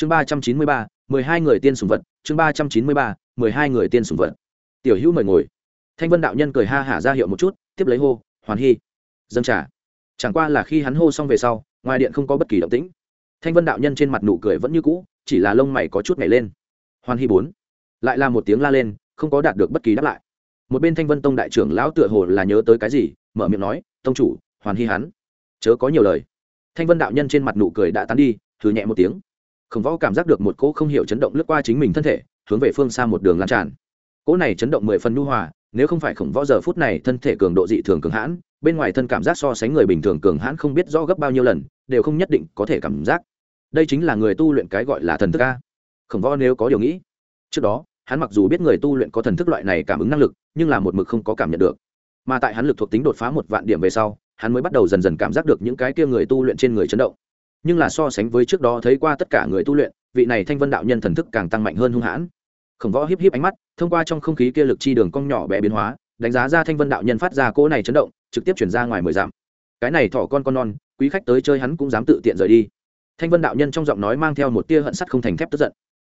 chương ba trăm chín mươi ba, mười hai người tiên sùng vật. Chương ba trăm chín mươi ba, mười hai người tiên sùng vật. Tiểu hữu mời ngồi. Thanh vân đạo nhân cười ha hả ra hiệu một chút, tiếp lấy hô, hoàn hy. Dâng trả chẳng qua là khi hắn hô xong về sau, ngoài điện không có bất kỳ động tĩnh. Thanh vân đạo nhân trên mặt nụ cười vẫn như cũ, chỉ là lông mày có chút nhảy lên. Hoàn hy bốn. Lại là một tiếng la lên, không có đạt được bất kỳ đáp lại. Một bên thanh vân tông đại trưởng lão tựa hồ là nhớ tới cái gì, mở miệng nói, tông chủ, hoàn hy hắn. Chớ có nhiều lời. Thanh vân đạo nhân trên mặt nụ cười đã tán đi thử nhẹ một tiếng khổng võ cảm giác được một cỗ không hiểu chấn động lướt qua chính mình thân thể, hướng về phương xa một đường lan tràn. Cỗ này chấn động mười phần nhu hòa, nếu không phải khổng võ giờ phút này thân thể cường độ dị thường cường hãn, bên ngoài thân cảm giác so sánh người bình thường cường hãn không biết rõ gấp bao nhiêu lần, đều không nhất định có thể cảm giác. Đây chính là người tu luyện cái gọi là thần thức a. Khổng võ nếu có điều nghĩ, trước đó, hắn mặc dù biết người tu luyện có thần thức loại này cảm ứng năng lực, nhưng là một mực không có cảm nhận được. Mà tại hắn lực thuộc tính đột phá một vạn điểm về sau, hắn mới bắt đầu dần dần cảm giác được những cái kia người tu luyện trên người chấn động nhưng là so sánh với trước đó thấy qua tất cả người tu luyện, vị này thanh vân đạo nhân thần thức càng tăng mạnh hơn hung hãn. Khổng võ híp híp ánh mắt, thông qua trong không khí kia lực chi đường cong nhỏ bé biến hóa, đánh giá ra thanh vân đạo nhân phát ra cỗ này chấn động, trực tiếp chuyển ra ngoài mười dặm. Cái này thỏ con con non, quý khách tới chơi hắn cũng dám tự tiện rời đi. Thanh vân đạo nhân trong giọng nói mang theo một tia hận sắt không thành thép tức giận.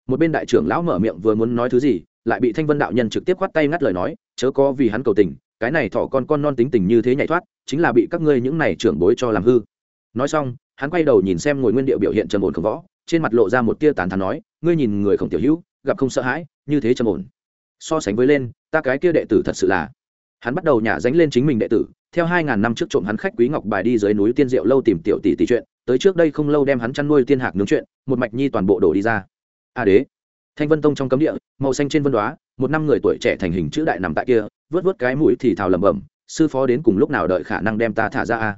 Một bên đại trưởng lão mở miệng vừa muốn nói thứ gì, lại bị thanh vân đạo nhân trực tiếp khoát tay ngắt lời nói, chớ có vì hắn cầu tình, cái này thỏ con con non tính tình như thế nhảy thoát, chính là bị các ngươi những này trưởng bối cho làm hư nói xong, hắn quay đầu nhìn xem ngồi nguyên điệu biểu hiện trầm ổn khổng võ, trên mặt lộ ra một tia tàn thắn nói, ngươi nhìn người khổng tiểu hữu, gặp không sợ hãi, như thế trầm ổn. So sánh với lên, ta cái kia đệ tử thật sự là. Hắn bắt đầu nhả dánh lên chính mình đệ tử, theo hai ngàn năm trước trộm hắn khách quý ngọc bài đi dưới núi tiên diệu lâu tìm tiểu tỷ tỷ chuyện, tới trước đây không lâu đem hắn chăn nuôi tiên hạc nướng chuyện, một mạch nhi toàn bộ đổ đi ra. A đế. Thanh vân tông trong cấm địa, màu xanh trên vân đoá, một năm người tuổi trẻ thành hình chữ đại nằm tại kia, vớt vớt cái mũi thì thào lẩm bẩm, sư phó đến cùng lúc nào đợi khả năng đem ta thả ra a?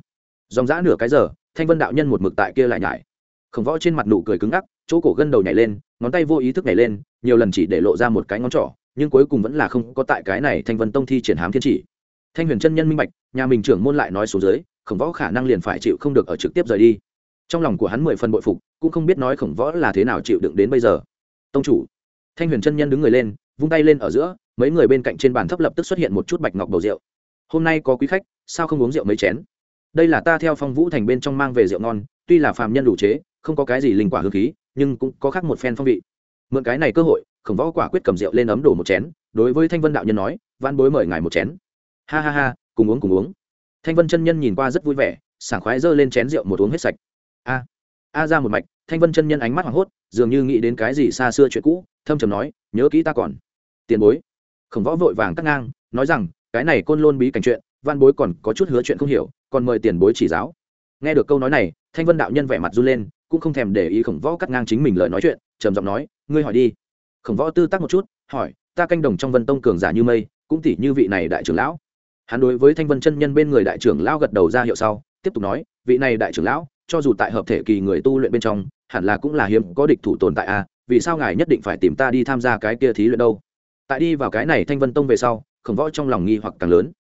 Dòng dã nửa cái giờ thanh vân đạo nhân một mực tại kia lại nhải. Khổng võ trên mặt nụ cười cứng ngắc, chỗ cổ gân đầu nhảy lên, ngón tay vô ý thức nhảy lên, nhiều lần chỉ để lộ ra một cái ngón trỏ, nhưng cuối cùng vẫn là không có tại cái này thanh vân tông thi triển hám thiên chỉ. Thanh huyền chân nhân minh bạch, nhà mình trưởng môn lại nói xuống dưới, khổng võ khả năng liền phải chịu không được ở trực tiếp rời đi. Trong lòng của hắn mười phần bội phục, cũng không biết nói khổng võ là thế nào chịu đựng đến bây giờ. Tông chủ. Thanh huyền chân nhân đứng người lên, vung tay lên ở giữa, mấy người bên cạnh trên bàn thấp lập tức xuất hiện một chút bạch ngọc bầu rượu. Hôm nay có quý khách, sao không uống rượu mấy chén? Đây là ta theo phong vũ thành bên trong mang về rượu ngon, tuy là phàm nhân đủ chế, không có cái gì linh quả hương khí, nhưng cũng có khác một phen phong vị. Mượn cái này cơ hội, khổng võ quả quyết cầm rượu lên ấm đổ một chén, đối với thanh vân đạo nhân nói văn bối mời ngài một chén. Ha ha ha, cùng uống cùng uống. Thanh vân chân nhân nhìn qua rất vui vẻ, sảng khoái giơ lên chén rượu một uống hết sạch. A a ra một mạch, thanh vân chân nhân ánh mắt hoảng hốt, dường như nghĩ đến cái gì xa xưa chuyện cũ, thâm trầm nói, nhớ kỹ ta còn. Tiền bối. Khổng võ vội vàng cắt ngang, nói rằng, cái này côn lôn bí cảnh chuyện văn bối còn có chút hứa chuyện không hiểu còn mời tiền bối chỉ giáo. Nghe được câu nói này thanh vân đạo nhân vẻ mặt run lên cũng không thèm để ý khổng võ cắt ngang chính mình lời nói chuyện trầm giọng nói ngươi hỏi đi. Khổng võ tư tắc một chút hỏi ta canh đồng trong vân tông cường giả như mây cũng tỉ như vị này đại trưởng lão? Hắn đối với thanh vân chân nhân bên người đại trưởng lão gật đầu ra hiệu sau tiếp tục nói vị này đại trưởng lão cho dù tại hợp thể kỳ người tu luyện bên trong hẳn là cũng là hiếm có địch thủ tồn tại a à, vì sao ngài nhất định phải tìm ta đi tham gia cái kia thí luyện đâu? Tại đi vào cái này thanh vân tông về sau khổng võ trong lòng nghi hoặc càng lớn.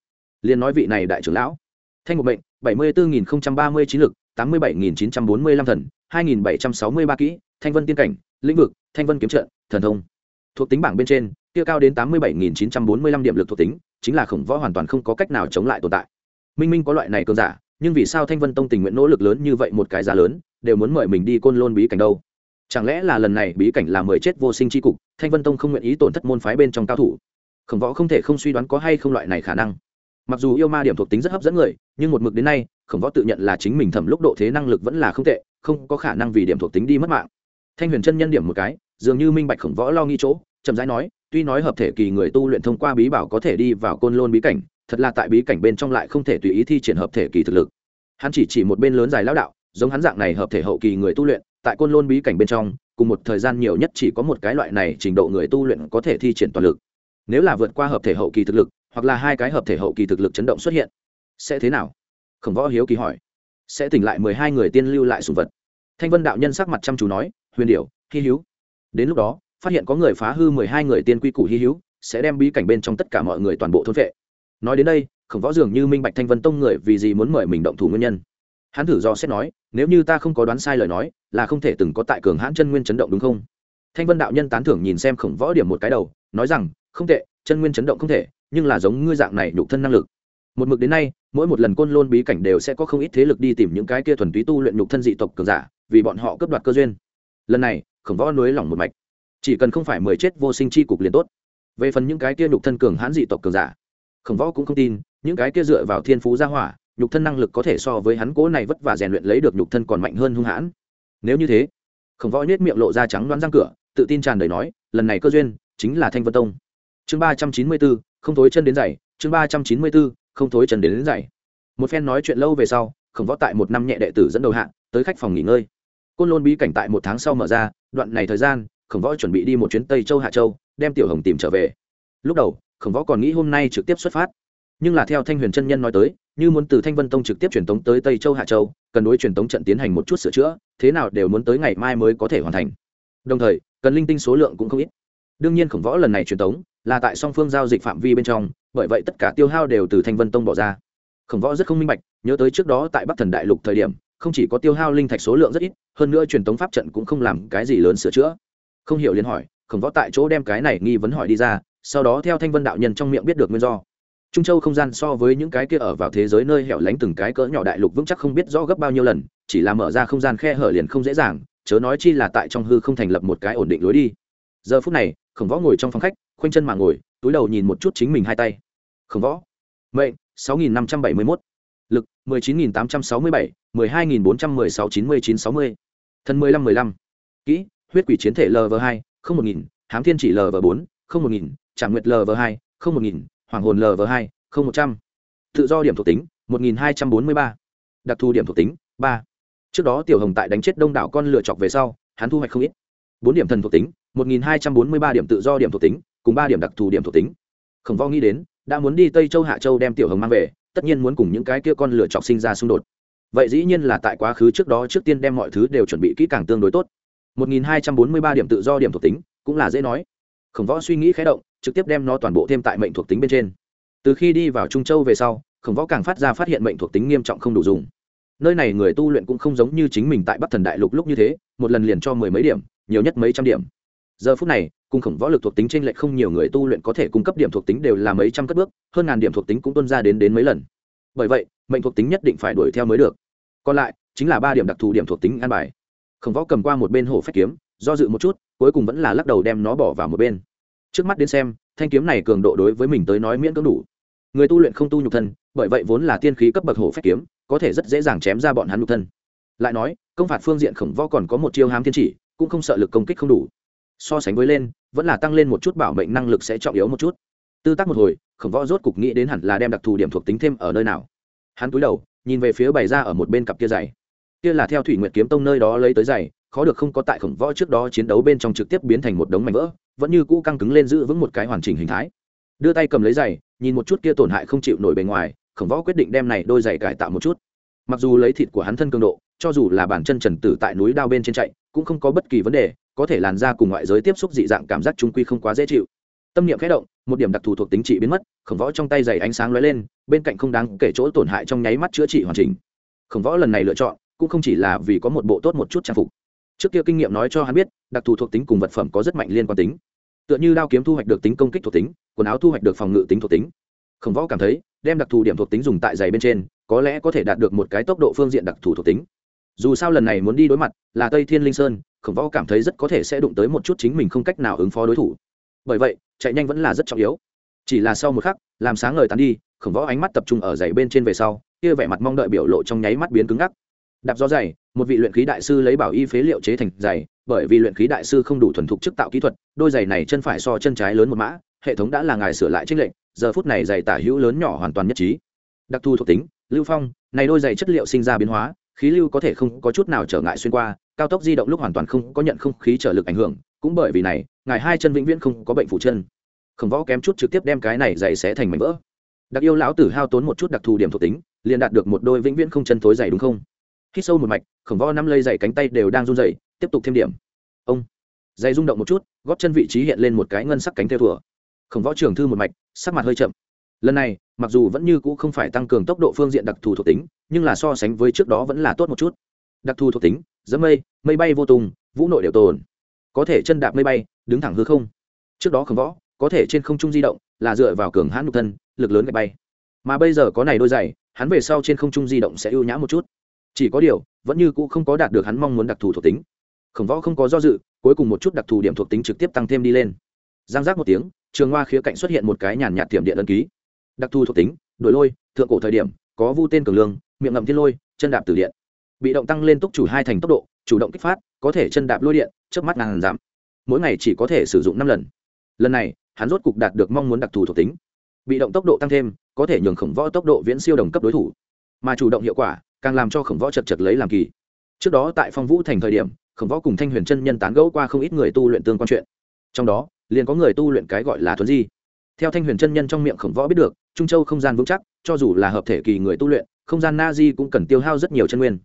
Liền nói vị này đại trưởng lão thanh một bệnh bảy mươi bốn nghìn ba mươi chín lực, tám mươi bảy nghìn chín trăm bốn mươi lăm thần, hai nghìn bảy trăm sáu mươi ba kỹ, thanh vân tiên cảnh, lĩnh vực, thanh vân kiếm trận, thần thông. Thuộc tính bảng bên trên kia cao đến tám mươi bảy nghìn chín trăm bốn mươi lăm điểm lực thuộc tính, chính là khổng võ hoàn toàn không có cách nào chống lại tồn tại. Minh minh có loại này cơn giả, nhưng vì sao thanh vân tông tình nguyện nỗ lực lớn như vậy một cái giá lớn, đều muốn mời mình đi côn lôn bí cảnh đâu? Chẳng lẽ là lần này bí cảnh là mười chết vô sinh c cục, thanh vân tông không nguyện ý tổn thất môn phái bên trong cao thủ? Khổng võ không thể không suy đoán có hay không loại này khả năng mặc dù yêu ma điểm thuộc tính rất hấp dẫn người, nhưng một mực đến nay, khổng võ tự nhận là chính mình thẩm lúc độ thế năng lực vẫn là không tệ, không có khả năng vì điểm thuộc tính đi mất mạng. Thanh huyền chân nhân điểm một cái, dường như minh bạch khổng võ lo nghĩ chỗ, chậm rãi nói, tuy nói hợp thể kỳ người tu luyện thông qua bí bảo có thể đi vào côn lôn bí cảnh, thật là tại bí cảnh bên trong lại không thể tùy ý thi triển hợp thể kỳ thực lực. Hắn chỉ chỉ một bên lớn dài lão đạo, giống hắn dạng này hợp thể hậu kỳ người tu luyện, tại côn lôn bí cảnh bên trong, cùng một thời gian nhiều nhất chỉ có một cái loại này trình độ người tu luyện có thể thi triển toàn lực. Nếu là vượt qua hợp thể hậu kỳ thực lực hoặc là hai cái hợp thể hậu kỳ thực lực chấn động xuất hiện. Sẽ thế nào? Khổng võ hiếu kỳ hỏi. Sẽ tỉnh lại mười hai người tiên lưu lại sùng vật. Thanh vân đạo nhân sắc mặt chăm chú nói, huyền điệu hy hữu. Đến lúc đó, phát hiện có người phá hư mười hai người tiên quy củ hy hữu, sẽ đem bí cảnh bên trong tất cả mọi người toàn bộ thôn vệ. Nói đến đây, khổng võ dường như minh bạch thanh vân tông người vì gì muốn mời mình động thủ nguyên nhân. Hắn thử do xét nói, nếu như ta không có đoán sai lời nói, là không thể từng có tại cường hãn chân nguyên chấn động đúng không? Thanh vân đạo nhân tán thưởng nhìn xem khổng võ điểm một cái đầu, nói rằng, không tệ, chân nguyên chấn động không thể nhưng là giống ngươi dạng này nhục thân năng lực. Một mực đến nay, mỗi một lần côn lôn bí cảnh đều sẽ có không ít thế lực đi tìm những cái kia thuần túy tu luyện nhục thân dị tộc cường giả, vì bọn họ cướp đoạt cơ duyên. Lần này, khổng võ nối lỏng một mạch. Chỉ cần không phải mười chết vô sinh chi cục liền tốt. Về phần những cái kia nhục thân cường hãn dị tộc cường giả, khổng võ cũng không tin, những cái kia dựa vào thiên phú gia hỏa, nhục thân năng lực có thể so với hắn cố này vất vả rèn luyện lấy được nhục thân còn mạnh hơn hung hãn. Nếu như thế, khổng võ nhét miệng lộ ra trắng đoán răng cửa, tự tin tràn đầy nói, lần này cơ duyên chính là thanh vân tông chương ba trăm chín mươi bốn không thối chân đến dày chương ba trăm chín mươi bốn không thối chân đến, đến dày một phen nói chuyện lâu về sau khổng võ tại một năm nhẹ đệ tử dẫn đầu hạng tới khách phòng nghỉ ngơi. Côn lôn bí cảnh tại một tháng sau mở ra đoạn này thời gian khổng võ chuẩn bị đi một chuyến tây châu hạ châu đem tiểu hồng tìm trở về. Lúc đầu khổng võ còn nghĩ hôm nay trực tiếp xuất phát. Nhưng là theo thanh huyền chân nhân nói tới như muốn từ thanh vân tông trực tiếp truyền tống tới tây châu hạ châu cần đối truyền tống trận tiến hành một chút sửa chữa thế nào đều muốn tới ngày mai mới có thể hoàn thành. Đồng thời cần linh tinh số lượng cũng không ít. Đương nhiên khổng võ lần này truyền tống là tại song phương giao dịch phạm vi bên trong, bởi vậy tất cả tiêu hao đều từ thanh vân tông bỏ ra. Khổng võ rất không minh bạch, nhớ tới trước đó tại bắc thần đại lục thời điểm, không chỉ có tiêu hao linh thạch số lượng rất ít, hơn nữa truyền thống pháp trận cũng không làm cái gì lớn sửa chữa. Không hiểu liền hỏi, khổng võ tại chỗ đem cái này nghi vấn hỏi đi ra, sau đó theo thanh vân đạo nhân trong miệng biết được nguyên do. Trung châu không gian so với những cái kia ở vào thế giới nơi hẻo lánh từng cái cỡ nhỏ đại lục vững chắc không biết rõ gấp bao nhiêu lần, chỉ là mở ra không gian khe hở liền không dễ dàng, chớ nói chi là tại trong hư không thành lập một cái ổn định lối đi. Giờ phút này, khổng võ ngồi trong phòng khách khoanh chân mà ngồi, túi đầu nhìn một chút chính mình hai tay. Khổng võ. Mệnh, sáu nghìn năm trăm bảy mươi mốt. Lực, mười chín nghìn tám trăm sáu mươi bảy, mười hai nghìn bốn trăm mười sáu chín mươi chín sáu mươi. Thân mười lăm mười lăm. Kỹ, huyết quỷ chiến thể lv hai, không một nghìn, hám thiên chỉ lv bốn, không một nghìn trả nguyệt lv hai, không một nghìn, hoàng hồn lv hai, không một trăm. Tự do điểm thuộc tính, một nghìn hai trăm bốn mươi ba. Đặc thù điểm thuộc tính, ba. Trước đó tiểu hồng tại đánh chết đông đảo con lựa chọc về sau, hắn thu hoạch không ít. Bốn điểm thần thuộc tính, một nghìn hai trăm bốn mươi ba điểm tự do điểm thuộc tính cùng ba điểm đặc thù điểm thuộc tính. Khổng võ nghĩ đến, đã muốn đi tây châu hạ châu đem tiểu hồng mang về, tất nhiên muốn cùng những cái kia con lửa chọc sinh ra xung đột. Vậy dĩ nhiên là tại quá khứ trước đó trước tiên đem mọi thứ đều chuẩn bị kỹ càng tương đối tốt. 1243 điểm tự do điểm thuộc tính, cũng là dễ nói. Khổng võ suy nghĩ khé động, trực tiếp đem nó toàn bộ thêm tại mệnh thuộc tính bên trên. Từ khi đi vào trung châu về sau, khổng võ càng phát ra phát hiện mệnh thuộc tính nghiêm trọng không đủ dùng. Nơi này người tu luyện cũng không giống như chính mình tại bắc thần đại lục lúc như thế, một lần liền cho mười mấy điểm, nhiều nhất mấy trăm điểm giờ phút này cùng khổng võ lực thuộc tính trên lệch không nhiều người tu luyện có thể cung cấp điểm thuộc tính đều là mấy trăm cất bước, hơn ngàn điểm thuộc tính cũng tuân ra đến đến mấy lần. Bởi vậy, mệnh thuộc tính nhất định phải đuổi theo mới được. Còn lại, chính là ba điểm đặc thù điểm thuộc tính an bài. Khổng võ cầm qua một bên hổ phách kiếm, do dự một chút, cuối cùng vẫn là lắc đầu đem nó bỏ vào một bên. Trước mắt đến xem, thanh kiếm này cường độ đối với mình tới nói miễn cưỡng đủ. Người tu luyện không tu nhục thân, bởi vậy vốn là tiên khí cấp bậc hổ phách kiếm, có thể rất dễ dàng chém ra bọn hắn nhục thân. Lại nói, công phạt phương diện khổng võ còn có một chiêu hám thiên chỉ, cũng không sợ lực công kích không đủ so sánh với lên, vẫn là tăng lên một chút, bảo mệnh năng lực sẽ trọng yếu một chút. Tư tác một hồi, khổng võ rốt cục nghĩ đến hẳn là đem đặc thù điểm thuộc tính thêm ở nơi nào. Hắn cúi đầu, nhìn về phía bày ra ở một bên cặp kia giày. Kia là theo thủy nguyệt kiếm tông nơi đó lấy tới giày, khó được không có tại khổng võ trước đó chiến đấu bên trong trực tiếp biến thành một đống mảnh vỡ, vẫn như cũ căng cứng lên giữ vững một cái hoàn chỉnh hình thái. Đưa tay cầm lấy giày, nhìn một chút kia tổn hại không chịu nổi bề ngoài, khổng võ quyết định đem này đôi giày cải tạo một chút. Mặc dù lấy thịt của hắn thân cường độ, cho dù là bản chân trần tử tại núi đao bên trên chạy, cũng không có bất kỳ vấn đề có thể làn da cùng ngoại giới tiếp xúc dị dạng cảm giác trung quy không quá dễ chịu. Tâm niệm khẽ động, một điểm đặc thù thuộc tính trị biến mất, khổng võ trong tay giày ánh sáng lóe lên, bên cạnh không đáng kể chỗ tổn hại trong nháy mắt chữa trị hoàn chỉnh. Khổng võ lần này lựa chọn, cũng không chỉ là vì có một bộ tốt một chút trang phục. Trước kia kinh nghiệm nói cho hắn biết, đặc thù thuộc tính cùng vật phẩm có rất mạnh liên quan tính. Tựa như đao kiếm thu hoạch được tính công kích thuộc tính, quần áo thu hoạch được phòng ngự tính thuộc tính. Khổng võ cảm thấy, đem đặc thù điểm thuộc tính dùng tại giày bên trên, có lẽ có thể đạt được một cái tốc độ phương diện đặc thù thuộc tính dù sao lần này muốn đi đối mặt là tây thiên linh sơn khổng võ cảm thấy rất có thể sẽ đụng tới một chút chính mình không cách nào ứng phó đối thủ bởi vậy chạy nhanh vẫn là rất trọng yếu chỉ là sau một khắc làm sáng ngời tán đi khổng võ ánh mắt tập trung ở giày bên trên về sau kia vẻ mặt mong đợi biểu lộ trong nháy mắt biến cứng ngắc đạp gió giày một vị luyện khí đại sư lấy bảo y phế liệu chế thành giày bởi vì luyện khí đại sư không đủ thuần thục chức tạo kỹ thuật đôi giày này chân phải so chân trái lớn một mã hệ thống đã là ngài sửa lại trích lệnh giờ phút này giày tả hữu lớn nhỏ hoàn toàn nhất trí đặc thù thuộc tính lưu phong này đôi giày chất liệu sinh ra biến hóa khí lưu có thể không có chút nào trở ngại xuyên qua, cao tốc di động lúc hoàn toàn không có nhận không khí trở lực ảnh hưởng, cũng bởi vì này, ngài hai chân vĩnh viễn không có bệnh phủ chân. Khổng võ kém chút trực tiếp đem cái này giày xé thành mảnh vỡ. Đặc yêu lão tử hao tốn một chút đặc thù điểm thuộc tính, liền đạt được một đôi vĩnh viễn không chân thối dày đúng không? Khi sâu một mạch, khổng võ năm lây dày cánh tay đều đang run dày tiếp tục thêm điểm. Ông dày rung động một chút góp chân vị trí hiện lên một cái ngân sắc cánh theo thùa khổng võ trường thư một mạch, sắc mặt hơi chậm lần này, mặc dù vẫn như cũ không phải tăng cường tốc độ phương diện đặc thù thuộc tính, nhưng là so sánh với trước đó vẫn là tốt một chút. Đặc thù thuộc tính dẫm mây mây bay vô tùng, vũ nội đều tồn. Có thể chân đạp mây bay, đứng thẳng hư không. Trước đó khổng võ, có thể trên không trung di động, là dựa vào cường hãn nhục thân, lực lớn gạch bay. Mà bây giờ có này đôi giày, hắn về sau trên không trung di động sẽ ưu nhã một chút. Chỉ có điều, vẫn như cũ không có đạt được hắn mong muốn đặc thù thuộc tính. Khổng võ không có do dự, cuối cùng một chút đặc thù điểm thuộc tính trực tiếp tăng thêm đi lên. Giang giác một tiếng, trường hoa khía cạnh xuất hiện một cái nhàn nhạt tiềm điện ấn ký đặc thù thuộc tính, đổi lôi, thượng cổ thời điểm, có vu tên cường lương, miệng ngậm thiên lôi, chân đạp tử điện. Bị động tăng lên túc chủ hai thành tốc độ, chủ động kích phát, có thể chân đạp lôi điện trước mắt ngàn giảm. Mỗi ngày chỉ có thể sử dụng năm lần. Lần này, hắn rốt cục đạt được mong muốn đặc thù thuộc tính. Bị động tốc độ tăng thêm, có thể nhường khổng võ tốc độ viễn siêu đồng cấp đối thủ. Mà chủ động hiệu quả, càng làm cho khổng võ chật chật lấy làm kỳ. Trước đó tại phong vũ thành thời điểm, khổng võ cùng thanh huyền chân nhân tán gẫu qua không ít người tu luyện tương quan chuyện. Trong đó, liền có người tu luyện cái gọi là thuấn di. Theo thanh huyền chân nhân trong miệng khổng võ biết được trung châu không gian vững chắc, cho dù là hợp thể kỳ người tu luyện, không gian na di cũng cần tiêu hao rất nhiều chân nguyên.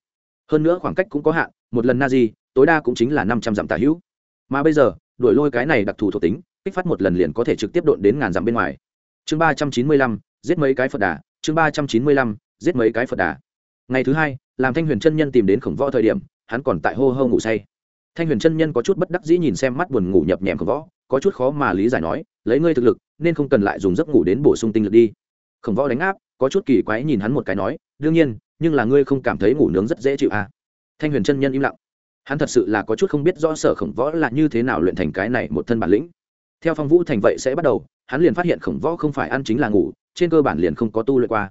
Hơn nữa khoảng cách cũng có hạn, một lần na di tối đa cũng chính là năm trăm dặm tả hữu. Mà bây giờ đổi lôi cái này đặc thù thuộc tính, kích phát một lần liền có thể trực tiếp độn đến ngàn dặm bên ngoài. Chương ba trăm chín mươi lăm, giết mấy cái phật đà. Chương ba trăm chín mươi lăm, giết mấy cái phật đà. Ngày thứ hai, làm thanh huyền chân nhân tìm đến khổng võ thời điểm, hắn còn tại hô hô ngủ say. Thanh huyền chân nhân có chút bất đắc dĩ nhìn xem mắt buồn ngủ nhập nhèm khổng võ có chút khó mà lý giải nói, lấy ngươi thực lực, nên không cần lại dùng giấc ngủ đến bổ sung tinh lực đi. Khổng võ đánh áp, có chút kỳ quái nhìn hắn một cái nói, đương nhiên, nhưng là ngươi không cảm thấy ngủ nướng rất dễ chịu à? Thanh huyền chân nhân im lặng. Hắn thật sự là có chút không biết rõ sở khổng võ là như thế nào luyện thành cái này một thân bản lĩnh. Theo phong vũ thành vậy sẽ bắt đầu, hắn liền phát hiện khổng võ không phải ăn chính là ngủ, trên cơ bản liền không có tu luyện qua.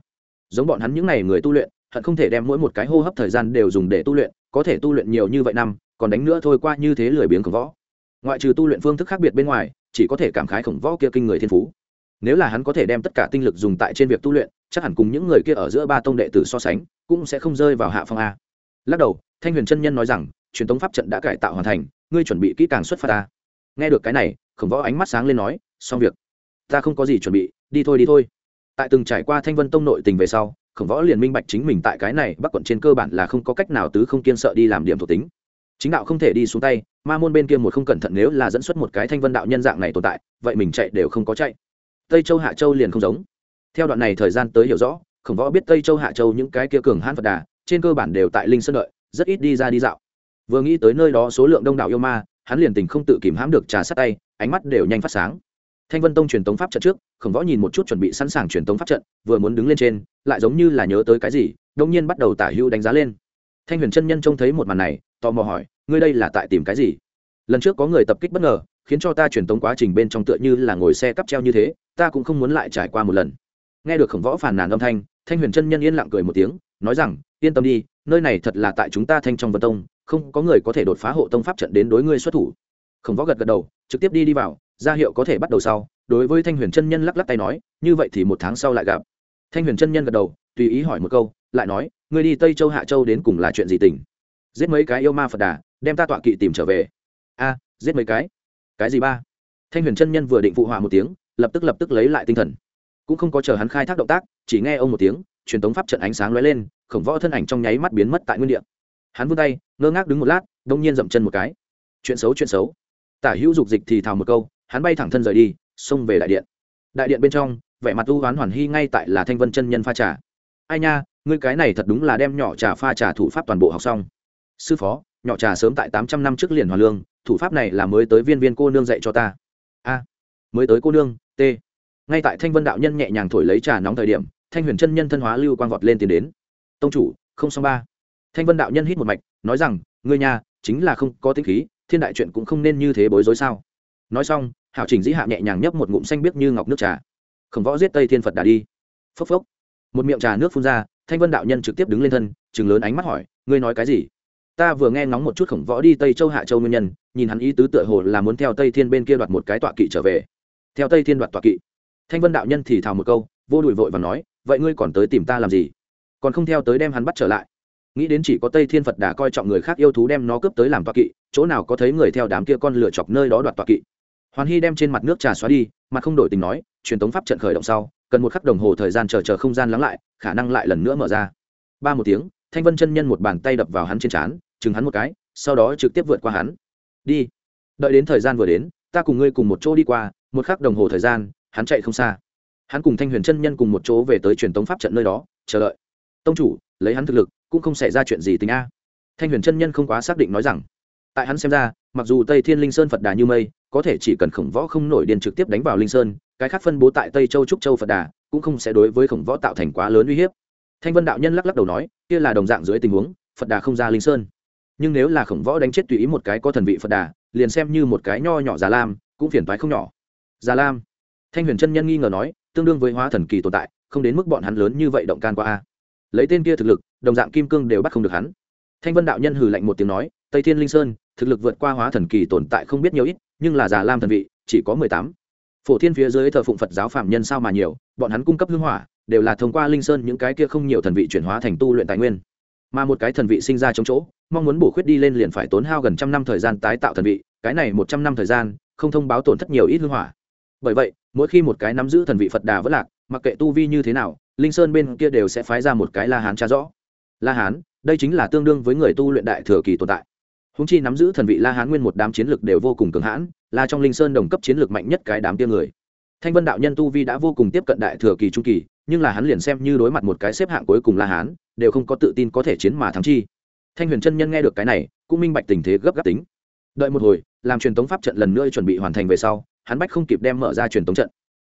Giống bọn hắn những n à y người tu luyện, hận không thể đem mỗi một cái hô hấp thời gian đều dùng để tu luyện, có thể tu luyện nhiều như vậy năm, còn đánh nữa thôi qua như thế lười biếng khổng võ ngoại trừ tu luyện phương thức khác biệt bên ngoài, chỉ có thể cảm khái khổng võ kia kinh người thiên phú. Nếu là hắn có thể đem tất cả tinh lực dùng tại trên việc tu luyện, chắc hẳn cùng những người kia ở giữa ba tông đệ tử so sánh, cũng sẽ không rơi vào hạ phong a. Lắc đầu, thanh huyền chân nhân nói rằng, truyền thống pháp trận đã cải tạo hoàn thành, ngươi chuẩn bị kỹ càng xuất phát ta. Nghe được cái này, khổng võ ánh mắt sáng lên nói, xong việc. Ta không có gì chuẩn bị, đi thôi đi thôi. Tại từng trải qua thanh vân tông nội tình về sau, khổng võ liền minh bạch chính mình tại cái này bắc quận trên cơ bản là không có cách nào tứ không kiên sợ đi làm điểm thuộc tính chính đạo không thể đi xuống tay, ma môn bên kia một không cẩn thận nếu là dẫn xuất một cái thanh vân đạo nhân dạng này tồn tại, vậy mình chạy đều không có chạy. Tây châu hạ châu liền không giống. Theo đoạn này thời gian tới hiểu rõ, khổng võ biết tây châu hạ châu những cái kia cường hãn phật đà, trên cơ bản đều tại linh sơn đợi, rất ít đi ra đi dạo. Vừa nghĩ tới nơi đó số lượng đông đảo yêu ma, hắn liền tình không tự kìm hãm được trà sát tay, ánh mắt đều nhanh phát sáng. Thanh vân tông truyền tống pháp trận trước, khổng võ nhìn một chút chuẩn bị sẵn sàng truyền tống pháp trận, vừa muốn đứng lên trên, lại giống như là nhớ tới cái gì đông nhiên bắt đầu tả hưu đánh giá lên. Thanh huyền chân nhân trông thấy một màn này tò mò hỏi, ngươi đây là tại tìm cái gì? Lần trước có người tập kích bất ngờ, khiến cho ta truyền tống quá trình bên trong tựa như là ngồi xe cắp treo như thế, ta cũng không muốn lại trải qua một lần. Nghe được khổng võ phản nàn âm thanh thanh huyền chân nhân yên lặng cười một tiếng, nói rằng, yên tâm đi, nơi này thật là tại chúng ta thanh trong vân tông, không có người có thể đột phá hộ tông pháp trận đến đối ngươi xuất thủ. Khổng võ gật gật đầu, trực tiếp đi đi vào, ra hiệu có thể bắt đầu sau, đối với thanh huyền chân nhân lắc lắc tay nói, như vậy thì một tháng sau lại gặp. Thanh huyền chân nhân gật đầu, tùy ý hỏi một câu, lại nói, ngươi đi tây châu hạ châu đến cùng là chuyện gì tình giết mấy cái yêu ma phật đà, đem ta tọa kỵ tìm trở về. A, giết mấy cái? Cái gì ba? Thanh huyền chân nhân vừa định phụ họa một tiếng, lập tức lập tức lấy lại tinh thần. Cũng không có chờ hắn khai thác động tác, chỉ nghe ông một tiếng, truyền tống pháp trận ánh sáng lóe lên, khổng võ thân ảnh trong nháy mắt biến mất tại nguyên địa. Hắn vươn tay, ngơ ngác đứng một lát, đông nhiên dậm chân một cái. Chuyện xấu chuyện xấu. Tả hữu dục dịch thì thào một câu, hắn bay thẳng thân rời đi, xông về đại điện. Đại điện bên trong, vẻ mặt u hoán hoàn hy ngay tại là thanh vân chân nhân pha trà. Ai nha, ngươi cái này thật đúng là đem nhỏ trà pha trà thủ pháp toàn bộ học xong sư phó, nhỏ trà sớm tại tám trăm năm trước liền hoàn lương, thủ pháp này là mới tới viên viên cô nương dạy cho ta. A, mới tới cô nương, t. Ngay tại thanh vân đạo nhân nhẹ nhàng thổi lấy trà nóng thời điểm, thanh huyền chân nhân thân hóa lưu quang vọt lên tiến đến. Tông chủ, không xong ba. Thanh vân đạo nhân hít một mạch, nói rằng, ngươi nhà, chính là không có tính khí, thiên đại chuyện cũng không nên như thế bối rối sao? Nói xong, hảo chỉnh dĩ hạ nhẹ nhàng nhấp một ngụm xanh biếc như ngọc nước trà. Khổng võ giết tây thiên phật đã đi. Phốc phốc. Một miệng trà nước phun ra, thanh vân đạo nhân trực tiếp đứng lên thân chừng lớn ánh mắt hỏi, ngươi nói cái gì? Ta vừa nghe ngóng một chút khổng võ đi tây châu hạ châu nguyên nhân, nhìn hắn ý tứ tựa hồ là muốn theo tây thiên bên kia đoạt một cái tọa kỵ trở về. Theo tây thiên đoạt tọa kỵ, thanh vân đạo nhân thì thào một câu, vô đùi vội và nói, vậy ngươi còn tới tìm ta làm gì? Còn không theo tới đem hắn bắt trở lại. Nghĩ đến chỉ có tây thiên phật đã coi trọng người khác yêu thú đem nó cướp tới làm tọa kỵ, chỗ nào có thấy người theo đám kia con lửa chọc nơi đó đoạt tọa kỵ? Hoàn hy đem trên mặt nước trà xóa đi, mặt không đổi tình nói, truyền tống pháp trận khởi động sau, cần một khắc đồng hồ thời gian chờ chờ không gian lắng lại, khả năng lại lần nữa mở ra. Ba một tiếng, thanh vân chân nhân một bàn tay đập vào hắn trên trán chừng hắn một cái, sau đó trực tiếp vượt qua hắn. Đi. Đợi đến thời gian vừa đến, ta cùng ngươi cùng một chỗ đi qua, một khắc đồng hồ thời gian, hắn chạy không xa. Hắn cùng thanh huyền chân nhân cùng một chỗ về tới truyền tống pháp trận nơi đó, chờ đợi. Tông chủ, lấy hắn thực lực, cũng không xảy ra chuyện gì tình a. Thanh huyền chân nhân không quá xác định nói rằng. Tại hắn xem ra, mặc dù tây thiên linh sơn phật đà như mây, có thể chỉ cần khổng võ không nổi điền trực tiếp đánh vào linh sơn, cái khác phân bố tại tây châu, trúc châu phật đà, cũng không sẽ đối với khổng võ tạo thành quá lớn uy hiếp. Thanh vân đạo nhân lắc lắc đầu nói, kia là đồng dạng dưới tình huống, phật đà không ra linh sơn nhưng nếu là khổng võ đánh chết tùy ý một cái có thần vị phật đà, liền xem như một cái nho nhỏ già lam, cũng phiền toái không nhỏ. Già lam. Thanh huyền chân nhân nghi ngờ nói, tương đương với hóa thần kỳ tồn tại, không đến mức bọn hắn lớn như vậy động can qua a. Lấy tên kia thực lực, đồng dạng kim cương đều bắt không được hắn. Thanh vân đạo nhân hừ lạnh một tiếng nói, tây thiên linh sơn, thực lực vượt qua hóa thần kỳ tồn tại không biết nhiều ít, nhưng là già lam thần vị, chỉ có mười tám. Phổ thiên phía dưới thờ phụng phật giáo phạm nhân sao mà nhiều, bọn hắn cung cấp hương hỏa, đều là thông qua linh sơn những cái kia không nhiều thần vị chuyển hóa thành tu luyện tài nguyên. Mà một cái thần vị sinh ra trong chỗ mong muốn bổ khuyết đi lên liền phải tốn hao gần trăm năm thời gian tái tạo thần vị, cái này một trăm năm thời gian, không thông báo tổn thất nhiều ít hương hỏa. Bởi vậy, mỗi khi một cái nắm giữ thần vị phật đà vất lạc, mặc kệ tu vi như thế nào, linh sơn bên kia đều sẽ phái ra một cái la hán tra rõ. La hán, đây chính là tương đương với người tu luyện đại thừa kỳ tồn tại. Húng chi nắm giữ thần vị la hán nguyên một đám chiến lược đều vô cùng cường hãn, là trong linh sơn đồng cấp chiến lược mạnh nhất cái đám tia người. Thanh vân đạo nhân tu vi đã vô cùng tiếp cận đại thừa kỳ trung kỳ, nhưng là hắn liền xem như đối mặt một cái xếp hạng cuối cùng la hán, đều không có tự tin có thể chiến mà thắng chi thanh huyền chân nhân nghe được cái này, cũng minh bạch tình thế gấp gáp tính. Đợi một hồi, làm truyền tống pháp trận lần nữa chuẩn bị hoàn thành về sau, hắn bách không kịp đem mở ra truyền tống trận.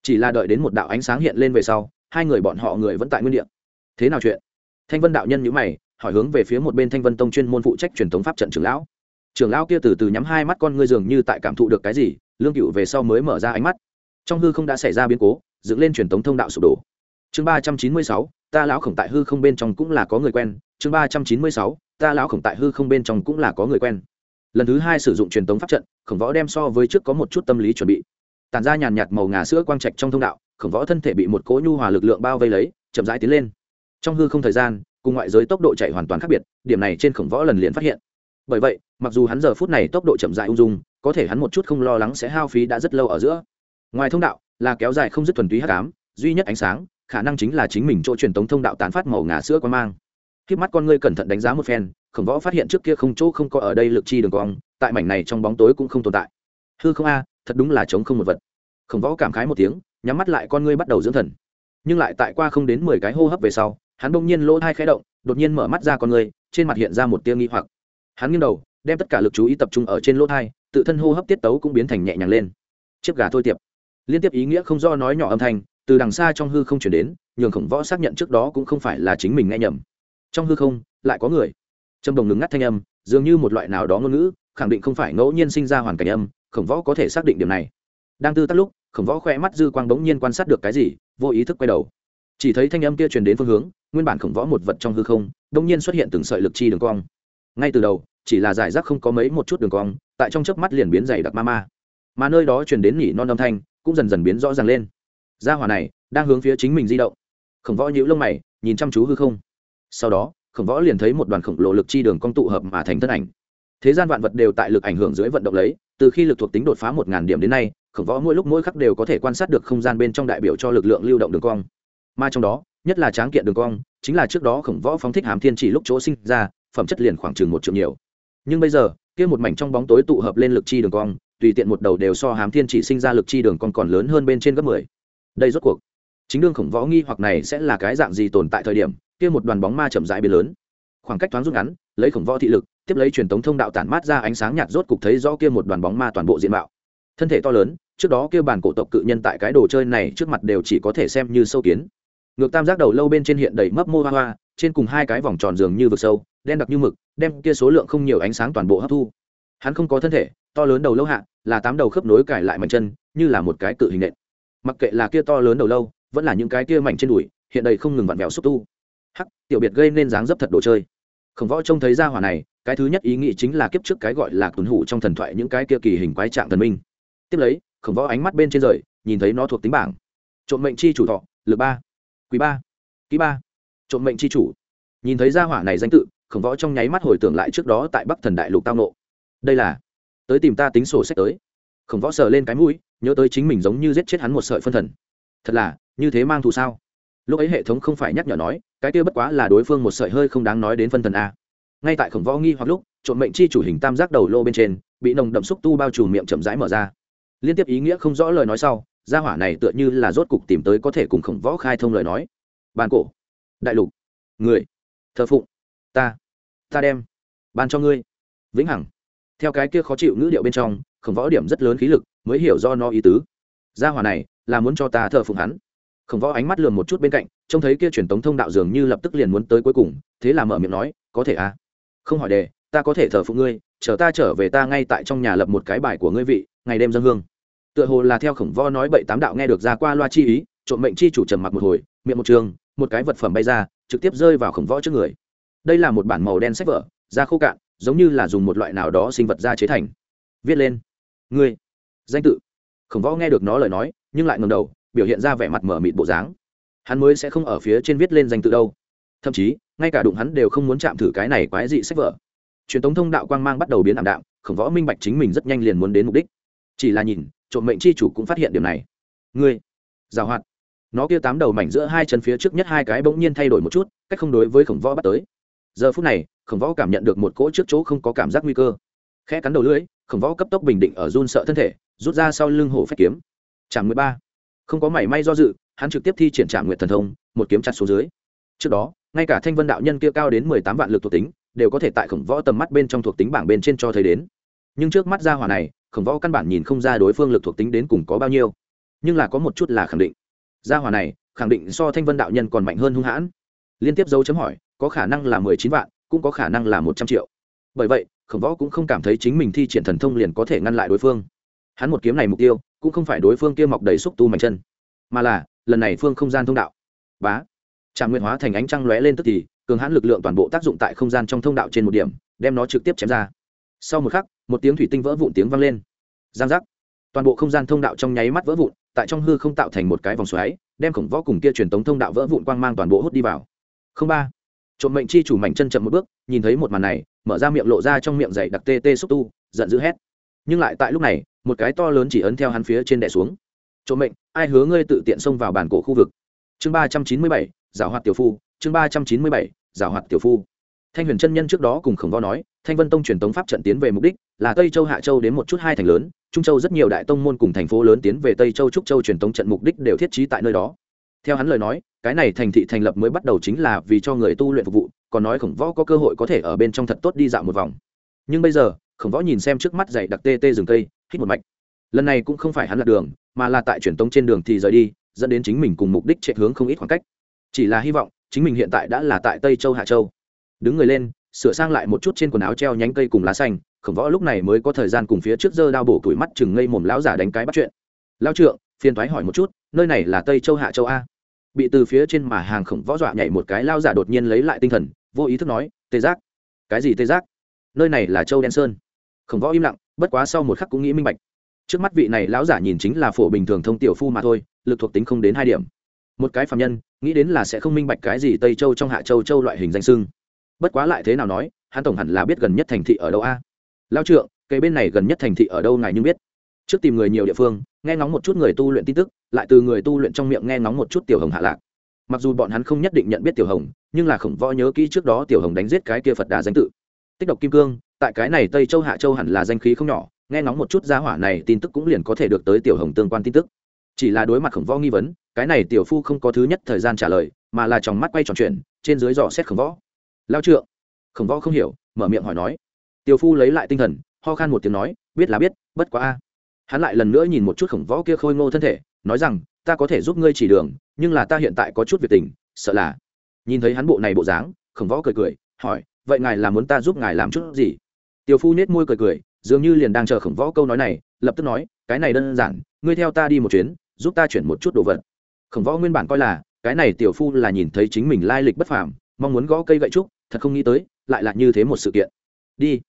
Chỉ là đợi đến một đạo ánh sáng hiện lên về sau, hai người bọn họ người vẫn tại nguyên địa. Thế nào chuyện? Thanh vân đạo nhân nhữ mày, hỏi hướng về phía một bên thanh vân tông chuyên môn phụ trách truyền thống pháp trận trưởng lão. Trưởng lão kia từ từ nhắm hai mắt con ngươi dường như tại cảm thụ được cái gì, lương cựu về sau mới mở ra ánh mắt. Trong hư không đã xảy ra biến cố, dựng lên truyền thống thông đạo sụp đổ. Chương ba trăm chín mươi sáu, ta lão khổng tại hư không bên trong cũng là có người quen. Chương ba trăm chín mươi sáu ta lão khổng tại hư không bên trong cũng là có người quen. Lần thứ hai sử dụng truyền tống pháp trận, khổng võ đem so với trước có một chút tâm lý chuẩn bị. Tàn ra nhàn nhạt màu ngà sữa quang trạch trong thông đạo, khổng võ thân thể bị một cỗ nhu hòa lực lượng bao vây lấy, chậm rãi tiến lên. Trong hư không thời gian, cùng ngoại giới tốc độ chạy hoàn toàn khác biệt, điểm này trên khổng võ lần liền phát hiện. Bởi vậy, mặc dù hắn giờ phút này tốc độ chậm rãi ung dung, có thể hắn một chút không lo lắng sẽ hao phí đã rất lâu ở giữa. Ngoài thông đạo, là kéo dài không dứt thuần túy hát cám duy nhất ánh sáng, khả năng chính là chính mình chỗ truyền tống thông đạo tán phát màu ngà sữa quang mang khi mắt con ngươi cẩn thận đánh giá một phen, khổng võ phát hiện trước kia không chỗ không có ở đây lực chi đường cong, tại mảnh này trong bóng tối cũng không tồn tại. Hư không a, thật đúng là chống không một vật. Khổng võ cảm khái một tiếng, nhắm mắt lại con ngươi bắt đầu dưỡng thần. Nhưng lại tại qua không đến mười cái hô hấp về sau, hắn bỗng nhiên lỗ hai khẽ động, đột nhiên mở mắt ra con ngươi, trên mặt hiện ra một tia nghi hoặc. Hắn nghiêng đầu, đem tất cả lực chú ý tập trung ở trên lỗ thai, tự thân hô hấp tiết tấu cũng biến thành nhẹ nhàng lên. Chiếc gà thôi tiệp. Liên tiếp ý nghĩa không do nói nhỏ âm thanh, từ đằng xa trong hư không chuyển đến, nhường khổng võ xác nhận trước đó cũng không phải là chính mình nghe nhầm trong hư không, lại có người. Trâm đồng ngừng ngắt thanh âm, dường như một loại nào đó ngôn ngữ, khẳng định không phải ngẫu nhiên sinh ra hoàn cảnh âm, khổng võ có thể xác định điểm này. Đang tư tắc lúc, khổng võ khoe mắt dư quang bỗng nhiên quan sát được cái gì, vô ý thức quay đầu. Chỉ thấy thanh âm kia truyền đến phương hướng, nguyên bản khổng võ một vật trong hư không, bỗng nhiên xuất hiện từng sợi lực chi đường cong. Ngay từ đầu, chỉ là giải rác không có mấy một chút đường cong, tại trong chớp mắt liền biến dày đặc ma ma. Mà nơi đó truyền đến nhỉ non âm thanh, cũng dần dần biến rõ ràng lên. Gia hỏa này, đang hướng phía chính mình di động. Khổng võ nhíu lông mày, nhìn chăm chú hư không sau đó, khổng võ liền thấy một đoàn khổng lồ lực chi đường cong tụ hợp mà thành thân ảnh. Thế gian vạn vật đều tại lực ảnh hưởng dưới vận động lấy, từ khi lực thuộc tính đột phá một ngàn điểm đến nay, khổng võ mỗi lúc mỗi khắc đều có thể quan sát được không gian bên trong đại biểu cho lực lượng lưu động đường cong. Mà trong đó, nhất là tráng kiện đường cong, chính là trước đó khổng võ phóng thích hàm thiên chỉ lúc chỗ sinh ra, phẩm chất liền khoảng chừng một triệu nhiều. Nhưng bây giờ, kia một mảnh trong bóng tối tụ hợp lên lực chi đường cong, tùy tiện một đầu đều so hàm thiên chỉ sinh ra lực chi đường cong còn lớn hơn bên trên gấp mười. Đây rốt cuộc chính đương khổng võ nghi hoặc này sẽ là cái dạng gì tồn tại thời điểm, kia một đoàn bóng ma chậm rãi biến lớn. Khoảng cách thoáng rút ngắn, lấy khổng võ thị lực, tiếp lấy truyền tống thông đạo tản mát ra ánh sáng nhạt rốt cục thấy rõ kia một đoàn bóng ma toàn bộ diện mạo. Thân thể to lớn, trước đó kia bản cổ tộc cự nhân tại cái đồ chơi này trước mặt đều chỉ có thể xem như sâu kiến. Ngược tam giác đầu lâu bên trên hiện đầy mấp mô hoa hoa, trên cùng hai cái vòng tròn dường như vực sâu, đen đặc như mực, đem kia số lượng không nhiều ánh sáng toàn bộ hấp thu. Hắn không có thân thể, to lớn đầu lâu hạ, là tám đầu khớp nối cải lại mảnh chân, như là một cái cự hình nện. Mặc kệ là kia to lớn đầu lâu vẫn là những cái kia mảnh trên đùi, hiện đầy không ngừng vặn vẹo xúc tu. Hắc, tiểu biệt gây nên dáng dấp thật đồ chơi. Khổng võ trông thấy ra hỏa này, cái thứ nhất ý nghĩ chính là kiếp trước cái gọi là tuần hủ trong thần thoại những cái kia kỳ hình quái trạng thần minh. Tiếp lấy, khổng võ ánh mắt bên trên rời, nhìn thấy nó thuộc tính bảng. Trộm mệnh chi chủ thọ, lực ba. Quý ba. Ký ba. Trộm mệnh chi chủ. Nhìn thấy gia hỏa này danh tự, khổng võ trong nháy mắt hồi tưởng lại trước đó tại bắc thần đại lục tao nộ đây là, tới tìm ta tính sổ sách tới. Khổng võ sờ lên cái mũi, nhớ tới chính mình giống như giết chết hắn một sợi phân thần. Thật là như thế mang thù sao? Lúc ấy hệ thống không phải nhắc nhở nói, cái kia bất quá là đối phương một sợi hơi không đáng nói đến phân thần a. Ngay tại khổng võ nghi hoặc lúc, trộm mệnh chi chủ hình tam giác đầu lô bên trên, bị nồng đậm xúc tu bao trùm miệng chậm rãi mở ra. Liên tiếp ý nghĩa không rõ lời nói sau, gia hỏa này tựa như là rốt cục tìm tới có thể cùng khổng võ khai thông lời nói. Bàn cổ. Đại lục. Người. Thờ phụng. Ta. Ta đem. Ban cho ngươi. Vĩnh hằng. Theo cái kia khó chịu ngữ điệu bên trong, khổng võ điểm rất lớn khí lực, mới hiểu do nó ý tứ. Gia hỏa này là muốn cho ta thờ phụng hắn khổng võ ánh mắt lườm một chút bên cạnh, trông thấy kia truyền tống thông đạo dường như lập tức liền muốn tới cuối cùng, thế là mở miệng nói, có thể à? Không hỏi đề, ta có thể thờ phụ ngươi, chờ ta trở về ta ngay tại trong nhà lập một cái bài của ngươi vị, ngày đêm dân hương. Tựa hồ là theo khổng võ nói bậy tám đạo nghe được ra qua loa chi ý, trộm mệnh chi chủ trầm mặc một hồi, miệng một trường, một cái vật phẩm bay ra, trực tiếp rơi vào khổng võ trước người. Đây là một bản màu đen sách vở, da khô cạn, giống như là dùng một loại nào đó sinh vật da chế thành. Viết lên. Ngươi. Danh tự. Khổng võ nghe được nó lời nói, nhưng lại ngầm đầu biểu hiện ra vẻ mặt mở mịt bộ dáng. Hắn mới sẽ không ở phía trên viết lên danh tự đâu. Thậm chí, ngay cả đụng hắn đều không muốn chạm thử cái này quái dị sách vở. Truyền thống thông đạo quang mang bắt đầu biến ảm đạm, khổng võ minh bạch chính mình rất nhanh liền muốn đến mục đích. Chỉ là nhìn, trộm mệnh chi chủ cũng phát hiện điều này. Ngươi, giảo hoạt. Nó kia tám đầu mảnh giữa hai chân phía trước nhất hai cái bỗng nhiên thay đổi một chút, cách không đối với khổng võ bắt tới. Giờ phút này, khổng võ cảm nhận được một cỗ trước chỗ không có cảm giác nguy cơ. Khẽ cắn đầu lưỡi, khổng võ cấp tốc bình định ở run sợ thân thể, rút ra sau lưng hổ phách kiếm. Chẳng mười ba không có mảy may do dự, hắn trực tiếp thi triển trả nguyện thần thông, một kiếm chặt xuống dưới. Trước đó, ngay cả thanh vân đạo nhân kia cao đến mười tám vạn lực thuộc tính, đều có thể tại khổng võ tầm mắt bên trong thuộc tính bảng bên trên cho thấy đến. Nhưng trước mắt ra hỏa này, khổng võ căn bản nhìn không ra đối phương lực thuộc tính đến cùng có bao nhiêu. Nhưng là có một chút là khẳng định. Gia hỏa này, khẳng định so thanh vân đạo nhân còn mạnh hơn hung hãn. Liên tiếp dấu chấm hỏi, có khả năng là mười chín vạn, cũng có khả năng là một trăm triệu. Bởi vậy, khổng võ cũng không cảm thấy chính mình thi triển thần thông liền có thể ngăn lại đối phương. Hắn một kiếm này mục tiêu cũng không phải đối phương kia mọc đầy xúc tu mạnh chân, mà là, lần này phương không gian thông đạo. Bá. Trạm Nguyên hóa thành ánh trăng lóe lên tức thì, cường hãn lực lượng toàn bộ tác dụng tại không gian trong thông đạo trên một điểm, đem nó trực tiếp chém ra. Sau một khắc, một tiếng thủy tinh vỡ vụn tiếng vang lên. Giang giác. Toàn bộ không gian thông đạo trong nháy mắt vỡ vụn, tại trong hư không tạo thành một cái vòng xoáy, đem khổng võ cùng kia truyền tống thông đạo vỡ vụn quang mang toàn bộ hút đi vào. Không ba. Trộm mệnh chi chủ mảnh chân chậm một bước, nhìn thấy một màn này, mở ra miệng lộ ra trong miệng dày đặc tê tê xúc tu, giận dữ hét. Nhưng lại tại lúc này một cái to lớn chỉ ấn theo hắn phía trên đè xuống. Trộm mệnh, ai hứa ngươi tự tiện xông vào bản cổ khu vực? Chương ba trăm chín mươi bảy, giảo hoạt tiểu phu, chương ba trăm chín mươi bảy, giảo hoạt tiểu phu. Thanh huyền chân nhân trước đó cùng khổng võ nói, thanh vân tông truyền tống pháp trận tiến về mục đích là tây châu hạ châu đến một chút hai thành lớn, trung châu rất nhiều đại tông môn cùng thành phố lớn tiến về tây châu trúc châu truyền tống trận mục đích đều thiết trí tại nơi đó. Theo hắn lời nói, cái này thành thị thành lập mới bắt đầu chính là vì cho người tu luyện phục vụ, còn nói khổng võ có cơ hội có thể ở bên trong thật tốt đi dạo một vòng. Nhưng bây giờ, khổng võ nhìn xem trước mắt dày đặc tê tê rừng cây hít một mạch. Lần này cũng không phải hắn lạc đường, mà là tại truyền tống trên đường thì rời đi, dẫn đến chính mình cùng mục đích chạy hướng không ít khoảng cách. Chỉ là hy vọng, chính mình hiện tại đã là tại tây châu hạ châu. Đứng người lên, sửa sang lại một chút trên quần áo treo nhánh cây cùng lá xanh, khổng võ lúc này mới có thời gian cùng phía trước dơ đao bổ tuổi mắt chừng ngây mồm lão giả đánh cái bắt chuyện. Lao trượng, phiền thoái hỏi một chút, nơi này là tây châu hạ châu a? Bị từ phía trên mà hàng khổng võ dọa nhảy một cái lao giả đột nhiên lấy lại tinh thần, vô ý thức nói, tê giác. Cái gì tê giác? Nơi này là châu đen sơn. Khổng võ im lặng bất quá sau một khắc cũng nghĩ minh bạch. Trước mắt vị này lão giả nhìn chính là phổ bình thường thông tiểu phu mà thôi, lực thuộc tính không đến hai điểm. Một cái phạm nhân, nghĩ đến là sẽ không minh bạch cái gì tây châu trong hạ châu châu loại hình danh sưng bất quá lại thế nào nói, hắn tổng hẳn là biết gần nhất thành thị ở đâu a. À? Lao trượng cây bên này gần nhất thành thị ở đâu ngài nhưng biết. Trước tìm người nhiều địa phương, nghe ngóng một chút người tu luyện tin tức, lại từ người tu luyện trong miệng nghe ngóng một chút tiểu hồng hạ lạc. Mặc dù bọn hắn không nhất định nhận biết tiểu hồng, nhưng là khổng võ nhớ kỹ trước đó tiểu hồng đánh giết cái kia phật đà danh tự. Tích độc kim cương tại cái này tây châu hạ châu hẳn là danh khí không nhỏ, nghe ngóng một chút gia hỏa này tin tức cũng liền có thể được tới tiểu hồng tương quan tin tức. Chỉ là đối mặt khổng võ nghi vấn, cái này tiểu phu không có thứ nhất thời gian trả lời, mà là tròng mắt quay tròn chuyện trên dưới dò xét khổng võ. Lao trượng khổng võ không hiểu, mở miệng hỏi nói. Tiểu phu lấy lại tinh thần, ho khan một tiếng nói, biết là biết, bất quá a. Hắn lại lần nữa nhìn một chút khổng võ kia khôi ngô thân thể, nói rằng, ta có thể giúp ngươi chỉ đường, nhưng là ta hiện tại có chút việc tình, sợ là. Nhìn thấy hắn bộ này bộ dáng khổng võ cười cười, hỏi, vậy ngài là muốn ta giúp ngài làm chút gì? Tiểu phu nết môi cười cười, dường như liền đang chờ khổng võ câu nói này, lập tức nói, cái này đơn giản, ngươi theo ta đi một chuyến, giúp ta chuyển một chút đồ vật. Khổng võ nguyên bản coi là, cái này tiểu phu là nhìn thấy chính mình lai lịch bất phàm, mong muốn gõ cây gậy trúc, thật không nghĩ tới, lại là như thế một sự kiện. Đi.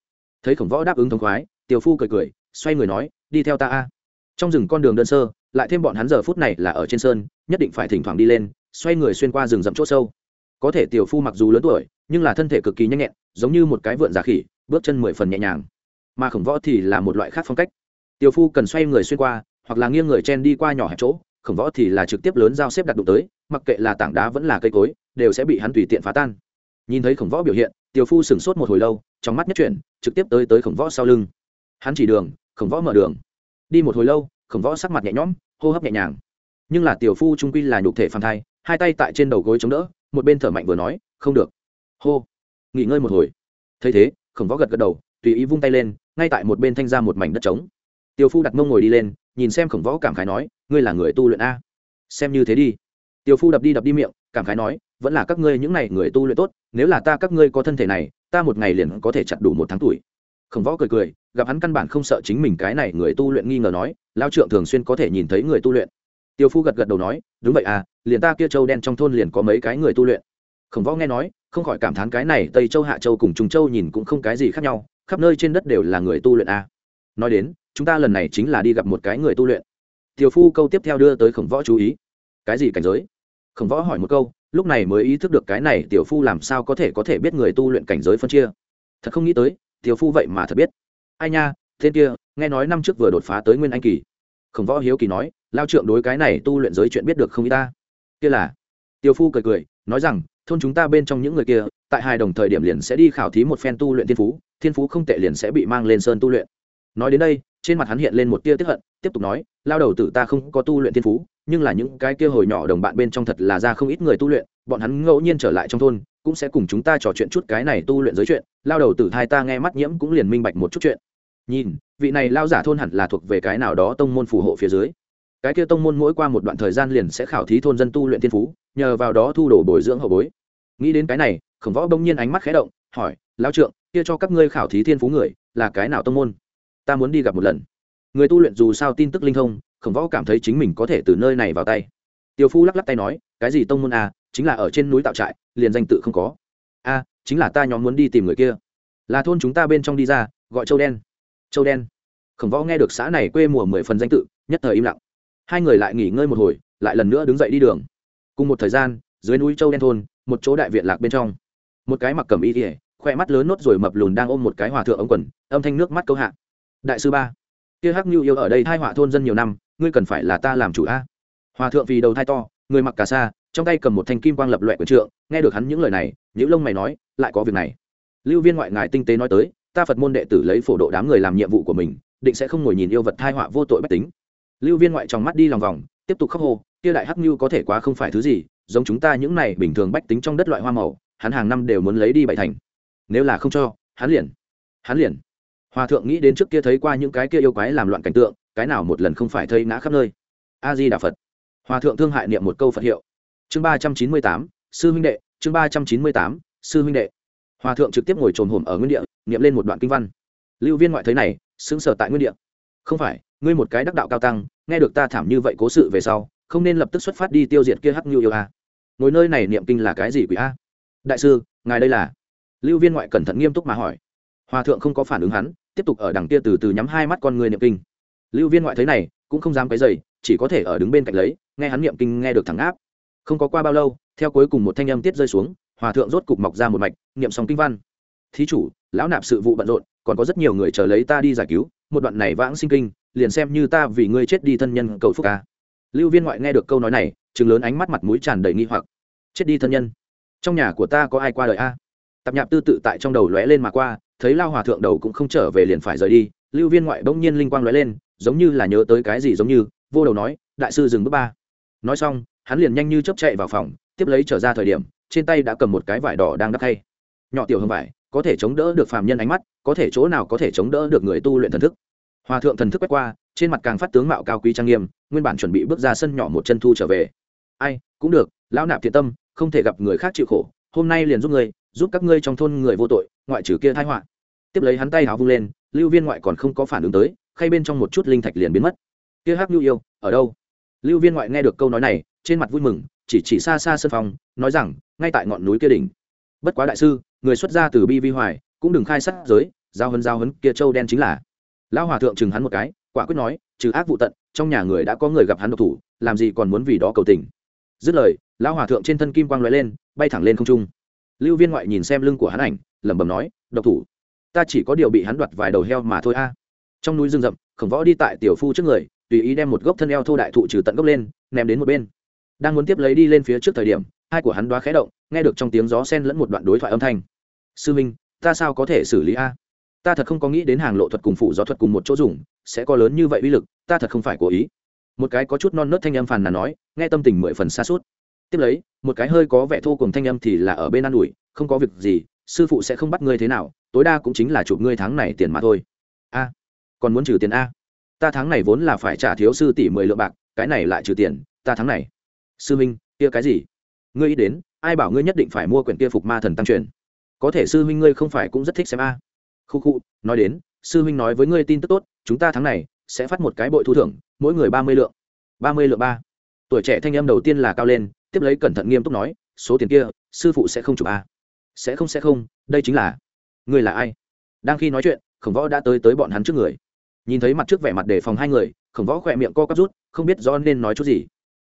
Thấy khổng võ đáp ứng thống khoái, tiểu phu cười cười, xoay người nói, đi theo ta a. Trong rừng con đường đơn sơ, lại thêm bọn hắn giờ phút này là ở trên sơn, nhất định phải thỉnh thoảng đi lên, xoay người xuyên qua rừng rậm chỗ sâu. Có thể tiểu phu mặc dù lớn tuổi, nhưng là thân thể cực kỳ nhanh nhẹn, giống như một cái vượn giả khỉ bước chân mười phần nhẹ nhàng. Mà khổng võ thì là một loại khác phong cách. Tiểu phu cần xoay người xuyên qua, hoặc là nghiêng người chen đi qua nhỏ hẹp chỗ, khổng võ thì là trực tiếp lớn giao xếp đặt đụng tới, mặc kệ là tảng đá vẫn là cây cối, đều sẽ bị hắn tùy tiện phá tan. Nhìn thấy khổng võ biểu hiện, tiểu phu sửng sốt một hồi lâu, trong mắt nhất chuyển, trực tiếp tới tới khổng võ sau lưng. Hắn chỉ đường, khổng võ mở đường. Đi một hồi lâu, khổng võ sắc mặt nhẹ nhõm, hô hấp nhẹ nhàng. Nhưng là tiểu phu trung quy là nhục thể phàm thai, hai tay tại trên đầu gối chống đỡ, một bên thở mạnh vừa nói, không được. Hô. Nghỉ ngơi một hồi. Thấy thế khổng võ gật gật đầu, tùy ý vung tay lên, ngay tại một bên thanh ra một mảnh đất trống. Tiêu phu đặt mông ngồi đi lên, nhìn xem khổng võ cảm khái nói, ngươi là người tu luyện a? Xem như thế đi. Tiêu phu đập đi đập đi miệng, cảm khái nói, vẫn là các ngươi những này người tu luyện tốt, nếu là ta các ngươi có thân thể này, ta một ngày liền có thể chặt đủ một tháng tuổi. Khổng võ cười cười, gặp hắn căn bản không sợ chính mình cái này người tu luyện nghi ngờ nói lao trượng thường xuyên có thể nhìn thấy người tu luyện. Tiêu phu gật gật đầu nói, đúng vậy à liền ta kia châu đen trong thôn liền có mấy cái người tu luyện khổng võ nghe nói, không khỏi cảm thán cái này tây châu, hạ châu cùng trung châu nhìn cũng không cái gì khác nhau, khắp nơi trên đất đều là người tu luyện à. nói đến, chúng ta lần này chính là đi gặp một cái người tu luyện. Tiểu phu câu tiếp theo đưa tới khổng võ chú ý. Cái gì cảnh giới? Khổng võ hỏi một câu, lúc này mới ý thức được cái này tiểu phu làm sao có thể có thể biết người tu luyện cảnh giới phân chia. Thật không nghĩ tới, tiểu phu vậy mà thật biết. Ai nha, tên kia, nghe nói năm trước vừa đột phá tới nguyên anh kỳ. Khổng võ hiếu kỳ nói, lao trượng đối cái này tu luyện giới chuyện biết được không ý ta? Kia là, tiểu phu cười cười, nói rằng thôn chúng ta bên trong những người kia, tại hai đồng thời điểm liền sẽ đi khảo thí một phen tu luyện thiên phú thiên phú không tệ liền sẽ bị mang lên sơn tu luyện. Nói đến đây, trên mặt hắn hiện lên một tia tiếp hận, tiếp tục nói, lao đầu tử ta không có tu luyện thiên phú, nhưng là những cái kia hồi nhỏ đồng bạn bên trong thật là ra không ít người tu luyện, bọn hắn ngẫu nhiên trở lại trong thôn, cũng sẽ cùng chúng ta trò chuyện chút cái này tu luyện giới chuyện, lao đầu tử thai ta nghe mắt nhiễm cũng liền minh bạch một chút chuyện. Nhìn, vị này lao giả thôn hẳn là thuộc về cái nào đó tông môn phù hộ phía dưới cái kia tông môn mỗi qua một đoạn thời gian liền sẽ khảo thí thôn dân tu luyện thiên phú, nhờ vào đó thu đồ bồi dưỡng hậu bối. Nghĩ đến cái này, khổng võ bỗng nhiên ánh mắt khé động, hỏi lao trượng, kia cho các ngươi khảo thí thiên phú người là cái nào tông môn? Ta muốn đi gặp một lần. Người tu luyện dù sao tin tức linh thông, khổng võ cảm thấy chính mình có thể từ nơi này vào tay. Tiêu phu lắc lắc tay nói, cái gì tông môn a chính là ở trên núi tạo trại, liền danh tự không có. A, chính là ta nhóm muốn đi tìm người kia. Là thôn chúng ta bên trong đi ra, gọi châu đen. Châu đen. Khổng võ nghe được xã này quê mùa mười phần danh tự, nhất thời im lặng hai người lại nghỉ ngơi một hồi, lại lần nữa đứng dậy đi đường. Cùng một thời gian, dưới núi châu đen thôn, một chỗ đại viện lạc bên trong. Một cái mặc cầm y ỉa khoe mắt lớn nốt rồi mập lùn đang ôm một cái hòa thượng ống quần, âm thanh nước mắt câu hạ. Đại sư ba, kia hắc nhu yêu ở đây hai họa thôn dân nhiều năm, ngươi cần phải là ta làm chủ a. Hòa thượng vì đầu thai to, người mặc cà sa, trong tay cầm một thanh kim quang lập loẹ quần trượng, nghe được hắn những lời này những lông mày nói, lại có việc này. Lưu viên ngoại ngài tinh tế nói tới, ta phật môn đệ tử lấy phổ độ đám người làm nhiệm vụ của mình, định sẽ không ngồi nhìn yêu vật thai họa vô tội bách tính lưu viên ngoại trong mắt đi lòng vòng, tiếp tục khóc hô, kia đại hắc như có thể quá không phải thứ gì, giống chúng ta những này bình thường bách tính trong đất loại hoa màu, hắn hàng năm đều muốn lấy đi bảy thành. Nếu là không cho, hắn liền hắn liền. Hòa thượng nghĩ đến trước kia thấy qua những cái kia yêu quái làm loạn cảnh tượng, cái nào một lần không phải thấy ngã khắp nơi. A di đà phật. Hòa thượng thương hại niệm một câu phật hiệu. Chương ba trăm chín mươi tám, sư huynh đệ, chương ba trăm chín mươi tám, sư huynh đệ. Hòa thượng trực tiếp ngồi trồm hổm ở nguyên địa, niệm lên một đoạn kinh văn. Lưu viên ngoại thấy này xứng sở tại nguyên địa. Không phải, ngươi một cái đắc đạo cao tăng nghe được ta thảm như vậy cố sự về sau, không nên lập tức xuất phát đi tiêu diệt kia hắc nhu yêu a. Ngồi nơi này niệm kinh là cái gì quỷ a? Đại sư, ngài đây là? Lưu viên ngoại cẩn thận nghiêm túc mà hỏi. Hòa thượng không có phản ứng hắn, tiếp tục ở đằng kia từ từ nhắm hai mắt con người niệm kinh. Lưu viên ngoại thấy này, cũng không dám cái dày chỉ có thể ở đứng bên cạnh lấy, nghe hắn niệm kinh nghe được thẳng áp. Không có qua bao lâu, theo cuối cùng một thanh âm tiết rơi xuống, hòa thượng rốt cục mọc ra một mạch, niệm xong kinh văn. Thí chủ, lão nạp sự vụ bận rộn, còn có rất nhiều người chờ lấy ta đi giải cứu, một đoạn này vãng sinh kinh liền xem như ta vì ngươi chết đi thân nhân cầu phúc ca. Lưu viên ngoại nghe được câu nói này chừng lớn ánh mắt mặt mũi tràn đầy nghi hoặc. Chết đi thân nhân. Trong nhà của ta có ai qua đời a? Tạp nhạp tư tự tại trong đầu lóe lên mà qua, thấy lao hòa thượng đầu cũng không trở về liền phải rời đi, lưu viên ngoại bỗng nhiên linh quang lóe lên, giống như là nhớ tới cái gì giống như, vô đầu nói, đại sư dừng bước ba. Nói xong, hắn liền nhanh như chấp chạy vào phòng, tiếp lấy trở ra thời điểm, trên tay đã cầm một cái vải đỏ đang đắp thay nhỏ tiểu hương vải, có thể chống đỡ được phàm nhân ánh mắt, có thể chỗ nào có thể chống đỡ được người tu luyện thần thức hòa thượng thần thức quét qua, trên mặt càng phát tướng mạo cao quý trang nghiêm, nguyên bản chuẩn bị bước ra sân nhỏ một chân thu trở về. Ai, cũng được, lão nạp thiện tâm, không thể gặp người khác chịu khổ, hôm nay liền giúp người giúp các ngươi trong thôn người vô tội, ngoại trừ kia thái họa. Tiếp lấy hắn tay háo vung lên, lưu viên ngoại còn không có phản ứng tới, khay bên trong một chút linh thạch liền biến mất. Kia hắc lưu yêu, ở đâu? Lưu viên ngoại nghe được câu nói này, trên mặt vui mừng, chỉ chỉ xa xa sân phòng, nói rằng, ngay tại ngọn núi kia đỉnh. Bất quá đại sư, người xuất gia từ bi vi hoài, cũng đừng khai sát giới, giao hấn giao hấn, kia châu đen chính là lão hòa thượng chừng hắn một cái, quả quyết nói, trừ ác vụ tận, trong nhà người đã có người gặp hắn độc thủ, làm gì còn muốn vì đó cầu tình? Dứt lời, lão hòa thượng trên thân kim quang lóe lên, bay thẳng lên không trung. Lưu viên ngoại nhìn xem lưng của hắn ảnh, lẩm bẩm nói, độc thủ, ta chỉ có điều bị hắn đoạt vài đầu heo mà thôi a. Trong núi rừng rậm, khổng võ đi tại tiểu phu trước người, tùy ý đem một gốc thân eo thô đại thụ trừ tận gốc lên, ném đến một bên. Đang muốn tiếp lấy đi lên phía trước thời điểm, hai của hắn đoá khé động, nghe được trong tiếng gió sen lẫn một đoạn đối thoại âm thanh. Sư minh, ta sao có thể xử lý a? Ta thật không có nghĩ đến hàng lộ thuật cùng phụ gió thuật cùng một chỗ dùng, sẽ có lớn như vậy uy lực, ta thật không phải cố ý. Một cái có chút non nớt thanh âm phàn là nói, nghe tâm tình mười phần xa suốt. Tiếp lấy, một cái hơi có vẻ thô cùng thanh âm thì là ở bên an ủi, không có việc gì, sư phụ sẽ không bắt ngươi thế nào, tối đa cũng chính là chụp ngươi tháng này tiền mà thôi. A, còn muốn trừ tiền a? Ta tháng này vốn là phải trả thiếu sư tỷ mười lượng bạc, cái này lại trừ tiền, ta tháng này. Sư minh, kia cái gì? Ngươi ý đến, ai bảo ngươi nhất định phải mua quyển kia phục ma thần tăng truyền? Có thể sư Minh ngươi không phải cũng rất thích xem a khu khu, nói đến, sư huynh nói với ngươi tin tức tốt, chúng ta tháng này sẽ phát một cái bội thu thưởng, mỗi người ba mươi lượng. Ba mươi lượng ba. Tuổi trẻ thanh em đầu tiên là cao lên, tiếp lấy cẩn thận nghiêm túc nói, số tiền kia, sư phụ sẽ không chụp à? sẽ không sẽ không, đây chính là, ngươi là ai? Đang khi nói chuyện, khổng võ đã tới tới bọn hắn trước người. Nhìn thấy mặt trước vẻ mặt đề phòng hai người, khổng võ khỏe miệng co cắp rút, không biết do nên nói chút gì.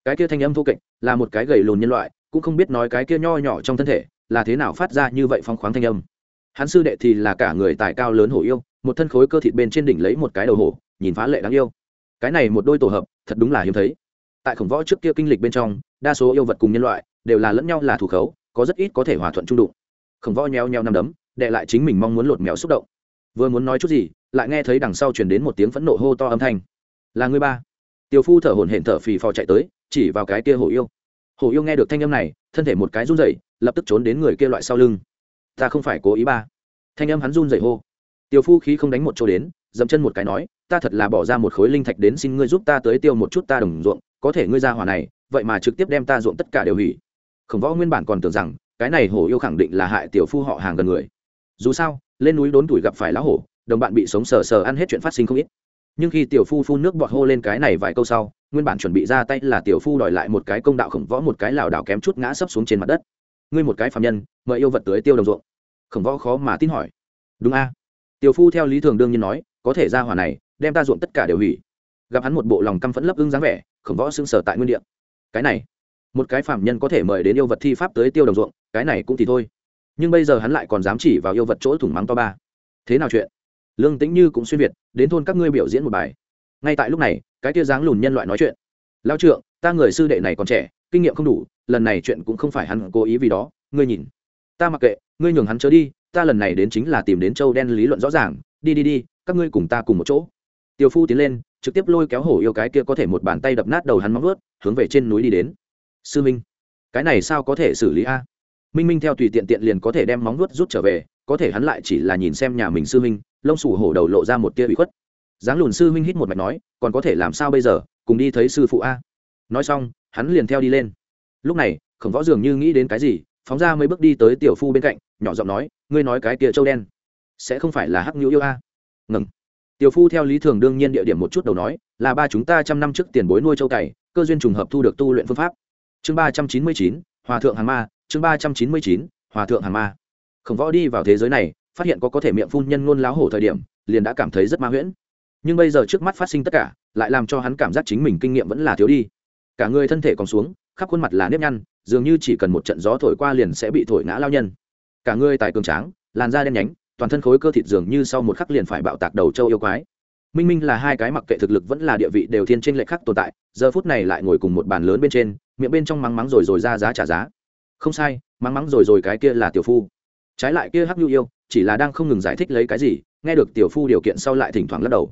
Cái kia thanh âm thô kệch, là một cái gầy lùn nhân loại, cũng không biết nói cái kia nho nhỏ trong thân thể, là thế nào phát ra như vậy phong khoáng thanh âm hắn sư đệ thì là cả người tài cao lớn hổ yêu, một thân khối cơ thịt bên trên đỉnh lấy một cái đầu hổ, nhìn phá lệ đáng yêu. Cái này một đôi tổ hợp, thật đúng là hiếm thấy. Tại khổng võ trước kia kinh lịch bên trong, đa số yêu vật cùng nhân loại, đều là lẫn nhau là thủ khấu, có rất ít có thể hòa thuận trung đụng. Khổng võ nheo nheo nằm đấm, đệ lại chính mình mong muốn lột mèo xúc động. Vừa muốn nói chút gì, lại nghe thấy đằng sau truyền đến một tiếng phẫn nộ hô to âm thanh. Là người ba. Tiểu phu thở hổn hển thở phì phò chạy tới, chỉ vào cái kia hổ yêu. Hổ yêu nghe được thanh âm này, thân thể một cái run rẩy, lập tức trốn đến người kia loại sau lưng ta không phải cố ý ba. Thanh âm hắn run rẩy hô. Tiểu phu khí không đánh một chỗ đến, dậm chân một cái nói, ta thật là bỏ ra một khối linh thạch đến xin ngươi giúp ta tới tiêu một chút ta đồng ruộng, có thể ngươi ra hỏa này, vậy mà trực tiếp đem ta ruộng tất cả đều hủy. Khổng võ nguyên bản còn tưởng rằng, cái này hổ yêu khẳng định là hại tiểu phu họ hàng gần người. Dù sao, lên núi đốn tuổi gặp phải lá hổ, đồng bạn bị sống sờ sờ ăn hết chuyện phát sinh không ít. Nhưng khi tiểu phu phun nước bọt hô lên cái này vài câu sau, nguyên bản chuẩn bị ra tay là tiểu phu đòi lại một cái công đạo khổng võ một cái lảo đảo kém chút ngã sấp xuống trên mặt đất ngươi một cái phạm nhân, mời yêu vật tới tiêu đồng ruộng. Khổng võ khó mà tin hỏi. Đúng a. Tiểu phu theo lý thường đương nhiên nói, có thể ra hỏa này, đem ta ruộng tất cả đều hủy. Gặp hắn một bộ lòng căm phẫn lấp ưng dáng vẻ, khổng võ xưng sở tại nguyên địa. Cái này, một cái phạm nhân có thể mời đến yêu vật thi pháp tới tiêu đồng ruộng, cái này cũng thì thôi. Nhưng bây giờ hắn lại còn dám chỉ vào yêu vật chỗ thủng mắng to ba. Thế nào chuyện? Lương tĩnh như cũng xuyên việt, đến thôn các ngươi biểu diễn một bài. Ngay tại lúc này, cái tia dáng lùn nhân loại nói chuyện. Lao trượng, ta người sư đệ này còn trẻ kinh nghiệm không đủ, lần này chuyện cũng không phải hắn cố ý vì đó. Ngươi nhìn, ta mặc kệ, ngươi nhường hắn chớ đi, ta lần này đến chính là tìm đến châu đen lý luận rõ ràng. Đi đi đi, các ngươi cùng ta cùng một chỗ. Tiểu phu tiến lên, trực tiếp lôi kéo hổ yêu cái kia có thể một bàn tay đập nát đầu hắn móng ướt hướng về trên núi đi đến. Sư minh, cái này sao có thể xử lý a? Minh minh theo tùy tiện tiện liền có thể đem móng vuốt rút trở về, có thể hắn lại chỉ là nhìn xem nhà mình sư minh, lông sủ hổ đầu lộ ra một tia bị khuất. Dáng lùn sư minh hít một mạch nói, còn có thể làm sao bây giờ, cùng đi thấy sư phụ a? Nói xong hắn liền theo đi lên. Lúc này, khổng võ dường như nghĩ đến cái gì, phóng ra mấy bước đi tới tiểu phu bên cạnh, nhỏ giọng nói, ngươi nói cái tia trâu đen, sẽ không phải là hắc nhũ yêu a? Ngừng. Tiểu phu theo lý thường đương nhiên địa điểm một chút đầu nói, là ba chúng ta trăm năm trước tiền bối nuôi châu cày, cơ duyên trùng hợp thu được tu luyện phương pháp. Chương ba trăm chín mươi chín, hòa thượng hàng ma, chương ba trăm chín mươi chín, hòa thượng hàng ma. Khổng võ đi vào thế giới này, phát hiện có có thể miệng phun nhân ngôn láo hổ thời điểm, liền đã cảm thấy rất ma huyễn. Nhưng bây giờ trước mắt phát sinh tất cả, lại làm cho hắn cảm giác chính mình kinh nghiệm vẫn là thiếu đi cả người thân thể còn xuống, khắp khuôn mặt là nếp nhăn, dường như chỉ cần một trận gió thổi qua liền sẽ bị thổi ngã lao nhân. Cả người tài cường tráng, làn da đen nhánh, toàn thân khối cơ thịt dường như sau một khắc liền phải bạo tạc đầu châu yêu quái. Minh minh là hai cái mặc kệ thực lực vẫn là địa vị đều thiên trên lệ khắc tồn tại, giờ phút này lại ngồi cùng một bàn lớn bên trên, miệng bên trong mắng mắng rồi rồi ra giá trả giá. Không sai, mắng mắng rồi rồi cái kia là tiểu phu. Trái lại kia hắc nhu yêu, chỉ là đang không ngừng giải thích lấy cái gì, nghe được tiểu phu điều kiện sau lại thỉnh thoảng lắc đầu.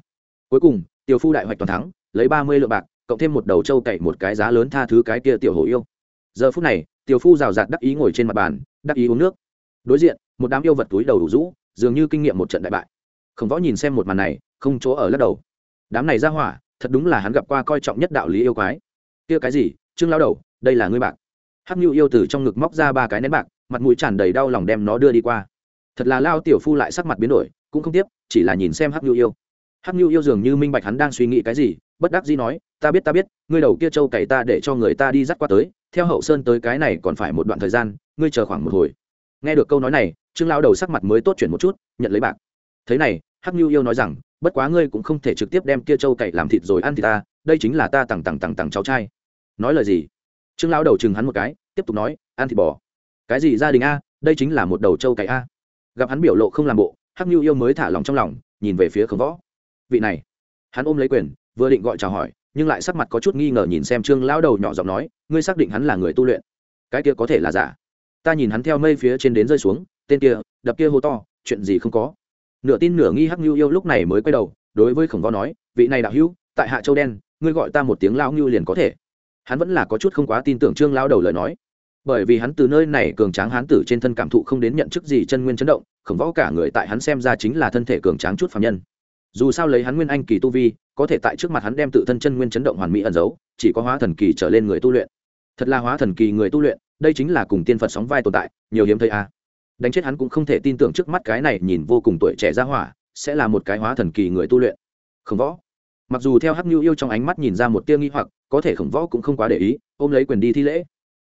Cuối cùng, tiểu phu đại hoạch toàn thắng, lấy ba mươi lượng bạc cộng thêm một đầu trâu cậy một cái giá lớn tha thứ cái kia tiểu hổ yêu. Giờ phút này, tiểu phu rào rạt đắc ý ngồi trên mặt bàn, đắc ý uống nước. Đối diện, một đám yêu vật túi đầu đủ rũ, dường như kinh nghiệm một trận đại bại. Khổng võ nhìn xem một màn này, không chỗ ở lắc đầu. Đám này ra hỏa, thật đúng là hắn gặp qua coi trọng nhất đạo lý yêu quái. Kia cái gì? Trương lao đầu, đây là ngươi bạc. Hắc nhu yêu từ trong ngực móc ra ba cái nén bạc, mặt mũi tràn đầy đau lòng đem nó đưa đi qua. Thật là lao tiểu phu lại sắc mặt biến đổi, cũng không tiếp, chỉ là nhìn xem hắc nhu yêu. Hắc nhu yêu dường như minh bạch hắn đang suy nghĩ cái gì bất đắc dĩ nói, ta biết ta biết, ngươi đầu kia trâu cày ta để cho người ta đi dắt qua tới, theo hậu sơn tới cái này còn phải một đoạn thời gian, ngươi chờ khoảng một hồi. Nghe được câu nói này, trương lao đầu sắc mặt mới tốt chuyển một chút, nhận lấy bạc. Thế này, hắc nhu yêu nói rằng, bất quá ngươi cũng không thể trực tiếp đem kia trâu cày làm thịt rồi ăn thịt ta, đây chính là ta tằng tằng tằng tằng cháu trai. Nói lời gì? Trương lão đầu chừng hắn một cái, tiếp tục nói, ăn thịt bò. Cái gì gia đình a? Đây chính là một đầu trâu cày a. Gặp hắn biểu lộ không làm bộ, hắc nhu yêu mới thả lòng trong lòng, nhìn về phía khổng võ. Vị này. Hắn ôm lấy quyền vừa định gọi chào hỏi, nhưng lại sắc mặt có chút nghi ngờ nhìn xem trương lão đầu nhỏ giọng nói, ngươi xác định hắn là người tu luyện? Cái kia có thể là giả? Ta nhìn hắn theo mây phía trên đến rơi xuống, tên kia, đập kia hô to, chuyện gì không có? Nửa tin nửa nghi hắc nhu yêu lúc này mới quay đầu, đối với khổng võ nói, vị này đạo hữu, tại hạ châu đen, ngươi gọi ta một tiếng lão ngưu liền có thể. Hắn vẫn là có chút không quá tin tưởng trương lão đầu lời nói. Bởi vì hắn từ nơi này cường tráng hán tử trên thân cảm thụ không đến nhận chức gì chân nguyên chấn động, khổng võ cả người tại hắn xem ra chính là thân thể cường tráng chút phạm nhân. Dù sao lấy hắn nguyên anh kỳ tu vi có thể tại trước mặt hắn đem tự thân chân nguyên chấn động hoàn mỹ ẩn giấu, chỉ có hóa thần kỳ trở lên người tu luyện. Thật là hóa thần kỳ người tu luyện, đây chính là cùng tiên phật sóng vai tồn tại, nhiều hiếm thấy a. Đánh chết hắn cũng không thể tin tưởng trước mắt cái này nhìn vô cùng tuổi trẻ ra hỏa, sẽ là một cái hóa thần kỳ người tu luyện. Khổng võ. Mặc dù theo hắc nhu yêu trong ánh mắt nhìn ra một tia nghi hoặc, có thể khổng võ cũng không quá để ý, ôm lấy quyền đi thi lễ.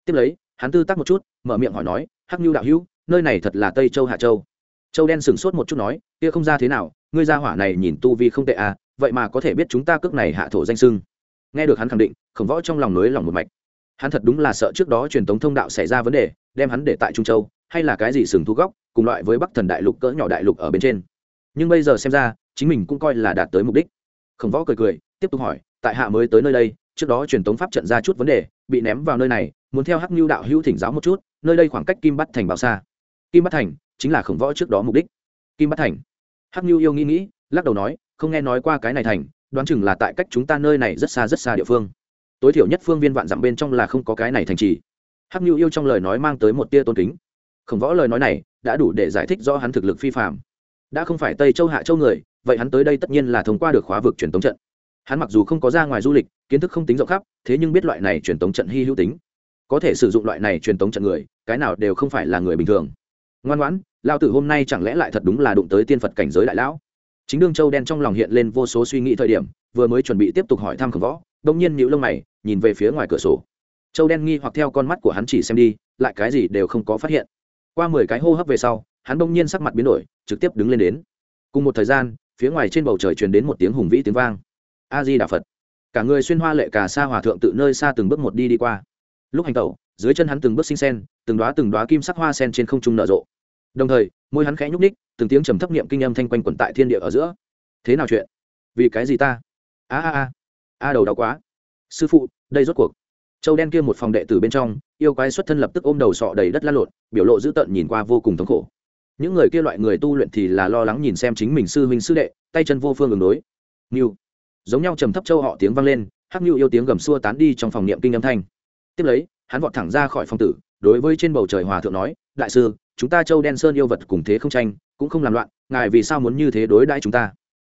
Tiếp lấy, hắn tư tắc một chút, mở miệng hỏi nói, hắc nhu đạo hữu, nơi này thật là tây châu hạ châu. Châu đen sửng sốt một chút nói, kia không ra thế nào, ngươi ra hỏa này nhìn tu vi không tệ à vậy mà có thể biết chúng ta cước này hạ thổ danh sưng. Nghe được hắn khẳng định, khổng võ trong lòng nới lòng một mạch. Hắn thật đúng là sợ trước đó truyền thống thông đạo xảy ra vấn đề, đem hắn để tại trung châu, hay là cái gì sừng thu góc, cùng loại với bắc thần đại lục cỡ nhỏ đại lục ở bên trên. Nhưng bây giờ xem ra, chính mình cũng coi là đạt tới mục đích. Khổng võ cười cười, tiếp tục hỏi, tại hạ mới tới nơi đây, trước đó truyền thống pháp trận ra chút vấn đề, bị ném vào nơi này, muốn theo hắc lưu đạo hữu thỉnh giáo một chút, nơi đây khoảng cách kim bắt thành bao xa? Kim bắt thành chính là khổng võ trước đó mục đích. Kim bắt thành. Hắc lưu yêu nghĩ nghĩ, lắc đầu nói không nghe nói qua cái này thành, đoán chừng là tại cách chúng ta nơi này rất xa rất xa địa phương. Tối thiểu nhất phương viên vạn dặm bên trong là không có cái này thành trì. Hắc nhu yêu trong lời nói mang tới một tia tôn kính. Khổng võ lời nói này đã đủ để giải thích do hắn thực lực phi phạm đã không phải tây châu hạ châu người, vậy hắn tới đây tất nhiên là thông qua được khóa vực truyền tống trận. Hắn mặc dù không có ra ngoài du lịch, kiến thức không tính rộng khắp, thế nhưng biết loại này truyền tống trận hy hữu tính. Có thể sử dụng loại này truyền tống trận người, cái nào đều không phải là người bình thường. Ngoan ngoãn, lao tử hôm nay chẳng lẽ lại thật đúng là đụng tới tiên phật cảnh giới đại lão? Chính đương châu đen trong lòng hiện lên vô số suy nghĩ thời điểm, vừa mới chuẩn bị tiếp tục hỏi thăm khổng võ đông nhiên nhữ lông mày, nhìn về phía ngoài cửa sổ. Châu đen nghi hoặc theo con mắt của hắn chỉ xem đi, lại cái gì đều không có phát hiện. Qua mười cái hô hấp về sau, hắn đông nhiên sắc mặt biến đổi, trực tiếp đứng lên đến. Cùng một thời gian, phía ngoài trên bầu trời truyền đến một tiếng hùng vĩ tiếng vang. A di đà phật. Cả người xuyên hoa lệ cà sa hòa thượng tự nơi xa từng bước một đi đi qua. Lúc hành tẩu, dưới chân hắn từng bước sinh sen, từng đoá từng đoá kim sắc hoa sen trên không trung nở rộ đồng thời, môi hắn khẽ nhúc ních từng tiếng trầm thấp niệm kinh âm thanh quanh quẩn tại thiên địa ở giữa. Thế nào chuyện? Vì cái gì ta? A a a. A đầu đau quá. Sư phụ, đây rốt cuộc. Châu đen kia một phòng đệ tử bên trong, yêu quái xuất thân lập tức ôm đầu sọ đầy đất lăn lộn, biểu lộ dữ tợn nhìn qua vô cùng thống khổ. Những người kia loại người tu luyện thì là lo lắng nhìn xem chính mình sư huynh sư đệ, tay chân vô phương ứng đối. Ngưu. giống nhau trầm thấp châu họ tiếng vang lên, hắc Ngưu yêu tiếng gầm xua tán đi trong phòng niệm kinh âm thanh. Tiếp lấy, hắn vọt thẳng ra khỏi phòng tử, đối với trên bầu trời hòa thượng nói, đại sư chúng ta châu đen sơn yêu vật cùng thế không tranh, cũng không làm loạn, ngài vì sao muốn như thế đối đãi chúng ta?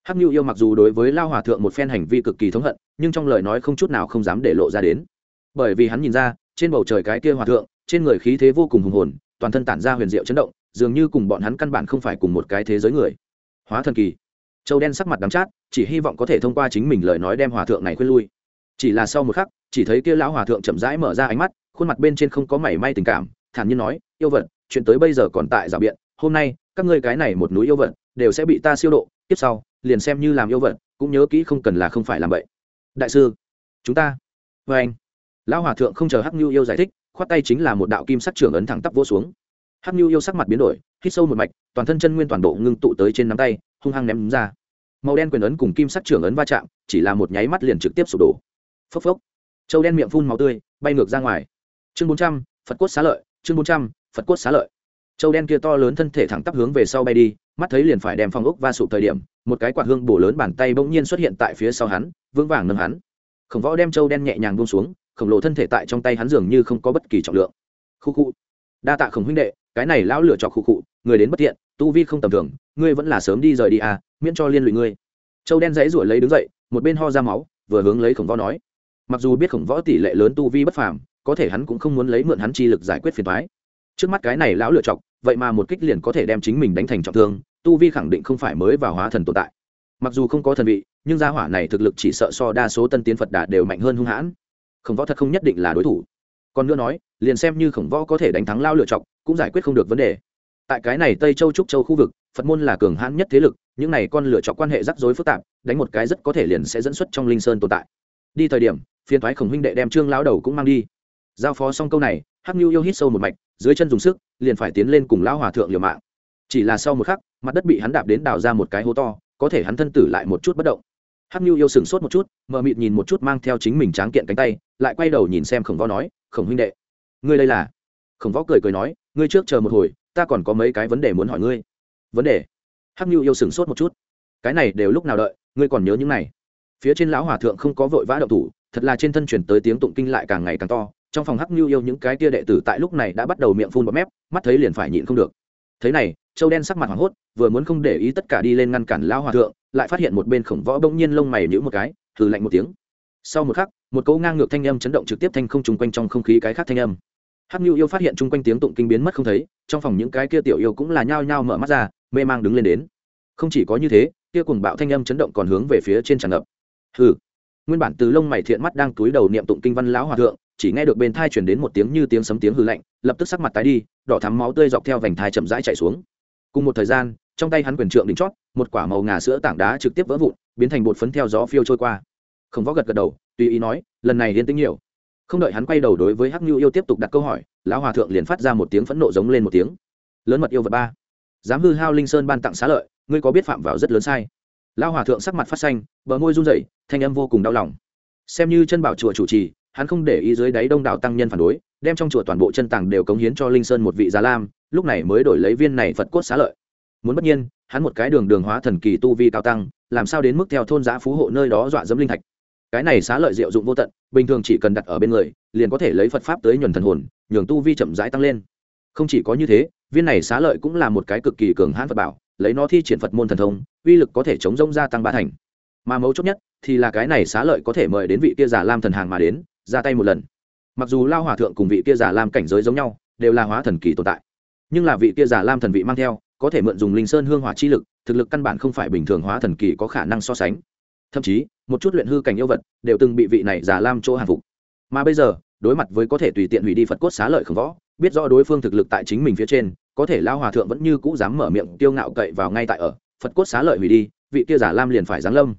Hắc Ngưu yêu mặc dù đối với lao hòa thượng một phen hành vi cực kỳ thống hận, nhưng trong lời nói không chút nào không dám để lộ ra đến. Bởi vì hắn nhìn ra, trên bầu trời cái kia hòa thượng, trên người khí thế vô cùng hùng hồn, toàn thân tản ra huyền diệu chấn động, dường như cùng bọn hắn căn bản không phải cùng một cái thế giới người. Hóa thần kỳ. Châu đen sắc mặt đắm chát, chỉ hy vọng có thể thông qua chính mình lời nói đem hòa thượng này khuyên lui. Chỉ là sau một khắc, chỉ thấy kia lão hòa thượng chậm rãi mở ra ánh mắt, khuôn mặt bên trên không có mảy may tình cảm, thản nhiên nói, yêu vật chuyện tới bây giờ còn tại giả biện, hôm nay, các ngươi cái này một núi yêu vật, đều sẽ bị ta siêu độ, tiếp sau, liền xem như làm yêu vật, cũng nhớ kỹ không cần là không phải làm vậy đại sư, chúng ta vê anh. Lão hòa thượng không chờ hắc nhu yêu giải thích, khoát tay chính là một đạo kim sắc trưởng ấn thẳng tắp vô xuống. Hắc nhu yêu sắc mặt biến đổi, hít sâu một mạch, toàn thân chân nguyên toàn bộ ngưng tụ tới trên nắm tay, hung hăng ném ra. Màu đen quyền ấn cùng kim sắc trưởng ấn va chạm, chỉ là một nháy mắt liền trực tiếp sụp đổ. Phốc phốc. Châu đen miệng phun màu tươi, bay ngược ra ngoài. Chương bốn trăm, phật cốt xá lợi, chương bốn trăm phật cốt xá lợi. Châu đen kia to lớn thân thể thẳng tắp hướng về sau bay đi, mắt thấy liền phải đem phong ốc va sụp thời điểm, một cái quạt hương bổ lớn bàn tay bỗng nhiên xuất hiện tại phía sau hắn, vững vàng nâng hắn. Khổng võ đem châu đen nhẹ nhàng buông xuống, khổng lồ thân thể tại trong tay hắn dường như không có bất kỳ trọng lượng. Khu khu. Đa tạ khổng huynh đệ, cái này lão lửa chọc khu khu, người đến bất tiện, tu vi không tầm thường, ngươi vẫn là sớm đi rời đi à miễn cho liên lụy ngươi. Châu đen dãy ruổi lấy đứng dậy, một bên ho ra máu, vừa hướng lấy khổng võ nói. Mặc dù biết khổng võ tỷ lệ lớn tu vi bất phàm, có thể hắn cũng không muốn lấy mượn hắn chi lực giải quyết phiền thoái trước mắt cái này lão lựa chọc, vậy mà một kích liền có thể đem chính mình đánh thành trọng thương, tu vi khẳng định không phải mới vào hóa thần tồn tại. Mặc dù không có thần vị, nhưng gia hỏa này thực lực chỉ sợ so đa số tân tiến phật đà đều mạnh hơn hung hãn. Khổng võ thật không nhất định là đối thủ. Còn nữa nói, liền xem như khổng võ có thể đánh thắng lao lựa chọc, cũng giải quyết không được vấn đề. Tại cái này tây châu trúc châu khu vực, phật môn là cường hãn nhất thế lực, những này con lựa chọn quan hệ rắc rối phức tạp, đánh một cái rất có thể liền sẽ dẫn xuất trong linh sơn tồn tại. Đi thời điểm phiên thoái khổng huynh đệ đem trương lao đầu cũng mang đi. Giao phó xong câu này, hắc nhu yêu hít sâu một mạch dưới chân dùng sức, liền phải tiến lên cùng lão hòa thượng liều mạng. Chỉ là sau một khắc, mặt đất bị hắn đạp đến đào ra một cái hố to, có thể hắn thân tử lại một chút bất động. Hắc nhu yêu sừng sốt một chút, mờ mịt nhìn một chút mang theo chính mình tráng kiện cánh tay, lại quay đầu nhìn xem khổng võ nói, khổng huynh đệ, ngươi đây là? Khổng võ cười cười nói, ngươi trước chờ một hồi, ta còn có mấy cái vấn đề muốn hỏi ngươi. Vấn đề? Hắc nhu yêu sừng sốt một chút. Cái này đều lúc nào đợi, ngươi còn nhớ những này? Phía trên lão hòa thượng không có vội vã đậu thủ, thật là trên thân chuyển tới tiếng tụng kinh lại càng ngày càng to trong phòng hắc nhu yêu những cái tia đệ tử tại lúc này đã bắt đầu miệng phun bọt mép, mắt thấy liền phải nhịn không được. Thế này, châu đen sắc mặt hoảng hốt, vừa muốn không để ý tất cả đi lên ngăn cản lão hòa thượng, lại phát hiện một bên khổng võ bỗng nhiên lông mày nhữ một cái thử lạnh một tiếng. Sau một khắc, một cỗ ngang ngược thanh âm chấn động trực tiếp thanh không chung quanh trong không khí cái khác thanh âm. Hắc nhu yêu phát hiện chung quanh tiếng tụng kinh biến mất không thấy, trong phòng những cái kia tiểu yêu cũng là nhao nhao mở mắt ra, mê mang đứng lên đến. Không chỉ có như thế, kia cùng bạo thanh âm chấn động còn hướng về phía trên tràn ngập. Hừ. Nguyên bản từ lông mày thiện mắt đang túi đầu niệm tụng kinh văn lão hòa thượng chỉ nghe được bên thai chuyển đến một tiếng như tiếng sấm tiếng hư lạnh, lập tức sắc mặt tái đi, đỏ thắm máu tươi dọc theo vành thai chậm rãi chạy xuống. Cùng một thời gian, trong tay hắn quyền trượng đỉnh chót, một quả màu ngà sữa tảng đá trực tiếp vỡ vụn, biến thành bột phấn theo gió phiêu trôi qua. Không võ gật gật đầu, tùy ý nói, lần này liên tính nhiều. Không đợi hắn quay đầu đối với hắc nhu yêu tiếp tục đặt câu hỏi, lão hòa thượng liền phát ra một tiếng phẫn nộ giống lên một tiếng. Lớn mật yêu vật ba, dám hư hao linh sơn ban tặng xá lợi, ngươi có biết phạm vào rất lớn sai? Lão hòa thượng sắc mặt phát xanh, bờ môi run rẩy, thanh âm vô cùng đau lòng. Xem như chân bảo chùa chủ trì hắn không để ý dưới đáy đông đảo tăng nhân phản đối, đem trong chùa toàn bộ chân tàng đều cống hiến cho linh sơn một vị già lam, lúc này mới đổi lấy viên này phật cốt xá lợi. Muốn bất nhiên, hắn một cái đường đường hóa thần kỳ tu vi cao tăng, làm sao đến mức theo thôn giã phú hộ nơi đó dọa dẫm linh thạch? Cái này xá lợi diệu dụng vô tận, bình thường chỉ cần đặt ở bên người, liền có thể lấy phật pháp tới nhuần thần hồn, nhường tu vi chậm rãi tăng lên. Không chỉ có như thế, viên này xá lợi cũng là một cái cực kỳ cường hãn phật bảo, lấy nó thi triển phật môn thần thông, uy lực có thể chống rông gia tăng ba thành. Mà mấu chốt nhất, thì là cái này xá lợi có thể mời đến vị kia giả lam thần hàng mà đến ra tay một lần. Mặc dù lao hòa thượng cùng vị kia giả lam cảnh giới giống nhau, đều là hóa thần kỳ tồn tại, nhưng là vị kia giả lam thần vị mang theo, có thể mượn dùng linh sơn hương hỏa chi lực, thực lực căn bản không phải bình thường hóa thần kỳ có khả năng so sánh. Thậm chí, một chút luyện hư cảnh yêu vật đều từng bị vị này giả lam chỗ hàng phục. Mà bây giờ, đối mặt với có thể tùy tiện hủy đi phật cốt xá lợi khổng võ, biết rõ đối phương thực lực tại chính mình phía trên, có thể lao hòa thượng vẫn như cũ dám mở miệng tiêu ngạo cậy vào ngay tại ở, phật cốt xá lợi hủy đi, vị kia giả lam liền phải giáng lâm.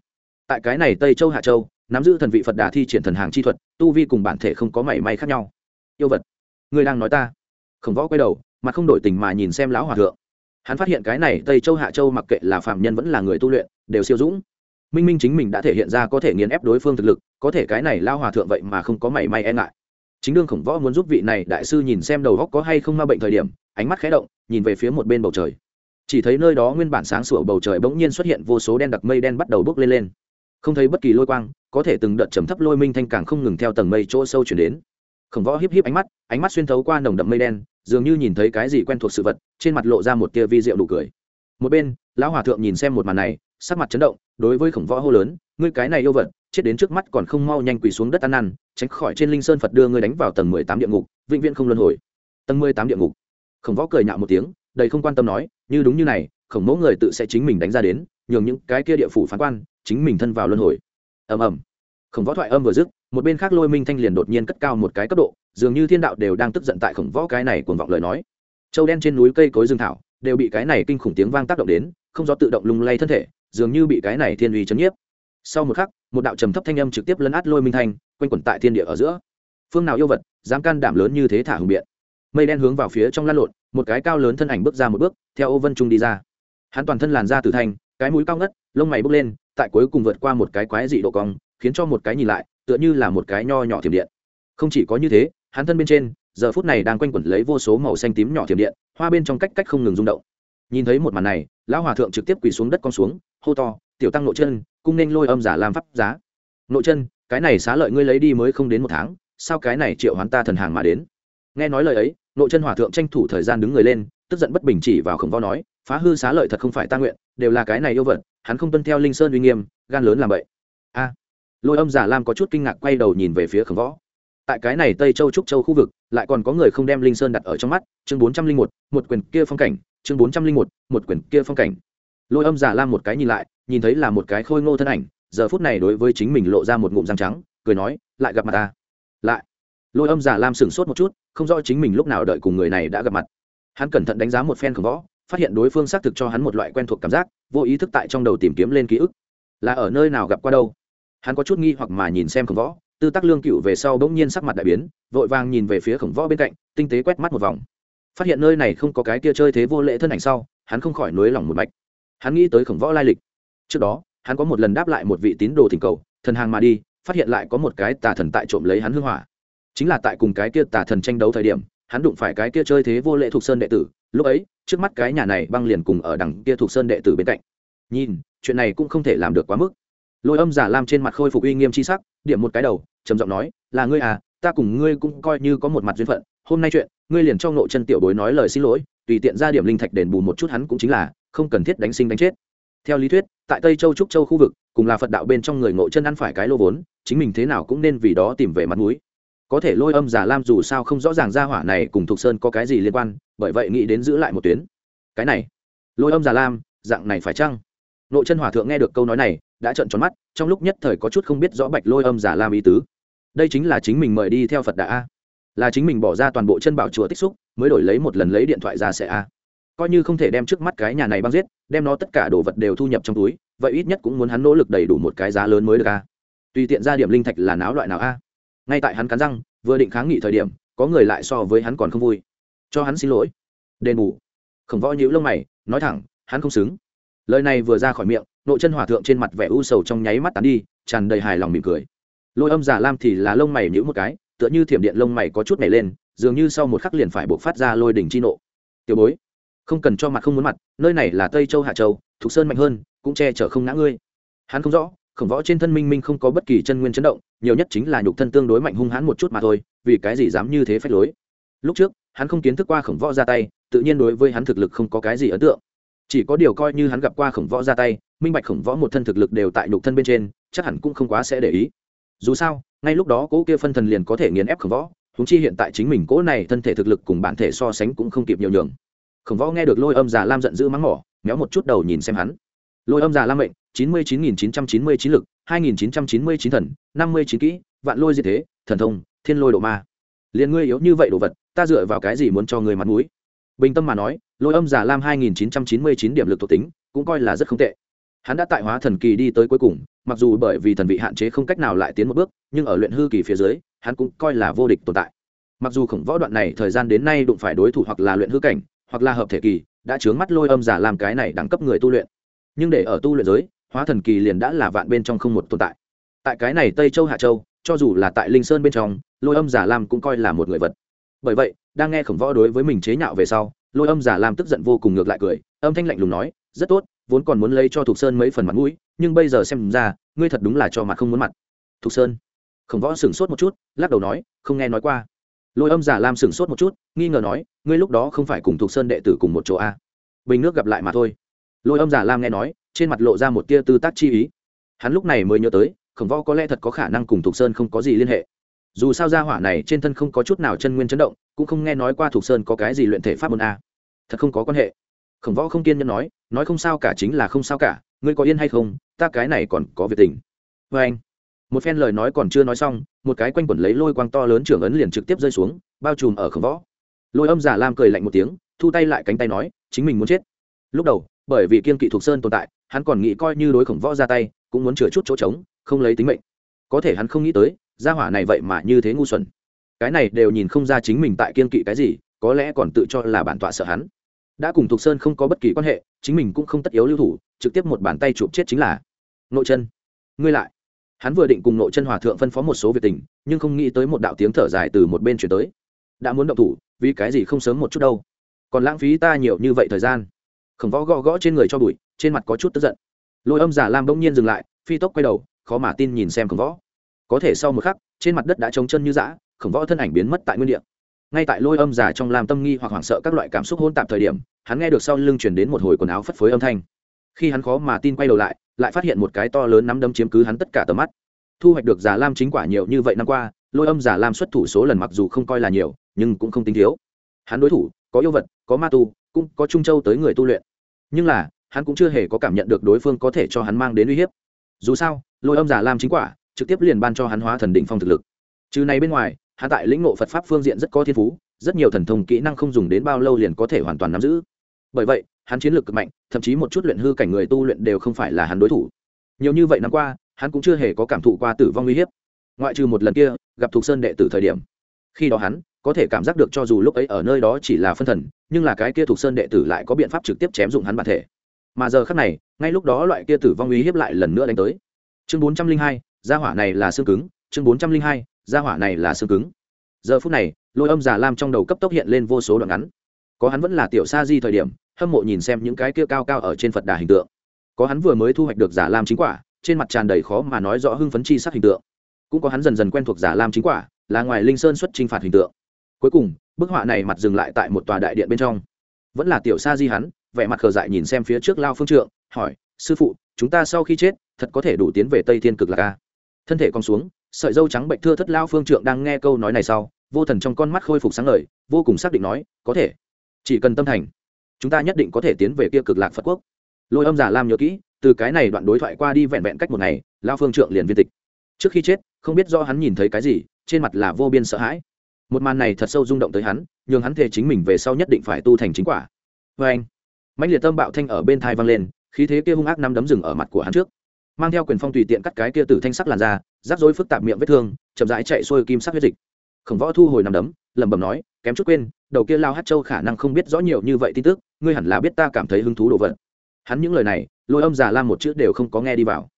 Tại cái này tây châu hạ châu nắm giữ thần vị phật đà thi triển thần hàng chi thuật, tu vi cùng bản thể không có mảy may khác nhau. Yêu vật người đang nói ta? Khổng võ quay đầu mà không đổi tình mà nhìn xem lão hòa thượng. Hắn phát hiện cái này tây châu hạ châu mặc kệ là phạm nhân vẫn là người tu luyện, đều siêu dũng. Minh minh chính mình đã thể hiện ra có thể nghiền ép đối phương thực lực, có thể cái này lao hòa thượng vậy mà không có mảy may e ngại. Chính đương khổng võ muốn giúp vị này đại sư nhìn xem đầu góc có hay không ma bệnh thời điểm, ánh mắt khé động, nhìn về phía một bên bầu trời. Chỉ thấy nơi đó nguyên bản sáng sủa bầu trời bỗng nhiên xuất hiện vô số đen đặc mây đen bắt đầu bốc lên lên. Không thấy bất kỳ lôi quang có thể từng đợt trầm thấp lôi minh thanh càng không ngừng theo tầng mây chỗ sâu chuyển đến. Khổng võ híp híp ánh mắt ánh mắt xuyên thấu qua nồng đậm mây đen, dường như nhìn thấy cái gì quen thuộc sự vật, trên mặt lộ ra một tia vi rượu đủ cười. Một bên, lão hòa thượng nhìn xem một màn này, sắc mặt chấn động, đối với khổng võ hô lớn, ngươi cái này yêu vật, chết đến trước mắt còn không mau nhanh quỳ xuống đất ăn ăn tránh khỏi trên linh sơn phật đưa ngươi đánh vào tầng mười tám địa ngục, vĩnh viễn không luân hồi. Tầng mười tám địa ngục. Khổng võ cười nhạo một tiếng, đầy không quan tâm nói, như đúng như này, khổng mẫu người tự sẽ chính mình đánh ra đến, nhường những cái kia địa phủ phán quan, chính mình thân vào luân hồi ầm ầm. Khổng võ thoại âm vừa dứt, một bên khác lôi minh thanh liền đột nhiên cất cao một cái cấp độ, dường như thiên đạo đều đang tức giận tại khổng võ cái này cuồng vọng lời nói. Châu đen trên núi cây cối dương thảo, đều bị cái này kinh khủng tiếng vang tác động đến, không do tự động lung lay thân thể, dường như bị cái này thiên uy chấn nhiếp. Sau một khắc, một đạo trầm thấp thanh âm trực tiếp lấn át lôi minh thanh, quanh quẩn tại thiên địa ở giữa. Phương nào yêu vật, dám can đảm lớn như thế thả hùng biện. Mây đen hướng vào phía trong lăn lộn, một cái cao lớn thân ảnh bước ra một bước, theo ô vân trung đi ra. Hắn toàn thân làn da tử thanh cái mũi cao ngất lông mày bốc lên, tại cuối cùng vượt qua một cái quái dị độ cong, khiến cho một cái nhìn lại, tựa như là một cái nho nhỏ thiểm điện. Không chỉ có như thế, hắn thân bên trên, giờ phút này đang quanh quẩn lấy vô số màu xanh tím nhỏ thiểm điện, hoa bên trong cách cách không ngừng rung động. Nhìn thấy một màn này, lão hòa thượng trực tiếp quỳ xuống đất con xuống, hô to, tiểu tăng nội chân cung nên lôi âm giả làm pháp giá. Nội chân cái này xá lợi ngươi lấy đi mới không đến một tháng, sao cái này triệu hoán ta thần hàng mà đến? Nghe nói lời ấy, nội chân hòa thượng tranh thủ thời gian đứng người lên, tức giận bất bình chỉ vào khổng võ nói phá hư xá lợi thật không phải ta nguyện, đều là cái này yêu vật, hắn không tuân theo linh sơn uy nghiêm, gan lớn làm vậy a. Lôi âm giả lam có chút kinh ngạc quay đầu nhìn về phía khổng võ. Tại cái này tây châu trúc châu khu vực, lại còn có người không đem linh sơn đặt ở trong mắt, chương bốn trăm linh một một quyền kia phong cảnh, chương bốn trăm linh một một quyền kia phong cảnh. Lôi âm giả lam một cái nhìn lại, nhìn thấy là một cái khôi ngô thân ảnh, giờ phút này đối với chính mình lộ ra một ngụm răng trắng, cười nói, lại gặp mặt ta. Lại. Lôi âm giả lam sửng sốt một chút, không rõ chính mình lúc nào đợi cùng người này đã gặp mặt. Hắn cẩn thận đánh giá một phen khổng võ phát hiện đối phương xác thực cho hắn một loại quen thuộc cảm giác, vô ý thức tại trong đầu tìm kiếm lên ký ức. Là ở nơi nào gặp qua đâu? Hắn có chút nghi hoặc mà nhìn xem khổng võ, tư tắc lương cựu về sau bỗng nhiên sắc mặt đại biến, vội vàng nhìn về phía khổng võ bên cạnh, tinh tế quét mắt một vòng. Phát hiện nơi này không có cái kia chơi thế vô lễ thân ảnh sau, hắn không khỏi nối lòng một mạch. Hắn nghĩ tới khổng võ lai lịch. Trước đó, hắn có một lần đáp lại một vị tín đồ thỉnh cầu, thần hàng mà đi, phát hiện lại có một cái tà thần tại trộm lấy hắn hưng hỏa. Chính là tại cùng cái kia tà thần tranh đấu thời điểm, hắn đụng phải cái kia chơi thế vô lễ thuộc sơn đệ tử, lúc ấy trước mắt cái nhà này băng liền cùng ở đằng kia thuộc sơn đệ tử bên cạnh. Nhìn, chuyện này cũng không thể làm được quá mức. Lôi âm giả lam trên mặt khôi phục uy nghiêm c h i sắc, điểm một cái đầu, trầm giọng nói, là ngươi à ta cùng ngươi cũng coi như có một mặt duyên phận. Hôm nay chuyện, ngươi liền cho nội chân tiểu bối nói lời xin lỗi, tùy tiện ra điểm linh thạch đền bù một chút hắn cũng chính là, không cần thiết đánh sinh đánh chết. Theo lý thuyết, tại tây châu trúc châu khu vực, cùng là phật đạo bên trong người ngộ chân ăn phải cái lô vốn, chính mình thế nào cũng nên vì đó tìm về mặt mũi có thể lôi âm giả lam dù sao không rõ ràng ra hỏa này cùng thục sơn có cái gì liên quan, bởi vậy nghĩ đến giữ lại một tuyến. Cái này, lôi âm giả lam, dạng này phải chăng? Nội chân hòa thượng nghe được câu nói này, đã trợn tròn mắt, trong lúc nhất thời có chút không biết rõ bạch lôi âm giả lam ý tứ. Đây chính là chính mình mời đi theo phật đà a. Là chính mình bỏ ra toàn bộ chân bảo chùa tích xúc, mới đổi lấy một lần lấy điện thoại ra sẽ a. Coi như không thể đem trước mắt cái nhà này băng giết, đem nó tất cả đồ vật đều thu nhập trong túi, vậy ít nhất cũng muốn hắn nỗ lực đầy đủ một cái giá lớn mới được a. Tùy tiện ra điểm linh thạch là náo loại nào a? Ngay tại hắn cắn răng, vừa định kháng nghị thời điểm, có người lại so với hắn còn không vui. Cho hắn xin lỗi. Đền bù. Khổng võ nhữ lông mày, nói thẳng, hắn không xứng. Lời này vừa ra khỏi miệng, nội chân hòa thượng trên mặt vẻ u sầu trong nháy mắt tán đi, tràn đầy hài lòng mỉm cười. Lôi âm giả lam thì là lông mày nhữ một cái, tựa như thiểm điện lông mày có chút nhảy lên, dường như sau một khắc liền phải buộc phát ra lôi đỉnh chi nộ. Tiểu bối, không cần cho mặt không muốn mặt, nơi này là tây châu hạ châu thục sơn mạnh hơn, cũng che chở không ngã ngươi. Hắn không rõ khổng võ trên thân minh minh không có bất kỳ chân nguyên chấn động, nhiều nhất chính là nhục thân tương đối mạnh hung hãn một chút mà thôi, vì cái gì dám như thế phách lối? Lúc trước, hắn không kiến thức qua khổng võ ra tay, tự nhiên đối với hắn thực lực không có cái gì ấn tượng. Chỉ có điều coi như hắn gặp qua khổng võ ra tay, minh bạch khổng võ một thân thực lực đều tại nhục thân bên trên, chắc hẳn cũng không quá sẽ để ý. Dù sao, ngay lúc đó cỗ kia phân thần liền có thể nghiền ép khổng võ húng chi hiện tại chính mình cỗ này thân thể thực lực cùng bản thể so sánh cũng không kịp nhiều nhường. Khổng võ nghe được lôi âm già lam giận dữ mắng mỏ, méo một chút đầu nhìn xem hắn. Lôi âm già lam mệnh chín mươi chín nghìn chín trăm chín mươi chín lực, hai nghìn chín trăm chín mươi chín thần, năm mươi chín kỹ, vạn lôi diệt thế, thần thông, thiên lôi độ ma. Liền ngươi yếu như vậy đồ vật, ta dựa vào cái gì muốn cho người mặt mũi? Bình tâm mà nói, lôi âm giả lam hai nghìn chín trăm chín mươi chín điểm lực thuộc tính, cũng coi là rất không tệ. Hắn đã tại hóa thần kỳ đi tới cuối cùng, mặc dù bởi vì thần vị hạn chế không cách nào lại tiến một bước, nhưng ở luyện hư kỳ phía dưới, hắn cũng coi là vô địch tồn tại. Mặc dù khổng võ đoạn này thời gian đến nay đụng phải đối thủ hoặc là luyện hư cảnh, hoặc là hợp thể kỳ, đã chướng mắt lôi âm giả làm cái này đẳng cấp người tu luyện. Nhưng để ở tu luyện giới hóa thần kỳ liền đã là vạn bên trong không một tồn tại. Tại cái này tây châu hạ châu, cho dù là tại linh sơn bên trong, lôi âm giả lam cũng coi là một người vật. Bởi vậy, đang nghe khổng võ đối với mình chế nhạo về sau, lôi âm giả lam tức giận vô cùng ngược lại cười, âm thanh lạnh lùng nói, rất tốt, vốn còn muốn lấy cho thục sơn mấy phần mặt mũi, nhưng bây giờ xem ra, ngươi thật đúng là cho mặt không muốn mặt. Thục sơn? Khổng võ sửng sốt một chút, lắc đầu nói, không nghe nói qua. Lôi âm giả lam sửng sốt một chút, nghi ngờ nói, ngươi lúc đó không phải cùng thục sơn đệ tử cùng một chỗ a à? bình nước gặp lại mà thôi lôi âm giả lam nghe nói, trên mặt lộ ra một tia tư tác chi ý. Hắn lúc này mới nhớ tới, khổng võ có lẽ thật có khả năng cùng thục sơn không có gì liên hệ. Dù sao gia hỏa này trên thân không có chút nào chân nguyên chấn động, cũng không nghe nói qua thục sơn có cái gì luyện thể pháp môn a. Thật không có quan hệ. Khổng võ không kiên nhẫn nói nói không sao cả chính là không sao cả, ngươi có yên hay không, ta cái này còn có việc tình. Vê anh, một phen lời nói còn chưa nói xong, một cái quanh quẩn lấy lôi quang to lớn trưởng ấn liền trực tiếp rơi xuống, bao trùm ở khổng võ. Lôi âm giả lam cười lạnh một tiếng, thu tay lại cánh tay nói, chính mình muốn chết. Lúc đầu bởi vì kiên kỵ thuộc sơn tồn tại, hắn còn nghĩ coi như đối khổng võ ra tay, cũng muốn chừa chút chỗ trống, không lấy tính mệnh. Có thể hắn không nghĩ tới, gia hỏa này vậy mà như thế ngu xuẩn. Cái này đều nhìn không ra chính mình tại kiên kỵ cái gì, có lẽ còn tự cho là bản tọa sợ hắn. Đã cùng thuộc sơn không có bất kỳ quan hệ, chính mình cũng không tất yếu lưu thủ, trực tiếp một bàn tay chụp chết chính là nội chân ngươi lại. Hắn vừa định cùng nội chân hòa thượng phân phó một số việc tình, nhưng không nghĩ tới một đạo tiếng thở dài từ một bên chuyển tới. Đã muốn động thủ, vì cái gì không sớm một chút đâu? Còn lãng phí ta nhiều như vậy thời gian khổng võ gõ gõ trên người cho bụi, trên mặt có chút tức giận. Lôi âm giả lam bỗng nhiên dừng lại, phi tốc quay đầu, khó mà tin nhìn xem khổng võ. Có thể sau một khắc, trên mặt đất đã trống chân như dã, khổng võ thân ảnh biến mất tại nguyên địa. Ngay tại lôi âm giả trong làm tâm nghi hoặc hoảng sợ các loại cảm xúc hôn tạp thời điểm, hắn nghe được sau lưng chuyển đến một hồi quần áo phất phới âm thanh. Khi hắn khó mà tin quay đầu lại lại phát hiện một cái to lớn nắm đấm chiếm cứ hắn tất cả tầm mắt. Thu hoạch được giả lam chính quả nhiều như vậy năm qua, lôi âm giả lam xuất thủ số lần mặc dù không coi là nhiều, nhưng cũng không tính thiếu. Hắn đối thủ, có yêu vật, có ma tu, cũng có trung châu tới người tu luyện nhưng là, hắn cũng chưa hề có cảm nhận được đối phương có thể cho hắn mang đến uy hiếp. Dù sao, lôi âm giả lam chính quả, trực tiếp liền ban cho hắn hóa thần đỉnh phong thực lực. Trừ này bên ngoài, hắn tại lĩnh ngộ phật pháp phương diện rất có thiên phú, rất nhiều thần thông kỹ năng không dùng đến bao lâu liền có thể hoàn toàn nắm giữ. Bởi vậy, hắn chiến lược cực mạnh, thậm chí một chút luyện hư cảnh người tu luyện đều không phải là hắn đối thủ. Nhiều như vậy năm qua, hắn cũng chưa hề có cảm thụ qua tử vong uy hiếp. Ngoại trừ một lần kia, gặp thục sơn đệ tử thời điểm. Khi đó hắn có thể cảm giác được cho dù lúc ấy ở nơi đó chỉ là phân thần, nhưng là cái kia thuộc sơn đệ tử lại có biện pháp trực tiếp chém dụng hắn bản thể. Mà giờ khác này, ngay lúc đó loại kia tử vong uy hiếp lại lần nữa đánh tới. Chương bốn trăm linh hai, gia hỏa này là xương cứng. Chương bốn trăm linh hai, gia hỏa này là xương cứng. Giờ phút này, lôi âm giả lam trong đầu cấp tốc hiện lên vô số đoạn ngắn. Có hắn vẫn là tiểu sa di thời điểm, hâm mộ nhìn xem những cái kia cao cao ở trên phật đà hình tượng. Có hắn vừa mới thu hoạch được giả lam chính quả, trên mặt tràn đầy khó mà nói rõ hưng phấn chi sắc hình tượng. Cũng có hắn dần dần quen thuộc giả lam chính quả, là ngoài linh sơn xuất t r i n h phạt hình tượng cuối cùng, bức họa này mặt dừng lại tại một tòa đại điện bên trong. Vẫn là tiểu sa di hắn, vẻ mặt khờ dại nhìn xem phía trước lao phương trượng, hỏi, sư phụ, chúng ta sau khi chết, thật có thể đủ tiến về tây thiên cực lạc ca thân thể con xuống, sợi dâu trắng bệnh thưa thất lao phương trượng đang nghe câu nói này sau, vô thần trong con mắt khôi phục sáng lời vô cùng xác định nói, có thể. Chỉ cần tâm thành, chúng ta nhất định có thể tiến về kia cực lạc phật quốc. Lôi âm giả lam nhớ kỹ, từ cái này đoạn đối thoại qua đi vẹn vẹn cách một ngày, lao phương trượng liền viên tịch. Trước khi chết, không biết do hắn nhìn thấy cái gì, trên mặt là vô biên sợ hãi một màn này thật sâu rung động tới hắn, nhường hắn thề chính mình về sau nhất định phải tu thành chính quả. Vê anh mạnh liệt tâm bạo thanh ở bên thai vang lên, khí thế kia hung ác nắm đấm rừng ở mặt của hắn trước. Mang theo quyền phong tùy tiện cắt cái kia từ thanh sắc làn ra rắc rối phức tạp miệng vết thương, chậm rãi chạy xuôi kim sắc huyết dịch. Khổng võ thu hồi nằm đấm, lẩm bẩm nói, kém chút quên, đầu kia lao hát châu khả năng không biết rõ nhiều như vậy tin tức, ngươi hẳn là biết ta cảm thấy hứng thú đồ vật. Hắn những lời này, lôi âm già lam một chữ đều không có nghe đi vào.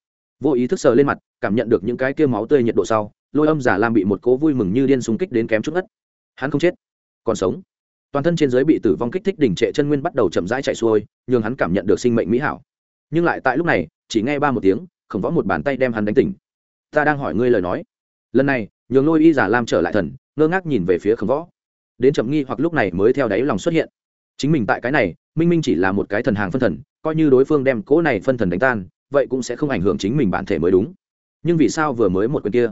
Vô ý thức sờ lên mặt, cảm nhận được những cái kia máu tươi nhiệt độ sau lôi âm giả lam bị một cố vui mừng như điên xung kích đến kém chút ngất. Hắn không chết, còn sống. Toàn thân trên giới bị tử vong kích thích đỉnh trệ chân nguyên bắt đầu chậm rãi chạy xuôi, nhường hắn cảm nhận được sinh mệnh mỹ hảo. Nhưng lại tại lúc này, chỉ nghe ba một tiếng, khổng võ một bàn tay đem hắn đánh tỉnh. Ta đang hỏi ngươi lời nói. Lần này, nhường lôi y giả lam trở lại thần, ngơ ngác nhìn về phía khổng võ. Đến chậm nghi hoặc lúc này mới theo đáy lòng xuất hiện. Chính mình tại cái này, minh minh chỉ là một cái thần hàng phân thần, coi như đối phương đem cỗ này phân thần đánh tan, vậy cũng sẽ không ảnh hưởng chính mình bản thể mới đúng. Nhưng vì sao vừa mới một quyền kia?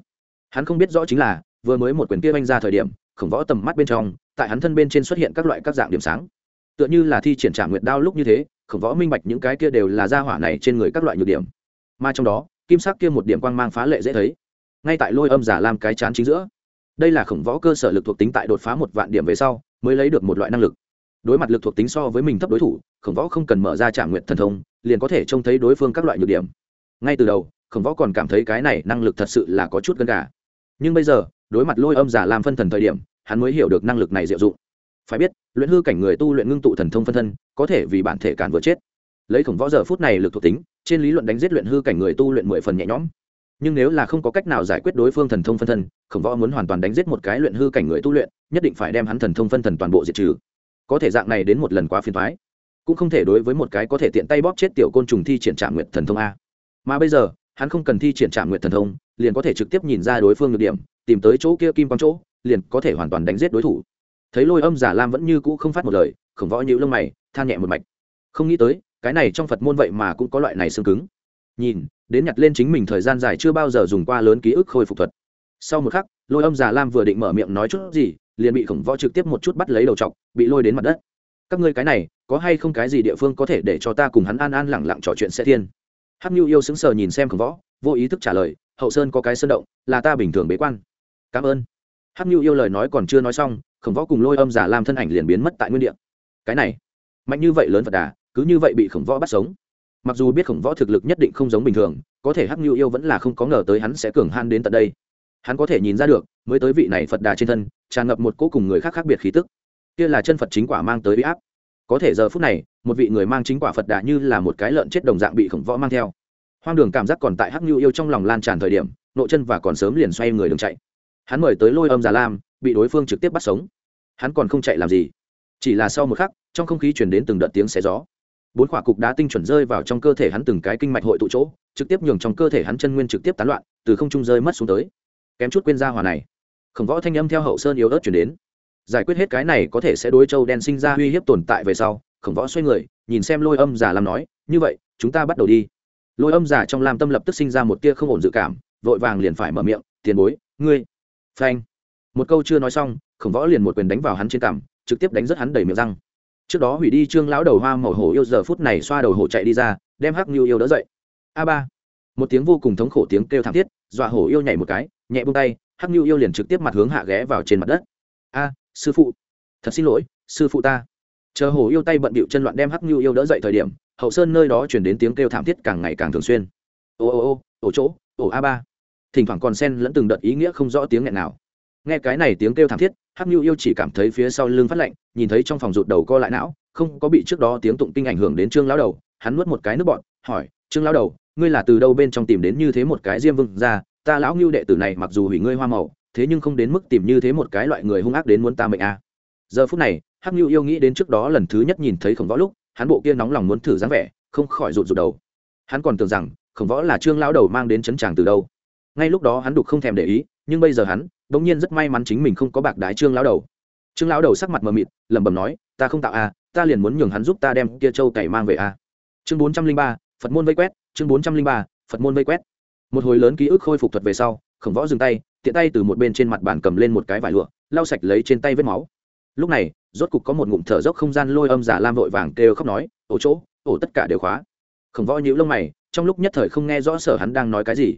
Hắn không biết rõ chính là, vừa mới một quyền kia oanh ra thời điểm, khổng võ tầm mắt bên trong, tại hắn thân bên trên xuất hiện các loại các dạng điểm sáng. Tựa như là thi triển trả nguyệt đao lúc như thế, khổng võ minh bạch những cái kia đều là gia hỏa này trên người các loại nhược điểm. Mà trong đó, kim sắc kia một điểm quang mang phá lệ dễ thấy. Ngay tại lôi âm giả làm cái chán chính giữa, đây là khổng võ cơ sở lực thuộc tính tại đột phá một vạn điểm về sau, mới lấy được một loại năng lực. Đối mặt lực thuộc tính so với mình thấp đối thủ, khổng võ không cần mở ra trả nguyện thần thông, liền có thể trông thấy đối phương các loại nhược điểm. Ngay từ đầu, khổng võ còn cảm thấy cái này năng lực thật sự là có chút gần cả nhưng bây giờ, đối mặt lôi âm giả làm phân thần thời điểm, hắn mới hiểu được năng lực này diệu dụng. Phải biết, luyện hư cảnh người tu luyện ngưng tụ thần thông phân thân, có thể vì bản thể cản vừa chết. Lấy khổng võ giờ phút này lực thuộc tính, trên lý luận đánh giết luyện hư cảnh người tu luyện mười phần nhẹ nhõm. Nhưng nếu là không có cách nào giải quyết đối phương thần thông phân thân, khổng võ muốn hoàn toàn đánh giết một cái luyện hư cảnh người tu luyện, nhất định phải đem hắn thần thông phân thần toàn bộ diệt trừ. Có thể dạng này đến một lần quá phiền thoái cũng không thể đối với một cái có thể tiện tay bóp chết tiểu côn trùng thi triển trạng nguyện thần thông a. Mà bây giờ, hắn không cần thi triển trạng nguyện thần thông liền có thể trực tiếp nhìn ra đối phương được điểm, tìm tới chỗ kia kim quang chỗ, liền có thể hoàn toàn đánh giết đối thủ. Thấy lôi âm giả lam vẫn như cũ không phát một lời, khổng võ nhữ lông mày, than nhẹ một mạch. Không nghĩ tới, cái này trong phật môn vậy mà cũng có loại này xương cứng. Nhìn, đến nhặt lên chính mình thời gian dài chưa bao giờ dùng qua lớn ký ức khôi phục thuật. Sau một khắc, lôi âm giả lam vừa định mở miệng nói chút gì, liền bị khổng võ trực tiếp một chút bắt lấy đầu t bị lôi đến mặt đất. Các ngươi cái này, có hay không cái gì địa phương có thể để cho ta cùng hắn an an lẳng lặng trò chuyện sẽ thiên? Hắc nhu yêu sững sờ nhìn xem khổng võ, vô ý thức trả lời hậu sơn có cái sơn động, là ta bình thường bế quan. Cảm ơn. Hắc nhu yêu lời nói còn chưa nói xong, khổng võ cùng lôi âm giả làm thân ảnh liền biến mất tại nguyên địa. Cái này, mạnh như vậy lớn phật đà, cứ như vậy bị khổng võ bắt sống. Mặc dù biết khổng võ thực lực nhất định không giống bình thường, có thể hắc nhu yêu vẫn là không có ngờ tới hắn sẽ cường han đến tận đây. Hắn có thể nhìn ra được, mới tới vị này phật đà trên thân, tràn ngập một cỗ cùng người khác khác biệt khí tức. Kia là chân phật chính quả mang tới huy áp. Có thể giờ phút này, một vị người mang chính quả phật đà như là một cái lợn chết đồng dạng bị khổng võ mang theo hoang đường cảm giác còn tại hắc nhu yêu trong lòng lan tràn thời điểm, nội chân và còn sớm liền xoay người đường chạy. Hắn mời tới lôi âm già lam, bị đối phương trực tiếp bắt sống. Hắn còn không chạy làm gì. Chỉ là sau một khắc, trong không khí chuyển đến từng đợt tiếng xé gió. Bốn quả cục đá tinh chuẩn rơi vào trong cơ thể hắn từng cái kinh mạch hội tụ chỗ, trực tiếp nhường trong cơ thể hắn chân nguyên trực tiếp tán loạn, từ không trung rơi mất xuống tới. Kém chút quên ra hòa này. Khổng võ thanh âm theo hậu sơn yếu ớt chuyển đến. Giải quyết hết cái này có thể sẽ đối châu đen sinh ra uy hiếp tồn tại về sau, khổng võ xoay người, nhìn xem lôi âm giả làm nói, như vậy, chúng ta bắt đầu đi lôi âm giả trong lam tâm lập tức sinh ra một tia không ổn dự cảm, vội vàng liền phải mở miệng, tiền bối, ngươi phanh. Một câu chưa nói xong, khổng võ liền một quyền đánh vào hắn trên cằm, trực tiếp đánh rất hắn đầy miệng răng. Trước đó hủy đi trương lão đầu hoa màu hổ yêu, giờ phút này xoa đầu hổ chạy đi ra, đem hắc như yêu đỡ dậy. A ba. Một tiếng vô cùng thống khổ tiếng kêu thảm thiết, dọa hổ yêu nhảy một cái, nhẹ buông tay, hắc như yêu liền trực tiếp mặt hướng hạ ghé vào trên mặt đất. A, sư phụ. Thật xin lỗi, sư phụ ta chờ hồ yêu tay bận bịu chân loạn đem hắc như yêu đỡ dậy thời điểm, hậu sơn nơi đó chuyển đến tiếng kêu thảm thiết càng ngày càng thường xuyên. Ô ô ô, ổ chỗ, ổ a ba. Thỉnh thoảng còn sen lẫn từng đợt ý nghĩa không rõ tiếng nghẹn nào. Nghe cái này tiếng kêu thảm thiết, hắc như yêu chỉ cảm thấy phía sau lưng phát lạnh, nhìn thấy trong phòng rụt đầu co lại não, không có bị trước đó tiếng tụng kinh ảnh hưởng đến trương lão đầu, hắn nuốt một cái nước bọn hỏi, trương lão đầu, ngươi là từ đâu bên trong tìm đến như thế một cái diêm vương ra? Ta lão ngưu đệ tử này mặc dù hủy ngươi hoa màu, thế nhưng không đến mức tìm như thế một cái loại người hung ác đến muốn ta mệnh a à giờ phút này, hắc ngưu yêu nghĩ đến trước đó lần thứ nhất nhìn thấy khổng võ lúc, hắn bộ kia nóng lòng muốn thử dáng vẻ, không khỏi rụt rụt đầu. Hắn còn tưởng rằng, khổng võ là trương lão đầu mang đến chấn tràng từ đâu. Ngay lúc đó hắn đục không thèm để ý, nhưng bây giờ hắn đ ỗ n g nhiên rất may mắn chính mình không có bạc đái trương lão đầu. Trương lão đầu sắc mặt mờ mịt, lẩm bẩm nói, ta không tạo a ta liền muốn nhường hắn giúp ta đem kia châu cày mang về a chương bốn trăm linh ba, phật môn vây quét, chương bốn trăm linh ba, phật môn vây quét. Một hồi lớn ký ức khôi phục thuật về sau, khổng võ dừng tay, tiện tay từ một bên trên mặt bàn cầm lên một cái vải lụa, lau sạch lấy trên tay vết máu lúc này, rốt cục có một ngụm thở dốc không gian lôi âm giả lam vội vàng kêu khóc nói, ổ chỗ, ổ tất cả đều khóa. Khổng võ nhữ lông mày, trong lúc nhất thời không nghe rõ sở hắn đang nói cái gì.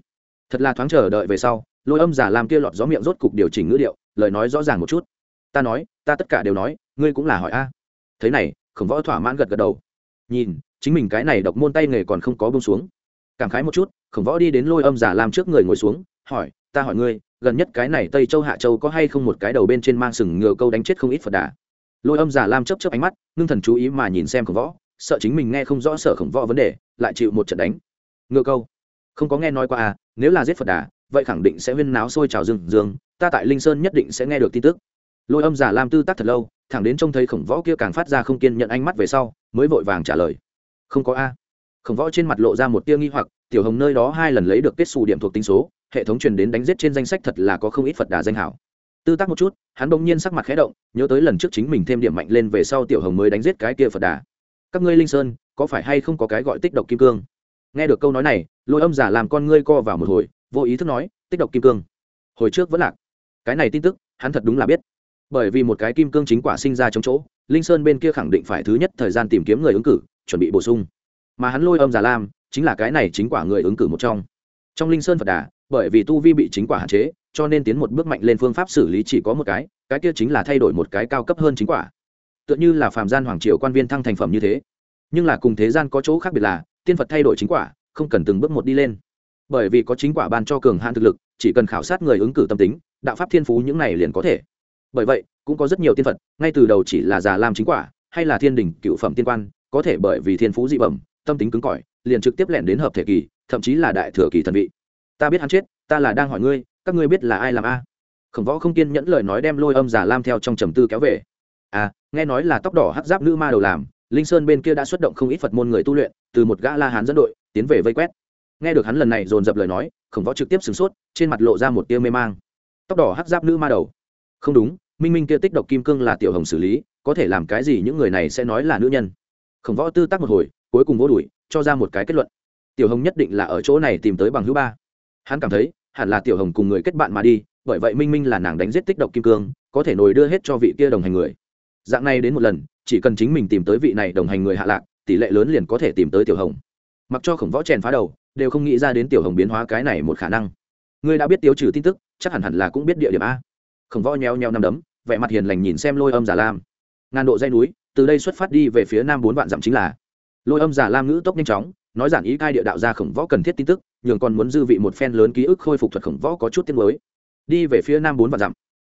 Thật là thoáng chờ đợi về sau, lôi âm giả lam kia lọt gió miệng rốt cục điều chỉnh ngữ điệu, lời nói rõ ràng một chút. Ta nói, ta tất cả đều nói, ngươi cũng là hỏi a. Thế này, khổng võ thỏa mãn gật gật đầu. Nhìn, chính mình cái này độc môn tay nghề còn không có bông xuống. Cảm khái một chút, khổng võ đi đến lôi âm giả lam trước người ngồi xuống, hỏi ta hỏi ngươi, gần nhất cái này tây châu hạ châu có hay không một cái đầu bên trên mang sừng ngựa câu đánh chết không ít phật đà? Lôi âm giả lam chấp chấp ánh mắt, ngưng thần chú ý mà nhìn xem khổng võ, sợ chính mình nghe không rõ sợ khổng võ vấn đề, lại chịu một trận đánh. Ngựa câu. Không có nghe nói qua à nếu là giết phật đà, vậy khẳng định sẽ huyên náo sôi trào rừng dương ta tại linh sơn nhất định sẽ nghe được tin tức. Lôi âm giả lam tư tác thật lâu, thẳng đến trông thấy khổng võ kia càng phát ra không kiên nhận ánh mắt về sau, mới vội vàng trả lời. Không có a. Khổng võ trên mặt lộ ra một tia nghi hoặc, tiểu hồng nơi đó hai lần lấy được kết xù điểm thuộc tính số hệ thống truyền đến đánh giết trên danh sách thật là có không ít phật đà danh hảo. Tư tác một chút, hắn bỗng nhiên sắc mặt khẽ động, nhớ tới lần trước chính mình thêm điểm mạnh lên về sau tiểu hồng mới đánh giết cái kia phật đà. Các ngươi linh sơn, có phải hay không có cái gọi tích độc kim cương? Nghe được câu nói này, lôi âm giả làm con ngươi co vào một hồi, vô ý thức nói, tích độc kim cương. Hồi trước vẫn lạc. Cái này tin tức, hắn thật đúng là biết. Bởi vì một cái kim cương chính quả sinh ra trong chỗ, linh sơn bên kia khẳng định phải thứ nhất thời gian tìm kiếm người ứng cử, chuẩn bị bổ sung. Mà hắn lôi âm giả lam chính là cái này chính quả người ứng cử một trong. Trong linh sơn phật đà bởi vì tu vi bị chính quả hạn chế, cho nên tiến một bước mạnh lên phương pháp xử lý chỉ có một cái cái kia chính là thay đổi một cái cao cấp hơn chính quả. Tựa như là phàm gian hoàng triều quan viên thăng thành phẩm như thế. Nhưng là cùng thế gian có chỗ khác biệt là, tiên phật thay đổi chính quả, không cần từng bước một đi lên. Bởi vì có chính quả ban cho cường hạn thực lực, chỉ cần khảo sát người ứng cử tâm tính, đạo pháp thiên phú những này liền có thể. Bởi vậy, cũng có rất nhiều tiên phật, ngay từ đầu chỉ là già làm chính quả, hay là thiên đình cựu phẩm tiên quan, có thể bởi vì thiên phú dị bẩm, tâm tính cứng cỏi, liền trực tiếp lẻn đến hợp thể kỳ, thậm chí là đại thừa kỳ thần vị ta biết hắn chết, ta là đang hỏi ngươi, các ngươi biết là ai làm a? Khổng võ không kiên nhẫn lời nói đem lôi âm giả lam theo trong trầm tư kéo về. À nghe nói là tóc đỏ hắc giáp nữ ma đầu làm, linh sơn bên kia đã xuất động không ít phật môn người tu luyện, từ một gã la hán dẫn đội, tiến về vây quét. Nghe được hắn lần này dồn dập lời nói, khổng võ trực tiếp sửng sốt, trên mặt lộ ra một tia mê mang. Tóc đỏ hắc giáp nữ ma đầu. Không đúng, minh minh kia tích độc kim cương là tiểu hồng xử lý, có thể làm cái gì những người này sẽ nói là nữ nhân. Khổng võ tư tác một hồi, cuối cùng vô đuổi, cho ra một cái kết luận. Tiểu hồng nhất định là ở chỗ này tìm tới bằng hữu ba hắn cảm thấy, hẳn là tiểu hồng cùng người kết bạn mà đi, bởi vậy minh minh là nàng đánh giết tích độc kim cương, có thể nổi đưa hết cho vị kia đồng hành người. Dạng này đến một lần, chỉ cần chính mình tìm tới vị này đồng hành người hạ lạc, tỷ lệ lớn liền có thể tìm tới tiểu hồng. Mặc cho khổng võ chèn phá đầu, đều không nghĩ ra đến tiểu hồng biến hóa cái này một khả năng. Ngươi đã biết tiêu trừ tin tức, chắc hẳn hẳn là cũng biết địa điểm a. Khổng võ nheo nheo năm đấm, vẻ mặt hiền lành nhìn xem lôi âm giả lam. Ngàn độ dây núi, từ đây xuất phát đi về phía nam bốn vạn dặm chính là. Lôi âm giả lam ngữ tốc nhanh chóng nói giản ý cai địa đạo ra khổng võ cần thiết tin tức, nhường còn muốn dư vị một phen lớn ký ức khôi phục thuật khổng võ có chút tiết mới đi về phía nam bốn và dặm.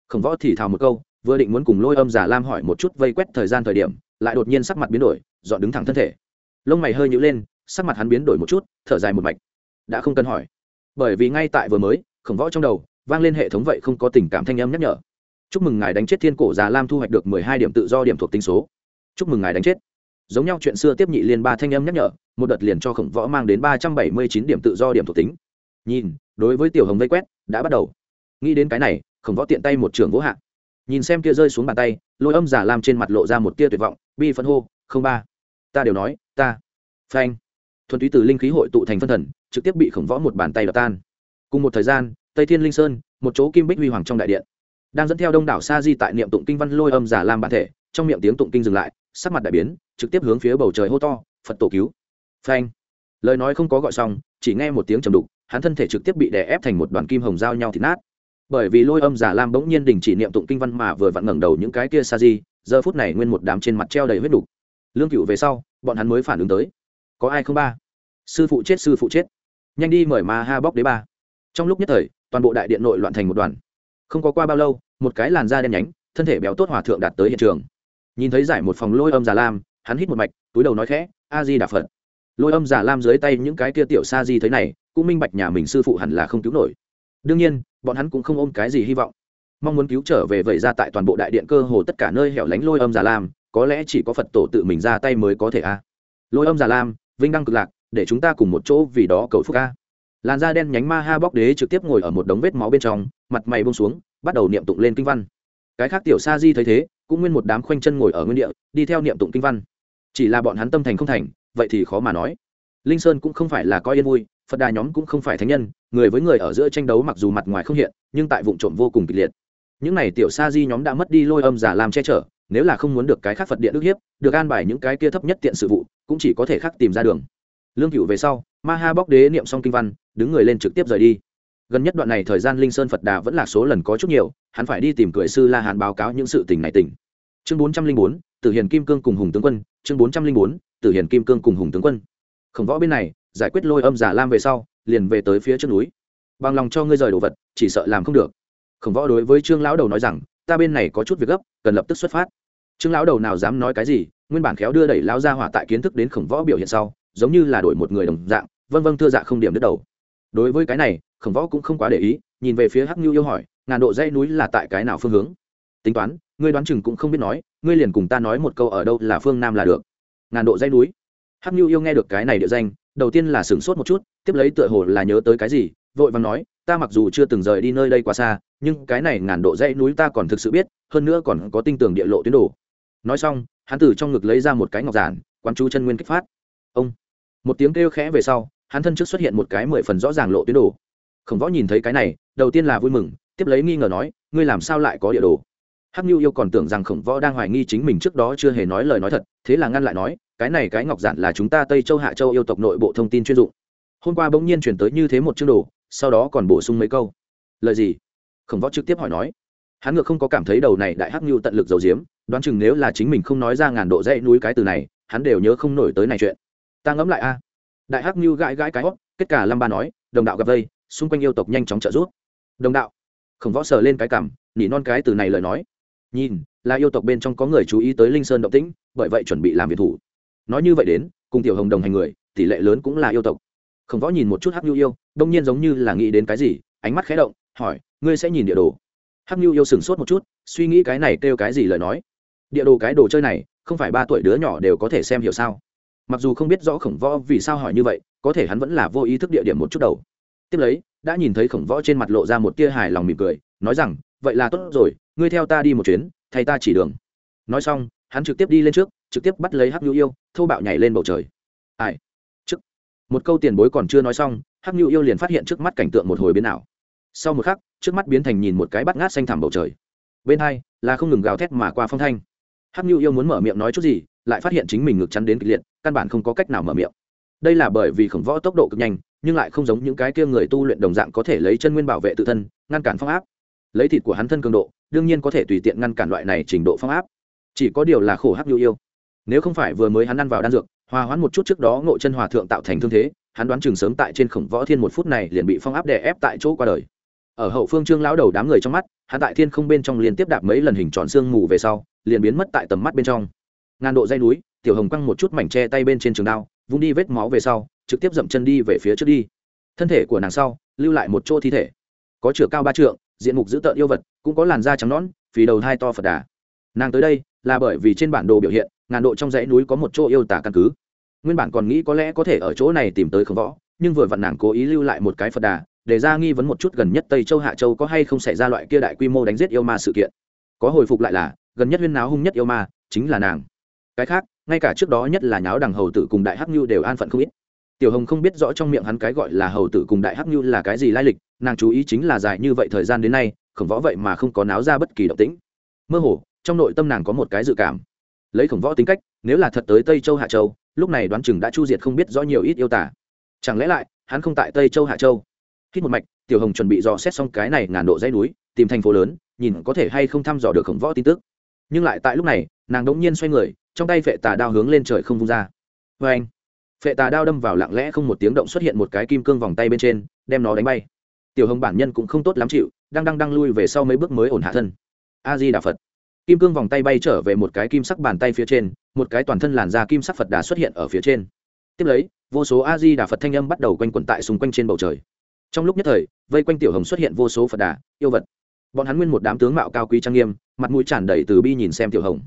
Khổng võ thì thào một câu, vừa định muốn cùng lôi âm giả lam hỏi một chút vây quét thời gian thời điểm, lại đột nhiên sắc mặt biến đổi, dọn đứng thẳng thân thể. Lông mày hơi nhữ lên, sắc mặt hắn biến đổi một chút, thở dài một mạch. Đã không cần hỏi. Bởi vì ngay tại vừa mới, khổng võ trong đầu, vang lên hệ thống vậy không có tình cảm thanh âm nhắc nhở. Chúc mừng ngài đánh chết thiên cổ già lam thu hoạch được mười hai điểm tự do điểm thuộc tinh số. Chúc mừng ngài đánh chết giống nhau chuyện xưa tiếp nhị liên ba thanh âm nhắc nhở, một đợt liền cho khổng võ mang đến ba trăm bảy mươi chín điểm tự do điểm thuộc tính. Nhìn, đối với tiểu hồng vây quét, đã bắt đầu. Nghĩ đến cái này, khổng võ tiện tay một trường vỗ hạ. Nhìn xem kia rơi xuống bàn tay, lôi âm giả lam trên mặt lộ ra một tia tuyệt vọng, bi phân hô, không ba, ta đều nói, ta, phanh. Thuần túy từ linh khí hội tụ thành phân thần, trực tiếp bị khổng võ một bàn tay đập tan. Cùng một thời gian, tây thiên linh sơn, một chỗ kim bích huy hoàng trong đại điện, đang dẫn theo đông đảo sa di tại niệm tụng kinh văn lôi âm giả lam bản thể trong miệng tiếng tụng kinh dừng lại, sắc mặt đại biến, trực tiếp hướng phía bầu trời hô to, phật tổ cứu! Phanh. Lời nói không có gọi xong, chỉ nghe một tiếng trầm đục, hắn thân thể trực tiếp bị đè ép thành một đoàn kim hồng giao nhau thịt nát. Bởi vì lôi âm giả lam bỗng nhiên đình chỉ niệm tụng kinh văn mà vừa vặn ngẩng đầu những cái kia sa di, giờ phút này nguyên một đám trên mặt treo đầy huyết đục. Lương cựu về sau, bọn hắn mới phản ứng tới. Có ai không ba? Sư phụ chết, sư phụ chết. Nhanh đi mời ma ha bóc đế ba. Trong lúc nhất thời, toàn bộ đại điện nội loạn thành một đoàn. Không có qua bao lâu, một cái làn da đen nhánh, thân thể béo tốt hòa thượng đạt tới hiện trường nhìn thấy giải một phòng lôi âm giả lam, hắn hít một mạch, túi đầu nói khẽ a di đà phật. Lôi âm giả lam dưới tay những cái kia tiểu sa di thế này, cũng minh bạch nhà mình sư phụ hẳn là không cứu nổi. Đương nhiên, bọn hắn cũng không ôm cái gì hy vọng. Mong muốn cứu trở về vậy ra tại toàn bộ đại điện cơ hồ tất cả nơi hẻo lánh lôi âm giả lam, có lẽ chỉ có phật tổ tự mình ra tay mới có thể a. Lôi âm giả lam, vinh đăng cực lạc, để chúng ta cùng một chỗ vì đó cầu phúc a. Làn da đen nhánh ma ha bóc đế trực tiếp ngồi ở một đống vết máu bên trong, mặt mày bông xuống, bắt đầu niệm tụng lên kinh văn. Cái khác tiểu sa di thấy thế cũng nguyên một đám khoanh chân ngồi ở nguyên địa, đi theo niệm tụng kinh văn. Chỉ là bọn hắn tâm thành không thành, vậy thì khó mà nói. Linh sơn cũng không phải là coi yên vui, phật đà nhóm cũng không phải thánh nhân, người với người ở giữa tranh đấu mặc dù mặt ngoài không hiện, nhưng tại vụ trộm vô cùng kịch liệt. Những này tiểu sa di nhóm đã mất đi lôi âm giả làm che chở, nếu là không muốn được cái khác phật điện ức hiếp, được an bài những cái kia thấp nhất tiện sự vụ, cũng chỉ có thể khắc tìm ra đường. Lương cựu về sau, ma ha bóc đế niệm xong kinh văn, đứng người lên trực tiếp rời đi gần nhất đoạn này thời gian linh sơn phật đà vẫn là số lần có chút nhiều, hắn phải đi tìm cười sư la hàn báo cáo những sự tình này tỉnh. Chương bốn trăm linh bốn, tử hiền kim cương cùng hùng tướng quân, chương bốn trăm linh bốn, tử hiền kim cương cùng hùng tướng quân. Khổng võ bên này, giải quyết lôi âm giả lam về sau, liền về tới phía trước núi. Bằng lòng cho ngươi rời đồ vật, chỉ sợ làm không được. Khổng võ đối với trương lão đầu nói rằng, ta bên này có chút việc gấp, cần lập tức xuất phát. Trương lão đầu nào dám nói cái gì, nguyên bản khéo đưa đẩy lão ra hỏa tại kiến thức đến khổng võ biểu hiện sau, giống như là đổi một người đồng dạng vân vân thưa dạ không điểm đứt đầu đối với cái này, khổng võ cũng không quá để ý, nhìn về phía hắc nhu yêu hỏi, ngàn độ dây núi là tại cái nào phương hướng? Tính toán, ngươi đoán chừng cũng không biết nói, ngươi liền cùng ta nói một câu ở đâu là phương nam là được. Ngàn độ dây núi? Hắc nhu yêu nghe được cái này địa danh, đầu tiên là sửng sốt một chút, tiếp lấy tựa hồ là nhớ tới cái gì, vội vàng nói, ta mặc dù chưa từng rời đi nơi đây quá xa, nhưng cái này ngàn độ dãy núi ta còn thực sự biết, hơn nữa còn có tinh tường địa lộ tuyến đồ. Nói xong, hắn từ trong ngực lấy ra một cái ngọc giản, quán chú chân nguyên kích phát. Ông, một tiếng kêu khẽ về sau hắn thân trước xuất hiện một cái mười phần rõ ràng lộ tuyến đồ. Khổng võ nhìn thấy cái này, đầu tiên là vui mừng, tiếp lấy nghi ngờ nói, ngươi làm sao lại có địa đồ? Hắc nhu yêu còn tưởng rằng khổng võ đang hoài nghi chính mình trước đó chưa hề nói lời nói thật, thế là ngăn lại nói, cái này cái ngọc giản là chúng ta tây châu hạ châu yêu tộc nội bộ thông tin chuyên dụng. Hôm qua bỗng nhiên chuyển tới như thế một chương đồ, sau đó còn bổ sung mấy câu. Lời gì? Khổng võ trực tiếp hỏi nói. Hắn ngược không có cảm thấy đầu này đại hắc nhu tận lực dầu diếm đoán chừng nếu là chính mình không nói ra ngàn độ dãy núi cái từ này, hắn đều nhớ không nổi tới này chuyện. Ta ngẫm lại a đại hắc như gãi gãi cái hót, kết cả lâm ba nói, đồng đạo gặp vây, xung quanh yêu tộc nhanh chóng trợ giúp. Đồng đạo? Khổng võ sờ lên cái cảm nỉ non cái từ này lời nói. Nhìn, là yêu tộc bên trong có người chú ý tới linh sơn động tĩnh, bởi vậy chuẩn bị làm việc thủ. Nói như vậy đến, cùng tiểu hồng đồng hành người, tỷ lệ lớn cũng là yêu tộc. Khổng võ nhìn một chút hắc nhu yêu, đông nhiên giống như là nghĩ đến cái gì, ánh mắt khé động, hỏi, ngươi sẽ nhìn địa đồ? Hắc nhu yêu sửng sốt một chút, suy nghĩ cái này kêu cái gì lời nói. Địa đồ cái đồ chơi này, không phải ba tuổi đứa nhỏ đều có thể xem hiểu sao? Mặc dù không biết rõ khổng võ vì sao hỏi như vậy, có thể hắn vẫn là vô ý thức địa điểm một chút đầu. Tiếp lấy, đã nhìn thấy khổng võ trên mặt lộ ra một tia hài lòng mỉm cười, nói rằng, vậy là tốt rồi, ngươi theo ta đi một chuyến, thay ta chỉ đường. Nói xong, hắn trực tiếp đi lên trước, trực tiếp bắt lấy hắc nhu yêu, thô bạo nhảy lên bầu trời. Ai? Trước. Một câu tiền bối còn chưa nói xong, hắc nhu yêu liền phát hiện trước mắt cảnh tượng một hồi biến ảo. Sau một khắc, trước mắt biến thành nhìn một cái bắt ngát xanh thẳm bầu trời. Bên hai, là không ngừng gào thét mà qua phong thanh. Hắc nhu yêu muốn mở miệng nói chút gì lại phát hiện chính mình ngực chắn đến kịch liệt, căn bản không có cách nào mở miệng. Đây là bởi vì khổng võ tốc độ cực nhanh, nhưng lại không giống những cái kia người tu luyện đồng dạng có thể lấy chân nguyên bảo vệ tự thân, ngăn cản phong áp. Lấy thịt của hắn thân cường độ, đương nhiên có thể tùy tiện ngăn cản loại này trình độ phong áp. Chỉ có điều là khổ hắc nhu yêu. Nếu không phải vừa mới hắn ăn vào đan dược, hòa hoãn một chút trước đó ngộ chân hòa thượng tạo thành thương thế, hắn đoán chừng sớm tại trên khổng võ thiên một phút này liền bị phong áp đè ép tại chỗ qua đời. Ở hậu phương trương lão đầu đám người trong mắt, hắn tại thiên không bên trong liên tiếp đạp mấy lần hình tròn xương mù về sau, liền biến mất tại tầm mắt bên trong ngàn độ dây núi, tiểu hồng quăng một chút mảnh tre tay bên trên trường đao, vung đi vết máu về sau, trực tiếp dậm chân đi về phía trước đi. Thân thể của nàng sau, lưu lại một chỗ thi thể. Có chửa cao ba trượng, diện mục dữ tợn yêu vật, cũng có làn da trắng nõn, phì đầu hai to phật đà. Nàng tới đây là bởi vì trên bản đồ biểu hiện, ngàn độ trong dãy núi có một chỗ yêu tả căn cứ. Nguyên bản còn nghĩ có lẽ có thể ở chỗ này tìm tới khổng võ, nhưng vừa vặn nàng cố ý lưu lại một cái phật đà, để ra nghi vấn một chút gần nhất tây châu, hạ châu có hay không xảy ra loại kia đại quy mô đánh giết yêu ma sự kiện. Có hồi phục lại là, gần nhất huyên náo hung nhất yêu ma chính là nàng cái khác, ngay cả trước đó nhất là nháo đằng hầu tử cùng đại hắc nhu đều an phận không ít. Tiểu hồng không biết rõ trong miệng hắn cái gọi là hầu tử cùng đại hắc nhu là cái gì lai lịch, nàng chú ý chính là dài như vậy thời gian đến nay, khổng võ vậy mà không có náo ra bất kỳ động tĩnh. Mơ hồ, trong nội tâm nàng có một cái dự cảm. Lấy khổng võ tính cách, nếu là thật tới tây châu hạ châu, lúc này đoán chừng đã chu diệt không biết rõ nhiều ít yêu tả chẳng lẽ lại, hắn không tại tây châu hạ châu? Hít một mạch, tiểu hồng chuẩn bị dò xét xong cái này ngàn độ dây núi, tìm thành phố lớn, nhìn có thể hay không thăm dò được khổng võ tin tức. Nhưng lại tại lúc này, nàng đống nhiên xoay người trong tay phệ tà đao hướng lên trời không vung ra. Vê anh, phệ tà đao đâm vào lặng lẽ không một tiếng động xuất hiện một cái kim cương vòng tay bên trên, đem nó đánh bay. Tiểu hồng bản nhân cũng không tốt lắm chịu, đang đang đang lui về sau mấy bước mới ổn hạ thân. A di đà phật. Kim cương vòng tay bay trở về một cái kim sắc bàn tay phía trên, một cái toàn thân làn da kim sắc phật đà xuất hiện ở phía trên. Tiếp lấy, vô số a di đà phật thanh âm bắt đầu quanh quẩn tại xung quanh trên bầu trời. Trong lúc nhất thời, vây quanh tiểu hồng xuất hiện vô số phật đà, yêu vật. Bọn hắn nguyên một đám tướng mạo cao quý trang nghiêm, mặt mũi tràn đầy từ bi nhìn xem tiểu hồng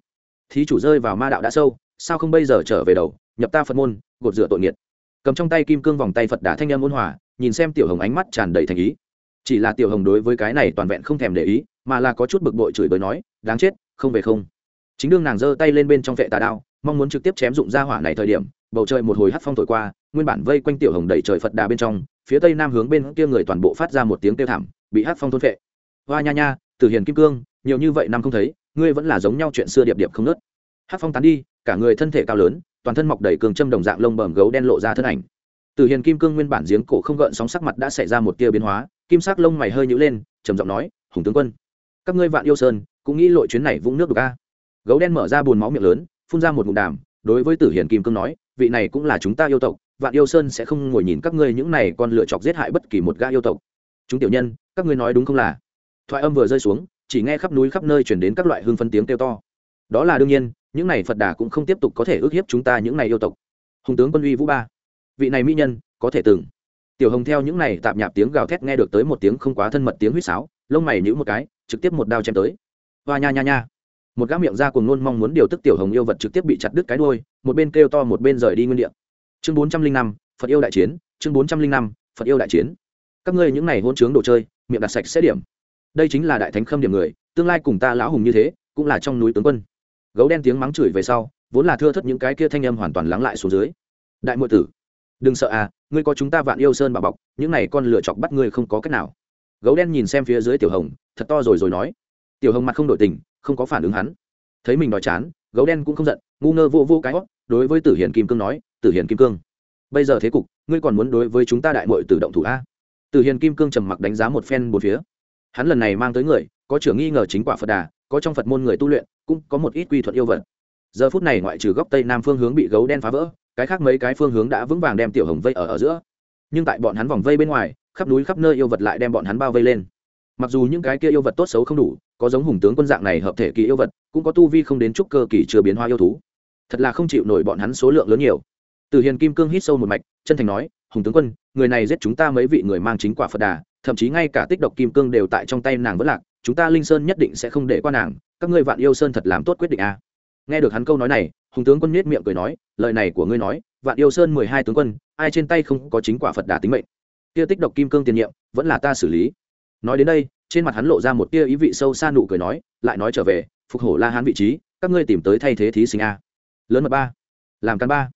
thí chủ rơi vào ma đạo đã sâu, sao không bây giờ trở về đầu, nhập ta phật môn, gột rửa tội nghiệt. Cầm trong tay kim cương vòng tay phật đà thanh âm ôn hòa, nhìn xem tiểu hồng ánh mắt tràn đầy thành ý. Chỉ là tiểu hồng đối với cái này toàn vẹn không thèm để ý, mà là có chút bực bội chửi bới nói, đáng chết, không về không. Chính đương nàng giơ tay lên bên trong vệ tà đao, mong muốn trực tiếp chém dụng ra hỏa này thời điểm, bầu trời một hồi hắt phong thổi qua, nguyên bản vây quanh tiểu hồng đẩy trời phật đà bên trong, phía tây nam hướng bên kia người toàn bộ phát ra một tiếng kêu thảm, bị hắt phong thôn vệ hoa nha nha từ hiền kim cương, nhiều như vậy năm không thấy ngươi vẫn là giống nhau chuyện xưa điệp điệp không nớt. Hát phong tán đi, cả người thân thể cao lớn, toàn thân mọc đầy cường châm đồng dạng lông bờm gấu đen lộ ra thân ảnh. Tử hiền kim cương nguyên bản giếng cổ không gợn sóng sắc mặt đã xảy ra một tia biến hóa, kim sắc lông mày hơi nhữ lên, trầm giọng nói, hùng tướng quân, các ngươi vạn yêu sơn, cũng nghĩ lội chuyến này vũng nước được a? Gấu đen mở ra bùn máu miệng lớn, phun ra một ngụm đàm, đối với tử hiền kim cương nói, vị này cũng là chúng ta yêu tộc, vạn yêu sơn sẽ không ngồi nhìn các ngươi những này còn lựa chọc giết hại bất kỳ một gã yêu tộc. Chúng tiểu nhân, các ngươi nói đúng không là? Thoại âm vừa rơi xuống chỉ nghe khắp núi khắp nơi chuyển đến các loại hương phân tiếng kêu to. Đó là đương nhiên, những này phật đà cũng không tiếp tục có thể ước hiếp chúng ta những này yêu tộc. Hùng tướng quân uy vũ ba. Vị này mỹ nhân, có thể từng tiểu hồng theo những này tạp nhạp tiếng gào thét nghe được tới một tiếng không quá thân mật tiếng huýt sáo, lông mày nhữ một cái, trực tiếp một đao chém tới. Và nha nha nha. Một gã miệng ra cùng nôn mong muốn điều tức tiểu hồng yêu vật trực tiếp bị chặt đứt cái đôi một bên kêu to một bên rời đi nguyên địa. Chương bốn trăm linh năm, phật yêu đại chiến, chương bốn trăm linh năm, phật yêu đại chiến. Các ngươi những này hôn chướng đồ chơi, miệng đặt sạch sẽ điểm đây chính là đại thánh khâm điểm người, tương lai cùng ta lão hùng như thế, cũng là trong núi tướng quân. Gấu đen tiếng mắng chửi về sau, vốn là thưa thất những cái kia thanh âm hoàn toàn lắng lại xuống dưới. Đại nội tử, đừng sợ à ngươi có chúng ta vạn yêu sơn bà bọc, những này con lựa chọc bắt ngươi không có cách nào. Gấu đen nhìn xem phía dưới tiểu hồng, thật to rồi rồi nói. Tiểu hồng mặt không đổi tình, không có phản ứng hắn. Thấy mình đòi chán, gấu đen cũng không giận, ngu ngơ vô vô cái hót, đối với tử hiền kim cương nói, tử hiền kim cương, bây giờ thế cục, ngươi còn muốn đối với chúng ta đại mội tử động thủ a tử hiền kim cương trầm mặc đánh giá một phen một phía hắn lần này mang tới người, có trưởng nghi ngờ chính quả phật đà, có trong phật môn người tu luyện, cũng có một ít quy thuật yêu vật. Giờ phút này ngoại trừ góc tây nam phương hướng bị gấu đen phá vỡ, cái khác mấy cái phương hướng đã vững vàng đem tiểu hồng vây ở ở giữa. Nhưng tại bọn hắn vòng vây bên ngoài, khắp núi khắp nơi yêu vật lại đem bọn hắn bao vây lên. Mặc dù những cái kia yêu vật tốt xấu không đủ, có giống hùng tướng quân dạng này hợp thể kỳ yêu vật, cũng có tu vi không đến chút cơ kỳ chưa biến hoa yêu thú. Thật là không chịu nổi bọn hắn số lượng lớn nhiều. Từ hiền kim cương hít sâu một mạch, chân thành nói, hùng tướng quân, người này giết chúng ta mấy vị người mang chính quả phật đà thậm chí ngay cả tích độc kim cương đều tại trong tay nàng vẫn lạc, chúng ta linh sơn nhất định sẽ không để qua nàng, các ngươi vạn yêu sơn thật làm tốt quyết định a. À. nghe được hắn câu nói này, hùng tướng quân nhếch miệng cười nói, lời này của ngươi nói, vạn yêu sơn mười hai tướng quân, ai trên tay không có chính quả phật đà tính mệnh. Kia tích độc kim cương tiền nhiệm, vẫn là ta xử lý. Nói đến đây, trên mặt hắn lộ ra một tia ý vị sâu xa nụ cười nói, lại nói trở về, phục hổ la hán vị trí, các ngươi tìm tới thay thế thí sinh a. Lớn mật ba, làm căn ba.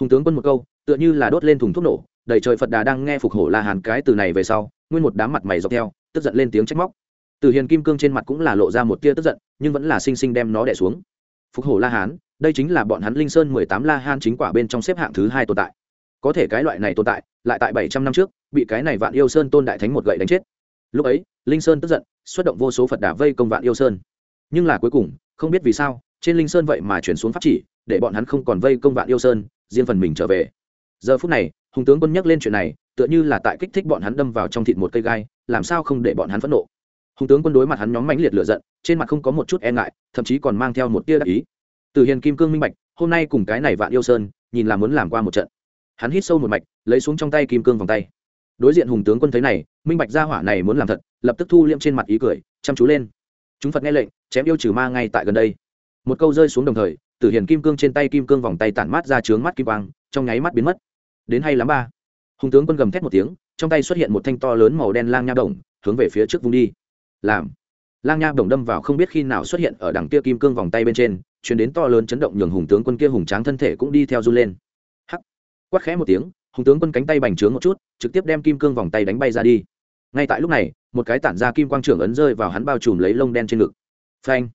Hùng tướng quân một câu, tựa như là đốt lên thùng thuốc nổ, đầy trời phật đà đang nghe phục hổ la hán cái từ này về sau nguyên một đám mặt mày dọc theo, tức giận lên tiếng trách móc. Từ hiền kim cương trên mặt cũng là lộ ra một tia tức giận, nhưng vẫn là sinh sinh đem nó đẻ xuống. Phục hổ la hán, đây chính là bọn hắn linh sơn mười tám la hán chính quả bên trong xếp hạng thứ hai tồn tại. Có thể cái loại này tồn tại, lại tại bảy trăm năm trước, bị cái này vạn yêu sơn tôn đại thánh một gậy đánh chết. Lúc ấy, linh sơn tức giận, xuất động vô số phật đà vây công vạn yêu sơn. Nhưng là cuối cùng, không biết vì sao, trên linh sơn vậy mà chuyển xuống pháp chỉ, để bọn hắn không còn vây công vạn yêu sơn, riêng phần mình trở về. Giờ phút này, hùng tướng quân nhắc lên chuyện này tựa như là tại kích thích bọn hắn đâm vào trong thịt một cây gai, làm sao không để bọn hắn phẫn nộ? Hùng tướng quân đối mặt hắn nhóm mãnh liệt lửa giận, trên mặt không có một chút e ngại, thậm chí còn mang theo một tia đắc ý. Từ hiền kim cương minh bạch, hôm nay cùng cái này vạn yêu sơn, nhìn là muốn làm qua một trận. Hắn hít sâu một mạch, lấy xuống trong tay kim cương vòng tay. Đối diện hùng tướng quân thấy này, minh bạch gia hỏa này muốn làm thật, lập tức thu liễm trên mặt ý cười, chăm chú lên. Chúng phật nghe lệnh, chém yêu trừ ma ngay tại gần đây. Một câu rơi xuống đồng thời tử hiền kim cương trên tay kim cương vòng tay tản mát ra trướng mắt kim quang, trong nháy mắt biến mất. Đến hay lắm ba hùng tướng quân gầm thét một tiếng, trong tay xuất hiện một thanh to lớn màu đen lang nha đồng, hướng về phía trước vung đi. Làm. Lang nha đồng đâm vào không biết khi nào xuất hiện ở đằng kia kim cương vòng tay bên trên, chuyển đến to lớn chấn động nhường hùng tướng quân kia hùng tráng thân thể cũng đi theo run lên. Hắc. Quát khẽ một tiếng, hùng tướng quân cánh tay bành trướng một chút, trực tiếp đem kim cương vòng tay đánh bay ra đi. Ngay tại lúc này, một cái tản ra kim quang trưởng ấn rơi vào hắn bao trùm lấy lông đen trên ngực. Phanh.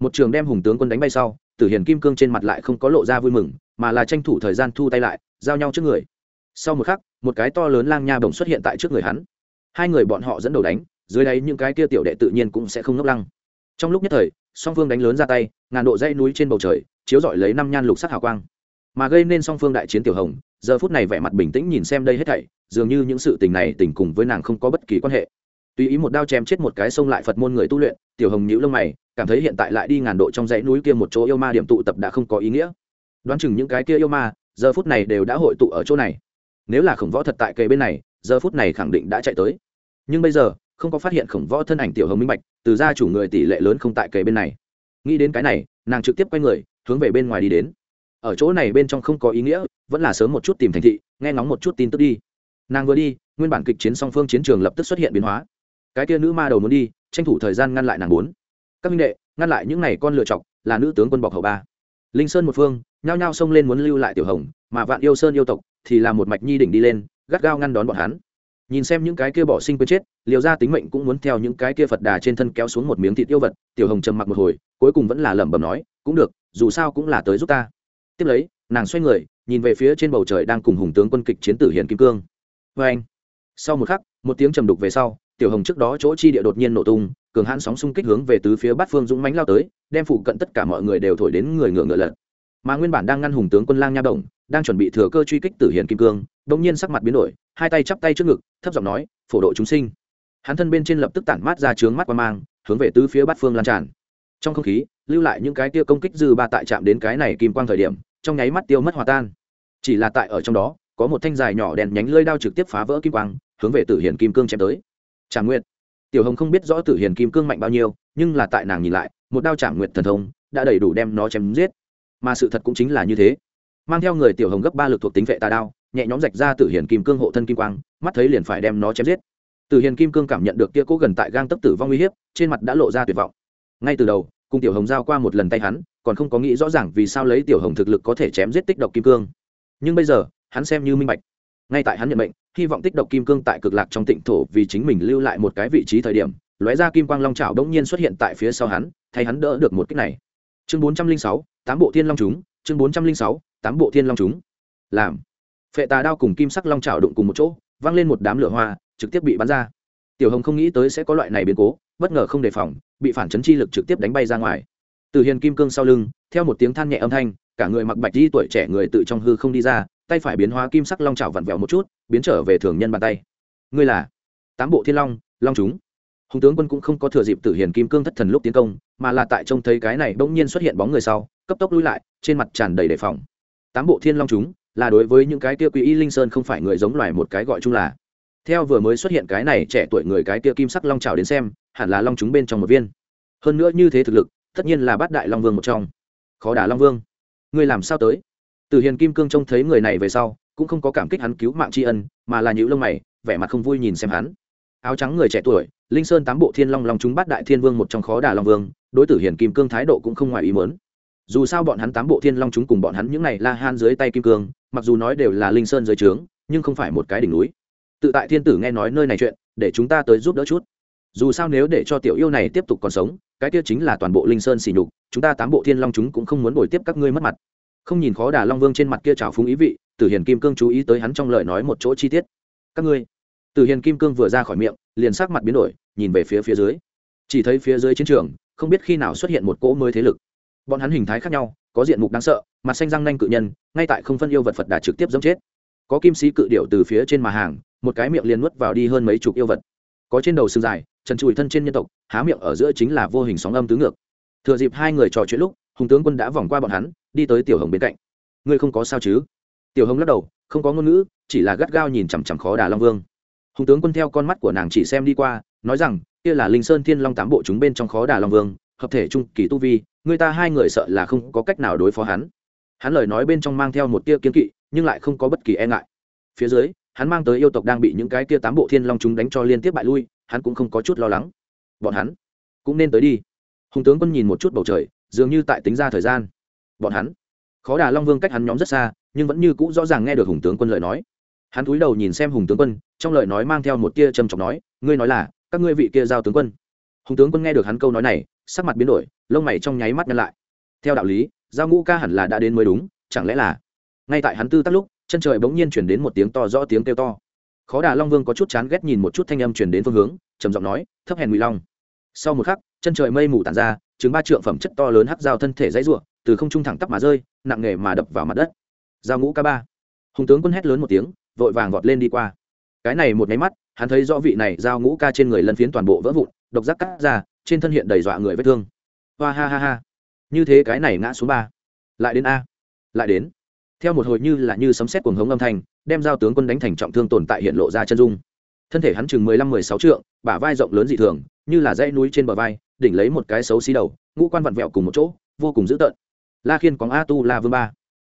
Một trường đem hùng tướng quân đánh bay sau, tử hiền kim cương trên mặt lại không có lộ ra vui mừng, mà là tranh thủ thời gian thu tay lại, giao nhau trước người sau một khắc, một cái to lớn lang nha bồng xuất hiện tại trước người hắn. Hai người bọn họ dẫn đầu đánh, dưới đáy những cái kia tiểu đệ tự nhiên cũng sẽ không ngốc lăng. Trong lúc nhất thời, song phương đánh lớn ra tay, ngàn độ dãy núi trên bầu trời, chiếu rọi lấy năm nhan lục sắc hào quang. Mà gây nên song phương đại chiến tiểu hồng, giờ phút này vẻ mặt bình tĩnh nhìn xem đây hết thảy, dường như những sự tình này tình cùng với nàng không có bất kỳ quan hệ. Tùy ý một đao chém chết một cái sông lại phật môn người tu luyện, tiểu hồng nhíu lông mày, cảm thấy hiện tại lại đi ngàn độ trong dãy núi kia một chỗ yêu ma điểm tụ tập đã không có ý nghĩa. Đoán chừng những cái kia yêu ma, giờ phút này đều đã hội tụ ở chỗ này nếu là khổng võ thật tại kề bên này, giờ phút này khẳng định đã chạy tới. Nhưng bây giờ, không có phát hiện khổng võ thân ảnh tiểu hồng minh bạch, từ gia chủ người tỷ lệ lớn không tại kề bên này. Nghĩ đến cái này, nàng trực tiếp quay người, hướng về bên ngoài đi đến. Ở chỗ này bên trong không có ý nghĩa, vẫn là sớm một chút tìm thành thị, nghe ngóng một chút tin tức đi. Nàng vừa đi, nguyên bản kịch chiến song phương chiến trường lập tức xuất hiện biến hóa. Cái kia nữ ma đầu muốn đi, tranh thủ thời gian ngăn lại nàng bốn. Các minh đệ, ngăn lại những n à y con lựa chọc là nữ tướng quân bọc hậu ba linh sơn một phương, nhao nhao xông lên muốn lưu lại tiểu hồng, mà vạn yêu sơn yêu tộc thì là một mạch nhi đỉnh đi lên, gắt gao ngăn đón bọn hắn. Nhìn xem những cái kia bỏ sinh quên chết liều ra tính mệnh cũng muốn theo những cái kia phật đà trên thân kéo xuống một miếng thịt yêu vật, tiểu hồng trầm mặc một hồi, cuối cùng vẫn là lẩm bẩm nói, cũng được, dù sao cũng là tới giúp ta. Tiếp lấy, nàng xoay người, nhìn về phía trên bầu trời đang cùng hùng tướng quân kịch chiến tử hiền kim cương. Vê anh sau một khắc, một tiếng trầm đục về sau, tiểu hồng trước đó chỗ chi địa đột nhiên nổ tung cường hãn sóng xung kích hướng về tứ phía bát phương dũng mãnh lao tới, đem phụ cận tất cả mọi người đều thổi đến người ngựa ngựa lật. Mà nguyên bản đang ngăn hùng tướng quân lang nha động đang chuẩn bị thừa cơ truy kích tử hiền kim cương, đột nhiên sắc mặt biến đổi, hai tay chắp tay trước ngực, thấp giọng nói, phổ độ chúng sinh. Hắn thân bên trên lập tức tản mát ra trướng mắt qua mang, hướng về tứ phía bát phương lan tràn. Trong không khí, lưu lại những cái tia công kích dư ba tại chạm đến cái này kim quang thời điểm, trong nháy mắt tiêu mất hòa tan. Chỉ là tại ở trong đó, có một thanh dài nhỏ đèn nhánh lơi đao trực tiếp phá vỡ kim quang, hướng về tử hiền kim cương chém tới. Tràng nguyệt tiểu hồng không biết rõ tử hiền kim cương mạnh bao nhiêu, nhưng là tại nàng nhìn lại, một đao tràng nguyệt thần thông, đã đầy đủ đem nó chém giết. Mà sự thật cũng chính là như thế. Mang theo người tiểu hồng gấp ba lực thuộc tính vệ tà đao, nhẹ nhóm rạch ra tử hiền kim cương hộ thân kim quang, mắt thấy liền phải đem nó chém giết. Tử hiền kim cương cảm nhận được kia cố gần tại gang tấp tử vong uy hiếp, trên mặt đã lộ ra tuyệt vọng. Ngay từ đầu, cùng tiểu hồng giao qua một lần tay hắn, còn không có nghĩ rõ ràng vì sao lấy tiểu hồng thực lực có thể chém giết tích độc kim cương. Nhưng bây giờ, hắn xem như minh bạch. Ngay tại hắn nhận mệnh hy vọng tích độc kim cương tại cực lạc trong tịnh thổ vì chính mình lưu lại một cái vị trí thời điểm, lóe ra kim quang long trào đống nhiên xuất hiện tại phía sau hắn, thay hắn đỡ được một cách này. Chương bốn trăm linh sáu, tám bộ thiên long chúng, chương bốn trăm linh sáu, tám bộ thiên long chúng. Làm. Phệ tà đao cùng kim sắc long trào đụng cùng một chỗ văng lên một đám lửa hoa, trực tiếp bị bắn ra. Tiểu hồng không nghĩ tới sẽ có loại này biến cố, bất ngờ không đề phòng, bị phản chấn chi lực trực tiếp đánh bay ra ngoài. Từ hiền kim cương sau lưng, theo một tiếng than nhẹ âm thanh, cả người mặc bạch di tuổi trẻ người tự trong hư không đi ra tay phải biến hóa kim sắc long chảo vặn vẹo một chút, biến trở về thường nhân bàn tay. Ngươi là? Tám bộ thiên long long chúng. Hùng tướng quân cũng không có thừa dịp tử hiền kim cương thất thần lúc tiến công, mà là tại trông thấy cái này bỗng nhiên xuất hiện bóng người sau, cấp tốc lui lại, trên mặt tràn đầy đề phòng. Tám bộ thiên long chúng, là đối với những cái kia quý y linh sơn không phải người giống loài một cái gọi chung là. Theo vừa mới xuất hiện cái này trẻ tuổi người cái kia kim sắc long trào đến xem, hẳn là long chúng bên trong một viên. Hơn nữa như thế thực lực, tất nhiên là bát đại long vương một trong. Khó đả long vương. Ngươi làm sao tới? Từ hiền kim cương trông thấy người này về sau, cũng không có cảm kích hắn cứu mạng tri ân, mà là những lông mày, vẻ mặt không vui nhìn xem hắn. Áo trắng người trẻ tuổi, linh sơn tám bộ thiên long long chúng bát đại thiên vương một trong khó đả long vương, đối tử hiền kim cương thái độ cũng không ngoài ý mớn dù sao bọn hắn tám bộ thiên long chúng cùng bọn hắn những này la han dưới tay kim cương, mặc dù nói đều là linh sơn dưới trướng, nhưng không phải một cái đỉnh núi. Tự tại thiên tử nghe nói nơi này chuyện, để chúng ta tới giúp đỡ chút. Dù sao nếu để cho tiểu yêu này tiếp tục còn sống, cái kia chính là toàn bộ linh sơn xỉ nhục, chúng ta tám bộ thiên long chúng cũng không muốn bồi tiếp các ngươi mất mặt không nhìn khó đà long vương trên mặt kia trào phúng ý vị tử hiền kim cương chú ý tới hắn trong lời nói một chỗ chi tiết các ngươi tử hiền kim cương vừa ra khỏi miệng liền sắc mặt biến đổi nhìn về phía phía dưới chỉ thấy phía dưới chiến trường không biết khi nào xuất hiện một cỗ mới thế lực bọn hắn hình thái khác nhau có diện mục đáng sợ mặt xanh răng nanh cự nhân ngay tại không phân yêu vật phật đà trực tiếp giống chết có kim sĩ cự điệu từ phía trên mà hàng một cái miệng liền nuốt vào đi hơn mấy chục yêu vật có trên đầu xương dài trần trụi thân trên nhân tộc há miệng ở giữa chính là vô hình sóng âm tứ ngược thừa dịp hai người trò chuyện lúc hùng tướng quân đã vòng qua bọn hắn, đi tới tiểu hồng bên cạnh. Ngươi không có sao chứ? Tiểu hồng lắc đầu, không có ngôn ngữ, chỉ là gắt gao nhìn chằm chằm khó đà long vương. Hùng tướng quân theo con mắt của nàng chỉ xem đi qua, nói rằng, kia là linh sơn thiên long tám bộ chúng bên trong khó đà long vương, hợp thể trung kỳ tu vi, người ta hai người sợ là không có cách nào đối phó hắn. Hắn lời nói bên trong mang theo một tia kiên kỵ, nhưng lại không có bất kỳ e ngại. Phía dưới, hắn mang tới yêu tộc đang bị những cái tia tám bộ thiên long chúng đánh cho liên tiếp bại lui, hắn cũng không có chút lo lắng. Bọn hắn cũng nên tới đi. Hùng tướng quân nhìn một chút bầu trời dường như tại tính ra thời gian. Bọn hắn, khó đà long vương cách hắn nhóm rất xa, nhưng vẫn như cũ rõ ràng nghe được hùng tướng quân lời nói. Hắn cúi đầu nhìn xem hùng tướng quân, trong lời nói mang theo một tia trầm trọng nói, ngươi nói là, các ngươi vị kia giao tướng quân. Hùng tướng quân nghe được hắn câu nói này, sắc mặt biến đổi, lông mày trong nháy mắt nhăn lại. Theo đạo lý, giao ngũ ca hẳn là đã đến mới đúng, chẳng lẽ là ngay tại hắn tư tắc lúc, chân trời bỗng nhiên chuyển đến một tiếng to rõ tiếng kêu to. Khó đà long vương có chút chán ghét nhìn một chút thanh âm chuyển đến phương hướng, trầm giọng nói, thấp hèn ngụy long. Sau một khắc, chân trời mây mù tàn ra chứng ba trượng phẩm chất to lớn hắc dao thân thể dãy ruộng, từ không trung thẳng tắp mà rơi, nặng nghề mà đập vào mặt đất. Giao ngũ ca ba. Hùng tướng quân hét lớn một tiếng, vội vàng vọt lên đi qua. Cái này một cái mắt, hắn thấy rõ vị này giao ngũ ca trên người lân phiến toàn bộ vỡ vụn, độc giác cắt ra, trên thân hiện đầy dọa người vết thương. Hoa ha ha ha. Như thế cái này ngã xuống ba. Lại đến a. Lại đến. Theo một hồi như là như sấm sét cuồng hống âm thanh, đem giao tướng quân đánh thành trọng thương tồn tại hiện lộ ra chân dung. Thân thể hắn chừng mười lăm mười sáu trượng, bả vai rộng lớn dị thường, như là dãy núi trên bờ vai đỉnh lấy một cái xấu xí đầu, ngũ quan vặn vẹo cùng một chỗ, vô cùng dữ tợn. La khiên có a tu la vương ba.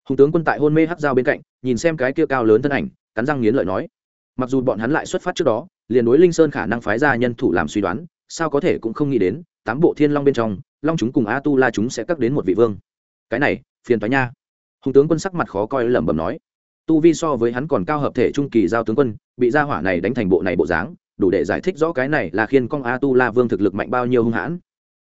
Hùng tướng quân tại hôn mê hắc dao bên cạnh, nhìn xem cái kia cao lớn thân ảnh, cắn răng nghiến lợi nói, mặc dù bọn hắn lại xuất phát trước đó, liền đối linh sơn khả năng phái ra nhân thủ làm suy đoán, sao có thể cũng không nghĩ đến, tám bộ thiên long bên trong, long chúng cùng a tu la chúng sẽ cắt đến một vị vương. Cái này, phiền toái nha. Hùng tướng quân sắc mặt khó coi lẩm bẩm nói. Tu vi so với hắn còn cao hợp thể trung kỳ giao tướng quân, bị gia hỏa này đánh thành bộ này bộ dáng đủ để giải thích rõ cái này là khiên con a tu la vương thực lực mạnh bao nhiêu hung hãn.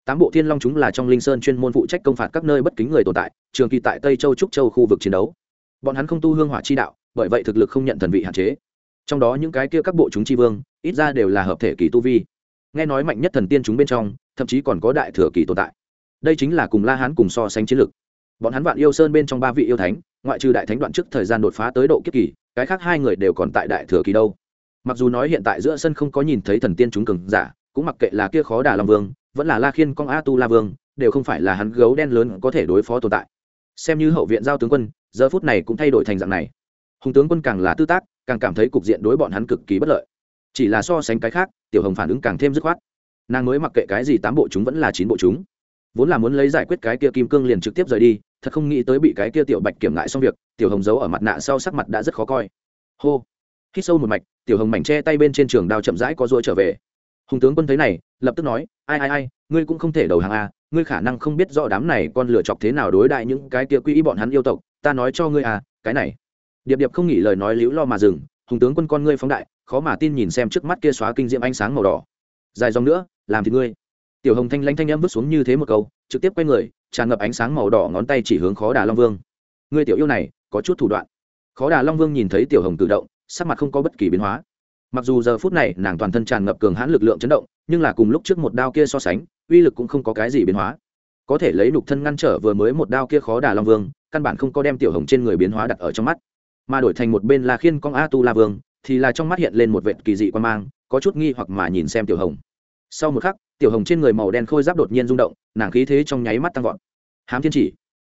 Tám bộ thiên long chúng là trong linh sơn chuyên môn phụ trách công phạt các nơi bất kính người tồn tại, trường kỳ tại tây châu trúc châu khu vực chiến đấu. Bọn hắn không tu hương hỏa chi đạo, bởi vậy thực lực không nhận thần vị hạn chế. Trong đó những cái kia các bộ chúng chi vương, ít ra đều là hợp thể kỳ tu vi. Nghe nói mạnh nhất thần tiên chúng bên trong, thậm chí còn có đại thừa kỳ tồn tại. Đây chính là cùng la hán cùng so sánh chiến lực. Bọn hắn vạn yêu sơn bên trong ba vị yêu thánh, ngoại trừ đại thánh đoạn trước thời gian đột phá tới độ kiếp kỳ, cái khác hai người đều còn tại đại thừa kỳ đâu mặc dù nói hiện tại giữa sân không có nhìn thấy thần tiên chúng cường giả, cũng mặc kệ là kia khó đà long vương, vẫn là la khiên con a tu la vương, đều không phải là hắn gấu đen lớn có thể đối phó tồn tại. Xem như hậu viện giao tướng quân, giờ phút này cũng thay đổi thành dạng này. Hùng tướng quân càng là tư tác, càng cảm thấy cục diện đối bọn hắn cực kỳ bất lợi. Chỉ là so sánh cái khác, tiểu hồng phản ứng càng thêm dứt khoát. Nàng mới mặc kệ cái gì tám bộ chúng vẫn là chín bộ chúng. Vốn là muốn lấy giải quyết cái kia kim cương liền trực tiếp rời đi, thật không nghĩ tới bị cái kia tiểu bạch kiểm lại xong việc, tiểu hồng giấu ở mặt nạ sau sắc mặt đã rất khó coi. Hô hít sâu một mạch, tiểu hồng mảnh che tay bên trên trường đao chậm rãi có ruỗi trở về. Hùng tướng quân thấy này, lập tức nói, ai ai ai, ngươi cũng không thể đầu hàng a ngươi khả năng không biết rõ đám này con lựa chọc thế nào đối đại những cái kia quy ý bọn hắn yêu tộc, ta nói cho ngươi à cái này. Điệp điệp không nghĩ lời nói liễu lo mà dừng, hùng tướng quân con ngươi phóng đại, khó mà tin nhìn xem trước mắt kia xóa kinh diệm ánh sáng màu đỏ. Dài dòng nữa, làm thì ngươi. Tiểu hồng thanh lãnh thanh em vứt xuống như thế một câu, trực tiếp quay người, tràn ngập ánh sáng màu đỏ ngón tay chỉ hướng khó đà long vương. Ngươi tiểu yêu này, có chút thủ đoạn. Khó đà long vương nhìn thấy tiểu hồng tự động sắc mặt không có bất kỳ biến hóa. Mặc dù giờ phút này nàng toàn thân tràn ngập cường hãn lực lượng chấn động, nhưng là cùng lúc trước một đao kia so sánh, uy lực cũng không có cái gì biến hóa. Có thể lấy đục thân ngăn trở vừa mới một đao kia khó đà long vương, căn bản không có đem tiểu hồng trên người biến hóa đặt ở trong mắt. Mà đổi thành một bên là khiên con a tu la vương, thì là trong mắt hiện lên một vệt kỳ dị quan mang, có chút nghi hoặc mà nhìn xem tiểu hồng. Sau một khắc, tiểu hồng trên người màu đen khôi giáp đột nhiên rung động, nàng khí thế trong nháy mắt tăng vọt. Hám thiên chỉ,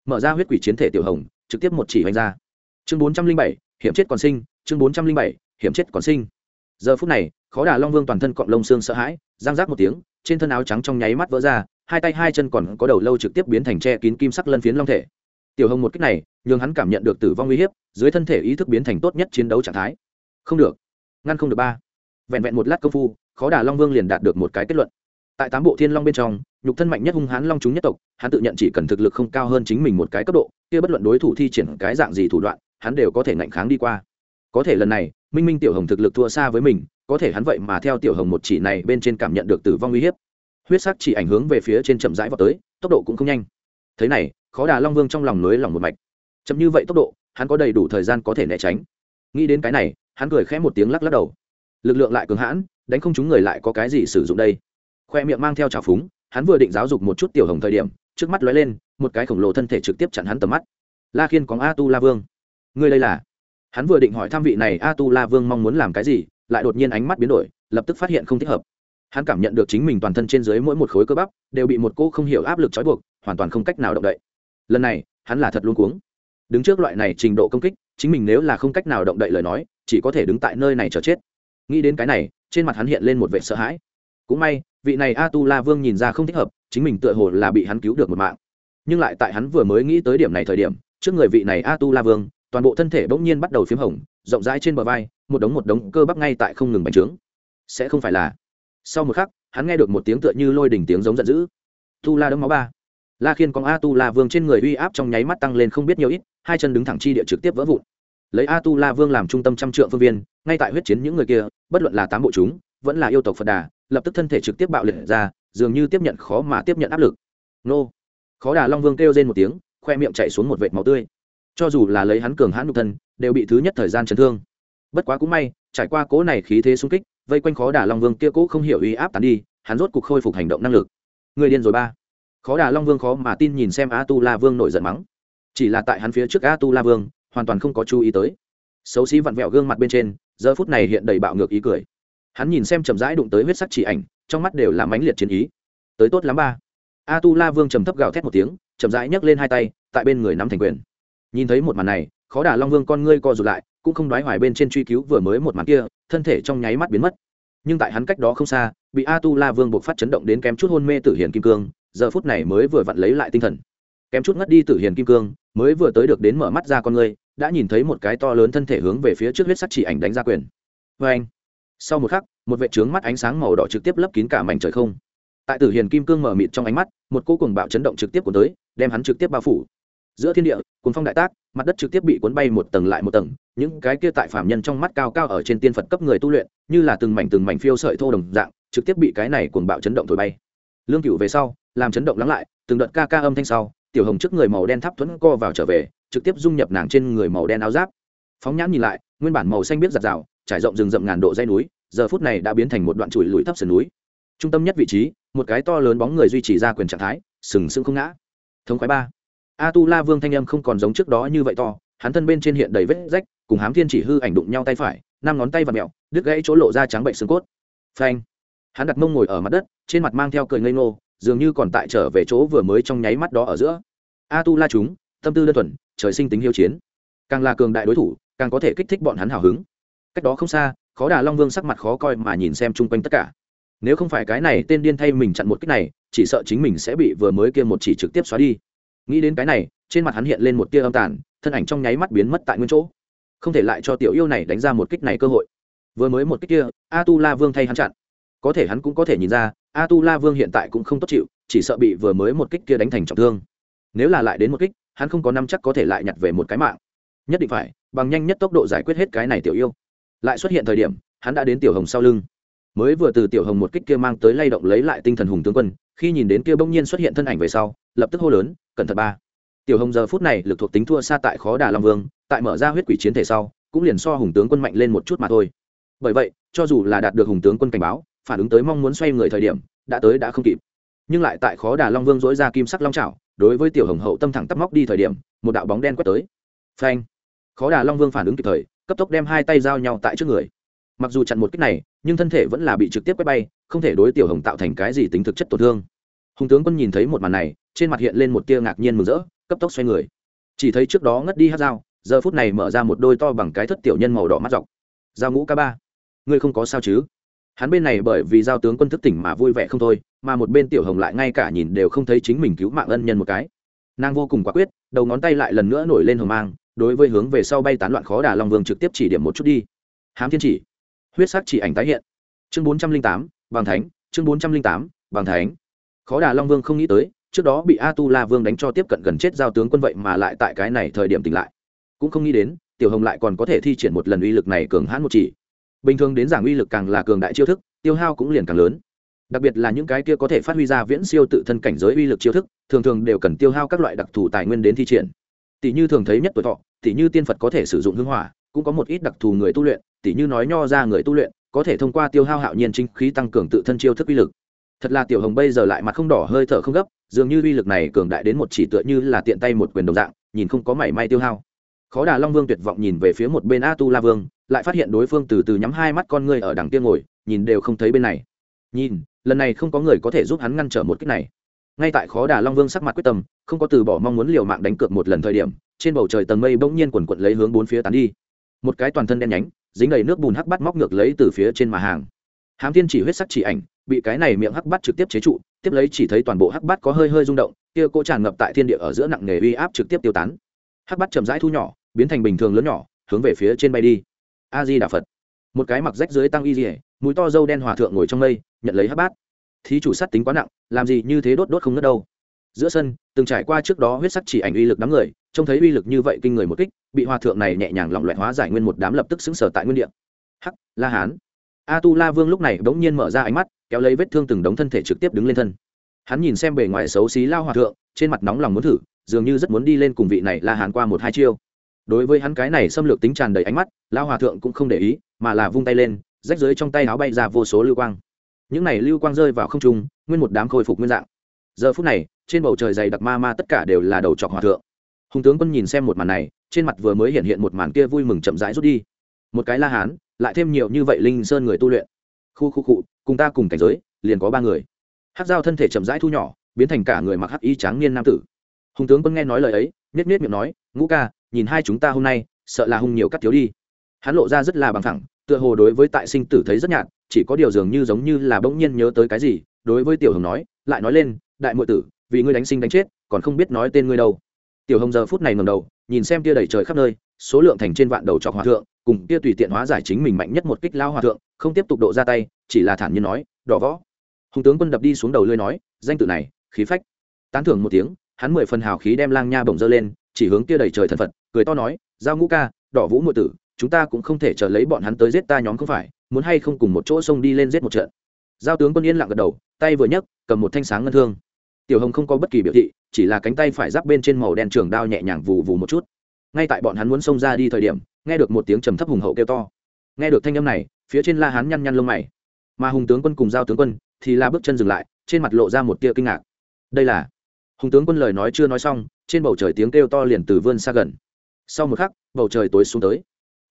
mở ra huyết quỷ chiến thể tiểu hồng, trực tiếp một chỉ hoành ra. Chương bốn trăm linh bảy, hiểm chết còn sinh chương bốn trăm linh bảy, hiểm chết còn sinh. Giờ phút này, khó đà long vương toàn thân cọng lông xương sợ hãi giang rác một tiếng, trên thân áo trắng trong nháy mắt vỡ ra, hai tay hai chân còn có đầu lâu trực tiếp biến thành tre kín kim sắc lân phiến long thể. Tiểu hồng một cách này, nhường hắn cảm nhận được tử vong uy hiếp, dưới thân thể ý thức biến thành tốt nhất chiến đấu trạng thái. Không được. Ngăn không được ba. Vẹn vẹn một lát công phu, khó đà long vương liền đạt được một cái kết luận. Tại tám bộ thiên long bên trong, nhục thân mạnh nhất hung hãn long chúng nhất tộc, hắn tự nhận chỉ cần thực lực không cao hơn chính mình một cái cấp độ, kia bất luận đối thủ thi triển cái dạng gì thủ đoạn, hắn đều có thể ngạnh kháng đi qua có thể lần này, minh minh tiểu hồng thực lực thua xa với mình, có thể hắn vậy mà theo tiểu hồng một chỉ này bên trên cảm nhận được tử vong uy hiếp. Huyết sắc chỉ ảnh hướng về phía trên chậm rãi vào tới, tốc độ cũng không nhanh. Thế này, khó đà long vương trong lòng nới lòng một mạch. Chậm như vậy tốc độ, hắn có đầy đủ thời gian có thể né tránh. Nghĩ đến cái này, hắn cười khẽ một tiếng lắc lắc đầu. Lực lượng lại cường hãn, đánh không chúng người lại có cái gì sử dụng đây? Khoe miệng mang theo trào phúng, hắn vừa định giáo dục một chút tiểu hồng thời điểm, trước mắt lóe lên, một cái khổng lồ thân thể trực tiếp chặn hắn tầm mắt. La khiên có a tu la vương. Ngươi đây là? Hắn vừa định hỏi tham vị này a tu la vương mong muốn làm cái gì, lại đột nhiên ánh mắt biến đổi, lập tức phát hiện không thích hợp. Hắn cảm nhận được chính mình toàn thân trên dưới mỗi một khối cơ bắp đều bị một cô không hiểu áp lực trói buộc, hoàn toàn không cách nào động đậy. Lần này, hắn là thật luôn cuống. Đứng trước loại này trình độ công kích, chính mình nếu là không cách nào động đậy lời nói, chỉ có thể đứng tại nơi này chờ chết. Nghĩ đến cái này, trên mặt hắn hiện lên một vẻ sợ hãi. Cũng may, vị này a tu la vương nhìn ra không thích hợp, chính mình tựa hồ là bị hắn cứu được một mạng. Nhưng lại tại hắn vừa mới nghĩ tới điểm này thời điểm, trước người vị này a tu la vương toàn bộ thân thể bỗng nhiên bắt đầu p h í m hồng, rộng rãi trên bờ vai, một đống một đống cơ bắp ngay tại không ngừng bành trướng. Sẽ không phải là. Sau một khắc, hắn nghe được một tiếng tựa như lôi đỉnh tiếng giống giận dữ. Tu la đấm máu ba. La khiên con a tu la vương trên người uy áp trong nháy mắt tăng lên không biết nhiều ít, hai chân đứng thẳng chi địa trực tiếp vỡ vụn. Lấy a tu la vương làm trung tâm trăm trượng phương viên, ngay tại huyết chiến những người kia, bất luận là tám bộ chúng, vẫn là yêu tộc phật đà, lập tức thân thể trực tiếp bạo liệt ra, dường như tiếp nhận khó mà tiếp nhận áp lực. Nô. Khó đà long vương kêu lên một tiếng, khoe miệng chạy xuống một vệt máu tươi cho dù là lấy hắn cường hãn nhục thân, đều bị thứ nhất thời gian chấn thương. Bất quá cũng may, trải qua cố này khí thế sung kích, vây quanh khó đà long vương kia cố không hiểu uy áp tán đi, hắn rốt cục khôi phục hành động năng lực. Người điên rồi ba. Khó đà long vương khó mà tin nhìn xem a tu la vương nổi giận mắng. Chỉ là tại hắn phía trước a tu la vương, hoàn toàn không có chú ý tới. Xấu xí vặn vẹo gương mặt bên trên, giờ phút này hiện đầy bạo ngược ý cười. Hắn nhìn xem chậm rãi đụng tới huyết sắc chỉ ảnh, trong mắt đều là mãnh liệt chiến ý. Tới tốt lắm ba. A tu la vương trầm thấp gào thét một tiếng, chậm rãi nhấc lên hai tay, tại bên người nắm thành quyền nhìn thấy một màn này, khó đả long vương con ngươi co rụt lại, cũng không đoái hoài bên trên truy cứu vừa mới một màn kia, thân thể trong nháy mắt biến mất. Nhưng tại hắn cách đó không xa, bị a tu la vương buộc phát chấn động đến kém chút hôn mê tử hiền kim cương, giờ phút này mới vừa vặn lấy lại tinh thần. Kém chút ngất đi tử hiền kim cương, mới vừa tới được đến mở mắt ra con ngươi, đã nhìn thấy một cái to lớn thân thể hướng về phía trước huyết sắc chỉ ảnh đánh ra quyền. Vê anh, sau một khắc, một vệ trướng mắt ánh sáng màu đỏ trực tiếp lấp kín cả mảnh trời không. Tại tử hiền kim cương mở mịt trong ánh mắt, một cô cùng bạo chấn động trực tiếp của tới, đem hắn trực tiếp bao phủ giữa thiên địa cùng phong đại tác, mặt đất trực tiếp bị cuốn bay một tầng lại một tầng, những cái kia tại phạm nhân trong mắt cao cao ở trên tiên phật cấp người tu luyện, như là từng mảnh từng mảnh phiêu sợi thô đồng dạng, trực tiếp bị cái này cuồng bạo chấn động thổi bay. Lương cựu về sau, làm chấn động lắng lại, từng đợt ca ca âm thanh sau, tiểu hồng trước người màu đen tháp thuẫn co vào trở về, trực tiếp dung nhập nàng trên người màu đen áo giáp. Phóng nhãn nhìn lại, nguyên bản màu xanh biết giặt rào, trải rộng rừng rậm ngàn độ dây núi, giờ phút này đã biến thành một đoạn chùi lùi thấp sườn núi. Trung tâm nhất vị trí, một cái to lớn bóng người duy trì ra quyền trạng thái, sừng sững không ngã. Thống khoái ba a tu la vương thanh âm không còn giống trước đó như vậy to, hắn thân bên trên hiện đầy vết rách, cùng hám thiên chỉ hư ảnh đụng nhau tay phải, năm ngón tay và mẹo, đứt gãy chỗ lộ ra trắng bệnh xương cốt. Phanh! Hắn đặt mông ngồi ở mặt đất, trên mặt mang theo cười ngây ngô, dường như còn tại trở về chỗ vừa mới trong nháy mắt đó ở giữa. A tu la chúng, tâm tư đơn thuần, trời sinh tính hiếu chiến. Càng là cường đại đối thủ, càng có thể kích thích bọn hắn hào hứng. Cách đó không xa, khó đà long vương sắc mặt khó coi mà nhìn xem chung quanh tất cả. Nếu không phải cái này tên điên thay mình chặn một cách này, chỉ sợ chính mình sẽ bị vừa mới kia một chỉ trực tiếp xóa đi nghĩ đến cái này, trên mặt hắn hiện lên một tia âm tàn, thân ảnh trong nháy mắt biến mất tại nguyên chỗ. Không thể lại cho tiểu yêu này đánh ra một kích này cơ hội. Vừa mới một kích kia a tu la vương thay hắn chặn. Có thể hắn cũng có thể nhìn ra a tu la vương hiện tại cũng không tốt chịu, chỉ sợ bị vừa mới một kích kia đánh thành trọng thương. Nếu là lại đến một kích, hắn không có năm chắc có thể lại nhặt về một cái mạng. Nhất định phải, bằng nhanh nhất tốc độ giải quyết hết cái này tiểu yêu. Lại xuất hiện thời điểm, hắn đã đến tiểu hồng sau lưng. Mới vừa từ tiểu hồng một kích kia mang tới lay động lấy lại tinh thần hùng tướng quân, khi nhìn đến kia bỗng nhiên xuất hiện thân ảnh về sau, lập tức hô lớn cẩn thận ba. Tiểu hồng giờ phút này lực thuộc tính thua xa tại khó đà long vương, tại mở ra huyết quỷ chiến thể sau, cũng liền so hùng tướng quân mạnh lên một chút mà thôi. Bởi vậy, cho dù là đạt được hùng tướng quân cảnh báo, phản ứng tới mong muốn xoay người thời điểm, đã tới đã không kịp. Nhưng lại tại khó đà long vương dỗi ra kim sắc long trào đối với tiểu hồng hậu tâm thẳng tắp móc đi thời điểm, một đạo bóng đen quét tới. Phanh! Khó đà long vương phản ứng kịp thời, cấp tốc đem hai tay giao nhau tại trước người. Mặc dù chặn một kích này, nhưng thân thể vẫn là bị trực tiếp quét bay, không thể đối tiểu hồng tạo thành cái gì tính thực chất tổn thương. Hùng tướng quân nhìn thấy một màn này trên mặt hiện lên một tia ngạc nhiên mừng rỡ, cấp tốc xoay người. Chỉ thấy trước đó ngất đi hát dao, giờ phút này mở ra một đôi to bằng cái thất tiểu nhân màu đỏ mắt dọc. Dao ngũ ca ba, ngươi không có sao chứ? Hắn bên này bởi vì giao tướng quân thức tỉnh mà vui vẻ không thôi, mà một bên tiểu hồng lại ngay cả nhìn đều không thấy chính mình cứu mạng ân nhân một cái. Nàng vô cùng quả quyết, đầu ngón tay lại lần nữa nổi lên hồng mang, đối với hướng về sau bay tán loạn khó đà long vương trực tiếp chỉ điểm một chút đi. Hám thiên chỉ, huyết sắc chỉ ảnh tái hiện. Chương bốn trăm linh tám bằng thánh, chương bốn trăm linh tám bằng thánh. Khó đà long vương không nghĩ tới trước đó bị a tu la vương đánh cho tiếp cận gần chết giao tướng quân vậy mà lại tại cái này thời điểm tỉnh lại. Cũng không nghĩ đến, tiểu hồng lại còn có thể thi triển một lần uy lực này cường hãn một chỉ. Bình thường đến giảng uy lực càng là cường đại chiêu thức, tiêu hao cũng liền càng lớn. Đặc biệt là những cái kia có thể phát huy ra viễn siêu tự thân cảnh giới uy lực chiêu thức, thường thường đều cần tiêu hao các loại đặc thù tài nguyên đến thi triển. Tỷ như thường thấy nhất tuổi thọ, tỷ như tiên phật có thể sử dụng hưng hỏa, cũng có một ít đặc thù người tu luyện, tỷ như nói nho ra người tu luyện, có thể thông qua tiêu hao hạo nhiên chính khí tăng cường tự thân chiêu thức uy lực. Thật là tiểu hồng bây giờ lại mặt không đỏ, hơi thở không gấp dường như uy lực này cường đại đến một chỉ tựa như là tiện tay một quyền đồng dạng, nhìn không có mảy may tiêu hao. Khó đà long vương tuyệt vọng nhìn về phía một bên a tu la vương, lại phát hiện đối phương từ từ nhắm hai mắt con ngươi ở đằng kia ngồi, nhìn đều không thấy bên này. Nhìn, lần này không có người có thể giúp hắn ngăn trở một cách này. Ngay tại khó đà long vương sắc mặt quyết tâm, không có từ bỏ mong muốn liều mạng đánh cược một lần thời điểm, trên bầu trời tầng mây bỗng nhiên quần quận lấy hướng bốn phía tán đi. Một cái toàn thân đen nhánh, dính đầy nước bùn hắc bắt móc ngược lấy từ phía trên mà hàng. Hám thiên chỉ huyết sắc chỉ ảnh, bị cái này miệng hắc bắt trực tiếp chế trụ tiếp lấy chỉ thấy toàn bộ hắc bát có hơi hơi rung động, kia cô tràn ngập tại thiên địa ở giữa nặng nghề uy áp trực tiếp tiêu tán. Hắc bát chậm rãi thu nhỏ, biến thành bình thường lớn nhỏ, hướng về phía trên bay đi. A di đà phật một cái mặc rách dưới tăng y dỉa mũi to dâu đen hòa thượng ngồi trong mây, nhận lấy hắc bát. Thí chủ sát tính quá nặng, làm gì như thế đốt đốt không ngất đâu. Giữa sân, từng trải qua trước đó huyết sắc chỉ ảnh uy lực đám người, trông thấy uy lực như vậy kinh người một kích, bị hòa thượng này nhẹ nhàng lỏng loẹt hóa giải nguyên một đám lập tức xứng sở tại nguyên địa. Hắc, la hán a tu la vương lúc này bỗng nhiên mở ra ánh mắt, kéo lấy vết thương từng đống thân thể trực tiếp đứng lên thân. Hắn nhìn xem bề ngoài xấu xí lao hòa thượng, trên mặt nóng lòng muốn thử, dường như rất muốn đi lên cùng vị này la hán qua một hai chiêu. Đối với hắn cái này xâm lược tính tràn đầy ánh mắt, lao hòa thượng cũng không để ý, mà là vung tay lên, rách dưới trong tay áo bay ra vô số lưu quang. Những này lưu quang rơi vào không trung, nguyên một đám khôi phục nguyên dạng. Giờ phút này, trên bầu trời dày đặc ma ma tất cả đều là đầu trọc hòa thượng. Hùng tướng quân nhìn xem một màn này, trên mặt vừa mới hiện hiện một màn kia vui mừng chậm rãi rút đi. Một cái la hán lại thêm nhiều như vậy linh sơn người tu luyện. Khu khu cụ cùng ta cùng cảnh giới, liền có ba người. Hát dao thân thể chậm rãi thu nhỏ, biến thành cả người mặc hắc y tráng niên nam tử. Hùng tướng quân nghe nói lời ấy nhét nhét miệng nói, ngũ ca, nhìn hai chúng ta hôm nay, sợ là hung nhiều cắt thiếu đi. Hắn lộ ra rất là bằng thẳng tựa hồ đối với tại sinh tử thấy rất nhạt, chỉ có điều dường như giống như là bỗng nhiên nhớ tới cái gì, đối với tiểu hồng nói, lại nói lên, đại muội tử, vì ngươi đánh sinh đánh chết, còn không biết nói tên ngươi đâu. Tiểu hồng giờ phút này ngầm đầu, nhìn xem tia đầy trời khắp nơi, số lượng thành trên vạn đầu trọc hòa thượng cùng tia tùy tiện hóa giải chính mình mạnh nhất một kích lao hòa thượng, không tiếp tục độ ra tay, chỉ là thản nhiên nói, đỏ võ. Hùng tướng quân đập đi xuống đầu lưới nói, danh tự này, khí phách. Tán thưởng một tiếng, hắn mười phần hào khí đem lang nha bổng dơ lên, chỉ hướng kia đầy trời thần phật, cười to nói, giao ngũ ca, đỏ vũ nội tử, chúng ta cũng không thể chờ lấy bọn hắn tới giết ta nhóm không phải, muốn hay không cùng một chỗ xông đi lên giết một trận. Giao tướng quân yên lặng gật đầu, tay vừa nhấc, cầm một thanh sáng ngân thương. Tiểu hồng không có bất kỳ biểu thị, chỉ là cánh tay phải giáp bên trên màu đen trường đao nhẹ nhàng vù vù một chút ngay tại bọn hắn muốn xông ra đi thời điểm, nghe được một tiếng trầm thấp hùng hậu kêu to. Nghe được thanh âm này, phía trên la hán nhăn nhăn lông mày. Mà hùng tướng quân cùng giao tướng quân thì la bước chân dừng lại, trên mặt lộ ra một tia kinh ngạc. Đây là hùng tướng quân lời nói chưa nói xong, trên bầu trời tiếng kêu to liền từ vươn xa gần. Sau một khắc, bầu trời tối xuống tới.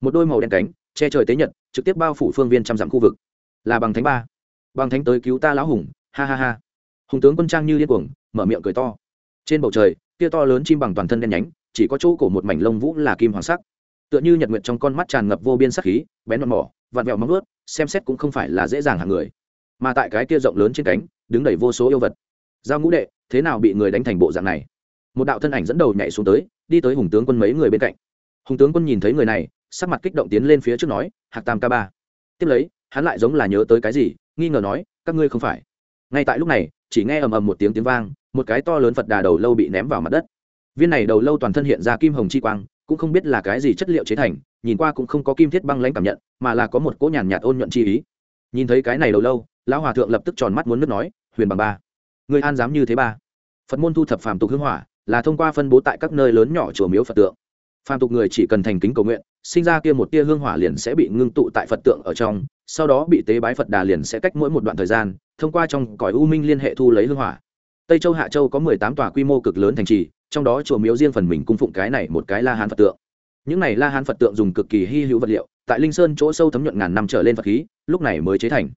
Một đôi màu đen cánh, che trời tế nhật, trực tiếp bao phủ phương viên trăm dặm khu vực. Là bằng thánh ba. Bằng thánh tới cứu ta lão hùng, ha ha ha. Hùng tướng quân trang như điên cuồng, mở miệng cười to. Trên bầu trời kia to lớn chim bằng toàn thân đen nhánh chỉ có chỗ cổ một mảnh lông vũ là kim hoàng sắc. Tựa như nhật nguyệt trong con mắt tràn ngập vô biên sắc khí, bén mòn mỏ, vặn vẹo móng ướt xem xét cũng không phải là dễ dàng hàng người. Mà tại cái kia rộng lớn trên cánh, đứng đầy vô số yêu vật. Giao ngũ đệ, thế nào bị người đánh thành bộ dạng này? Một đạo thân ảnh dẫn đầu nhảy xuống tới, đi tới hùng tướng quân mấy người bên cạnh. Hùng tướng quân nhìn thấy người này, sắc mặt kích động tiến lên phía trước nói, hạc tam ca ba. Tiếp lấy, hắn lại giống là nhớ tới cái gì, nghi ngờ nói, các ngươi không phải. Ngay tại lúc này, chỉ nghe ầm ầm một tiếng tiếng vang, một cái to lớn phật đà đầu lâu bị ném vào mặt đất viên này đầu lâu toàn thân hiện ra kim hồng chi quang, cũng không biết là cái gì chất liệu chế thành, nhìn qua cũng không có kim thiết băng lãnh cảm nhận, mà là có một cỗ nhàn nhạt ôn nhuận chi ý. Nhìn thấy cái này đầu lâu, lão hòa thượng lập tức tròn mắt muốn nước nói, huyền bằng ba, người an dám như thế ba? Phật môn thu thập phàm tục hương hỏa, là thông qua phân bố tại các nơi lớn nhỏ chùa miếu phật tượng. Phàm tục người chỉ cần thành kính cầu nguyện, sinh ra kia một tia hương hỏa liền sẽ bị ngưng tụ tại phật tượng ở trong, sau đó bị tế bái phật đà liền sẽ cách mỗi một đoạn thời gian, thông qua trong cõi u minh liên hệ thu lấy hương hỏa tây châu hạ châu có mười tám tòa quy mô cực lớn thành trì, trong đó chùa miếu riêng phần mình cung phụng cái này một cái la hán phật tượng. Những này la hán phật tượng dùng cực kỳ hy hữu vật liệu, tại linh sơn chỗ sâu thấm nhuận ngàn năm trở lên phật khí, lúc này mới chế thành.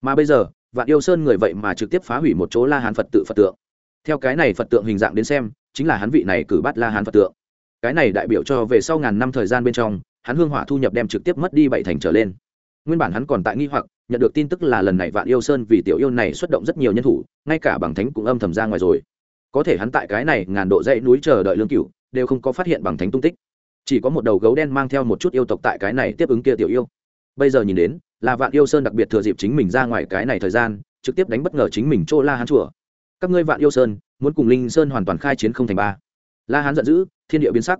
Mà bây giờ, vạn yêu sơn người vậy mà trực tiếp phá hủy một chỗ la hán phật tự phật tượng. Theo cái này phật tượng hình dạng đến xem, chính là hắn vị này cử bắt la hán phật tượng. Cái này đại biểu cho về sau ngàn năm thời gian bên trong, hắn hương hỏa thu nhập đem trực tiếp mất đi bảy thành trở lên. Nguyên bản hắn còn tại nghi hoặc nhận được tin tức là lần này vạn yêu sơn vì tiểu yêu này xuất động rất nhiều nhân thủ, ngay cả bằng thánh cũng âm thầm ra ngoài rồi. Có thể hắn tại cái này ngàn độ dãy núi chờ đợi lương cửu, đều không có phát hiện bằng thánh tung tích. Chỉ có một đầu gấu đen mang theo một chút yêu tộc tại cái này tiếp ứng kia tiểu yêu. Bây giờ nhìn đến, là vạn yêu sơn đặc biệt thừa dịp chính mình ra ngoài cái này thời gian, trực tiếp đánh bất ngờ chính mình chỗ la hán chùa. Các ngươi vạn yêu sơn, muốn cùng linh sơn hoàn toàn khai chiến không thành ba. La hán giận dữ, thiên địa biến sắc.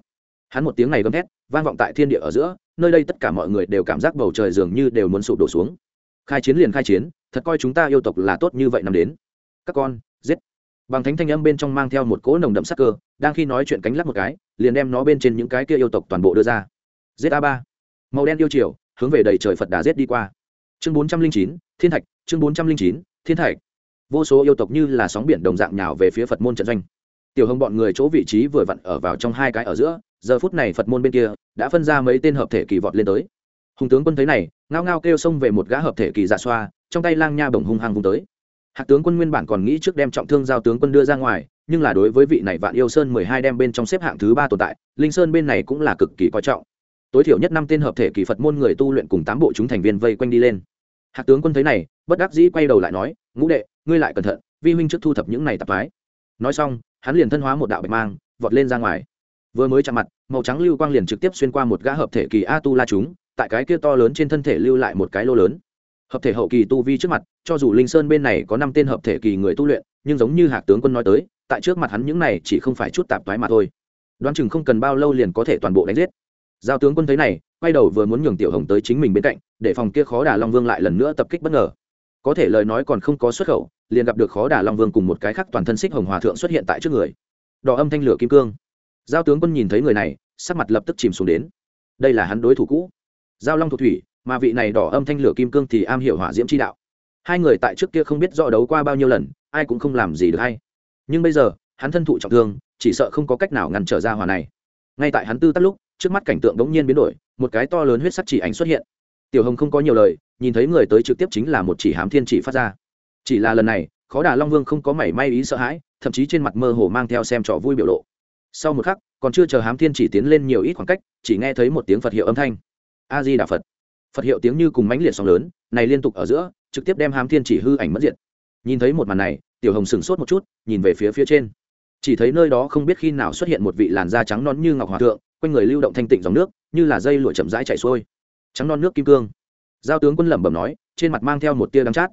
Hắn một tiếng này gầm thét, vang vọng tại thiên địa ở giữa, nơi đây tất cả mọi người đều cảm giác bầu trời dường như đều muốn sụp đổ xuống khai chiến liền khai chiến, thật coi chúng ta yêu tộc là tốt như vậy nằm đến. Các con, giết. Bằng thánh thanh âm bên trong mang theo một cỗ nồng đậm sắc cơ, đang khi nói chuyện cánh lắc một cái, liền đem nó bên trên những cái kia yêu tộc toàn bộ đưa ra. Giết a ba. Màu đen yêu chiều hướng về đầy trời phật đà giết đi qua. Chương bốn trăm linh chín, thiên thạch. Chương bốn trăm linh chín, thiên thạch. Vô số yêu tộc như là sóng biển đồng dạng nhào về phía phật môn trận doanh. Tiểu hồng bọn người chỗ vị trí vừa vặn ở vào trong hai cái ở giữa, giờ phút này phật môn bên kia đã phân ra mấy tên hợp thể kỳ vọt lên tới hùng tướng quân thấy này, ngao ngao kêu xông về một gã hợp thể kỳ dạ xoa, trong tay lang nha bổng hung hăng vùng tới. Hạc tướng quân nguyên bản còn nghĩ trước đem trọng thương giao tướng quân đưa ra ngoài, nhưng là đối với vị này vạn yêu sơn mười hai đem bên trong xếp hạng thứ ba tồn tại, linh sơn bên này cũng là cực kỳ coi trọng. Tối thiểu nhất năm tên hợp thể kỳ phật môn người tu luyện cùng tám bộ chúng thành viên vây quanh đi lên. Hạc tướng quân thấy này, bất đắc dĩ quay đầu lại nói, ngũ đệ, ngươi lại cẩn thận, vi huynh trước thu thập những này tạp mái nói xong, hắn liền thân hóa một đạo bạch mang, vọt lên ra ngoài. Vừa mới chạm mặt, màu trắng lưu quang liền trực tiếp xuyên qua một gã hợp thể kỳ a tu la chúng tại cái kia to lớn trên thân thể lưu lại một cái lô lớn. Hợp thể hậu kỳ tu vi trước mặt, cho dù linh sơn bên này có năm tên hợp thể kỳ người tu luyện, nhưng giống như hạc tướng quân nói tới, tại trước mặt hắn những này chỉ không phải chút tạp thoái mà thôi. Đoán chừng không cần bao lâu liền có thể toàn bộ đánh giết. Giao tướng quân thấy này, quay đầu vừa muốn nhường tiểu hồng tới chính mình bên cạnh, để phòng kia khó đà long vương lại lần nữa tập kích bất ngờ. Có thể lời nói còn không có xuất khẩu, liền gặp được khó đà long vương cùng một cái khác toàn thân xích hồng hòa thượng xuất hiện tại trước người. Đỏ âm thanh lửa kim cương. Giao tướng quân nhìn thấy người này, sắc mặt lập tức chìm xuống đến. Đây là hắn đối thủ cũ giao long thuộc thủy, mà vị này đỏ âm thanh lửa kim cương thì am hiểu hỏa diễm chi đạo. Hai người tại trước kia không biết rõ đấu qua bao nhiêu lần, ai cũng không làm gì được hay. Nhưng bây giờ, hắn thân thụ trọng thương, chỉ sợ không có cách nào ngăn trở ra hỏa này. Ngay tại hắn tư tắt lúc, trước mắt cảnh tượng đống nhiên biến đổi, một cái to lớn huyết sắc chỉ ảnh xuất hiện. Tiểu hồng không có nhiều lời, nhìn thấy người tới trực tiếp chính là một chỉ hám thiên chỉ phát ra. Chỉ là lần này, khó đà long vương không có mảy may ý sợ hãi, thậm chí trên mặt mơ hồ mang theo xem trò vui biểu lộ. Sau một khắc, còn chưa chờ hám thiên chỉ tiến lên nhiều ít khoảng cách, chỉ nghe thấy một tiếng phật hiệu âm thanh a di đà phật. Phật hiệu tiếng như cùng mãnh liệt sóng lớn, này liên tục ở giữa, trực tiếp đem hám thiên chỉ hư ảnh mất diện nhìn thấy một màn này, tiểu hồng sửng sốt một chút, nhìn về phía phía trên. Chỉ thấy nơi đó không biết khi nào xuất hiện một vị làn da trắng non như ngọc hòa thượng, quanh người lưu động thanh tịnh dòng nước, như là dây lụa chậm rãi chảy xuôi. Trắng non nước kim cương. Giao tướng quân lẩm bẩm nói, trên mặt mang theo một tia đắng chát.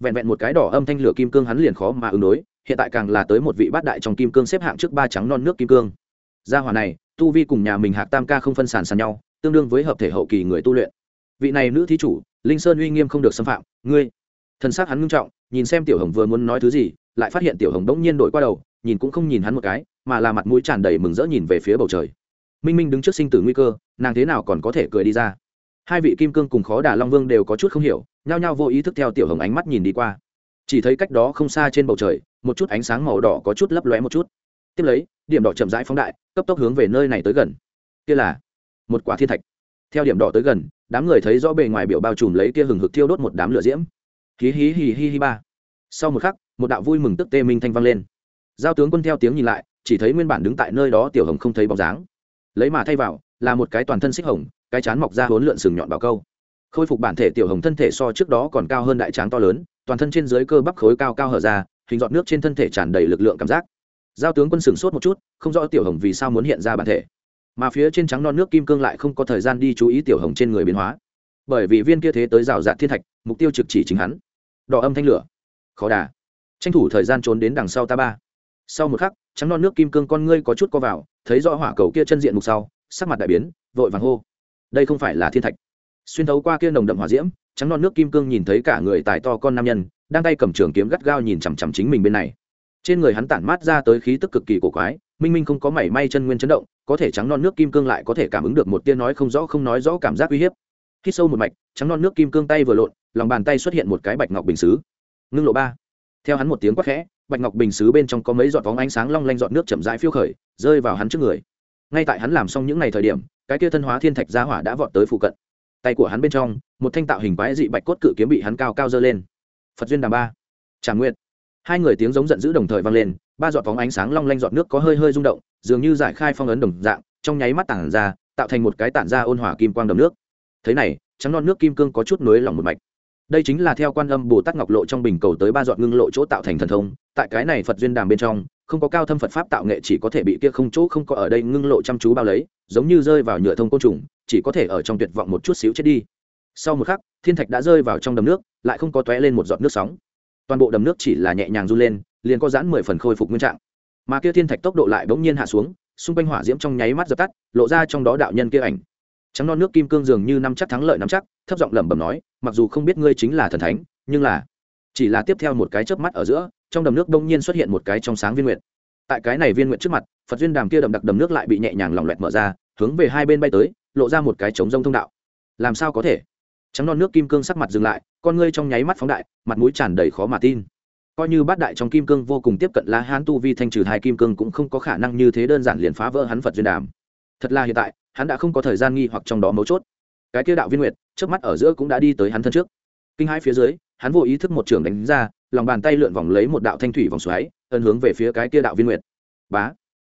Vẹn vẹn một cái đỏ âm thanh lửa kim cương hắn liền khó mà ứng đối, hiện tại càng là tới một vị bát đại trong kim cương xếp hạng trước ba trắng non nước kim cương. Gia hòa này, tu vi cùng nhà mình hạc tam ca không phân sản sàn nhau tương đương với hợp thể hậu kỳ người tu luyện. Vị này nữ thí chủ, linh sơn uy nghiêm không được xâm phạm, ngươi. Thân xác hắn ngưng trọng, nhìn xem tiểu hồng vừa muốn nói thứ gì, lại phát hiện tiểu hồng bỗng nhiên đổi qua đầu, nhìn cũng không nhìn hắn một cái, mà là mặt mũi tràn đầy mừng rỡ nhìn về phía bầu trời. Minh minh đứng trước sinh tử nguy cơ, nàng thế nào còn có thể cười đi ra? Hai vị kim cương cùng khó đà long vương đều có chút không hiểu, nhao nhao vô ý thức theo tiểu hồng ánh mắt nhìn đi qua. Chỉ thấy cách đó không xa trên bầu trời, một chút ánh sáng màu đỏ có chút lấp lóe một chút. Tiếp lấy, điểm đỏ chậm rãi phóng đại, cấp tốc hướng về nơi này tới gần. Kia là một quả thiên thạch. Theo điểm đỏ tới gần, đám người thấy rõ bề ngoài biểu bao trùm lấy kia hừng hực thiêu đốt một đám lửa diễm. Hí hí hí hí hí ba. Sau một khắc, một đạo vui mừng tức tê minh thanh vang lên. Giao tướng quân theo tiếng nhìn lại, chỉ thấy nguyên bản đứng tại nơi đó tiểu hồng không thấy bóng dáng. Lấy mà thay vào, là một cái toàn thân xích hồng, cái chán mọc ra hốn lượn sừng nhọn bảo câu. Khôi phục bản thể tiểu hồng thân thể so trước đó còn cao hơn đại tráng to lớn, toàn thân trên dưới cơ bắp khối cao cao hở ra, hình giọt nước trên thân thể tràn đầy lực lượng cảm giác. Giao tướng quân sửng sốt một chút, không rõ tiểu hồng vì sao muốn hiện ra bản thể mà phía trên trắng non nước kim cương lại không có thời gian đi chú ý tiểu hồng trên người biến hóa. Bởi vì viên kia thế tới rào rạt thiên thạch, mục tiêu trực chỉ chính hắn. Đỏ âm thanh lửa. Khó đà. Tranh thủ thời gian trốn đến đằng sau ta ba. Sau một khắc, trắng non nước kim cương con ngươi có chút co vào, thấy rõ hỏa cầu kia chân diện mục sau, sắc mặt đại biến, vội vàng hô. Đây không phải là thiên thạch. Xuyên thấu qua kia nồng đậm hỏa diễm, trắng non nước kim cương nhìn thấy cả người tài to con nam nhân, đang tay cầm trường kiếm gắt gao nhìn chằm chằm chính mình bên này. Trên người hắn tản mát ra tới khí tức cực kỳ cổ quái minh minh không có mảy may chân nguyên chấn động, có thể trắng non nước kim cương lại có thể cảm ứng được một tia nói không rõ, không nói rõ cảm giác uy hiếp. Khi sâu một mạch, trắng non nước kim cương tay vừa lộn, lòng bàn tay xuất hiện một cái bạch ngọc bình xứ. Ngưng lộ ba. Theo hắn một tiếng quát khẽ, bạch ngọc bình xứ bên trong có mấy giọt vóng ánh sáng long lanh giọt nước chậm rãi phiêu khởi, rơi vào hắn trước người. Ngay tại hắn làm xong những ngày thời điểm, cái kia thân hóa thiên thạch gia hỏa đã vọt tới phụ cận. Tay của hắn bên trong, một thanh tạo hình quái dị bạch cốt cự kiếm bị hắn cao cao dơ lên. Phật duyên đàm ba. Trà nguyện hai người tiếng giống giận dữ đồng thời vang lên ba giọt phóng ánh sáng long lanh giọt nước có hơi hơi rung động, dường như giải khai phong ấn đồng dạng, trong nháy mắt tản ra, tạo thành một cái tản ra ôn hỏa kim quang đầm nước. Thế này, trắng non nước kim cương có chút nối lòng một mạch. Đây chính là theo quan âm bồ tát ngọc lộ trong bình cầu tới ba giọt ngưng lộ chỗ tạo thành thần thông, tại cái này phật duyên đàm bên trong, không có cao thâm phật pháp tạo nghệ chỉ có thể bị kia không chỗ không có ở đây ngưng lộ chăm chú bao lấy, giống như rơi vào nhựa thông côn trùng, chỉ có thể ở trong tuyệt vọng một chút xíu chết đi. Sau một khắc, thiên thạch đã rơi vào trong đầm nước, lại không có tóe lên một giọt nước sóng toàn bộ đầm nước chỉ là nhẹ nhàng run lên, liền có giãn mười phần khôi phục nguyên trạng. Mà kia thiên thạch tốc độ lại bỗng nhiên hạ xuống, xung quanh hỏa diễm trong nháy mắt dập tắt, lộ ra trong đó đạo nhân kia ảnh. Trắng non nước kim cương dường như năm chắc thắng lợi năm chắc, thấp giọng lẩm bẩm nói, mặc dù không biết ngươi chính là thần thánh, nhưng là chỉ là tiếp theo một cái chớp mắt ở giữa, trong đầm nước đông nhiên xuất hiện một cái trong sáng viên nguyện tại cái này viên nguyện trước mặt, phật duyên đàm kia đậm đặc đầm nước lại bị nhẹ nhàng lỏng loẹt mở ra, hướng về hai bên bay tới, lộ ra một cái trống rông thông đạo. Làm sao có thể? Trắng non nước kim cương sắc mặt dừng lại con ngươi trong nháy mắt phóng đại, mặt mũi tràn đầy khó mà tin. Coi như bát đại trong kim cương vô cùng tiếp cận la hán tu vi thanh trừ hai kim cương cũng không có khả năng như thế đơn giản liền phá vỡ hắn phật duyên đàm. Thật là hiện tại, hắn đã không có thời gian nghi hoặc trong đó mấu chốt. Cái kia đạo viên nguyệt trước mắt ở giữa cũng đã đi tới hắn thân trước. Kinh hai phía dưới, hắn vô ý thức một trường đánh ra, lòng bàn tay lượn vòng lấy một đạo thanh thủy vòng xoáy ân hướng về phía cái kia đạo viên nguyệt. Bá!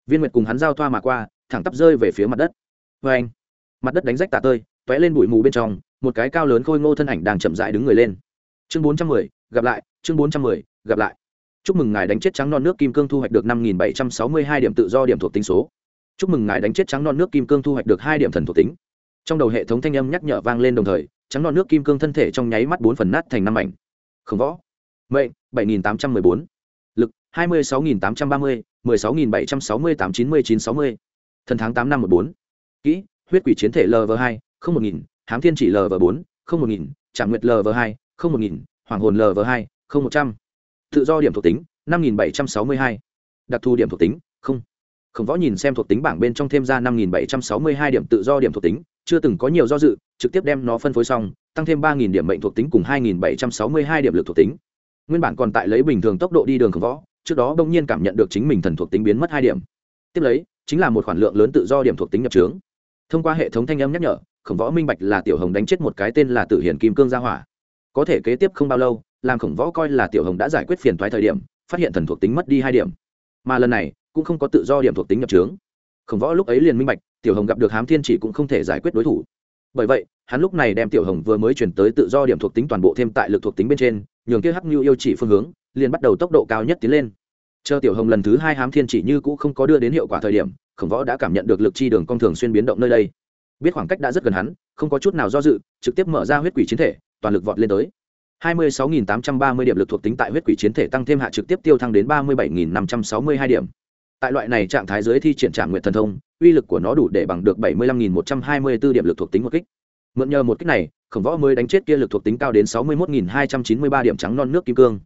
Viên nguyệt cùng hắn giao thoa mà qua, thẳng tắp rơi về phía mặt đất. Vê anh mặt đất đánh rách tả tơi t ó é lên bụi mù bên trong một cái cao lớn khôi ngô thân ảnh đang chậm rãi đứng người lên. Chương bốn trăm mười, gặp lại, chương bốn trăm mười, gặp lại. Chúc mừng ngài đánh chết trắng non nước kim cương thu hoạch được năm nghìn bảy trăm sáu mươi hai điểm tự do điểm thuộc tính số. Chúc mừng ngài đánh chết trắng non nước kim cương thu hoạch được hai điểm thần thuộc tính. Trong đầu hệ thống thanh âm nhắc nhở vang lên đồng thời, trắng non nước kim cương thân thể trong nháy mắt bốn phần nát thành năm mảnh. Không võ. Mệnh, bảy nghìn tám trăm mười bốn. Lực, hai mươi sáu nghìn tám trăm ba mươi, mười sáu nghìn bảy trăm sáu mươi tám chín mươi chín sáu mươi. Thần tháng tám năm một bốn. Kỹ, huyết quỷ chiến thể lv hai, không một nghìn hám thiên chỉ lv bốn, không một nghìn trạm nguyệt lv hai, không một nghìn, hoàng hồn lv hai, không một trăm. Tự do điểm thuộc tính, năm nghìn bảy trăm sáu mươi hai. Đặc thù điểm thuộc tính, không. Khổng võ nhìn xem thuộc tính bảng bên trong thêm ra năm nghìn bảy trăm sáu mươi hai điểm tự do điểm thuộc tính, chưa từng có nhiều do dự, trực tiếp đem nó phân phối xong, tăng thêm ba nghìn điểm mệnh thuộc tính cùng hai nghìn bảy trăm sáu mươi hai điểm lực thuộc tính. Nguyên bản còn tại lấy bình thường tốc độ đi đường khổng võ, trước đó đông nhiên cảm nhận được chính mình thần thuộc tính biến mất hai điểm. Tiếp lấy, chính là một khoản lượng lớn tự do điểm thuộc tính nhập trướng. Thông qua hệ thống thanh âm nhắc nhở khổng võ minh bạch là tiểu hồng đánh chết một cái tên là tử hiển kim cương gia hỏa. Có thể kế tiếp không bao lâu, làm khổng võ coi là tiểu hồng đã giải quyết phiền thoái thời điểm, phát hiện thần thuộc tính mất đi hai điểm. Mà lần này, cũng không có tự do điểm thuộc tính nhập trướng khổng võ lúc ấy liền minh bạch, tiểu hồng gặp được hám thiên chỉ cũng không thể giải quyết đối thủ. Bởi vậy, hắn lúc này đem tiểu hồng vừa mới chuyển tới tự do điểm thuộc tính toàn bộ thêm tại lực thuộc tính bên trên, nhường kia hắc nhu yêu chỉ phương hướng, liền bắt đầu tốc độ cao nhất tiến lên. Chờ tiểu hồng lần thứ hai hám thiên chỉ như cũ không có đưa đến hiệu quả thời điểm, khổng võ đã cảm nhận được lực chi đường con thường xuyên biến động nơi đây biết khoảng cách đã rất gần hắn, không có chút nào do dự, trực tiếp mở ra huyết quỷ chiến thể, toàn lực vọt lên tới. 26.830 điểm lực thuộc tính tại huyết quỷ chiến thể tăng thêm hạ trực tiếp tiêu thăng đến 37.562 điểm. Tại loại này trạng thái dưới thi triển trạng nguyện thần thông, uy lực của nó đủ để bằng được bảy mươi lăm nghìn một trăm hai mươi b ố điểm lực thuộc tính một kích. Mượn nhờ một kích này, khổng võ mới đánh chết kia lực thuộc tính cao đến sáu mươi một nghìn hai trăm chín mươi ba điểm trắng non nước kim cương.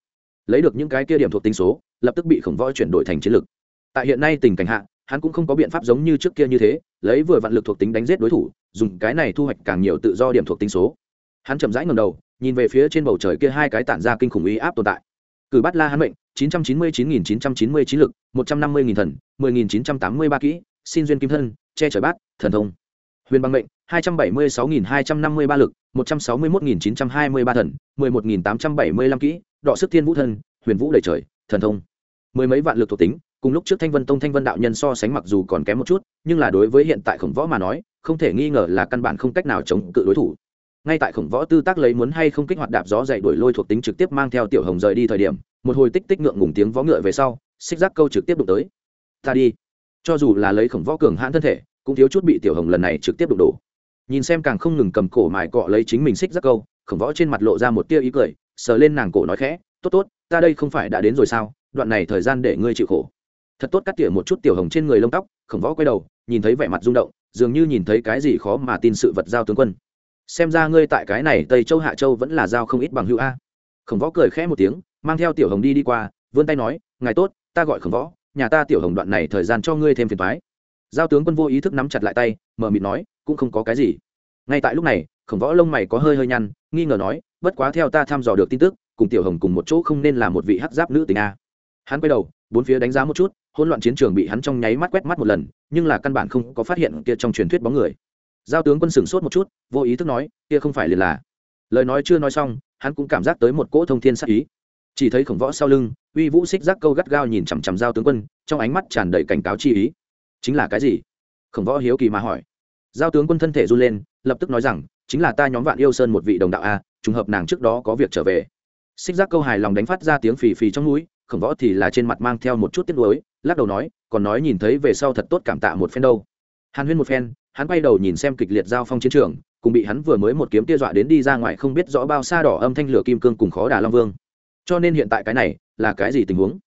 Lấy được những cái kia điểm thuộc tính số, lập tức bị khổng võ chuyển đổi thành chiến lực. Tại hiện nay tình cảnh hạ hắn cũng không có biện pháp giống như trước kia như thế, lấy vừa vạn lực thuộc tính đánh giết đối thủ, dùng cái này thu hoạch càng nhiều tự do điểm thuộc tính số. Hắn chậm rãi ngầm đầu, nhìn về phía trên bầu trời kia hai cái tản ra kinh khủng uy áp tồn tại. Cử bắt la hắn mệnh, chín trăm chín mươi chín nghìn chín trăm chín mươi chín lực, một trăm năm mươi nghìn thần, mười nghìn chín trăm tám mươi ba kỹ, xin duyên kim thân, che trời bát, thần thông. Huyền băng mệnh, hai trăm bảy mươi sáu nghìn hai trăm năm mươi ba lực, một trăm sáu mươi một nghìn chín trăm hai mươi ba thần, mười một nghìn tám trăm bảy mươi lăm kỹ, đọ sức thiên vũ thân, huyền vũ đầy trời, thần thông. Mười mấy vạn lực thuộc tính cùng lúc trước thanh vân tông thanh vân đạo nhân so sánh mặc dù còn kém một chút, nhưng là đối với hiện tại khổng võ mà nói, không thể nghi ngờ là căn bản không cách nào chống cự đối thủ. Ngay tại khổng võ tư tác lấy muốn hay không kích hoạt đạp gió dậy đuổi lôi thuộc tính trực tiếp mang theo tiểu hồng rời đi thời điểm, một hồi tích tích ngượng ngùng tiếng vó ngựa về sau, xích giác câu trực tiếp đụng tới. Ta đi. Cho dù là lấy khổng võ cường hãn thân thể, cũng thiếu chút bị tiểu hồng lần này trực tiếp đụng đổ. Nhìn xem càng không ngừng cầm cổ mài cọ lấy chính mình xích giác câu, khổng võ trên mặt lộ ra một tia ý cười, sờ lên nàng cổ nói khẽ, tốt tốt, ta đây không phải đã đến rồi sao? Đoạn này thời gian để ngươi chịu khổ thật tốt cắt tỉa một chút tiểu hồng trên người lông tóc, khổng võ quay đầu, nhìn thấy vẻ mặt rung động, dường như nhìn thấy cái gì khó mà tin sự vật giao tướng quân. Xem ra ngươi tại cái này tây châu hạ châu vẫn là giao không ít bằng hữu a. Khổng võ cười khẽ một tiếng, mang theo tiểu hồng đi đi qua, vươn tay nói, ngài tốt, ta gọi khổng võ, nhà ta tiểu hồng đoạn này thời gian cho ngươi thêm phiền thoái giao tướng quân vô ý thức nắm chặt lại tay mờ mịt nói, cũng không có cái gì. Ngay tại lúc này, khổng võ lông mày có hơi hơi nhăn, nghi ngờ nói, bất quá theo ta thăm dò được tin tức, cùng tiểu hồng cùng một chỗ không nên là một vị hắc giáp nữ tình a. Hắn quay đầu, bốn phía đánh giá một chút hỗn loạn chiến trường bị hắn trong nháy mắt quét mắt một lần, nhưng là căn bản không có phát hiện kia trong truyền thuyết bóng người. Giao tướng quân sửng sốt một chút, vô ý thức nói, kia không phải liền là lời nói chưa nói xong, hắn cũng cảm giác tới một cỗ thông thiên sát ý. Chỉ thấy khổng võ sau lưng, uy vũ xích giác câu gắt gao nhìn chằm chằm giao tướng quân, trong ánh mắt tràn đầy cảnh cáo chi ý. Chính là cái gì? Khổng võ hiếu kỳ mà hỏi. Giao tướng quân thân thể run lên, lập tức nói rằng, chính là ta nhóm vạn yêu sơn một vị đồng đạo a, trùng hợp nàng trước đó có việc trở về. Xích giác câu hài lòng đánh phát ra tiếng phì phì trong núi khổng võ thì là trên mặt mang theo một chút tiếc nuối, lắc đầu nói, còn nói nhìn thấy về sau thật tốt cảm tạ một phen đâu. Hàn huyên một phen, hắn quay đầu nhìn xem kịch liệt giao phong chiến trường, cùng bị hắn vừa mới một kiếm tia dọa đến đi ra ngoài không biết rõ bao xa đỏ âm thanh lửa kim cương cùng khó đà long vương. Cho nên hiện tại cái này là cái gì tình huống?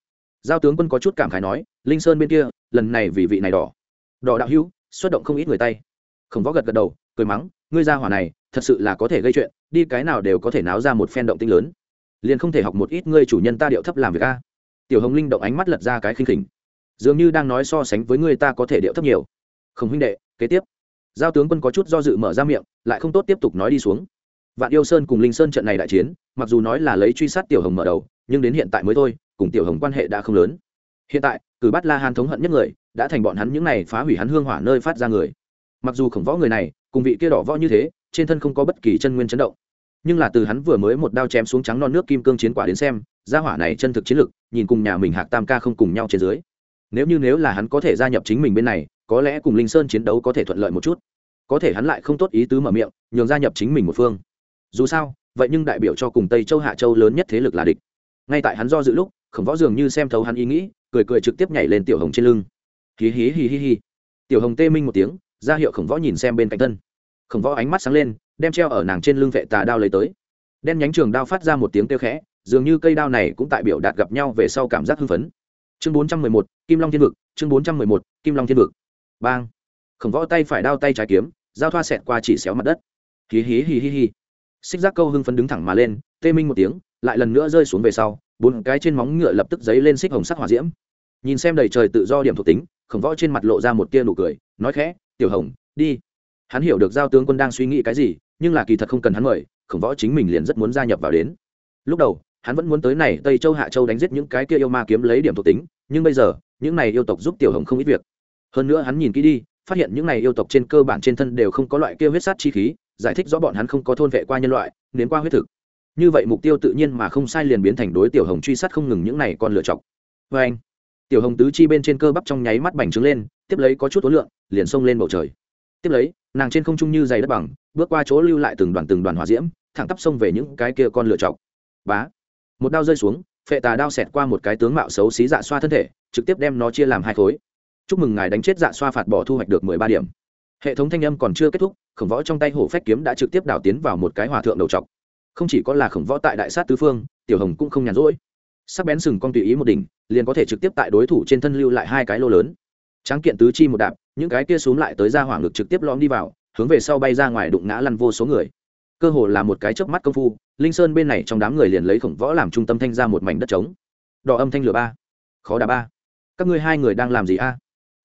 Giao tướng quân có chút cảm khái nói, linh sơn bên kia, lần này vì vị này đỏ. Đỏ đạo hữu, xuất động không ít người tay. Khổng võ gật gật đầu, cười mắng, ngươi ra hỏa này, thật sự là có thể gây chuyện, đi cái nào đều có thể náo ra một phen động tinh lớn. Liền không thể học một ít ngươi chủ nhân ta điệu thấp làm việc a tiểu hồng linh động ánh mắt lật ra cái khinh khỉnh. Dường như đang nói so sánh với người ta có thể điệu thấp nhiều. Không huynh đệ, kế tiếp. Giao tướng quân có chút do dự mở ra miệng, lại không tốt tiếp tục nói đi xuống. Vạn yêu sơn cùng linh sơn trận này đại chiến, mặc dù nói là lấy truy sát tiểu hồng mở đầu, nhưng đến hiện tại mới thôi, cùng tiểu hồng quan hệ đã không lớn. Hiện tại, cử bắt la hàn thống hận nhất người, đã thành bọn hắn những này phá hủy hắn hương hỏa nơi phát ra người. Mặc dù khổng võ người này, cùng vị kia đỏ võ như thế, trên thân không có bất kỳ chân nguyên chấn động. Nhưng là từ hắn vừa mới một đao chém xuống trắng non nước kim cương chiến quả đến xem gia hỏa này chân thực chiến lực nhìn cùng nhà mình hạc tam ca không cùng nhau trên dưới. Nếu như nếu là hắn có thể gia nhập chính mình bên này, có lẽ cùng linh sơn chiến đấu có thể thuận lợi một chút. Có thể hắn lại không tốt ý tứ mở miệng, nhường gia nhập chính mình một phương. Dù sao, vậy nhưng đại biểu cho cùng tây châu, hạ châu lớn nhất thế lực là địch. Ngay tại hắn do dự lúc, khổng võ dường như xem thấu hắn ý nghĩ, cười cười trực tiếp nhảy lên tiểu hồng trên lưng. Hí hí hí hí hí. Tiểu hồng tê minh một tiếng, ra hiệu khổng võ nhìn xem bên cạnh thân. Khổng võ ánh mắt sáng lên, đem treo ở nàng trên lưng vệ tà đao lấy tới. Đen nhánh trường đao phát ra một tiếng kêu khẽ dường như cây đao này cũng tại biểu đạt gặp nhau về sau cảm giác hưng phấn. Chương bốn trăm mười một, kim long thiên vực, chương bốn trăm mười một, kim long thiên vực. Bang. Khổng võ tay phải đao tay trái kiếm, giao thoa xẹt qua chỉ xéo mặt đất. Hí hí hí hí hí. Xích giác câu hưng phấn đứng thẳng mà lên, tê minh một tiếng, lại lần nữa rơi xuống về sau, bốn cái trên móng ngựa lập tức dấy lên xích hồng sắc hỏa diễm. Nhìn xem đầy trời tự do điểm thuộc tính, khổng võ trên mặt lộ ra một tia nụ cười, nói khẽ, tiểu hồng, đi. Hắn hiểu được giao tướng quân đang suy nghĩ cái gì, nhưng là kỳ thật không cần hắn mời, khổng võ chính mình liền rất muốn gia nhập vào đến. Lúc đầu hắn vẫn muốn tới này tây châu hạ châu đánh giết những cái kia yêu ma kiếm lấy điểm thuộc tính, nhưng bây giờ, những này yêu tộc giúp tiểu hồng không ít việc. Hơn nữa hắn nhìn kỹ đi, phát hiện những này yêu tộc trên cơ bản trên thân đều không có loại kia huyết sát chi khí, giải thích rõ bọn hắn không có thôn vệ qua nhân loại nến qua huyết thực. Như vậy mục tiêu tự nhiên mà không sai liền biến thành đối tiểu hồng truy sát không ngừng những này con lựa chọc. Vê anh, tiểu hồng tứ chi bên trên cơ bắp trong nháy mắt bành trướng lên, tiếp lấy có chút tối lượng liền xông lên bầu trời. Tiếp lấy, nàng trên không trung như dày đất bằng, bước qua chỗ lưu lại từng đoàn từng đoàn hỏa diễm, thẳng tắp xông về những cái kia con lựa chọc. Bá một đao rơi xuống, phệ tà đao xẹt qua một cái tướng mạo xấu xí dạ xoa thân thể, trực tiếp đem nó chia làm hai khối. Chúc mừng ngài đánh chết dạ xoa phạt bỏ thu hoạch được mười ba điểm. Hệ thống thanh âm còn chưa kết thúc, khổng võ trong tay hổ phách kiếm đã trực tiếp đảo tiến vào một cái hòa thượng đầu trọc. Không chỉ có là khổng võ tại đại sát tứ phương, tiểu hồng cũng không nhàn rỗi. Sắc bén sừng con tùy ý một đỉnh, liền có thể trực tiếp tại đối thủ trên thân lưu lại hai cái lô lớn. Tráng kiện tứ chi một đạp, những cái kia xuống lại tới ra hỏa ngực trực tiếp lõm đi vào, hướng về sau bay ra ngoài đụng ngã lăn vô số người cơ hồ là một cái chớp mắt công phu, linh sơn bên này trong đám người liền lấy khổng võ làm trung tâm thanh ra một mảnh đất trống. Đỏ âm thanh lửa ba. Khó đà ba. Các ngươi hai người đang làm gì a?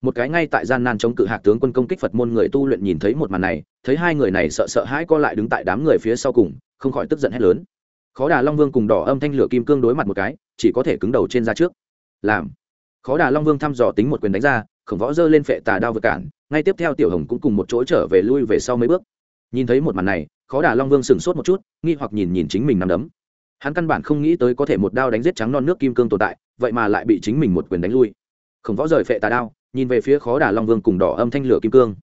Một cái ngay tại gian nan chống cự hạc tướng quân công kích phật môn người tu luyện nhìn thấy một màn này, thấy hai người này sợ sợ hãi co lại đứng tại đám người phía sau cùng, không khỏi tức giận hét lớn. Khó đà long vương cùng đỏ âm thanh lửa kim cương đối mặt một cái, chỉ có thể cứng đầu trên ra trước. Làm. Khó đà long vương thăm dò tính một quyền đánh ra, khổng võ giơ lên phệ tà đao vượt cản, ngay tiếp theo tiểu hồng cũng cùng một chỗ trở về lui về sau mấy bước. Nhìn thấy một màn này khó đà long vương sửng sốt một chút, nghi hoặc nhìn nhìn chính mình nằm đấm. Hắn căn bản không nghĩ tới có thể một đao đánh giết trắng non nước kim cương tồn tại, vậy mà lại bị chính mình một quyền đánh lui. Khổng võ rời phệ tà đao, nhìn về phía khó đà long vương cùng đỏ âm thanh lửa kim cương.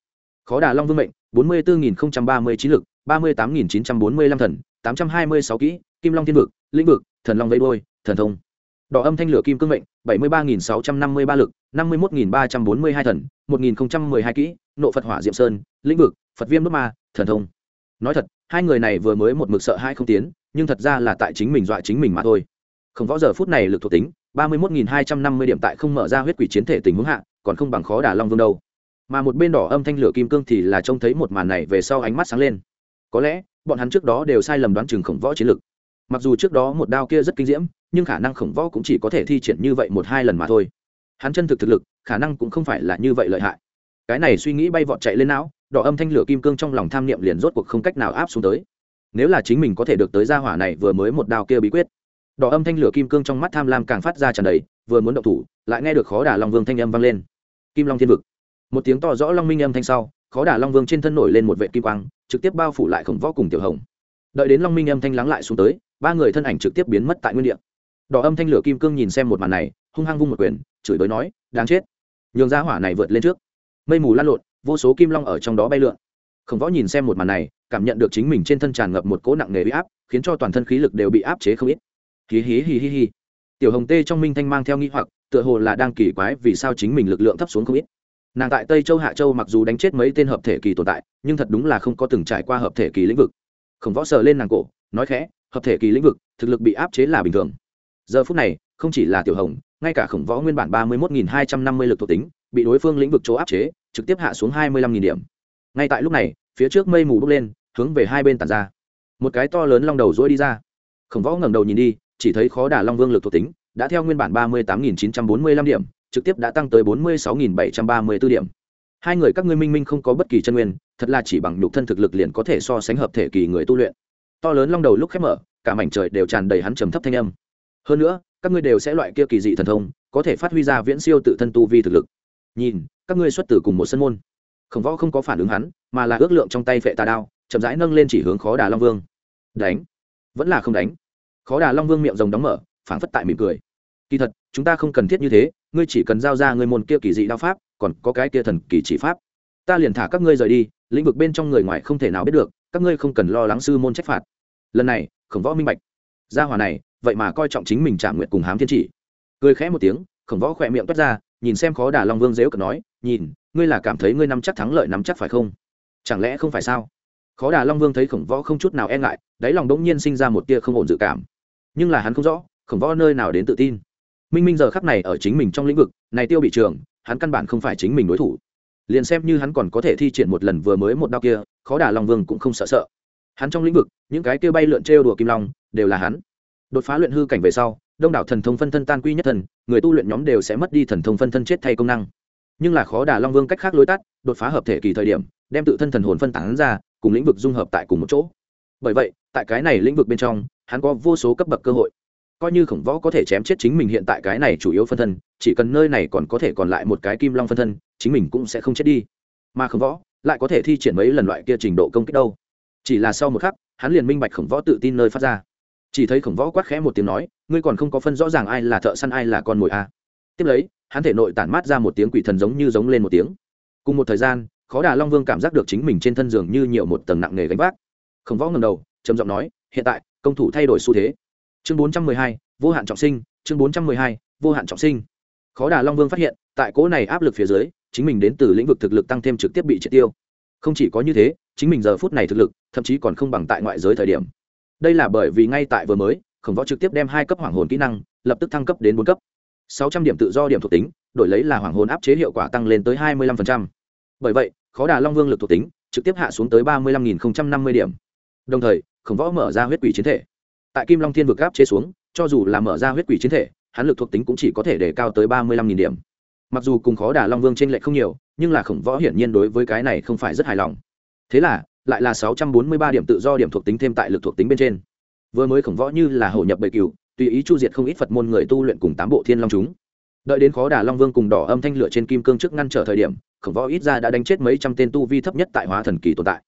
Khó đà long vương mệnh, bốn mươi bốn nghìn ba mươi chín lực, ba mươi tám nghìn chín trăm bốn mươi lăm thần, tám trăm hai mươi sáu kỹ, kim long thiên vực, lĩnh vực, thần long vây đôi thần thông. Đỏ âm thanh lửa kim cương mệnh, bảy mươi ba nghìn sáu trăm năm mươi ba lực, năm mươi một nghìn ba trăm bốn mươi hai thần, một nghìn mười hai kỹ, nộ phật hỏa diệm sơn, lĩnh vực, phật viêm đốt ma, thần thông. Nói thật hai người này vừa mới một mực sợ hai không tiến, nhưng thật ra là tại chính mình dọa chính mình mà thôi. Không võ giờ phút này lực thuộc tính, ba mươi một nghìn hai trăm năm mươi điểm tại không mở ra huyết quỷ chiến thể tình huống hạ, còn không bằng khó đả long vương đâu. Mà một bên đỏ âm thanh lửa kim cương thì là trông thấy một màn này về sau ánh mắt sáng lên. Có lẽ, bọn hắn trước đó đều sai lầm đoán chừng khổng võ chiến lực. Mặc dù trước đó một đao kia rất kinh diễm, nhưng khả năng khổng võ cũng chỉ có thể thi triển như vậy một hai lần mà thôi. Hắn chân thực thực lực, khả năng cũng không phải là như vậy lợi hại. Cái này suy nghĩ bay vọt chạy lên não đỏ âm thanh lửa kim cương trong lòng tham niệm liền rốt cuộc không cách nào áp xuống tới. Nếu là chính mình có thể được tới gia hỏa này vừa mới một đao kia bí quyết. Đỏ âm thanh lửa kim cương trong mắt tham lam càng phát ra tràn đầy, vừa muốn động thủ, lại nghe được khó đả long vương thanh âm vang lên. Kim long thiên vực. Một tiếng to rõ long minh âm thanh sau, khó đả long vương trên thân nổi lên một vệ kim quang, trực tiếp bao phủ lại khổng võ cùng tiểu hồng. Đợi đến long minh âm thanh lắng lại xuống tới, ba người thân ảnh trực tiếp biến mất tại nguyên địa. Đỏ âm thanh lửa kim cương nhìn xem một màn này, hung hăng vung một quyền, chửi bới nói, đáng chết. Nhường ra hỏa này vượt lên trước. Mây mù lan lộn vô số kim long ở trong đó bay lượn. Khổng võ nhìn xem một màn này, cảm nhận được chính mình trên thân tràn ngập một cỗ nặng nề bị áp, khiến cho toàn thân khí lực đều bị áp chế không ít. Hí hí hí hí hí. Tiểu hồng tê trong minh thanh mang theo nghi hoặc, tựa hồ là đang kỳ quái vì sao chính mình lực lượng thấp xuống không ít. Nàng tại tây châu hạ châu mặc dù đánh chết mấy tên hợp thể kỳ tồn tại, nhưng thật đúng là không có từng trải qua hợp thể kỳ lĩnh vực. Khổng võ sờ lên nàng cổ, nói khẽ, hợp thể kỳ lĩnh vực, thực lực bị áp chế là bình thường. Giờ phút này, không chỉ là tiểu hồng, ngay cả khổng võ nguyên bản ba mươi một nghìn hai trăm năm mươi lực thuộc tính, bị đối phương lĩnh vực chỗ áp chế trực tiếp hạ xuống hai mươi lăm điểm. Ngay tại lúc này, phía trước mây mù bốc lên, hướng về hai bên tàn ra. Một cái to lớn long đầu dỗi đi ra. Khổng võ ngẩng đầu nhìn đi, chỉ thấy khó đả long vương lực thuộc tính đã theo nguyên bản ba mươi tám chín trăm bốn mươi lăm điểm, trực tiếp đã tăng tới bốn mươi sáu bảy trăm ba mươi b ố điểm. Hai người các ngươi minh minh không có bất kỳ chân nguyên, thật là chỉ bằng nhục thân thực lực liền có thể so sánh hợp thể kỳ người tu luyện. To lớn long đầu lúc khép mở, cả mảnh trời đều tràn đầy hắn trầm thấp thanh âm. Hơn nữa, các ngươi đều sẽ loại kia kỳ dị thần thông, có thể phát huy ra viễn siêu tự thân tu vi thực lực nhìn, các ngươi xuất tử cùng một sân môn. Khổng võ không có phản ứng hắn, mà là ước lượng trong tay phệ tà đao, chậm rãi nâng lên chỉ hướng khó đà long vương. Đánh. Vẫn là không đánh. Khó đà long vương miệng rồng đóng mở, phảng phất tại mỉm cười. Kỳ thật, chúng ta không cần thiết như thế, ngươi chỉ cần giao ra ngươi môn kia kỳ dị đao pháp, còn có cái kia thần kỳ chỉ pháp. Ta liền thả các ngươi rời đi, lĩnh vực bên trong người ngoài không thể nào biết được, các ngươi không cần lo lắng sư môn trách phạt. Lần này, khổng võ minh bạch. Gia hòa này, vậy mà coi trọng chính mình trả nguyện cùng hám thiên chỉ. Cười khẽ một tiếng, khổng võ khỏe miệng toát ra nhìn xem khó đà long vương dếu cợt nói, nhìn, ngươi là cảm thấy ngươi nắm chắc thắng lợi nắm chắc phải không? Chẳng lẽ không phải sao? Khó đà long vương thấy khổng võ không chút nào e ngại, đáy lòng đống nhiên sinh ra một tia không ổn dự cảm. Nhưng là hắn không rõ, khổng võ nơi nào đến tự tin. Minh minh giờ khắc này ở chính mình trong lĩnh vực, này tiêu bị trường, hắn căn bản không phải chính mình đối thủ. Liền xem như hắn còn có thể thi triển một lần vừa mới một đao kia, khó đà long vương cũng không sợ sợ. Hắn trong lĩnh vực, những cái kia bay lượn trêu đùa kim long, đều là hắn. Đột phá luyện hư cảnh về sau đông đảo thần thông phân thân tan quy nhất thần, người tu luyện nhóm đều sẽ mất đi thần thông phân thân chết thay công năng. Nhưng là khó đà long vương cách khác lối tắt, đột phá hợp thể kỳ thời điểm, đem tự thân thần hồn phân tán ra, cùng lĩnh vực dung hợp tại cùng một chỗ. Bởi vậy, tại cái này lĩnh vực bên trong, hắn có vô số cấp bậc cơ hội. Coi như khổng võ có thể chém chết chính mình hiện tại cái này chủ yếu phân thân, chỉ cần nơi này còn có thể còn lại một cái kim long phân thân, chính mình cũng sẽ không chết đi. Mà khổng võ lại có thể thi triển mấy lần loại kia trình độ công kích đâu. Chỉ là sau một khắc, hắn liền minh bạch khổng võ tự tin nơi phát ra chỉ thấy khổng võ quát khẽ một tiếng nói, ngươi còn không có phân rõ ràng ai là thợ săn, ai là con mồi a à. tiếp lấy, hắn thể nội tản mát ra một tiếng quỷ thần giống như giống lên một tiếng. Cùng một thời gian, khó đà long vương cảm giác được chính mình trên thân giường như nhiều một tầng nặng nề gánh vác. Khổng võ ngầm đầu, trầm giọng nói, hiện tại, công thủ thay đổi xu thế. Chương bốn trăm mười hai, vô hạn trọng sinh, chương bốn trăm mười hai, vô hạn trọng sinh. Khó đà long vương phát hiện, tại cỗ này áp lực phía dưới, chính mình đến từ lĩnh vực thực lực tăng thêm trực tiếp bị triệt tiêu. Không chỉ có như thế, chính mình giờ phút này thực lực, thậm chí còn không bằng tại ngoại giới thời điểm đây là bởi vì ngay tại vừa mới, khổng võ trực tiếp đem hai cấp hoàng hồn kỹ năng, lập tức thăng cấp đến bốn cấp. Sáu trăm điểm tự do, điểm thuộc tính, đổi lấy là hoàng hồn áp chế hiệu quả tăng lên tới hai mươi lăm bởi vậy, khó đà long vương lực thuộc tính, trực tiếp hạ xuống tới ba mươi lăm nghìn năm mươi điểm. Đồng thời, khổng võ mở ra huyết quỷ chiến thể. Tại kim long thiên vực áp chế xuống, cho dù là mở ra huyết quỷ chiến thể, hắn lực thuộc tính cũng chỉ có thể để cao tới ba mươi lăm nghìn điểm. Mặc dù cùng khó đà long vương t r ê n lệch không nhiều, nhưng là khổng võ hiển nhiên đối với cái này không phải rất hài lòng. Thế là lại là sáu trăm bốn mươi ba điểm tự do điểm thuộc tính thêm tại lực thuộc tính bên trên. Vừa mới khổng võ như là hổ nhập bầy cừu tùy ý chu diệt không ít phật môn người tu luyện cùng tám bộ thiên long chúng. Đợi đến khó đà long vương cùng đỏ âm thanh lửa trên kim cương trước ngăn trở thời điểm, khổng võ ít ra đã đánh chết mấy trăm tên tu vi thấp nhất tại hóa thần kỳ tồn tại.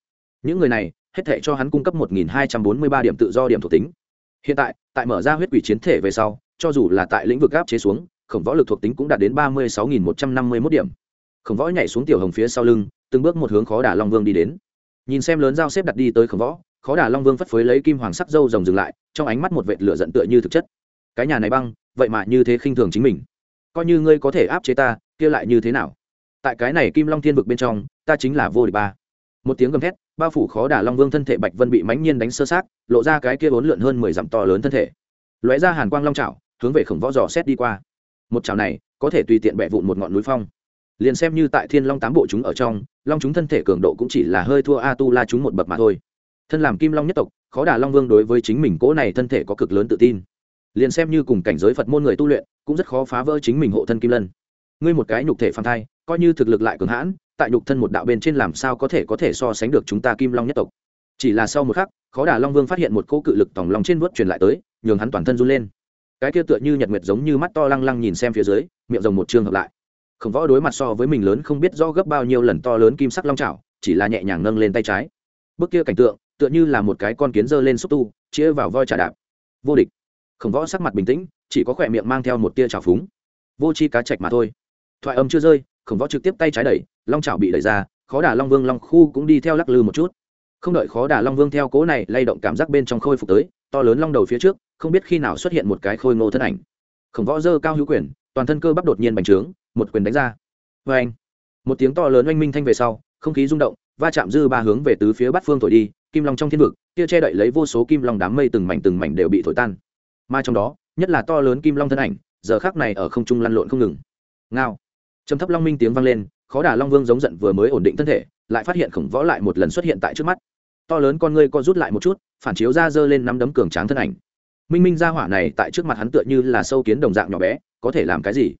Những người này, hết thể cho hắn cung cấp một nghìn hai trăm bốn mươi ba điểm tự do điểm thuộc tính. Hiện tại tại mở ra huyết quỷ chiến thể về sau, cho dù là tại lĩnh vực áp chế xuống, khổng võ lực thuộc tính cũng đạt đến ba mươi sáu nghìn một trăm năm mươi mốt điểm. Khổng võ nhảy xuống tiểu hồng phía sau lưng, từng bước một hướng khó đà long vương đi đến nhìn xem lớn dao xếp đặt đi tới khổng võ, khó đà long vương phất phới lấy kim hoàng sắc dâu rồng dừng lại, trong ánh mắt một vệt lửa giận tựa như thực chất. Cái nhà này băng, vậy mà như thế khinh thường chính mình. Coi như ngươi có thể áp chế ta, kia lại như thế nào? Tại cái này kim long thiên vực bên trong, ta chính là vô địch ba. Một tiếng gầm thét, bao phủ khó đà long vương thân thể bạch vân bị mãnh nhiên đánh sơ sát lộ ra cái kia bốn lượn hơn mười dặm to lớn thân thể. Lóe ra hàn quang long trào hướng về khổng võ dò xét đi qua. Một trào này, có thể tùy tiện bẹ vụn một ngọn núi phong. Liền xem như tại thiên long tám bộ chúng ở trong long chúng thân thể cường độ cũng chỉ là hơi thua a tu la chúng một bậc mà thôi. Thân làm kim long nhất tộc, khó đà long vương đối với chính mình cỗ này thân thể có cực lớn tự tin. Liền xem như cùng cảnh giới phật môn người tu luyện, cũng rất khó phá vỡ chính mình hộ thân kim lân. Ngươi một cái nhục thể phàm thai, coi như thực lực lại cường hãn, tại nhục thân một đạo bên trên làm sao có thể có thể so sánh được chúng ta kim long nhất tộc? Chỉ là sau một khắc, khó đà long vương phát hiện một cỗ cự lực tòng lòng trên vớt truyền lại tới, nhường hắn toàn thân run lên. Cái kia tựa như nhật nguyệt giống như mắt to lăng lăng nhìn xem phía dưới, miệng rồng một trường hợp lại khổng võ đối mặt so với mình lớn không biết do gấp bao nhiêu lần to lớn kim sắc long trào chỉ là nhẹ nhàng nâng lên tay trái. Bước kia cảnh tượng, tựa như là một cái con kiến giơ lên xúc tu chia vào voi trà đạp. Vô địch. Khổng võ sắc mặt bình tĩnh, chỉ có khỏe miệng mang theo một tia trào phúng. Vô chi cá chạch mà thôi. Thoại âm chưa rơi, khổng võ trực tiếp tay trái đẩy, long trào bị đẩy ra, khó đà long vương long khu cũng đi theo lắc lư một chút. Không đợi khó đà long vương theo cố này lay động cảm giác bên trong khôi phục tới, to lớn long đầu phía trước, không biết khi nào xuất hiện một cái khôi ngô thân ảnh. Khổng võ dơ cao hữu quyền, toàn thân cơ bắp đột nhiên bành trướng một quyền đánh ra. Vê anh, một tiếng to lớn oanh minh thanh về sau, không khí rung động, va chạm dư ba hướng về tứ phía bát phương thổi đi, kim long trong thiên vực, kia che đậy lấy vô số kim long đám mây từng mảnh từng mảnh đều bị thổi tan. Mà trong đó, nhất là to lớn kim long thân ảnh, giờ khác này ở không trung lăn lộn không ngừng. Ngao. Trầm thấp long minh tiếng vang lên, khó đà long vương giống giận vừa mới ổn định thân thể, lại phát hiện khổng võ lại một lần xuất hiện tại trước mắt. To lớn con ngươi co rút lại một chút, phản chiếu ra dơ lên nắm đấm cường tráng thân ảnh. Minh minh ra hỏa này tại trước mặt hắn tựa như là sâu kiến đồng dạng nhỏ bé, có thể làm cái gì?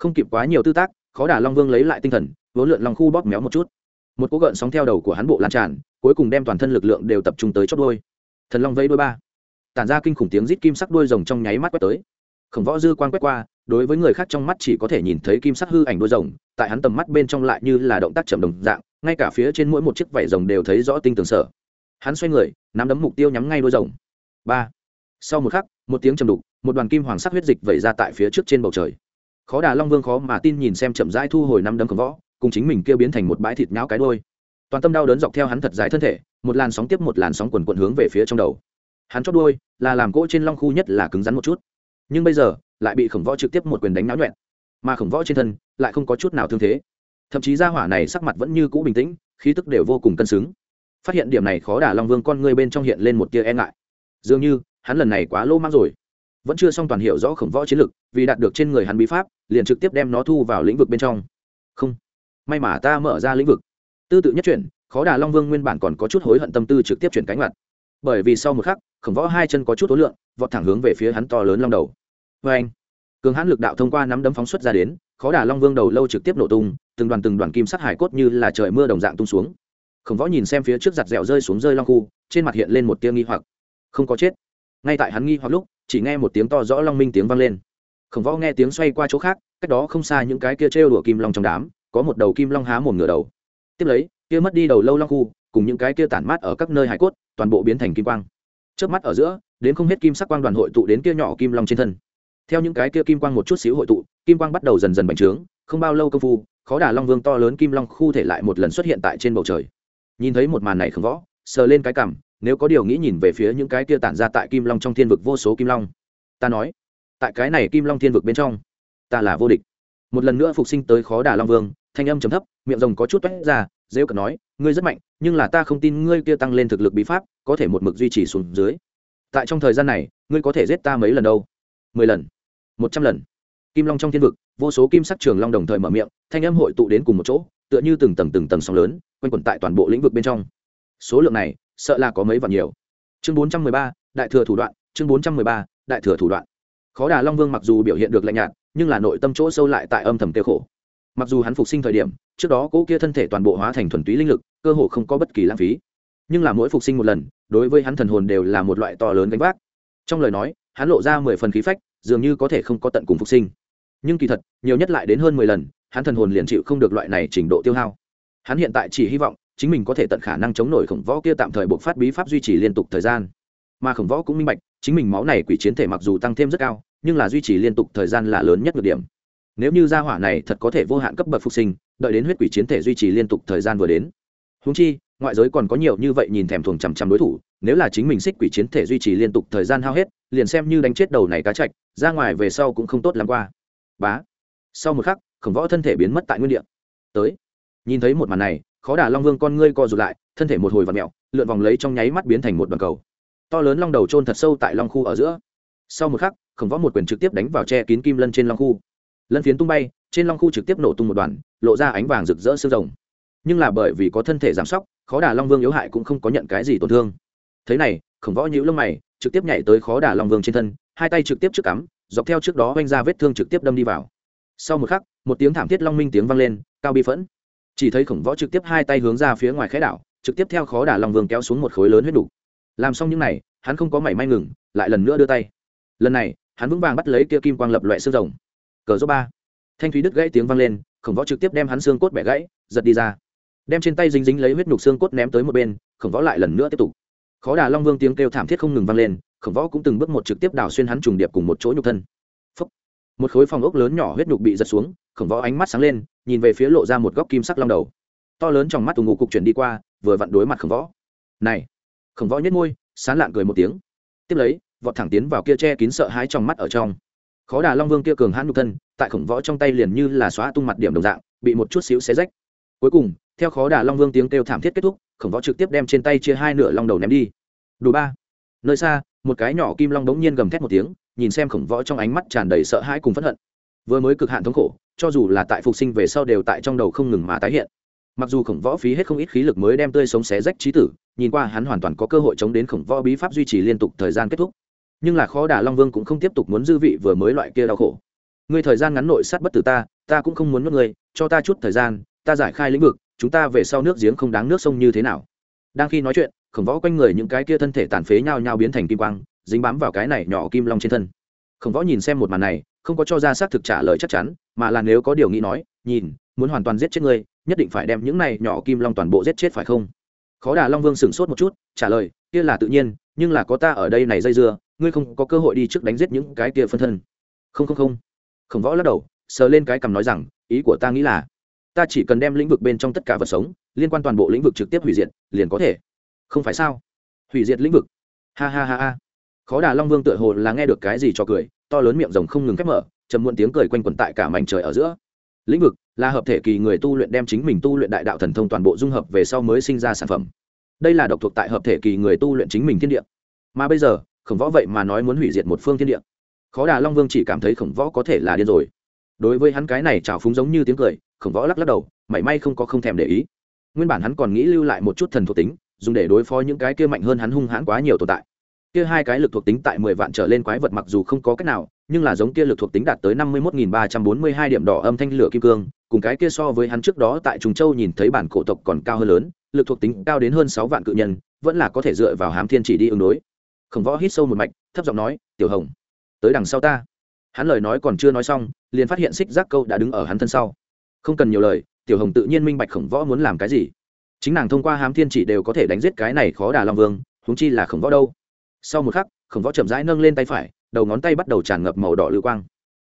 Không kịp quá nhiều tư tác, khó đà long vương lấy lại tinh thần, vốn lượn lòng khu bóp méo một chút. Một cú gợn sóng theo đầu của hắn bộ lan tràn, cuối cùng đem toàn thân lực lượng đều tập trung tới chót đôi thần long vây đôi ba. Tản ra kinh khủng tiếng rít kim sắc đuôi rồng trong nháy mắt quét tới. Khổng võ dư quan quét qua, đối với người khác trong mắt chỉ có thể nhìn thấy kim sắc hư ảnh đuôi rồng, tại hắn tầm mắt bên trong lại như là động tác chậm đồng dạng, ngay cả phía trên mỗi một chiếc vảy rồng đều thấy rõ tinh tường sở. Hắn xoay người, nắm đấm mục tiêu nhắm ngay đuôi rồng. Ba. Sau một khắc, một tiếng trầm đục, một đoàn kim hoàng sắc huyết dịch vẩy ra tại phía trước trên bầu trời khó đà long vương khó mà tin nhìn xem chậm rãi thu hồi năm đấm cầm võ, cùng chính mình kêu biến thành một bãi thịt nhão cái đôi toàn tâm đau đớn dọc theo hắn thật dài thân thể, một làn sóng tiếp một làn sóng quần quận hướng về phía trong đầu. Hắn chót đôi là làm cỗ trên long khu nhất là cứng rắn một chút. Nhưng bây giờ, lại bị khổng võ trực tiếp một quyền đánh náo nhuẹn. Mà khổng võ trên thân, lại không có chút nào thương thế. Thậm chí ra hỏa này sắc mặt vẫn như cũ bình tĩnh, khí tức đều vô cùng cân xứng. Phát hiện điểm này khó đả long vương con ngươi bên trong hiện lên một tia e ngại. Dường như, hắn lần này quá lô mang rồi. Vẫn chưa xong toàn hiểu rõ khổng võ chiến lực, vì đạt được trên người hắn bí pháp liền trực tiếp đem nó thu vào lĩnh vực bên trong. Không. May mà ta mở ra lĩnh vực. Tư tự nhất chuyển, khó đà long vương nguyên bản còn có chút hối hận tâm tư trực tiếp chuyển cánh mặt. Bởi vì sau một khắc, khổng võ hai chân có chút tối lượng, vọt thẳng hướng về phía hắn to lớn long đầu. Vê anh, cường hãn lực đạo thông qua nắm đấm phóng xuất ra đến, khó đà long vương đầu lâu trực tiếp nổ tung, từng đoàn từng đoàn kim sắc hải cốt như là trời mưa đồng dạng tung xuống. Khổng võ nhìn xem phía trước giặt dẻo rơi xuống rơi long khu, trên mặt hiện lên một tia nghi hoặc. Không có chết. Ngay tại hắn nghi hoặc lúc, chỉ nghe một tiếng to rõ long minh tiếng vang lên khổng võ nghe tiếng xoay qua chỗ khác, cách đó không xa những cái kia trêu đùa kim long trong đám, có một đầu kim long há mồm ngửa đầu. Tiếp lấy, kia mất đi đầu lâu long khu, cùng những cái kia tản mát ở các nơi hải cốt, toàn bộ biến thành kim quang. Trước mắt ở giữa, đến không hết kim sắc quang đoàn hội tụ đến kia nhỏ kim long trên thân. Theo những cái kia kim quang một chút xíu hội tụ, kim quang bắt đầu dần dần bành trướng, không bao lâu công phu, khó đà long vương to lớn kim long khu thể lại một lần xuất hiện tại trên bầu trời. Nhìn thấy một màn này khổng võ, sờ lên cái cằm, nếu có điều nghĩ nhìn về phía những cái kia tản ra tại kim long trong thiên vực vô số kim long. Ta nói tại cái này kim long thiên vực bên trong. Ta là vô địch. Một lần nữa phục sinh tới khó đà long vương, thanh âm trầm thấp, miệng rồng có chút toét ra dễ cận nói, ngươi rất mạnh, nhưng là ta không tin ngươi kia tăng lên thực lực bí pháp, có thể một mực duy trì xuống dưới. Tại trong thời gian này, ngươi có thể giết ta mấy lần đâu? Mười lần. Một trăm lần. Kim long trong thiên vực, vô số kim sắc trường long đồng thời mở miệng, thanh âm hội tụ đến cùng một chỗ, tựa như từng tầng từng tầng sóng lớn, quanh quẩn tại toàn bộ lĩnh vực bên trong. Số lượng này, sợ là có mấy vạn nhiều. Chương bốn trăm mười ba, đại thừa thủ đoạn, chương bốn trăm mười ba, đại thừa thủ đoạn khó đà long vương mặc dù biểu hiện được lạnh nhạt, nhưng là nội tâm chỗ sâu lại tại âm thầm tiêu khổ. Mặc dù hắn phục sinh thời điểm, trước đó cỗ kia thân thể toàn bộ hóa thành thuần túy linh lực, cơ hồ không có bất kỳ lãng phí. Nhưng là mỗi phục sinh một lần, đối với hắn thần hồn đều là một loại to lớn gánh vác. Trong lời nói, hắn lộ ra mười phần khí phách, dường như có thể không có tận cùng phục sinh. Nhưng kỳ thật, nhiều nhất lại đến hơn mười lần, hắn thần hồn liền chịu không được loại này trình độ tiêu hao. Hắn hiện tại chỉ hy vọng, chính mình có thể tận khả năng chống nổi khổng võ kia tạm thời buộc phát bí pháp duy trì liên tục thời gian. Mà khổng võ cũng minh bạch chính mình máu này quỷ chiến thể mặc dù tăng thêm rất cao, nhưng là duy trì liên tục thời gian là lớn nhất được điểm. Nếu như gia hỏa này thật có thể vô hạn cấp bậc phục sinh, đợi đến huyết quỷ chiến thể duy trì liên tục thời gian vừa đến. Húng chi, ngoại giới còn có nhiều như vậy nhìn thèm thuồng chằm chằm đối thủ, nếu là chính mình xích quỷ chiến thể duy trì liên tục thời gian hao hết, liền xem như đánh chết đầu này cá chạch, ra ngoài về sau cũng không tốt lắm qua. Bá. Sau một khắc, khổng võ thân thể biến mất tại nguyên địa. Tới. Nhìn thấy một màn này, khó đả long vương con ngươi co rụt lại, thân thể một hồi và mẹo, lượn vòng lấy trong nháy mắt biến thành một đoàn cầu to lớn long đầu trôn thật sâu tại long khu ở giữa. Sau một khắc, khổng võ một quyền trực tiếp đánh vào che kín kim lân trên long khu. Lân phiến tung bay, trên long khu trực tiếp nổ tung một đoàn, lộ ra ánh vàng rực rỡ sương rồng. Nhưng là bởi vì có thân thể giảm sóc, khó đả long vương yếu hại cũng không có nhận cái gì tổn thương. Thế này, khổng võ nhũ lông mày, trực tiếp nhảy tới khó đả long vương trên thân, hai tay trực tiếp trước cắm, dọc theo trước đó oanh ra vết thương trực tiếp đâm đi vào. Sau một khắc, một tiếng thảm thiết long minh tiếng vang lên, cao bi phẫn. Chỉ thấy khổng võ trực tiếp hai tay hướng ra phía ngoài khẽ đảo, trực tiếp theo khó đả long vương kéo xuống một khối lớn huyết đủ làm xong những này, hắn không có mảy may ngừng, lại lần nữa đưa tay. Lần này, hắn vững vàng bắt lấy kia kim quang lập loại xương rồng. Cờ số ba. Thanh thúy đứt gãy tiếng vang lên, khổng võ trực tiếp đem hắn xương cốt bẻ gãy, giật đi ra. Đem trên tay dính dính lấy huyết nhục xương cốt ném tới một bên, khổng võ lại lần nữa tiếp tục. Khó đà long vương tiếng kêu thảm thiết không ngừng vang lên, khổng võ cũng từng bước một trực tiếp đào xuyên hắn trùng điệp cùng một chỗ nhục thân. Phúc. một khối phòng ốc lớn nhỏ huyết nhục bị giật xuống, khổng võ ánh mắt sáng lên, nhìn về phía lộ ra một góc kim sắc long đầu. To lớn trong mắt tù ngụ cục chuyển đi qua, vừa vặn đối mặt khổng võ. Này khổng võ nhất môi, sán lạn cười một tiếng. Tiếp lấy, vọt thẳng tiến vào kia che kín sợ hãi trong mắt ở trong. Khó đà long vương kia cường hãn nhục thân, tại khổng võ trong tay liền như là xóa tung mặt điểm đồng dạng, bị một chút xíu xé rách. Cuối cùng, theo khó đà long vương tiếng kêu thảm thiết kết thúc, khổng võ trực tiếp đem trên tay chia hai nửa long đầu ném đi. Đủ ba. Nơi xa, một cái nhỏ kim long đống nhiên gầm thét một tiếng, nhìn xem khổng võ trong ánh mắt tràn đầy sợ hãi cùng phẫn hận. Vừa mới cực hạn thống khổ, cho dù là tại phục sinh về sau đều tại trong đầu không ngừng mà tái hiện. Mặc dù khổng võ phí hết không ít khí lực mới đem tươi sống xé rách trí tử nhìn qua hắn hoàn toàn có cơ hội chống đến khổng võ bí pháp duy trì liên tục thời gian kết thúc. Nhưng là khó đả long vương cũng không tiếp tục muốn dư vị vừa mới loại kia đau khổ. Ngươi thời gian ngắn nội sát bất tử ta ta cũng không muốn mất ngươi, cho ta chút thời gian, ta giải khai lĩnh vực, chúng ta về sau nước giếng không đáng nước sông như thế nào. Đang khi nói chuyện, khổng võ quanh người những cái kia thân thể tàn phế nhao nhao biến thành kim quang, dính bám vào cái này nhỏ kim long trên thân. Khổng võ nhìn xem một màn này, không có cho ra xác thực trả lời chắc chắn, mà là nếu có điều nghĩ nói, nhìn, muốn hoàn toàn giết chết ngươi, nhất định phải đem những này nhỏ kim long toàn bộ giết chết phải không? Khó đà long vương sửng sốt một chút, trả lời, kia là tự nhiên, nhưng là có ta ở đây này dây dưa, ngươi không có cơ hội đi trước đánh giết những cái kia phân thân. Không không không. Khổng võ lắc đầu, sờ lên cái cằm nói rằng, ý của ta nghĩ là, ta chỉ cần đem lĩnh vực bên trong tất cả vật sống, liên quan toàn bộ lĩnh vực trực tiếp hủy diệt, liền có thể. Không phải sao? Hủy diệt lĩnh vực. Ha ha ha ha. Khó đà long vương tựa hồ là nghe được cái gì cho cười, to lớn miệng rồng không ngừng khép mở chầm muộn tiếng cười quanh quẩn tại cả mảnh trời ở giữa. Lĩnh vực là hợp thể kỳ người tu luyện đem chính mình tu luyện đại đạo thần thông toàn bộ dung hợp về sau mới sinh ra sản phẩm. Đây là độc thuộc tại hợp thể kỳ người tu luyện chính mình thiên địa. Mà bây giờ, khổng võ vậy mà nói muốn hủy diệt một phương thiên địa. Khó đà long vương chỉ cảm thấy khổng võ có thể là điên rồi. Đối với hắn cái này trào phúng giống như tiếng cười, khổng võ lắc lắc đầu, mảy may không có không thèm để ý. Nguyên bản hắn còn nghĩ lưu lại một chút thần thuộc tính, dùng để đối phó những cái kia mạnh hơn hắn hung hãn quá nhiều tồn tại. Kia hai cái lực thuộc tính tại mười vạn trở lên quái vật mặc dù không có cách nào, nhưng là giống kia lực thuộc tính đạt tới năm mươi một nghìn ba trăm bốn mươi hai điểm đỏ âm thanh lửa kim cương cùng cái kia so với hắn trước đó tại trùng châu nhìn thấy bản cổ tộc còn cao hơn lớn, lực thuộc tính cao đến hơn sáu vạn cự nhân, vẫn là có thể dựa vào hám thiên chỉ đi ứng đối. Khổng võ hít sâu một mạch, thấp giọng nói, tiểu hồng, tới đằng sau ta. Hắn lời nói còn chưa nói xong, liền phát hiện xích giác câu đã đứng ở hắn thân sau. Không cần nhiều lời, tiểu hồng tự nhiên minh bạch khổng võ muốn làm cái gì. Chính nàng thông qua hám thiên chỉ đều có thể đánh giết cái này khó đà long vương húng chi là khổng võ đâu. Sau một khắc, khổng võ chậm rãi nâng lên tay phải, đầu ngón tay bắt đầu tràn ngập màu đỏ lưu quang.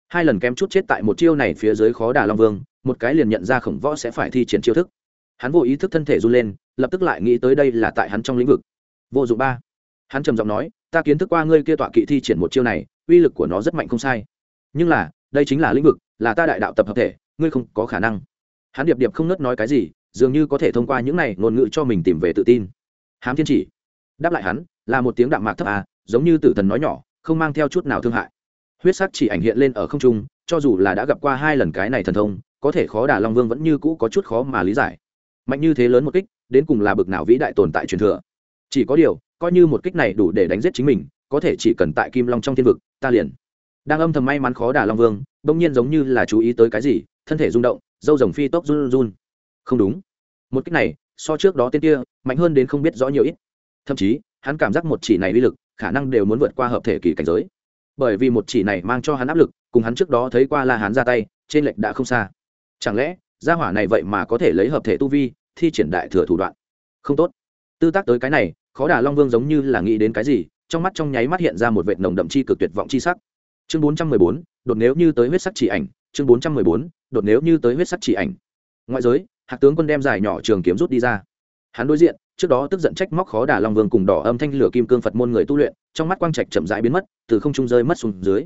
Hai lần kém chút chết tại một chiêu này phía dưới khó đà long vương một cái liền nhận ra khổng võ sẽ phải thi triển chiêu thức. Hắn vô ý thức thân thể run lên, lập tức lại nghĩ tới đây là tại hắn trong lĩnh vực. Vô dụng ba. Hắn trầm giọng nói, ta kiến thức qua ngươi kia tọa kỵ thi triển một chiêu này, uy lực của nó rất mạnh không sai. Nhưng là, đây chính là lĩnh vực, là ta đại đạo tập hợp thể, ngươi không có khả năng. Hắn điệp điệp không nớt nói cái gì, dường như có thể thông qua những này ngôn ngữ cho mình tìm về tự tin. Hám thiên chỉ đáp lại hắn, là một tiếng đạm mạc thấp à giống như tử thần nói nhỏ, không mang theo chút nào thương hại. Huyết sắc chỉ ảnh hiện lên ở không trung, cho dù là đã gặp qua hai lần cái này thần thông có thể khó đả long vương vẫn như cũ có chút khó mà lý giải. Mạnh như thế lớn một kích, đến cùng là bực nào vĩ đại tồn tại truyền thừa. Chỉ có điều, coi như một kích này đủ để đánh giết chính mình, có thể chỉ cần tại kim long trong thiên vực, ta liền. Đang âm thầm may mắn khó đả long vương, bỗng nhiên giống như là chú ý tới cái gì, thân thể rung động, dâu rồng phi tốc run run không đúng. Một kích này, so trước đó tên kia, mạnh hơn đến không biết rõ nhiều ít. Thậm chí, hắn cảm giác một chỉ này uy lực, khả năng đều muốn vượt qua hợp thể kỳ cảnh giới. Bởi vì một chỉ này mang cho hắn áp lực, cùng hắn trước đó thấy qua là hắn ra tay, trên lệch đã không xa chẳng lẽ, gia hỏa này vậy mà có thể lấy hợp thể tu vi, thi triển đại thừa thủ đoạn? Không tốt. Tư tác tới cái này, khó đà long vương giống như là nghĩ đến cái gì, trong mắt trong nháy mắt hiện ra một vệt nồng đậm chi cực tuyệt vọng chi sắc. Chương bốn trăm mười bốn, đột nếu như tới huyết sắc chỉ ảnh. Chương bốn trăm mười bốn, đột nếu như tới huyết sắc chỉ ảnh. Ngoại giới, hạc tướng quân đem dài nhỏ trường kiếm rút đi ra. Hắn đối diện, trước đó tức giận trách móc khó đà long vương cùng đỏ âm thanh lửa kim cương phật môn người tu luyện, trong mắt quang trạch chậm rãi biến mất, từ không trung rơi mất xuống dưới.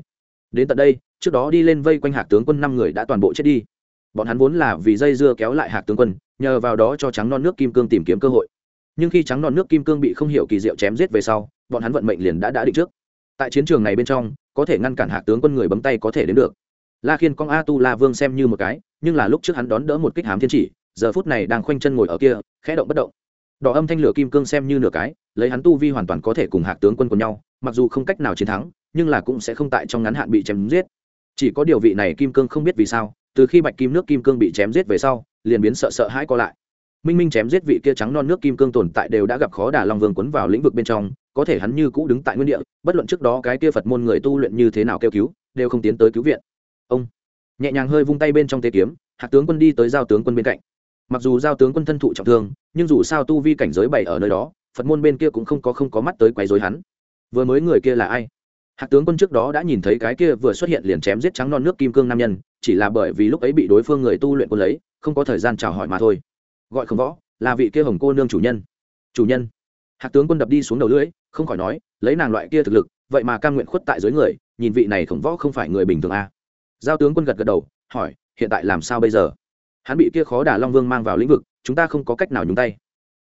Đến tận đây, trước đó đi lên vây quanh hạc tướng quân năm người đã toàn bộ chết đi bọn hắn vốn là vì dây dưa kéo lại hạc tướng quân, nhờ vào đó cho trắng non nước kim cương tìm kiếm cơ hội. Nhưng khi trắng non nước kim cương bị không hiểu kỳ diệu chém giết về sau, bọn hắn vận mệnh liền đã đã định trước. Tại chiến trường này bên trong, có thể ngăn cản hạc tướng quân người bấm tay có thể đến được. La khiên con a tu la vương xem như một cái, nhưng là lúc trước hắn đón đỡ một kích hám thiên chỉ, giờ phút này đang khoanh chân ngồi ở kia, khẽ động bất động. Đỏ âm thanh lửa kim cương xem như nửa cái, lấy hắn tu vi hoàn toàn có thể cùng hạc tướng quân của nhau, mặc dù không cách nào chiến thắng, nhưng là cũng sẽ không tại trong ngắn hạn bị chém giết. Chỉ có điều vị này kim cương không biết vì sao từ khi bạch kim nước kim cương bị chém giết về sau, liền biến sợ sợ hãi co lại. Minh minh chém giết vị kia trắng non nước kim cương tồn tại đều đã gặp khó đà long vương quấn vào lĩnh vực bên trong, có thể hắn như cũ đứng tại nguyên địa, bất luận trước đó cái kia phật môn người tu luyện như thế nào kêu cứu, đều không tiến tới cứu viện. Ông nhẹ nhàng hơi vung tay bên trong tế kiếm hạt tướng quân đi tới giao tướng quân bên cạnh. Mặc dù giao tướng quân thân thụ trọng thương, nhưng dù sao tu vi cảnh giới bảy ở nơi đó, phật môn bên kia cũng không có không có mắt tới quấy dối hắn. Vừa mới người kia là ai? Hạc tướng quân trước đó đã nhìn thấy cái kia vừa xuất hiện liền chém giết trắng non nước kim cương nam nhân, chỉ là bởi vì lúc ấy bị đối phương người tu luyện quân lấy, không có thời gian chào hỏi mà thôi. Gọi không võ, là vị kia hồng cô nương chủ nhân. Chủ nhân. Hạc tướng quân đập đi xuống đầu lưỡi, không khỏi nói, lấy nàng loại kia thực lực, vậy mà cam nguyện khuất tại dưới người, nhìn vị này khổng võ không phải người bình thường à. giao tướng quân gật gật đầu, hỏi, hiện tại làm sao bây giờ? Hắn bị kia khó đả long vương mang vào lĩnh vực, chúng ta không có cách nào nhúng tay.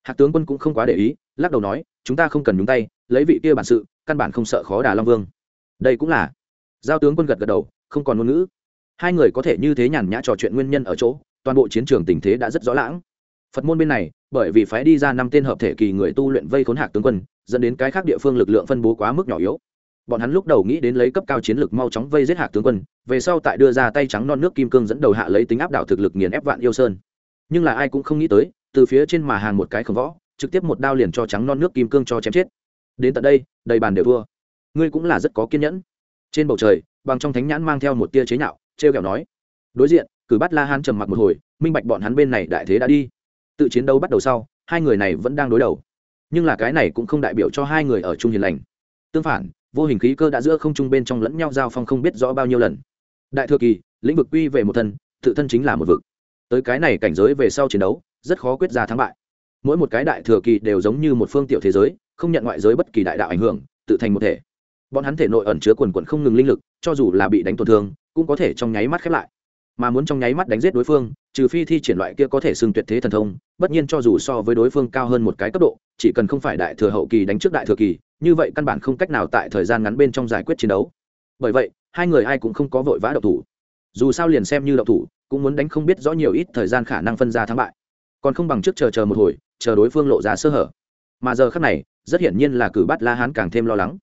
Hạc tướng quân cũng không quá để ý, lắc đầu nói, chúng ta không cần nhúng tay, lấy vị kia bản sự, căn bản không sợ khó đả long vương đây cũng là. Giao tướng quân gật gật đầu, không còn ngôn ngữ. Hai người có thể như thế nhàn nhã trò chuyện nguyên nhân ở chỗ, toàn bộ chiến trường tình thế đã rất rõ lãng. Phật môn bên này, bởi vì phái đi ra năm tên hợp thể kỳ người tu luyện vây khốn hạc tướng quân, dẫn đến cái khác địa phương lực lượng phân bố quá mức nhỏ yếu. Bọn hắn lúc đầu nghĩ đến lấy cấp cao chiến lược mau chóng vây giết hạc tướng quân, về sau tại đưa ra tay trắng non nước kim cương dẫn đầu hạ lấy tính áp đảo thực lực nghiền ép vạn yêu sơn. Nhưng là ai cũng không nghĩ tới, từ phía trên mà hàng một cái khổng võ, trực tiếp một đao liền cho trắng non nước kim cương cho chém chết. Đến tận đây, đầy bàn đều thua ngươi cũng là rất có kiên nhẫn. Trên bầu trời, bằng trong thánh nhãn mang theo một tia chế nhạo, trêu kẹo nói, đối diện, cử bắt la hán trầm mặc một hồi, minh bạch bọn hắn bên này đại thế đã đi. Tự chiến đấu bắt đầu sau, hai người này vẫn đang đối đầu. Nhưng là cái này cũng không đại biểu cho hai người ở chung hiền lành. Tương phản, vô hình khí cơ đã giữa không trung bên trong lẫn nhau giao phong không biết rõ bao nhiêu lần. Đại thừa kỳ, lĩnh vực quy về một thân, tự thân chính là một vực. Tới cái này cảnh giới về sau chiến đấu, rất khó quyết ra thắng bại. Mỗi một cái đại thừa kỳ đều giống như một phương tiểu thế giới, không nhận ngoại giới bất kỳ đại đạo ảnh hưởng, tự thành một thể bọn hắn thể nội ẩn chứa quần quần không ngừng linh lực, cho dù là bị đánh tổn thương, cũng có thể trong nháy mắt khép lại. Mà muốn trong nháy mắt đánh giết đối phương, trừ phi thi triển loại kia có thể xưng tuyệt thế thần thông, bất nhiên cho dù so với đối phương cao hơn một cái cấp độ, chỉ cần không phải đại thừa hậu kỳ đánh trước đại thừa kỳ, như vậy căn bản không cách nào tại thời gian ngắn bên trong giải quyết chiến đấu. Bởi vậy, hai người ai cũng không có vội vã đậu thủ. Dù sao liền xem như đậu thủ, cũng muốn đánh không biết rõ nhiều ít thời gian khả năng phân ra thắng bại. Còn không bằng trước chờ chờ một hồi, chờ đối phương lộ ra sơ hở. Mà giờ khác này, rất hiển nhiên là cử bắt la hán càng thêm lo lắng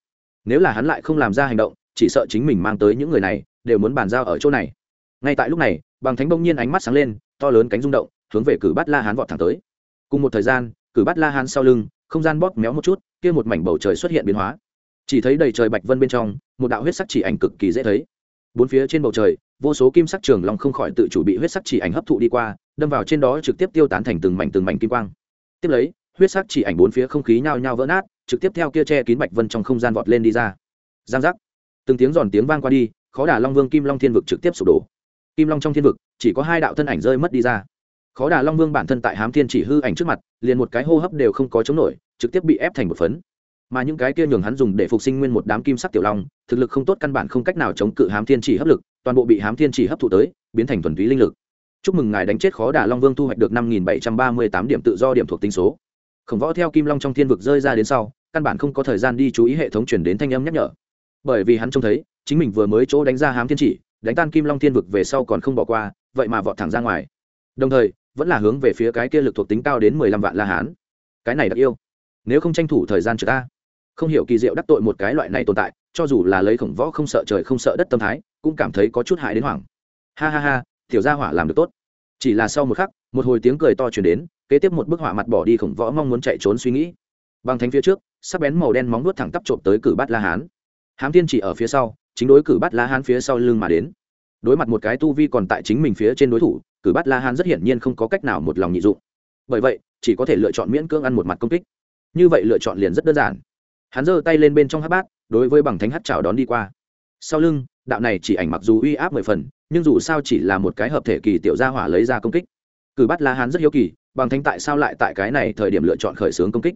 nếu là hắn lại không làm ra hành động, chỉ sợ chính mình mang tới những người này, đều muốn bàn giao ở chỗ này. Ngay tại lúc này, bằng thánh bỗng nhiên ánh mắt sáng lên, to lớn cánh rung động, hướng về cử bát la hán vọt thẳng tới. Cùng một thời gian cử bát la hán sau lưng, không gian bóp méo một chút, kia một mảnh bầu trời xuất hiện biến hóa. Chỉ thấy đầy trời bạch vân bên trong, một đạo huyết sắc chỉ ảnh cực kỳ dễ thấy. Bốn phía trên bầu trời, vô số kim sắc trường long không khỏi tự chủ bị huyết sắc chỉ ảnh hấp thụ đi qua, đâm vào trên đó trực tiếp tiêu tán thành từng mảnh từng mảnh kim quang. Tiếp lấy huyết sắc chỉ ảnh bốn phía không khí nhao nhao vỡ nát, trực tiếp theo kia che kín bạch vân trong không gian vọt lên đi ra. Giang giác. Từng tiếng giòn tiếng vang qua đi, khó đà long vương kim long thiên vực trực tiếp sụp đổ. Kim long trong thiên vực, chỉ có hai đạo thân ảnh rơi mất đi ra. Khó đà long vương bản thân tại hám thiên chỉ hư ảnh trước mặt, liền một cái hô hấp đều không có chống nổi, trực tiếp bị ép thành một phấn. Mà những cái kia nhường hắn dùng để phục sinh nguyên một đám kim sắc tiểu long, thực lực không tốt căn bản không cách nào chống cự hám thiên chỉ hấp lực, toàn bộ bị hám thiên chỉ hấp thụ tới, biến thành thuần túy linh lực. Chúc mừng ngài đánh chết khó đà long vương thu hoạch được năm nghìn bảy trăm ba mươi tám điểm tự do điểm thuộc tính số khổng võ theo kim long trong thiên vực rơi ra đến sau, căn bản không có thời gian đi chú ý hệ thống chuyển đến thanh âm nhắc nhở. Bởi vì hắn trông thấy, chính mình vừa mới chỗ đánh ra hám thiên chỉ, đánh tan kim long thiên vực về sau còn không bỏ qua, vậy mà vọt thẳng ra ngoài. Đồng thời, vẫn là hướng về phía cái kia lực thuộc tính cao đến mười lăm vạn la hán. Cái này đặc yêu. Nếu không tranh thủ thời gian trừ ta. Không hiểu kỳ diệu đắc tội một cái loại này tồn tại, cho dù là lấy khổng võ không sợ trời không sợ đất tâm thái, cũng cảm thấy có chút hại đến hoảng. Ha ha ha, tiểu gia hỏa làm được tốt chỉ là sau một khắc, một hồi tiếng cười to chuyển đến, kế tiếp một bức họa mặt bỏ đi khổng võ mong muốn chạy trốn suy nghĩ. Bằng thánh phía trước, sắc bén màu đen móng nuốt thẳng tắp trộm tới cử bát la hán. Hám thiên chỉ ở phía sau, chính đối cử bát la hán phía sau lưng mà đến. Đối mặt một cái tu vi còn tại chính mình phía trên đối thủ, cử bát la hán rất hiển nhiên không có cách nào một lòng nhị dụng. Bởi vậy, chỉ có thể lựa chọn miễn cưỡng ăn một mặt công kích. Như vậy lựa chọn liền rất đơn giản. Hắn giơ tay lên bên trong hát bát, đối với bằng thánh hát chào đón đi qua. Sau lưng, đạo này chỉ ảnh mặc dù uy áp mười phần nhưng dù sao chỉ là một cái hợp thể kỳ tiểu gia hỏa lấy ra công kích. Cử bắt la hán rất hiếu kỳ, bằng thánh tại sao lại tại cái này thời điểm lựa chọn khởi xướng công kích?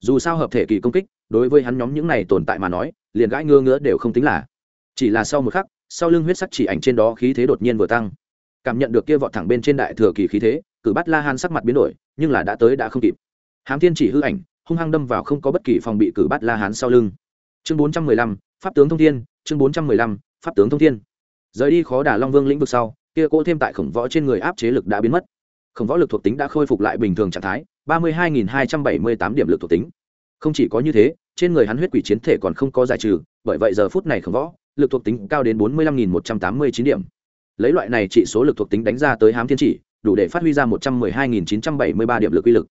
Dù sao hợp thể kỳ công kích, đối với hắn nhóm những này tồn tại mà nói, liền gãi ngơ ngỡ đều không tính là. Chỉ là sau một khắc, sau lưng huyết sắc chỉ ảnh trên đó khí thế đột nhiên vừa tăng. Cảm nhận được kia vọt thẳng bên trên đại thừa kỳ khí thế, cử bắt la hán sắc mặt biến đổi, nhưng là đã tới đã không kịp. Hám thiên chỉ hư ảnh, hung hăng đâm vào không có bất kỳ phòng bị cử bắt la hán sau lưng. Chương bốn trăm mười lăm, pháp tướng thông thiên, chương bốn trăm mười lăm, pháp tướng thông thiên rời đi khó Đà long vương lĩnh vực sau, kia cỗ thêm tại khổng võ trên người áp chế lực đã biến mất. Khổng võ lực thuộc tính đã khôi phục lại bình thường trạng thái, ba mươi hai nghìn hai trăm bảy mươi tám điểm lực thuộc tính. Không chỉ có như thế, trên người hắn huyết quỷ chiến thể còn không có giải trừ, bởi vậy giờ phút này khổng võ, lực thuộc tính cao đến bốn mươi lăm nghìn một trăm tám mươi chín điểm. Lấy loại này trị số lực thuộc tính đánh ra tới hám thiên chỉ, đủ để phát huy ra một trăm mười hai nghìn chín trăm bảy mươi ba điểm lực uy lực.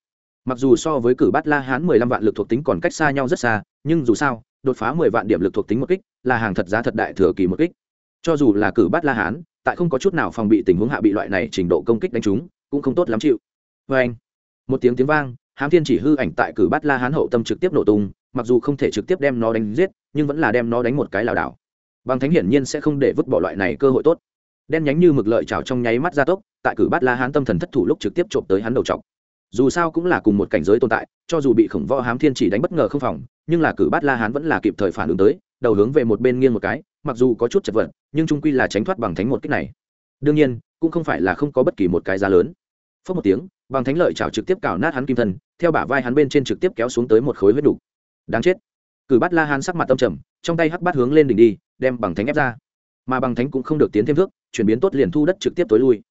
Mặc dù so với cử bát la hán mười lăm vạn lực thuộc tính còn cách xa nhau rất xa, nhưng dù sao, đột phá mười vạn điểm lực thuộc tính một kích là hàng thật giá thật đại thừa kỳ một kích cho dù là cử bát la hán, tại không có chút nào phòng bị tình huống hạ bị loại này trình độ công kích đánh trúng cũng không tốt lắm chịu. Vê anh, một tiếng tiếng vang, hám thiên chỉ hư ảnh tại cử bát la hán hậu tâm trực tiếp nổ tung, mặc dù không thể trực tiếp đem nó đánh giết, nhưng vẫn là đem nó đánh một cái lảo đảo. Bằng thánh hiển nhiên sẽ không để vứt bỏ loại này cơ hội tốt. Đen nhánh như mực lợi trào trong nháy mắt gia tốc, tại cử bát la hán tâm thần thất thủ lúc trực tiếp trộm tới hắn đầu trọc. Dù sao cũng là cùng một cảnh giới tồn tại, cho dù bị khổng võ hám thiên chỉ đánh bất ngờ không phòng nhưng là cử bát la hán vẫn là kịp thời phản ứng tới, đầu hướng về một bên nghiêng một cái, mặc dù có chút chật vật, nhưng trung quy là tránh thoát bằng thánh một cách này. Đương nhiên, cũng không phải là không có bất kỳ một cái giá lớn. Phớt một tiếng, bằng thánh lợi chảo trực tiếp cào nát hắn kim thân, theo bả vai hắn bên trên trực tiếp kéo xuống tới một khối huyết đủ. đáng chết. Cử bát la hán sắc mặt tâm trầm, trong tay hắc bát hướng lên đỉnh đi, đem bằng thánh ép ra. Mà bằng thánh cũng không được tiến thêm thước, chuyển biến tốt liền thu đất trực tiếp tối lui.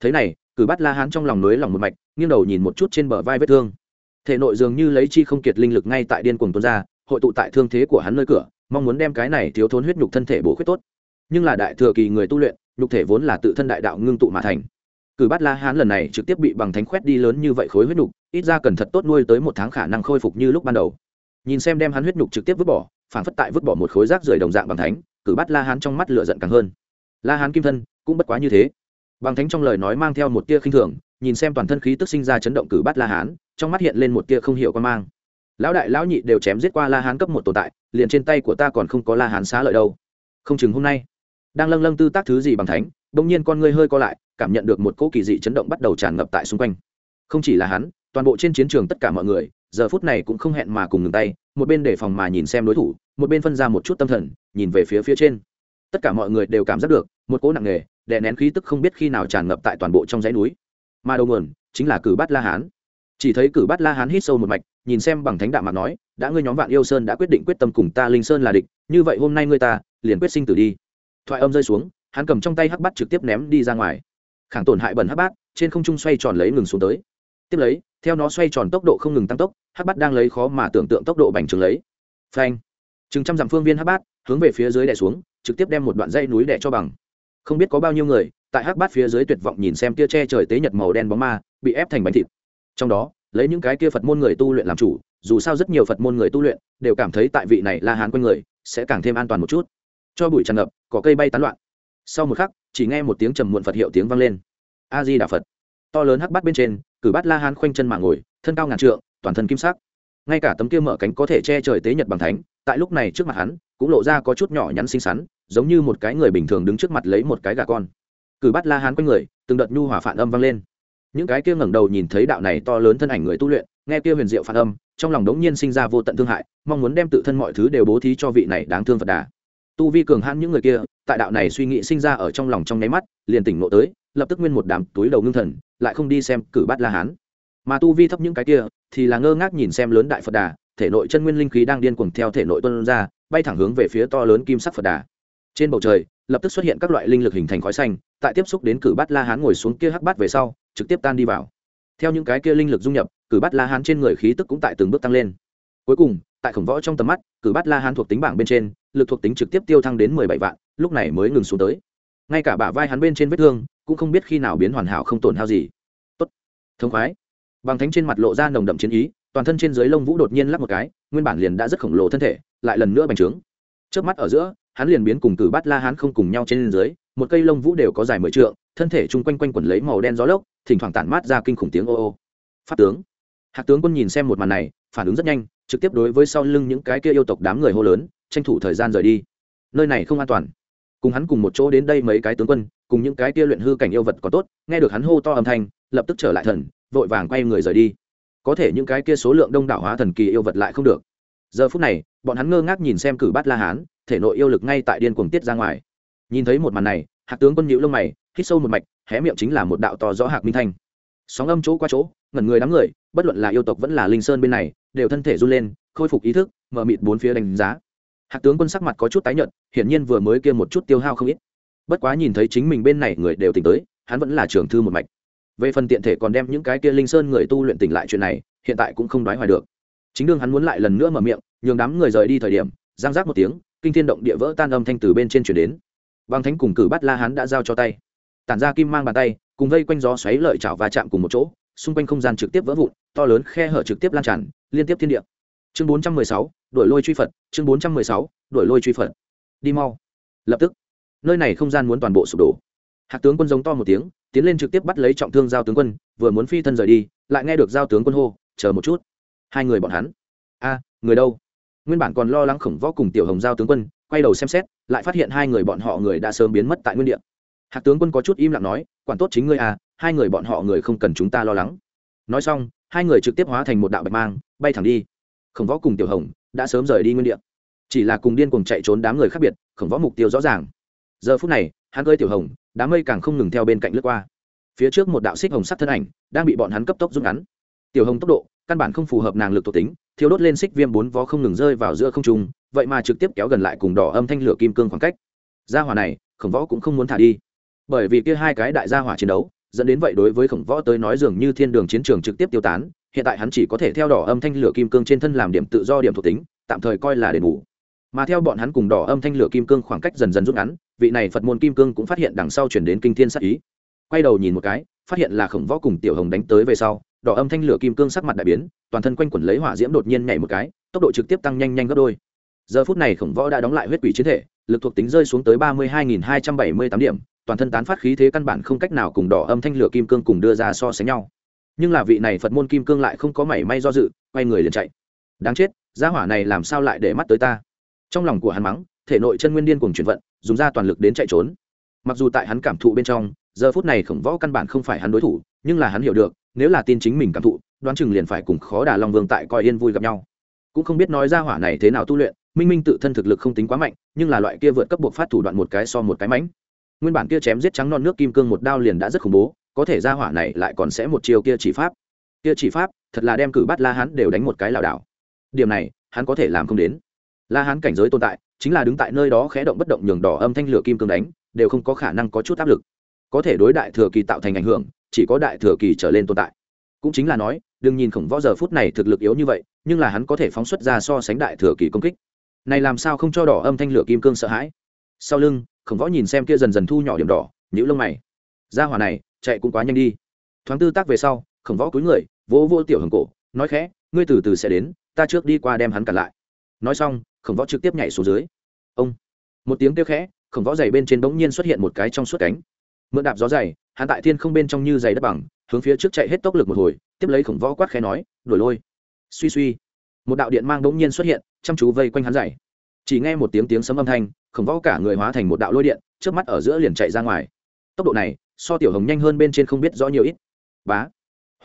Thế này, cử bát la hán trong lòng núi lòng một mạch, nghiêng đầu nhìn một chút trên bờ vai vết thương thể nội dường như lấy chi không kiệt linh lực ngay tại điên cuồng tuôn ra, hội tụ tại thương thế của hắn nơi cửa, mong muốn đem cái này thiếu thốn huyết nhục thân thể bổ khuyết tốt. Nhưng là đại thừa kỳ người tu luyện, nhục thể vốn là tự thân đại đạo ngưng tụ mà thành. Cử bát la hán lần này trực tiếp bị bằng thánh khoét đi lớn như vậy khối huyết nhục, ít ra cần thật tốt nuôi tới một tháng khả năng khôi phục như lúc ban đầu. Nhìn xem đem hắn huyết nhục trực tiếp vứt bỏ phản phất tại vứt bỏ một khối rác rưởi đồng dạng bằng thánh, cử bát la hán trong mắt lửa giận càng hơn. La hán kim thân, cũng bất quá như thế. Bằng thánh trong lời nói mang theo một tia khinh thường nhìn xem toàn thân khí tức sinh ra chấn động cử bát la hán, trong mắt hiện lên một tia không hiểu quan mang. Lão đại, lão nhị đều chém giết qua la hán cấp một tồn tại, liền trên tay của ta còn không có la hán xá lợi đâu. Không chừng hôm nay, đang lâng lâng tư tác thứ gì bằng thánh đông nhiên con ngươi hơi co lại, cảm nhận được một cỗ kỳ dị chấn động bắt đầu tràn ngập tại xung quanh. Không chỉ là hắn, toàn bộ trên chiến trường tất cả mọi người, giờ phút này cũng không hẹn mà cùng ngừng tay, một bên để phòng mà nhìn xem đối thủ, một bên phân ra một chút tâm thần, nhìn về phía phía trên. Tất cả mọi người đều cảm giác được, một cỗ nặng nề, đè nén khí tức không biết khi nào tràn ngập tại toàn bộ trong dãy núi mà đầu nguồn chính là cử bát la hán. Chỉ thấy cử bát la hán hít sâu một mạch, nhìn xem bằng thánh đạm mà nói, đã ngươi nhóm vạn yêu sơn đã quyết định quyết tâm cùng ta linh sơn là địch, như vậy hôm nay ngươi ta liền quyết sinh tử đi. Thoại âm rơi xuống, hắn cầm trong tay hắc bát trực tiếp ném đi ra ngoài. Khẳng tổn hại bẩn hắc bát, trên không trung xoay tròn lấy ngừng xuống tới. Tiếp lấy, theo nó xoay tròn tốc độ không ngừng tăng tốc, hắc bát đang lấy khó mà tưởng tượng tốc độ bành trướng lấy. Phanh! Chừng trăm dặm phương viên hắc bát hướng về phía dưới đè xuống, trực tiếp đem một đoạn dây núi đè cho bằng. Không biết có bao nhiêu người tại hắc bát phía dưới tuyệt vọng nhìn xem tia che trời tế nhật màu đen bóng ma, bị ép thành bánh thịt. Trong đó, lấy những cái kia phật môn người tu luyện làm chủ, dù sao rất nhiều phật môn người tu luyện đều cảm thấy tại vị này la hán quanh người sẽ càng thêm an toàn một chút. Cho bụi tràn ngập có cây bay tán loạn. Sau một khắc, chỉ nghe một tiếng trầm muộn phật hiệu tiếng vang lên. A di đà phật. To lớn hắc bát bên trên, cử bát la hán khoanh chân mà ngồi, thân cao ngàn trượng, toàn thân kim sắc. Ngay cả tấm kia mở cánh có thể che trời tế nhật bằng thánh, tại lúc này trước mặt hắn, cũng lộ ra có chút nhỏ nhắn xinh xắn, giống như một cái người bình thường đứng trước mặt lấy một cái gà con cử bát la hán quanh người, từng đợt nhu hòa phản âm vang lên. Những cái kia ngẩng đầu nhìn thấy đạo này to lớn thân ảnh người tu luyện, nghe kia huyền diệu phản âm, trong lòng đống nhiên sinh ra vô tận thương hại, mong muốn đem tự thân mọi thứ đều bố thí cho vị này đáng thương phật đà. Tu vi cường hãn những người kia, tại đạo này suy nghĩ sinh ra ở trong lòng trong nháy mắt, liền tỉnh nộ tới, lập tức nguyên một đám túi đầu ngưng thần, lại không đi xem cử bát la hán. Mà tu vi thấp những cái kia, thì là ngơ ngác nhìn xem lớn đại phật đà, thể nội chân nguyên linh khí đang điên cuồng theo thể nội tuân ra, bay thẳng hướng về phía to lớn kim sắc phật đà. Trên bầu trời lập tức xuất hiện các loại linh lực hình thành khói xanh, tại tiếp xúc đến cử bát la hán ngồi xuống kia hắc bát về sau, trực tiếp tan đi vào. Theo những cái kia linh lực dung nhập, cử bát la hán trên người khí tức cũng tại từng bước tăng lên. Cuối cùng, tại khổng võ trong tầm mắt, cử bát la hán thuộc tính bảng bên trên, lực thuộc tính trực tiếp tiêu thăng đến mười bảy vạn, lúc này mới ngừng xuống tới. Ngay cả bả vai hắn bên trên vết thương, cũng không biết khi nào biến hoàn hảo không tổn hao gì. Tốt. Thống khoái. Bằng thánh trên mặt lộ ra nồng đậm chiến ý, toàn thân trên dưới lông vũ đột nhiên lắp một cái, nguyên bản liền đã rất khổng lồ thân thể, lại lần nữa bành trướng. Trước mắt ở giữa hắn liền biến cùng cử bát la hán không cùng nhau trên dưới, một cây lông vũ đều có dài mười trượng, thân thể chung quanh quanh quẩn lấy màu đen gió lốc, thỉnh thoảng tản mát ra kinh khủng tiếng ô ô. Pháp tướng. Hạc tướng quân nhìn xem một màn này, phản ứng rất nhanh, trực tiếp đối với sau lưng những cái kia yêu tộc đám người hô lớn, tranh thủ thời gian rời đi. Nơi này không an toàn. Cùng hắn cùng một chỗ đến đây mấy cái tướng quân, cùng những cái kia luyện hư cảnh yêu vật còn tốt, nghe được hắn hô to âm thanh, lập tức trở lại thần, vội vàng quay người rời đi. Có thể những cái kia số lượng đông đảo hóa thần kỳ yêu vật lại không được. Giờ phút này, bọn hắn ngơ ngác nhìn xem cử bát la hán thể nội yêu lực ngay tại điên cuồng tiết ra ngoài. Nhìn thấy một màn này, hạc tướng quân nhữ lông mày, hít sâu một mạch, hé miệng chính là một đạo to rõ hạc minh thanh. Sóng âm chỗ qua chỗ, ngẩn người đám người, bất luận là yêu tộc vẫn là linh sơn bên này, đều thân thể run lên, khôi phục ý thức, mở mịt bốn phía đánh giá. Hạc tướng quân sắc mặt có chút tái nhợt, hiển nhiên vừa mới kia một chút tiêu hao không ít. Bất quá nhìn thấy chính mình bên này người đều tỉnh tới, hắn vẫn là trưởng thư một mạch. Về phần tiện thể còn đem những cái kia linh sơn người tu luyện tỉnh lại chuyện này, hiện tại cũng không nói hoài được. Chính đương hắn muốn lại lần nữa mở miệng, nhường đám người rời đi thời điểm giang giác một tiếng kinh thiên động địa vỡ tan âm thanh từ bên trên chuyển đến. Băng thánh cùng cử bắt la hắn đã giao cho tay. Tản ra kim mang bàn tay, cùng vây quanh gió xoáy lợi chảo và chạm cùng một chỗ, xung quanh không gian trực tiếp vỡ vụn, to lớn khe hở trực tiếp lan tràn, liên tiếp thiên địa. Chương bốn trăm mười sáu đổi lôi truy phật. Chương bốn trăm mười sáu đổi lôi truy phật. Đi mau. Lập tức, nơi này không gian muốn toàn bộ sụp đổ. Hạc tướng quân giống to một tiếng, tiến lên trực tiếp bắt lấy trọng thương giao tướng quân, vừa muốn phi thân rời đi, lại nghe được giao tướng quân hô, chờ một chút. Hai người bọn hắn, a, người đâu? Nguyên bản còn lo lắng khổng võ cùng tiểu hồng giao tướng quân, quay đầu xem xét, lại phát hiện hai người bọn họ người đã sớm biến mất tại nguyên địa. Hạc tướng quân có chút im lặng nói, quản tốt chính ngươi à hai người bọn họ người không cần chúng ta lo lắng. Nói xong, hai người trực tiếp hóa thành một đạo bạch mang, bay thẳng đi. Khổng võ cùng tiểu hồng đã sớm rời đi nguyên địa. Chỉ là cùng điên cùng chạy trốn đám người khác biệt, khổng võ mục tiêu rõ ràng. Giờ phút này, hắn gơi tiểu hồng, đám mây càng không ngừng theo bên cạnh lướt qua. Phía trước một đạo xích hồng sắc thân ảnh đang bị bọn hắn cấp tốc rút ngắn. Tiểu hồng tốc độ căn bản không phù hợp nàng lực thuộc tính thiếu đốt lên xích viêm bốn vó không ngừng rơi vào giữa không trung, vậy mà trực tiếp kéo gần lại cùng đỏ âm thanh lửa kim cương khoảng cách. Gia hỏa này, khổng võ cũng không muốn thả đi. Bởi vì kia hai cái đại gia hỏa chiến đấu, dẫn đến vậy đối với khổng võ tới nói dường như thiên đường chiến trường trực tiếp tiêu tán, hiện tại hắn chỉ có thể theo đỏ âm thanh lửa kim cương trên thân làm điểm tự do điểm thuộc tính, tạm thời coi là đền bù. Mà theo bọn hắn cùng đỏ âm thanh lửa kim cương khoảng cách dần dần rút ngắn, vị này phật môn kim cương cũng phát hiện đằng sau chuyển đến kinh thiên sắc ý. Quay đầu nhìn một cái, phát hiện là khổng võ cùng tiểu hồng đánh tới về sau đỏ âm thanh lửa kim cương sắc mặt đại biến, toàn thân quanh quẩn lấy hỏa diễm đột nhiên nhảy một cái, tốc độ trực tiếp tăng nhanh nhanh gấp đôi. Giờ phút này khổng võ đã đóng lại huyết quỷ chiến thể, lực thuộc tính rơi xuống tới ba mươi hai nghìn hai trăm bảy mươi tám điểm, toàn thân tán phát khí thế căn bản không cách nào cùng đỏ âm thanh lửa kim cương cùng đưa ra so sánh nhau. Nhưng là vị này phật môn kim cương lại không có mảy may do dự, quay người liền chạy. Đáng chết, gia hỏa này làm sao lại để mắt tới ta? Trong lòng của hắn mắng, thể nội chân nguyên điên cùng chuyển vận, dùng ra toàn lực đến chạy trốn. Mặc dù tại hắn cảm thụ bên trong, giờ phút này khổng võ căn bản không phải hắn đối thủ, nhưng là hắn hiểu được nếu là tin chính mình cảm thụ, đoán chừng liền phải cùng khó đà long vương tại coi yên vui gặp nhau. Cũng không biết nói ra hỏa này thế nào tu luyện, minh minh tự thân thực lực không tính quá mạnh, nhưng là loại kia vượt cấp buộc phát thủ đoạn một cái so một cái mánh. nguyên bản kia chém giết trắng non nước kim cương một đao liền đã rất khủng bố, có thể ra hỏa này lại còn sẽ một chiều kia chỉ pháp. Kia chỉ pháp, thật là đem cử bắt la hắn đều đánh một cái lảo đảo. Điểm này, hắn có thể làm không đến. La hắn cảnh giới tồn tại, chính là đứng tại nơi đó khẽ động bất động nhường đỏ âm thanh lửa kim cương đánh, đều không có khả năng có chút áp lực. Có thể đối đại thừa kỳ tạo thành ảnh hưởng chỉ có đại thừa kỳ trở lên tồn tại. Cũng chính là nói, đừng nhìn khổng võ giờ phút này thực lực yếu như vậy, nhưng là hắn có thể phóng xuất ra so sánh đại thừa kỳ công kích. Này làm sao không cho đỏ âm thanh lửa kim cương sợ hãi? Sau lưng, khổng võ nhìn xem kia dần dần thu nhỏ điểm đỏ nhữ lông mày. Ra hỏa này, chạy cũng quá nhanh đi. Thoáng tư tác về sau, khổng võ cúi người, vỗ vỗ tiểu hồng cổ, nói khẽ, ngươi từ từ sẽ đến, ta trước đi qua đem hắn cản lại. Nói xong, khổng võ trực tiếp nhảy xuống dưới. Ông, một tiếng kêu khẽ, khổng võ dày bên trên bỗng nhiên xuất hiện một cái trong suốt cánh mượn đạp gió dày, hắn tại thiên không bên trong như giày đất bằng, hướng phía trước chạy hết tốc lực một hồi, tiếp lấy khổng võ quát khẽ nói đuổi lôi. Suy suy, một đạo điện mang bỗng nhiên xuất hiện, chăm chú vây quanh hắn dày chỉ nghe một tiếng tiếng sấm âm thanh, khổng võ cả người hóa thành một đạo lôi điện trước mắt ở giữa liền chạy ra ngoài. Tốc độ này, so tiểu hồng nhanh hơn bên trên không biết rõ nhiều ít. Bá,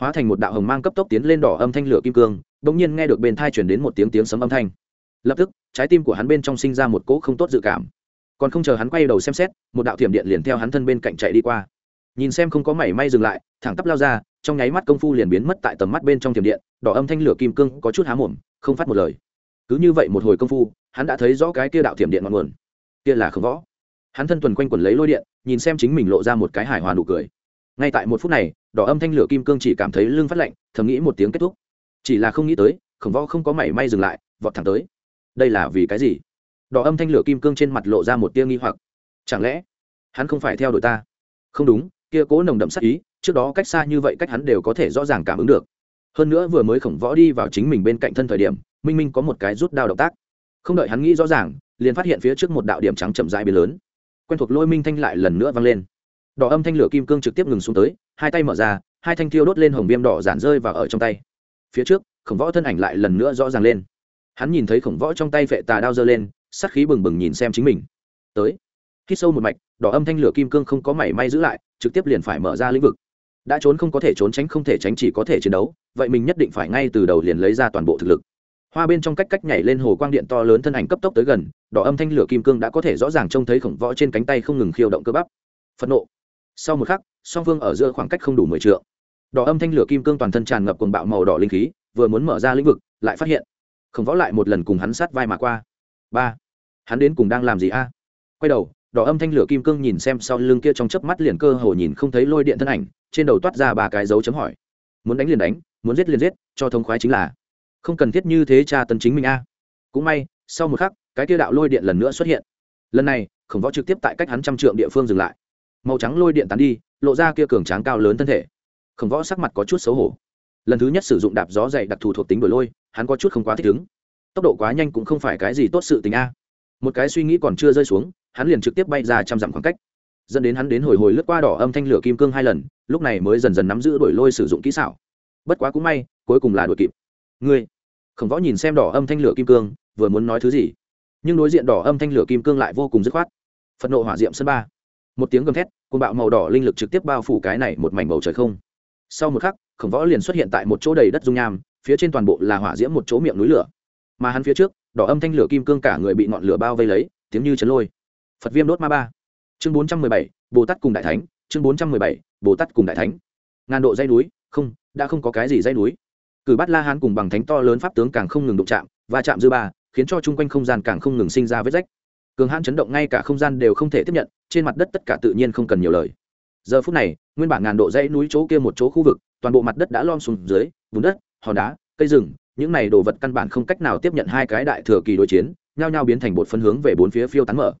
hóa thành một đạo hồng mang cấp tốc tiến lên đỏ âm thanh lửa kim cương, bỗng nhiên nghe được bên thai chuyển đến một tiếng tiếng sấm âm thanh. Lập tức, trái tim của hắn bên trong sinh ra một cỗ không tốt dự cảm còn không chờ hắn quay đầu xem xét, một đạo thiểm điện liền theo hắn thân bên cạnh chạy đi qua. Nhìn xem không có mảy may dừng lại, thẳng tắp lao ra, trong nháy mắt công phu liền biến mất tại tầm mắt bên trong thiểm điện, đỏ âm thanh lửa kim cương có chút há mồm, không phát một lời. Cứ như vậy một hồi công phu, hắn đã thấy rõ cái kia đạo thiểm điện ngọn nguồn. Kia là khổng võ. Hắn thân tuần quanh quần lấy lôi điện, nhìn xem chính mình lộ ra một cái hài hòa nụ cười. Ngay tại một phút này, đỏ âm thanh lửa kim cương chỉ cảm thấy lưng phát lạnh, thầm nghĩ một tiếng kết thúc. Chỉ là không nghĩ tới, khổng võ không có mảy may dừng lại, vọt thẳng tới. Đây là vì cái gì? Đỏ âm thanh lửa kim cương trên mặt lộ ra một tia nghi hoặc. Chẳng lẽ, hắn không phải theo đuổi ta? Không đúng, kia cố nồng đậm sắc ý, trước đó cách xa như vậy cách hắn đều có thể rõ ràng cảm ứng được. Hơn nữa vừa mới khổng võ đi vào chính mình bên cạnh thân thời điểm, minh minh có một cái rút đao động tác. Không đợi hắn nghĩ rõ ràng, liền phát hiện phía trước một đạo điểm trắng chậm rãi biến lớn. Quen thuộc lôi minh thanh lại lần nữa vang lên. Đỏ âm thanh lửa kim cương trực tiếp ngừng xuống tới, hai tay mở ra, hai thanh thiêu đốt lên hồng viêm đỏ giản rơi vào ở trong tay. Phía trước, khổng võ thân ảnh lại lần nữa rõ ràng lên. Hắn nhìn thấy khổng võ trong tay vệ tà đao giơ lên sát khí bừng bừng nhìn xem chính mình. Tới. Khi sâu một mạch, đỏ âm thanh lửa kim cương không có mảy may giữ lại, trực tiếp liền phải mở ra lĩnh vực. Đã trốn không có thể trốn tránh, không thể tránh, chỉ có thể chiến đấu, vậy mình nhất định phải ngay từ đầu liền lấy ra toàn bộ thực lực. Hoa bên trong cách cách nhảy lên hồ quang điện to lớn thân ảnh cấp tốc tới gần, đỏ âm thanh lửa kim cương đã có thể rõ ràng trông thấy khổng võ trên cánh tay không ngừng khiêu động cơ bắp. Phẫn nộ. Sau một khắc, song phương ở giữa khoảng cách không đủ mười t đỏ âm thanh lửa kim cương toàn thân tràn ngập cuồng bạo màu đỏ linh khí, vừa muốn mở ra lĩnh vực, lại phát hiện, khổng võ lại một lần cùng hắn sát vai mà qua ba. Hắn đến cùng đang làm gì a? Quay đầu, đỏ âm thanh lửa kim cương nhìn xem sau lưng kia trong chớp mắt liền cơ hồ nhìn không thấy lôi điện thân ảnh, trên đầu toát ra ba cái dấu chấm hỏi. Muốn đánh liền đánh, muốn giết liền giết, cho thông khoái chính là. Không cần thiết như thế cha tấn chính mình a. Cũng may, sau một khắc, cái kia đạo lôi điện lần nữa xuất hiện. Lần này, khổng võ trực tiếp tại cách hắn trăm trượng địa phương dừng lại. Màu trắng lôi điện tán đi, lộ ra kia cường tráng cao lớn thân thể. Khổng võ sắc mặt có chút xấu hổ. Lần thứ nhất sử dụng đạp gió dày đặc thù thuộc tính đổi lôi, hắn có chút không quá thích ứng tốc độ quá nhanh cũng không phải cái gì tốt sự tình a. Một cái suy nghĩ còn chưa rơi xuống, hắn liền trực tiếp bay ra trăm dặm khoảng cách. Dẫn đến hắn đến hồi hồi lướt qua đỏ âm thanh lửa kim cương hai lần, lúc này mới dần dần nắm giữ đổi lôi sử dụng kỹ xảo. Bất quá cũng may, cuối cùng là đuổi kịp. Ngươi, khổng võ nhìn xem đỏ âm thanh lửa kim cương, vừa muốn nói thứ gì? Nhưng đối diện đỏ âm thanh lửa kim cương lại vô cùng dứt khoát. Phật nộ hỏa diệm sân ba. Một tiếng gầm thét côn bạo màu đỏ linh lực trực tiếp bao phủ cái này một mảnh bầu trời không. Sau một khắc, khổng võ liền xuất hiện tại một chỗ đầy đất dung nham, phía trên toàn bộ là hỏa diễm một chỗ miệng núi lửa mà hắn phía trước, đỏ âm thanh lửa kim cương cả người bị ngọn lửa bao vây lấy, tiếng như chấn lôi. Phật viêm đốt ma ba. Chương bốn trăm mười bảy, bồ tát cùng đại thánh, chương bốn trăm mười bảy, bồ tát cùng đại thánh. Ngàn độ dây núi, không, đã không có cái gì dây núi. Cử bắt la hán cùng bằng thánh to lớn pháp tướng càng không ngừng đụng chạm và chạm dư ba, khiến cho chung quanh không gian càng không ngừng sinh ra vết rách. Cường hãn chấn động ngay cả không gian đều không thể tiếp nhận, trên mặt đất tất cả tự nhiên không cần nhiều lời. Giờ phút này, nguyên bản ngàn độ dãy núi chỗ kia một chỗ khu vực, toàn bộ mặt đất đã lom xuống dưới vùng đất, hòn đá, cây rừng những này đồ vật căn bản không cách nào tiếp nhận hai cái đại thừa kỳ đối chiến, nhao nhao biến thành bột phân hướng về bốn phía phiêu tán mở.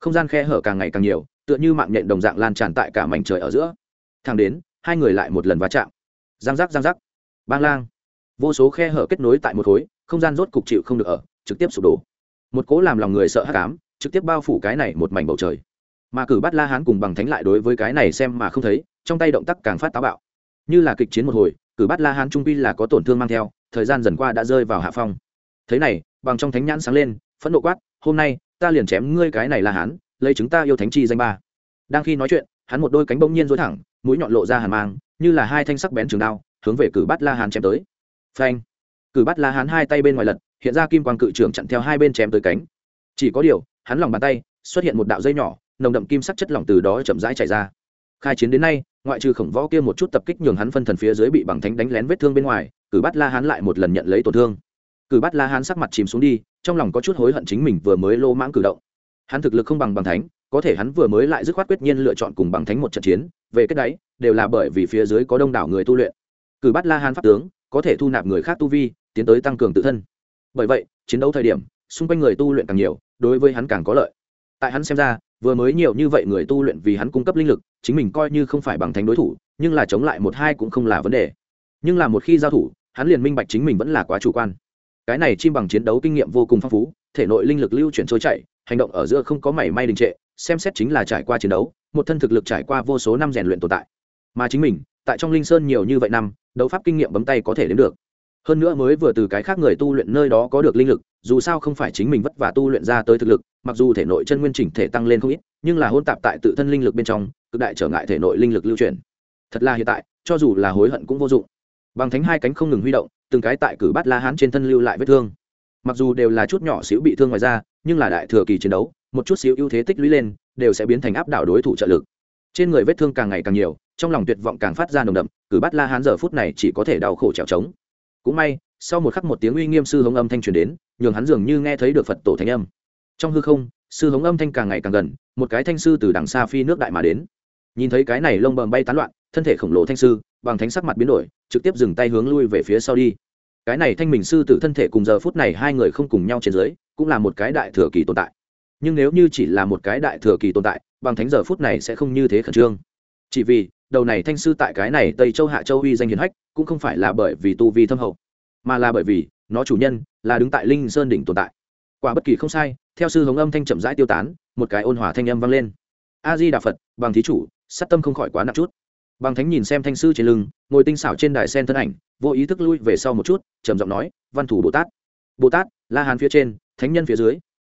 Không gian khe hở càng ngày càng nhiều, tựa như mạng nhện đồng dạng lan tràn tại cả mảnh trời ở giữa. Thang đến, hai người lại một lần va chạm. Giang giác giang giác. Bang lang. Vô số khe hở kết nối tại một khối, không gian rốt cục chịu không được ở, trực tiếp sụp đổ. Một cố làm lòng người sợ hãi cám trực tiếp bao phủ cái này một mảnh bầu trời. Mà cử bắt la hán cùng bằng thánh lại đối với cái này xem mà không thấy, trong tay động tác càng phát táo bạo. Như là kịch chiến một hồi, cử bắt la hán trung pi là có tổn thương mang theo thời gian dần qua đã rơi vào hạ phong. Thế này, bằng trong thánh nhãn sáng lên, phẫn nộ quát, hôm nay, ta liền chém ngươi cái này la hán lấy chúng ta yêu thánh chi danh ba. Đang khi nói chuyện, hắn một đôi cánh bỗng nhiên dối thẳng, mũi nhọn lộ ra hàn mang, như là hai thanh sắc bén trường đao, hướng về cử bát la hán chém tới. Phanh! Cử bát la hán hai tay bên ngoài lật, hiện ra kim quang cự trưởng chặn theo hai bên chém tới cánh. Chỉ có điều, hắn lòng bàn tay, xuất hiện một đạo dây nhỏ, nồng đậm kim sắc chất lỏng từ đó chậm rãi chảy ra. Khai chiến đến nay, ngoại trừ khổng võ kia một chút tập kích nhường hắn phân thần phía dưới bị bằng thánh đánh lén vết thương bên ngoài cử bắt la hán lại một lần nhận lấy tổn thương. Cử bắt la hán sắc mặt chìm xuống đi, trong lòng có chút hối hận chính mình vừa mới lô mãng cử động. Hắn thực lực không bằng bằng thánh, có thể hắn vừa mới lại dứt khoát quyết nhiên lựa chọn cùng bằng thánh một trận chiến, về kết đấy, đều là bởi vì phía dưới có đông đảo người tu luyện. Cử bắt la hán pháp tướng, có thể thu nạp người khác tu vi, tiến tới tăng cường tự thân. Bởi vậy, chiến đấu thời điểm, xung quanh người tu luyện càng nhiều, đối với hắn càng có lợi. Tại hắn xem ra, vừa mới nhiều như vậy người tu luyện vì hắn cung cấp linh lực, chính mình coi như không phải bằng thánh đối thủ, nhưng là chống lại một hai cũng không là vấn đề. Nhưng là một khi giao thủ hắn liền minh bạch chính mình vẫn là quá chủ quan. Cái này chim bằng chiến đấu kinh nghiệm vô cùng phong phú, thể nội linh lực lưu chuyển trôi chảy, hành động ở giữa không có mảy may đình trệ, xem xét chính là trải qua chiến đấu, một thân thực lực trải qua vô số năm rèn luyện tồn tại. Mà chính mình, tại trong linh sơn nhiều như vậy năm, đấu pháp kinh nghiệm bấm tay có thể đến được. Hơn nữa mới vừa từ cái khác người tu luyện nơi đó có được linh lực, dù sao không phải chính mình vất vả tu luyện ra tới thực lực, mặc dù thể nội chân nguyên chỉnh thể tăng lên không ít, nhưng là hôn tạp tại tự thân linh lực bên trong, cực đại trở ngại thể nội linh lực lưu chuyển. Thật là hiện tại, cho dù là hối hận cũng vô dụng bằng thánh hai cánh không ngừng huy động, từng cái tại cử bát la hán trên thân lưu lại vết thương. Mặc dù đều là chút nhỏ xíu bị thương ngoài ra nhưng là đại thừa kỳ chiến đấu, một chút xíu ưu thế tích lũy lên, đều sẽ biến thành áp đảo đối thủ trợ lực. Trên người vết thương càng ngày càng nhiều, trong lòng tuyệt vọng càng phát ra nồng đậm, cử bát la hán giờ phút này chỉ có thể đau khổ trèo trống. Cũng may, sau một khắc một tiếng uy nghiêm sư hống âm thanh truyền đến, nhường hắn dường như nghe thấy được phật tổ thanh âm. Trong hư không, sư hống âm thanh càng ngày càng gần, một cái thanh sư từ đằng xa phi nước đại mà đến. Nhìn thấy cái này lông bầm bay tán loạn thân thể khổng lồ thanh sư, bằng thánh sắc mặt biến đổi, trực tiếp dừng tay hướng lui về phía sau đi. Cái này thanh mình sư tử thân thể cùng giờ phút này hai người không cùng nhau trên dưới, cũng là một cái đại thừa kỳ tồn tại. Nhưng nếu như chỉ là một cái đại thừa kỳ tồn tại, bằng thánh giờ phút này sẽ không như thế khẩn trương. Chỉ vì, đầu này thanh sư tại cái này tây châu hạ châu uy danh hiền hách, cũng không phải là bởi vì tu vi thâm hậu, mà là bởi vì, nó chủ nhân là đứng tại linh sơn đỉnh tồn tại. Quả bất kỳ không sai, theo sư hống âm thanh chậm rãi tiêu tán, một cái ôn hòa thanh âm vang lên. A di đà phật, bằng thí chủ, sát tâm không khỏi quá nặng chút bằng thánh nhìn xem thanh sư trên lưng, ngồi tinh xảo trên đài sen thân ảnh, vô ý thức lui về sau một chút, trầm giọng nói, văn thủ bồ tát. Bồ tát, la hán phía trên, thánh nhân phía dưới.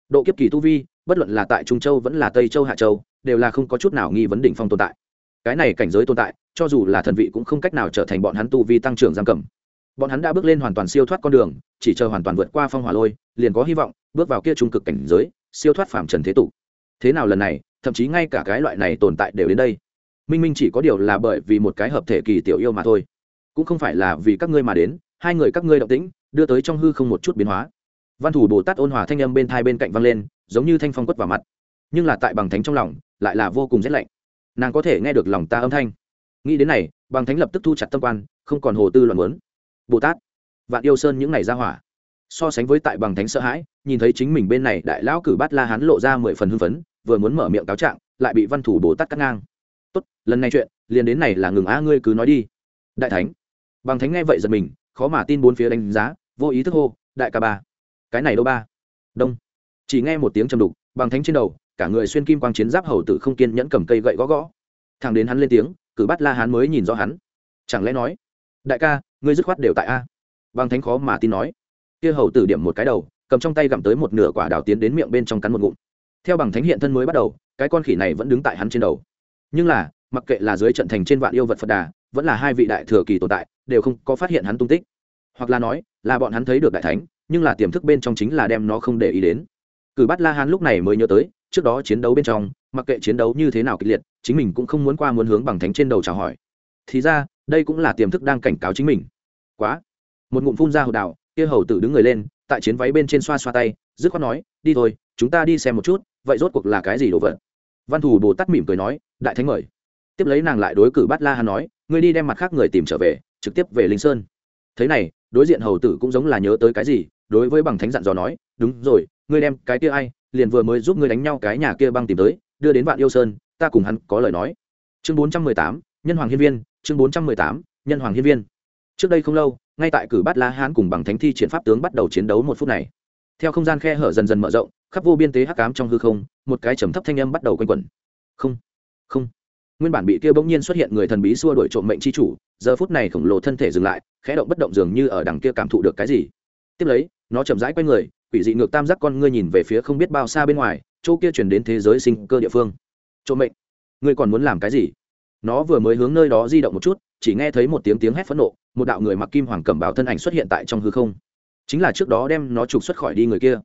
Độ kiếp kỳ tu vi, bất luận là tại trung châu vẫn là tây châu hạ châu, đều là không có chút nào nghi vấn đỉnh phong tồn tại. Cái này cảnh giới tồn tại, cho dù là thần vị cũng không cách nào trở thành bọn hắn tu vi tăng trưởng giam cầm. Bọn hắn đã bước lên hoàn toàn siêu thoát con đường, chỉ chờ hoàn toàn vượt qua phong hỏa lôi, liền có hy vọng, bước vào kia trung cực cảnh giới, siêu thoát phạm trần thế tục. Thế nào lần này, thậm chí ngay cả cái loại này tồn tại đều đến đây minh minh chỉ có điều là bởi vì một cái hợp thể kỳ tiểu yêu mà thôi. Cũng không phải là vì các ngươi mà đến, hai người các ngươi động tĩnh, đưa tới trong hư không một chút biến hóa. Văn thủ bồ tát ôn hòa thanh âm bên thai bên cạnh văng lên, giống như thanh phong quất vào mặt. Nhưng là tại bằng thánh trong lòng, lại là vô cùng rét lạnh. Nàng có thể nghe được lòng ta âm thanh. Nghĩ đến này, bằng thánh lập tức thu chặt tâm quan, không còn hồ tư loạn muốn. Bồ tát, vạn yêu sơn những ngày ra hỏa. So sánh với tại bằng thánh sợ hãi, nhìn thấy chính mình bên này đại lão cử bát la hán lộ ra mười phần hưng phấn, vừa muốn mở miệng cáo trạng, lại bị văn thủ bồ tát cắt ngang tốt, lần này chuyện, liền đến này là ngừng á, ngươi cứ nói đi. Đại thánh. Bằng thánh nghe vậy giật mình, khó mà tin bốn phía đánh giá, vô ý thức hô, đại ca ba, cái này đâu ba? Đông. Chỉ nghe một tiếng trầm đục, bằng thánh trên đầu, cả người xuyên kim quang chiến giáp hầu tử không kiên nhẫn cầm cây gậy gõ gõ. Thằng đến hắn lên tiếng, cử bắt la hắn mới nhìn rõ hắn. Chẳng lẽ nói, đại ca, ngươi dứt khoát đều tại a? Bằng thánh khó mà tin nói. Kia hầu tử điểm một cái đầu, cầm trong tay gặm tới một nửa quả đào tiến đến miệng bên trong cắn một ngụm. Theo bằng thánh hiện thân mới bắt đầu, cái con khỉ này vẫn đứng tại hắn trên đầu nhưng là, mặc kệ là dưới trận thành trên vạn yêu vật phật đà, vẫn là hai vị đại thừa kỳ tồn tại, đều không có phát hiện hắn tung tích. Hoặc là nói, là bọn hắn thấy được đại thánh, nhưng là tiềm thức bên trong chính là đem nó không để ý đến. Cử bắt la hán lúc này mới nhớ tới, trước đó chiến đấu bên trong, mặc kệ chiến đấu như thế nào kịch liệt, chính mình cũng không muốn qua muốn hướng bằng thánh trên đầu chào hỏi. Thì ra, đây cũng là tiềm thức đang cảnh cáo chính mình. Quá. Một ngụm phun ra hồ đào kia hầu tử đứng người lên, tại chiến váy bên trên xoa xoa tay, dứt khoát nói, đi thôi, chúng ta đi xem một chút, vậy rốt cuộc là cái gì đồ vật? Văn thủ bồ tát mỉm cười nói, đại thánh mời. Tiếp lấy nàng lại đối cử bát la hán nói, ngươi đi đem mặt khác người tìm trở về, trực tiếp về linh sơn. Thế này, đối diện hầu tử cũng giống là nhớ tới cái gì, đối với bằng thánh dặn dò nói, đúng rồi, ngươi đem cái kia ai, liền vừa mới giúp ngươi đánh nhau cái nhà kia băng tìm tới, đưa đến vạn yêu sơn, ta cùng hắn có lời nói. Chương bốn trăm mười tám, nhân hoàng hiên viên, chương bốn trăm mười tám, nhân hoàng hiên viên. Trước đây không lâu, ngay tại cử bát la hán cùng bằng thánh thi triển pháp tướng bắt đầu chiến đấu một phút này theo không gian khe hở dần dần mở rộng, khắp vô biên tế hắc cám trong hư không, một cái trầm thấp thanh âm bắt đầu quanh quẩn. Không không. Nguyên bản bị kia bỗng nhiên xuất hiện người thần bí xua đuổi trộm mệnh chi chủ, giờ phút này khổng lồ thân thể dừng lại, khẽ động bất động dường như ở đằng kia cảm thụ được cái gì. Tiếp lấy, nó chậm rãi quay người, quỷ dị ngược tam giác con ngươi nhìn về phía không biết bao xa bên ngoài, chỗ kia chuyển đến thế giới sinh cơ địa phương. Trộm mệnh, ngươi còn muốn làm cái gì? Nó vừa mới hướng nơi đó di động một chút, chỉ nghe thấy một tiếng tiếng hét phẫn nộ, một đạo người mặc kim hoàng cẩm báo thân ảnh xuất hiện tại trong hư không chính là trước đó đem nó trục xuất khỏi đi người kia.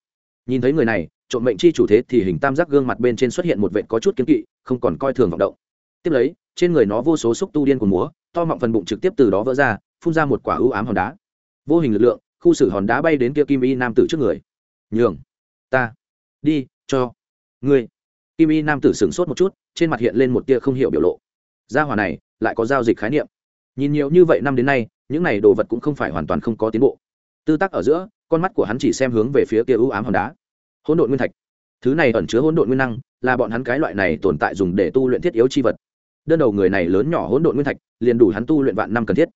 Nhìn thấy người này, trộm mệnh chi chủ thế thì hình tam giác gương mặt bên trên xuất hiện một vệ có chút kiến kỵ, không còn coi thường vọng động. Tiếp lấy, trên người nó vô số xúc tu điên của múa, to mọng phần bụng trực tiếp từ đó vỡ ra, phun ra một quả ưu ám hòn đá. Vô hình lực lượng, khu xử hòn đá bay đến kia kim y nam tử trước người. Nhường, ta, đi, cho ngươi. Kim y nam tử sửng sốt một chút, trên mặt hiện lên một tia không hiểu biểu lộ. Gia hỏa này, lại có giao dịch khái niệm. Nhìn nhiều như vậy năm đến nay, những này đồ vật cũng không phải hoàn toàn không có tiến bộ tư tác ở giữa, con mắt của hắn chỉ xem hướng về phía kia ưu ám hòn đá. Hỗn độn nguyên thạch. Thứ này ẩn chứa hỗn độn nguyên năng, là bọn hắn cái loại này tồn tại dùng để tu luyện thiết yếu chi vật. Đơn đầu người này lớn nhỏ hỗn độn nguyên thạch, liền đủ hắn tu luyện vạn năm cần thiết.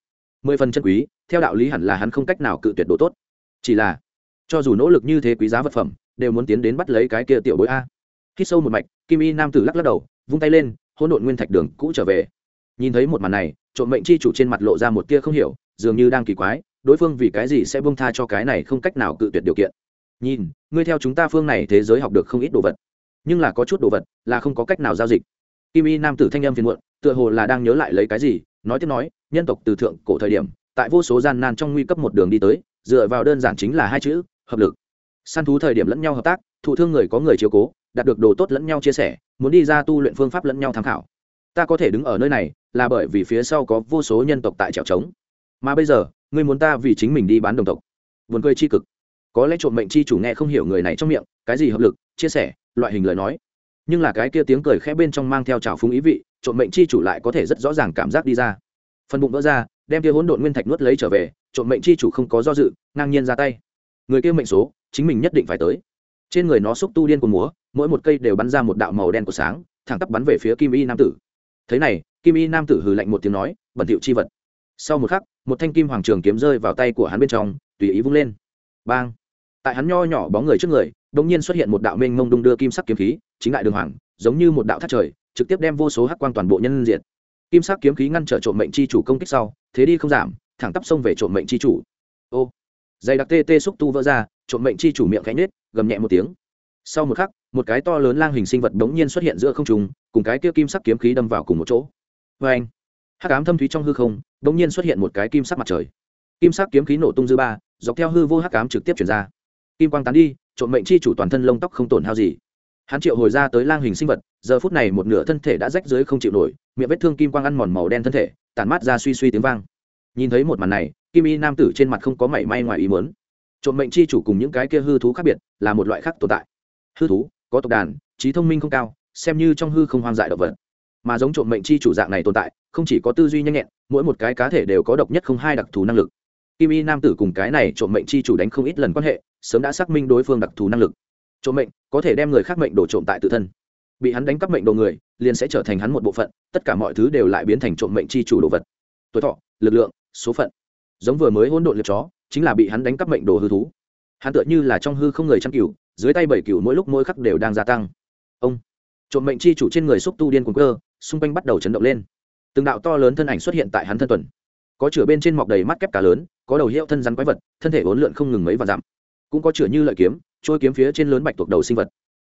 Mười phần chân quý, theo đạo lý hẳn là hắn không cách nào cự tuyệt độ tốt. Chỉ là, cho dù nỗ lực như thế quý giá vật phẩm, đều muốn tiến đến bắt lấy cái kia tiểu bối a. Khi sâu một mạch, kim y nam tử lắc lắc đầu, vung tay lên, hỗn độn nguyên thạch đường cũ trở về. Nhìn thấy một màn này, trộm mệnh chi chủ trên mặt lộ ra một tia không hiểu, dường như đang kỳ quái đối phương vì cái gì sẽ bông tha cho cái này không cách nào cự tuyệt điều kiện. Nhìn, ngươi theo chúng ta phương này thế giới học được không ít đồ vật. Nhưng là có chút đồ vật là không có cách nào giao dịch. Kim y nam tử thanh âm phiền muộn, tựa hồ là đang nhớ lại lấy cái gì, nói tiếp nói, nhân tộc từ thượng cổ thời điểm, tại vô số gian nan trong nguy cấp một đường đi tới, dựa vào đơn giản chính là hai chữ, hợp lực. Săn thú thời điểm lẫn nhau hợp tác, thụ thương người có người chiếu cố, đạt được đồ tốt lẫn nhau chia sẻ, muốn đi ra tu luyện phương pháp lẫn nhau tham khảo. Ta có thể đứng ở nơi này, là bởi vì phía sau có vô số nhân tộc tại trèo trống. Mà bây giờ ngươi muốn ta vì chính mình đi bán đồng tộc. Vườn cười chi cực. Có lẽ trộm mệnh chi chủ nghe không hiểu người này trong miệng, cái gì hợp lực, chia sẻ, loại hình lời nói. Nhưng là cái kia tiếng cười khẽ bên trong mang theo trào phúng ý vị, trộm mệnh chi chủ lại có thể rất rõ ràng cảm giác đi ra. Phần bụng vỡ ra, đem kia hỗn độn nguyên thạch nuốt lấy trở về, trộm mệnh chi chủ không có do dự, ngang nhiên ra tay. Người kia mệnh số, chính mình nhất định phải tới. Trên người nó xúc tu điên của múa, mỗi một cây đều bắn ra một đạo màu đen của sáng, thẳng tắp bắn về phía kim y nam tử. Thế này, kim y nam tử hừ lạnh một tiếng nói, bẩn thiệu chi vật. Sau một khắc một thanh kim hoàng trường kiếm rơi vào tay của hắn bên trong, tùy ý vung lên. Bang! Tại hắn nho nhỏ bóng người trước người đ ỗ n g nhiên xuất hiện một đạo mênh mông đung đưa kim sắc kiếm khí, chính lại đường hoàng, giống như một đạo thắt trời, trực tiếp đem vô số hắc quan toàn bộ nhân diện kim sắc kiếm khí ngăn trở trộm mệnh chi chủ công kích sau, thế đi không giảm, thẳng tắp xông về trộm mệnh chi chủ. Ô! Dày đặc tê tê xúc tu vỡ ra, trộm mệnh chi chủ miệng cánh nết gầm nhẹ một tiếng. Sau một khắc, một cái to lớn lang hình sinh vật đống nhiên xuất hiện giữa không trùng cùng cái kia kim sắc kiếm khí đâm vào cùng một chỗ. Vê anh hắc ám thâm thúy trong hư không đống nhiên xuất hiện một cái kim sắc mặt trời. Kim sắc kiếm khí nổ tung dư ba, dọc theo hư vô hắc ám trực tiếp chuyển ra. Kim quang tán đi, trộm mệnh chi chủ toàn thân lông tóc không tổn hao gì. Hắn triệu hồi ra tới lang hình sinh vật, giờ phút này một nửa thân thể đã rách dưới không chịu nổi, miệng vết thương kim quang ăn mòn màu đen thân thể, tản mát ra suy suy tiếng vang. Nhìn thấy một màn này, kim y nam tử trên mặt không có mảy may ngoài ý muốn. Trộm mệnh chi chủ cùng những cái kia hư thú khác biệt, là một loại khác tồn tại. Hư thú, có tộc đàn, trí thông minh không cao, xem như trong hư không hoang dại động vật mà giống trộm mệnh chi chủ dạng này tồn tại, không chỉ có tư duy nhanh nhẹn, mỗi một cái cá thể đều có độc nhất không hai đặc thù năng lực. Kim y nam tử cùng cái này trộm mệnh chi chủ đánh không ít lần quan hệ, sớm đã xác minh đối phương đặc thù năng lực. Trộm mệnh, có thể đem người khác mệnh đổ trộm tại tự thân. Bị hắn đánh cắp mệnh đồ người, liền sẽ trở thành hắn một bộ phận, tất cả mọi thứ đều lại biến thành trộm mệnh chi chủ đồ vật. Tuổi thọ, lực lượng, số phận. Giống vừa mới hỗn độn liệt chó, chính là bị hắn đánh cắp mệnh đồ hư thú. Hắn tựa như là trong hư không người chăn cừu, dưới tay bảy cừu mỗi lúc mỗi khắc đều đang gia tăng. Ông, trộm mệnh chi chủ trên người xúc tu điên cuồng cơ xung quanh bắt đầu chấn động lên. Từng đạo to lớn thân ảnh xuất hiện tại hắn thân tuần. Có chửa bên trên mọc đầy mắt kép cá lớn, có đầu hiệu thân rắn quái vật, thân thể uốn lượn không ngừng mấy và dặm. Cũng có chửa như lợi kiếm, trôi kiếm phía trên lớn bạch tuộc đầu sinh vật.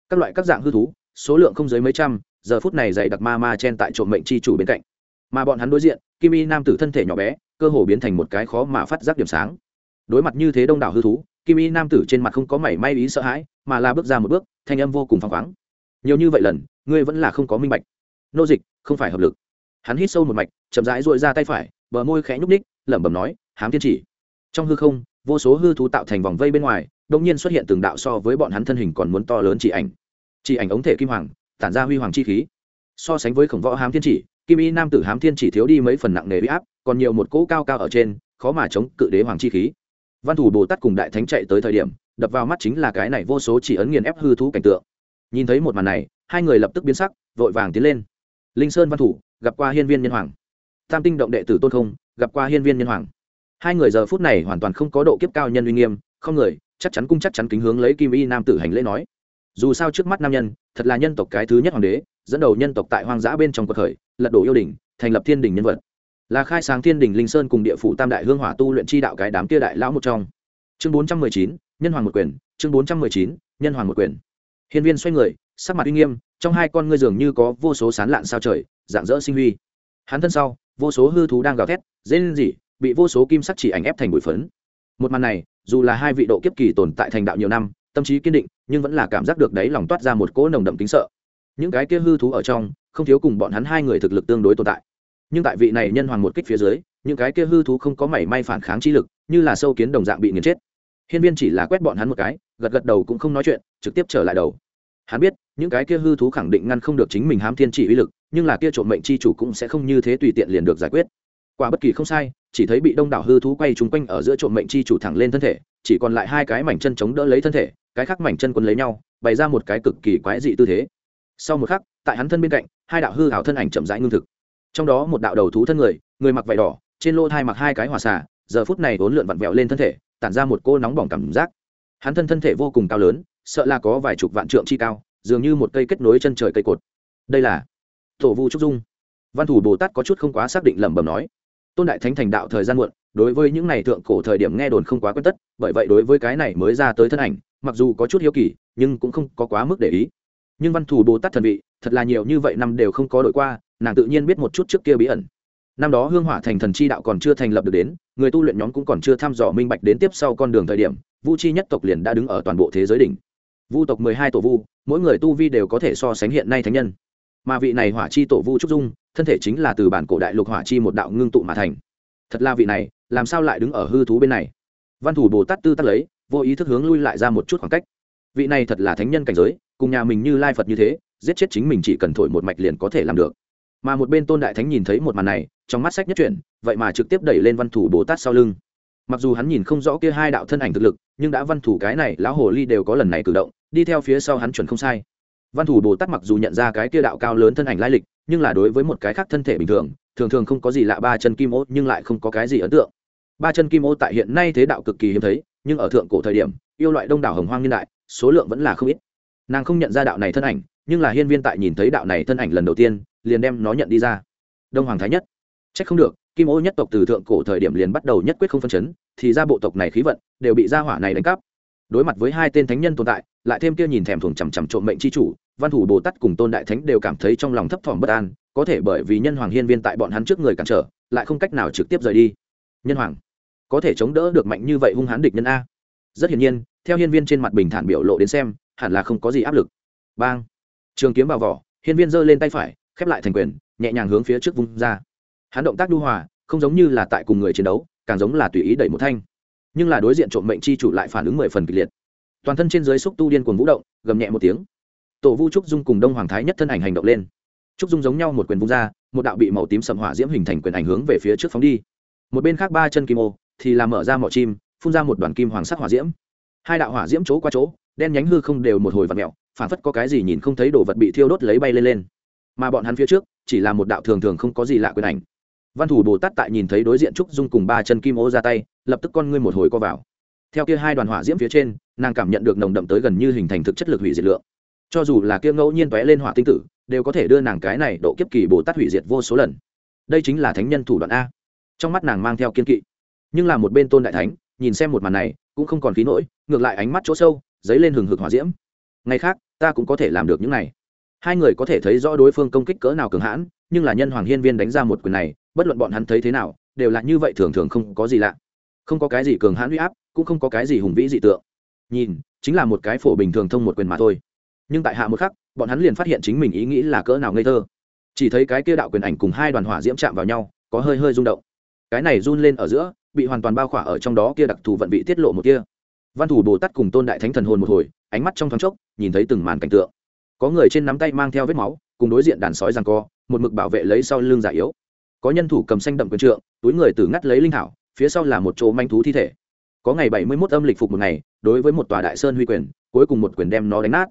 Các loại các dạng hư thú, số lượng không dưới mấy trăm, giờ phút này dày đặc ma ma chen tại trộm mệnh chi chủ bên cạnh. Mà bọn hắn đối diện, kim y nam tử thân thể nhỏ bé, cơ hồ biến thành một cái khó mà phát giác điểm sáng. Đối mặt như thế đông đảo hư thú, kim y nam tử trên mặt không có mảy may ý sợ hãi, mà là bước ra một bước, thanh âm vô cùng phăng khoáng. Nhiều như vậy lần, ngươi vẫn là không có minh bạch nô dịch, không phải hợp lực. Hắn hít sâu một mạch, chậm rãi dội ra tay phải, bờ môi khẽ nhúc ních lẩm bẩm nói, hám thiên chỉ. Trong hư không, vô số hư thú tạo thành vòng vây bên ngoài đông nhiên xuất hiện từng đạo so với bọn hắn thân hình còn muốn to lớn chỉ ảnh. Chỉ ảnh ống thể kim hoàng, tản ra huy hoàng chi khí. So sánh với khổng võ hám thiên chỉ, kim y nam tử hám thiên chỉ thiếu đi mấy phần nặng nề huy áp, còn nhiều một cỗ cao cao ở trên, khó mà chống cự đế hoàng chi khí. Văn thủ bồ tát cùng đại thánh chạy tới thời điểm, đập vào mắt chính là cái này vô số chỉ ấn nghiền ép hư thú cảnh tượng. Nhìn thấy một màn này, hai người lập tức biến sắc, vội vàng tiến lên linh sơn văn thủ, gặp qua hiên viên nhân hoàng. Tam tinh động đệ tử tôn không, gặp qua hiên viên nhân hoàng. Hai người giờ phút này hoàn toàn không có độ kiếp cao nhân uy nghiêm, không người, chắc chắn cung chắc chắn kính hướng lấy kim y nam tử hành lễ nói. Dù sao trước mắt nam nhân, thật là nhân tộc cái thứ nhất hoàng đế, dẫn đầu nhân tộc tại hoang dã bên trong cuộc khởi, lật đổ yêu đình thành lập thiên đình nhân vật. Là khai sáng thiên đình linh sơn cùng địa phủ tam đại hương hỏa tu luyện chi đạo cái đám kia đại lão một trong. Chương bốn trăm mười chín, nhân hoàng một quyền, chương bốn trăm mười chín, nhân hoàng một quyền. Hiên viên xoay người sắc mặt uy nghiêm, trong hai con ngươi dường như có vô số sán lạn sao trời, dạng dỡ sinh huy. Hắn thân sau, vô số hư thú đang gào thét dễ lên gì bị vô số kim sắc chỉ ảnh ép thành bụi phấn. Một màn này, dù là hai vị độ kiếp kỳ tồn tại thành đạo nhiều năm, tâm trí kiên định, nhưng vẫn là cảm giác được đấy lòng toát ra một cỗ nồng đậm kính sợ. Những cái kia hư thú ở trong, không thiếu cùng bọn hắn hai người thực lực tương đối tồn tại. Nhưng tại vị này nhân hoàng một kích phía dưới, những cái kia hư thú không có mảy may phản kháng chi lực, như là sâu kiến đồng dạng bị nghiền chết. Hiên viên chỉ là quét bọn hắn một cái, gật gật đầu cũng không nói chuyện, trực tiếp trở lại đầu. Hắn biết những cái kia hư thú khẳng định ngăn không được chính mình hám thiên chỉ uy lực, nhưng là kia trộm mệnh chi chủ cũng sẽ không như thế tùy tiện liền được giải quyết. Quả bất kỳ không sai, chỉ thấy bị đông đảo hư thú quay trúng quanh ở giữa trộm mệnh chi chủ thẳng lên thân thể, chỉ còn lại hai cái mảnh chân chống đỡ lấy thân thể, cái khác mảnh chân quấn lấy nhau, bày ra một cái cực kỳ quái dị tư thế. Sau một khắc, tại hắn thân bên cạnh, hai đạo hư hảo thân ảnh chậm rãi ngưng thực. Trong đó một đạo đầu thú thân người người mặc vải đỏ, trên lô thai mặc hai cái hòa xả giờ phút này vốn lượn vặn vẹo lên thân thể, tản ra một cô nóng bỏng cảm giác. Hắn thân thân thể vô cùng cao lớn, sợ là có vài chục vạn trượng chi cao dường như một cây kết nối chân trời cây cột. Đây là tổ vu trúc dung. Văn thủ bồ tát có chút không quá xác định lẩm bẩm nói. Tôn đại thánh thành đạo thời gian muộn, đối với những này thượng cổ thời điểm nghe đồn không quá quen tất, bởi vậy đối với cái này mới ra tới thân ảnh, mặc dù có chút hiếu kỳ, nhưng cũng không có quá mức để ý. Nhưng văn thủ bồ tát thần vị, thật là nhiều như vậy năm đều không có đội qua, nàng tự nhiên biết một chút trước kia bí ẩn. Năm đó hương hỏa thành thần chi đạo còn chưa thành lập được đến, người tu luyện nhóm cũng còn chưa thăm dò minh bạch đến tiếp sau con đường thời điểm, vu chi nhất tộc liền đã đứng ở toàn bộ thế giới đỉnh vu tộc mười hai tổ vu, mỗi người tu vi đều có thể so sánh hiện nay thánh nhân. Mà vị này hỏa chi tổ vu trúc dung, thân thể chính là từ bản cổ đại lục hỏa chi một đạo ngưng tụ mà thành. Thật là vị này, làm sao lại đứng ở hư thú bên này? Văn thủ bồ tát tư tắc lấy, vô ý thức hướng lui lại ra một chút khoảng cách. Vị này thật là thánh nhân cảnh giới, cùng nhà mình như lai phật như thế, giết chết chính mình chỉ cần thổi một mạch liền có thể làm được. Mà một bên tôn đại thánh nhìn thấy một màn này, trong mắt sách nhất chuyển, vậy mà trực tiếp đẩy lên văn thủ bồ tát sau lưng. Mặc dù hắn nhìn không rõ kia hai đạo thân ảnh thực lực nhưng đã văn thủ cái này, lão hồ ly đều có lần này cử động, đi theo phía sau hắn chuẩn không sai. Văn thủ bồ tát mặc dù nhận ra cái kia đạo cao lớn thân ảnh lai lịch, nhưng là đối với một cái khác thân thể bình thường thường thường không có gì lạ ba chân kim ô, nhưng lại không có cái gì ấn tượng. Ba chân kim ô tại hiện nay thế đạo cực kỳ hiếm thấy, nhưng ở thượng cổ thời điểm, yêu loại đông đảo hồng hoang niên đại, số lượng vẫn là không ít. Nàng không nhận ra đạo này thân ảnh, nhưng là hiên viên tại nhìn thấy đạo này thân ảnh lần đầu tiên, liền đem nó nhận đi ra. Đông hoàng thái nhất. C h ắ c không được kim ô nhất tộc từ thượng cổ thời điểm liền bắt đầu nhất quyết không phân chấn, thì ra bộ tộc này khí vận đều bị gia hỏa này đánh cắp. Đối mặt với hai tên thánh nhân tồn tại, lại thêm kia nhìn thèm thuồng chằm chằm trộm mệnh chi chủ, văn thủ bồ tát cùng tôn đại thánh đều cảm thấy trong lòng thấp thỏm bất an, có thể bởi vì nhân hoàng hiên viên tại bọn hắn trước người cản trở, lại không cách nào trực tiếp rời đi. Nhân hoàng, có thể chống đỡ được mạnh như vậy hung hãn địch nhân a. Rất hiển nhiên, theo hiên viên trên mặt bình thản biểu lộ đến xem, hẳn là không có gì áp lực. Bang. Trường kiếm vào vỏ, hiên viên giơ lên tay phải, khép lại thành quyền, nhẹ nhàng hướng phía trước vung ra hắn động tác đu hòa, không giống như là tại cùng người chiến đấu, càng giống là tùy ý đẩy một thanh. Nhưng là đối diện trộm mệnh chi chủ lại phản ứng mười phần kịch liệt. Toàn thân trên dưới xúc tu điên cuồng vũ động, gầm nhẹ một tiếng. Tổ vu trúc dung cùng đông hoàng thái nhất thân ảnh hành động lên. Trúc dung giống nhau một quyền vung ra, một đạo bị màu tím sầm hỏa diễm hình thành quyền ảnh hướng về phía trước phóng đi. Một bên khác ba chân kim ô thì làm mở ra mỏ chim, phun ra một đoàn kim hoàng sắc hỏa diễm. Hai đạo hỏa diễm chỗ qua chỗ, đen nhánh hư không đều một hồi vật mẹo phản phất có cái gì nhìn không thấy đồ vật bị thiêu đốt lấy bay lên lên. Mà bọn hắn phía trước, chỉ là một đạo thường thường không có gì lạ quyền ảnh văn thủ bồ tát tại nhìn thấy đối diện trúc dung cùng ba chân kim ô ra tay, lập tức con ngươi một hồi co vào. Theo kia hai đoàn hỏa diễm phía trên, nàng cảm nhận được nồng đậm tới gần như hình thành thực chất lực hủy diệt lượng. Cho dù là kia ngẫu nhiên tóe lên hỏa tinh tử, đều có thể đưa nàng cái này độ kiếp kỳ bồ tát hủy diệt vô số lần. Đây chính là thánh nhân thủ đoạn a. Trong mắt nàng mang theo kiên kỵ. Nhưng là một bên tôn đại thánh, nhìn xem một màn này, cũng không còn khí nỗi, ngược lại ánh mắt chỗ sâu, dấy lên hừng hực hỏa diễm. Ngày khác, ta cũng có thể làm được những này. Hai người có thể thấy rõ đối phương công kích cỡ nào cường hãn, nhưng là nhân hoàng hiên viên đánh ra một quyền này bất luận bọn hắn thấy thế nào, đều là như vậy thường thường không có gì lạ. Không có cái gì cường hãn huy áp, cũng không có cái gì hùng vĩ dị tượng. Nhìn, chính là một cái phổ bình thường thông một quyền mà thôi. Nhưng tại hạ một khắc, bọn hắn liền phát hiện chính mình ý nghĩ là cỡ nào ngây thơ. Chỉ thấy cái kia đạo quyền ảnh cùng hai đoàn hỏa diễm chạm vào nhau, có hơi hơi rung động. Cái này run lên ở giữa, bị hoàn toàn bao khỏa ở trong đó kia đặc thù vận vị tiết lộ một kia. Văn thủ bồ tát cùng tôn đại thánh thần hồn một hồi, ánh mắt trong thoáng chốc, nhìn thấy từng màn cảnh tượng. Có người trên nắm tay mang theo vết máu, cùng đối diện đàn sói rằng co, một mực bảo vệ lấy sau lưng giả yếu có nhân thủ cầm xanh đậm quyền trượng, túi người từ ngắt lấy linh thảo, phía sau là một chỗ manh thú thi thể. Có ngày bảy mươi mốt âm lịch phục một ngày, đối với một tòa đại sơn huy quyền, cuối cùng một quyền đem nó đánh nát.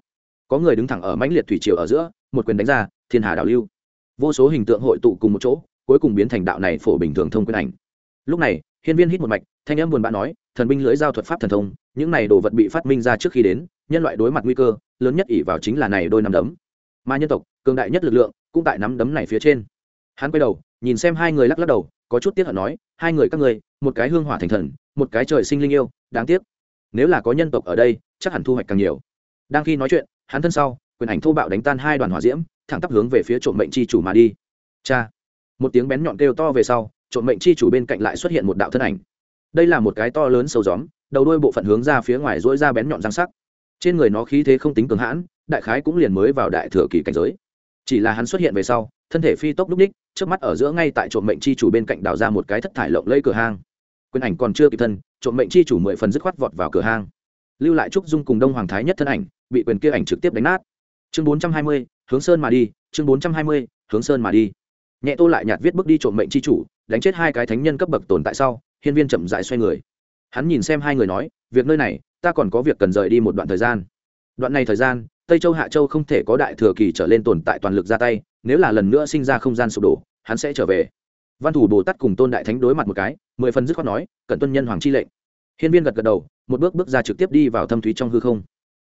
Có người đứng thẳng ở mãnh liệt thủy triều ở giữa, một quyền đánh ra, thiên hà đảo lưu. Vô số hình tượng hội tụ cùng một chỗ, cuối cùng biến thành đạo này phổ bình thường thông quyền ảnh. Lúc này, hiên viên hít một mạch, thanh âm buồn bã nói, thần binh lưỡi giao thuật pháp thần thông, những này đồ vật bị phát minh ra trước khi đến, nhân loại đối mặt nguy cơ, lớn nhất ỷ vào chính là này đôi nắm đấm. Mà nhân tộc, cường đại nhất lực lượng, cũng tại nắm đấm này phía trên hắn quay đầu, nhìn xem hai người lắc lắc đầu, có chút tiếc hận nói, hai người các ngươi, một cái hương hỏa thành thần, một cái trời sinh linh yêu, đáng tiếc. Nếu là có nhân tộc ở đây, chắc hẳn thu hoạch càng nhiều. Đang khi nói chuyện, hắn thân sau, quyền ảnh thô bạo đánh tan hai đoàn hỏa diễm, thẳng tắp hướng về phía trộm mệnh chi chủ mà đi. Cha! Một tiếng bén nhọn kêu to về sau, trộm mệnh chi chủ bên cạnh lại xuất hiện một đạo thân ảnh. Đây là một cái to lớn sâu gióm, đầu đuôi bộ phận hướng ra phía ngoài dỗi ra bén nhọn răng sắc. Trên người nó khí thế không tính cường hãn, đại khái cũng liền mới vào đại thừa kỳ cảnh giới chỉ là hắn xuất hiện về sau, thân thể phi tốc đúc ních trước mắt ở giữa ngay tại trộm mệnh chi chủ bên cạnh đào ra một cái thất thải lộng lây cửa hang. Quyền ảnh còn chưa kịp thân, trộm mệnh chi chủ mười phần dứt khoát vọt vào cửa hang. Lưu lại trúc dung cùng đông hoàng thái nhất thân ảnh, bị quyền kia ảnh trực tiếp đánh nát. Chương bốn trăm hai mươi, hướng sơn mà đi, chương bốn trăm hai mươi, hướng sơn mà đi. Nhẹ tô lại nhạt viết bước đi trộm mệnh chi chủ, đánh chết hai cái thánh nhân cấp bậc tồn tại sau, hiên viên chậm dại xoay người. Hắn nhìn xem hai người nói, việc nơi này, ta còn có việc cần rời đi một đoạn thời gian. Đoạn này thời gian tây châu hạ châu không thể có đại thừa kỳ trở lên tồn tại toàn lực ra tay, nếu là lần nữa sinh ra không gian sụp đổ, hắn sẽ trở về. Văn thủ bồ tát cùng tôn đại thánh đối mặt một cái, mười phần dứt khoát nói cận tuân nhân hoàng chi lệnh. Hiên viên gật gật đầu, một bước bước ra trực tiếp đi vào thâm thúy trong hư không.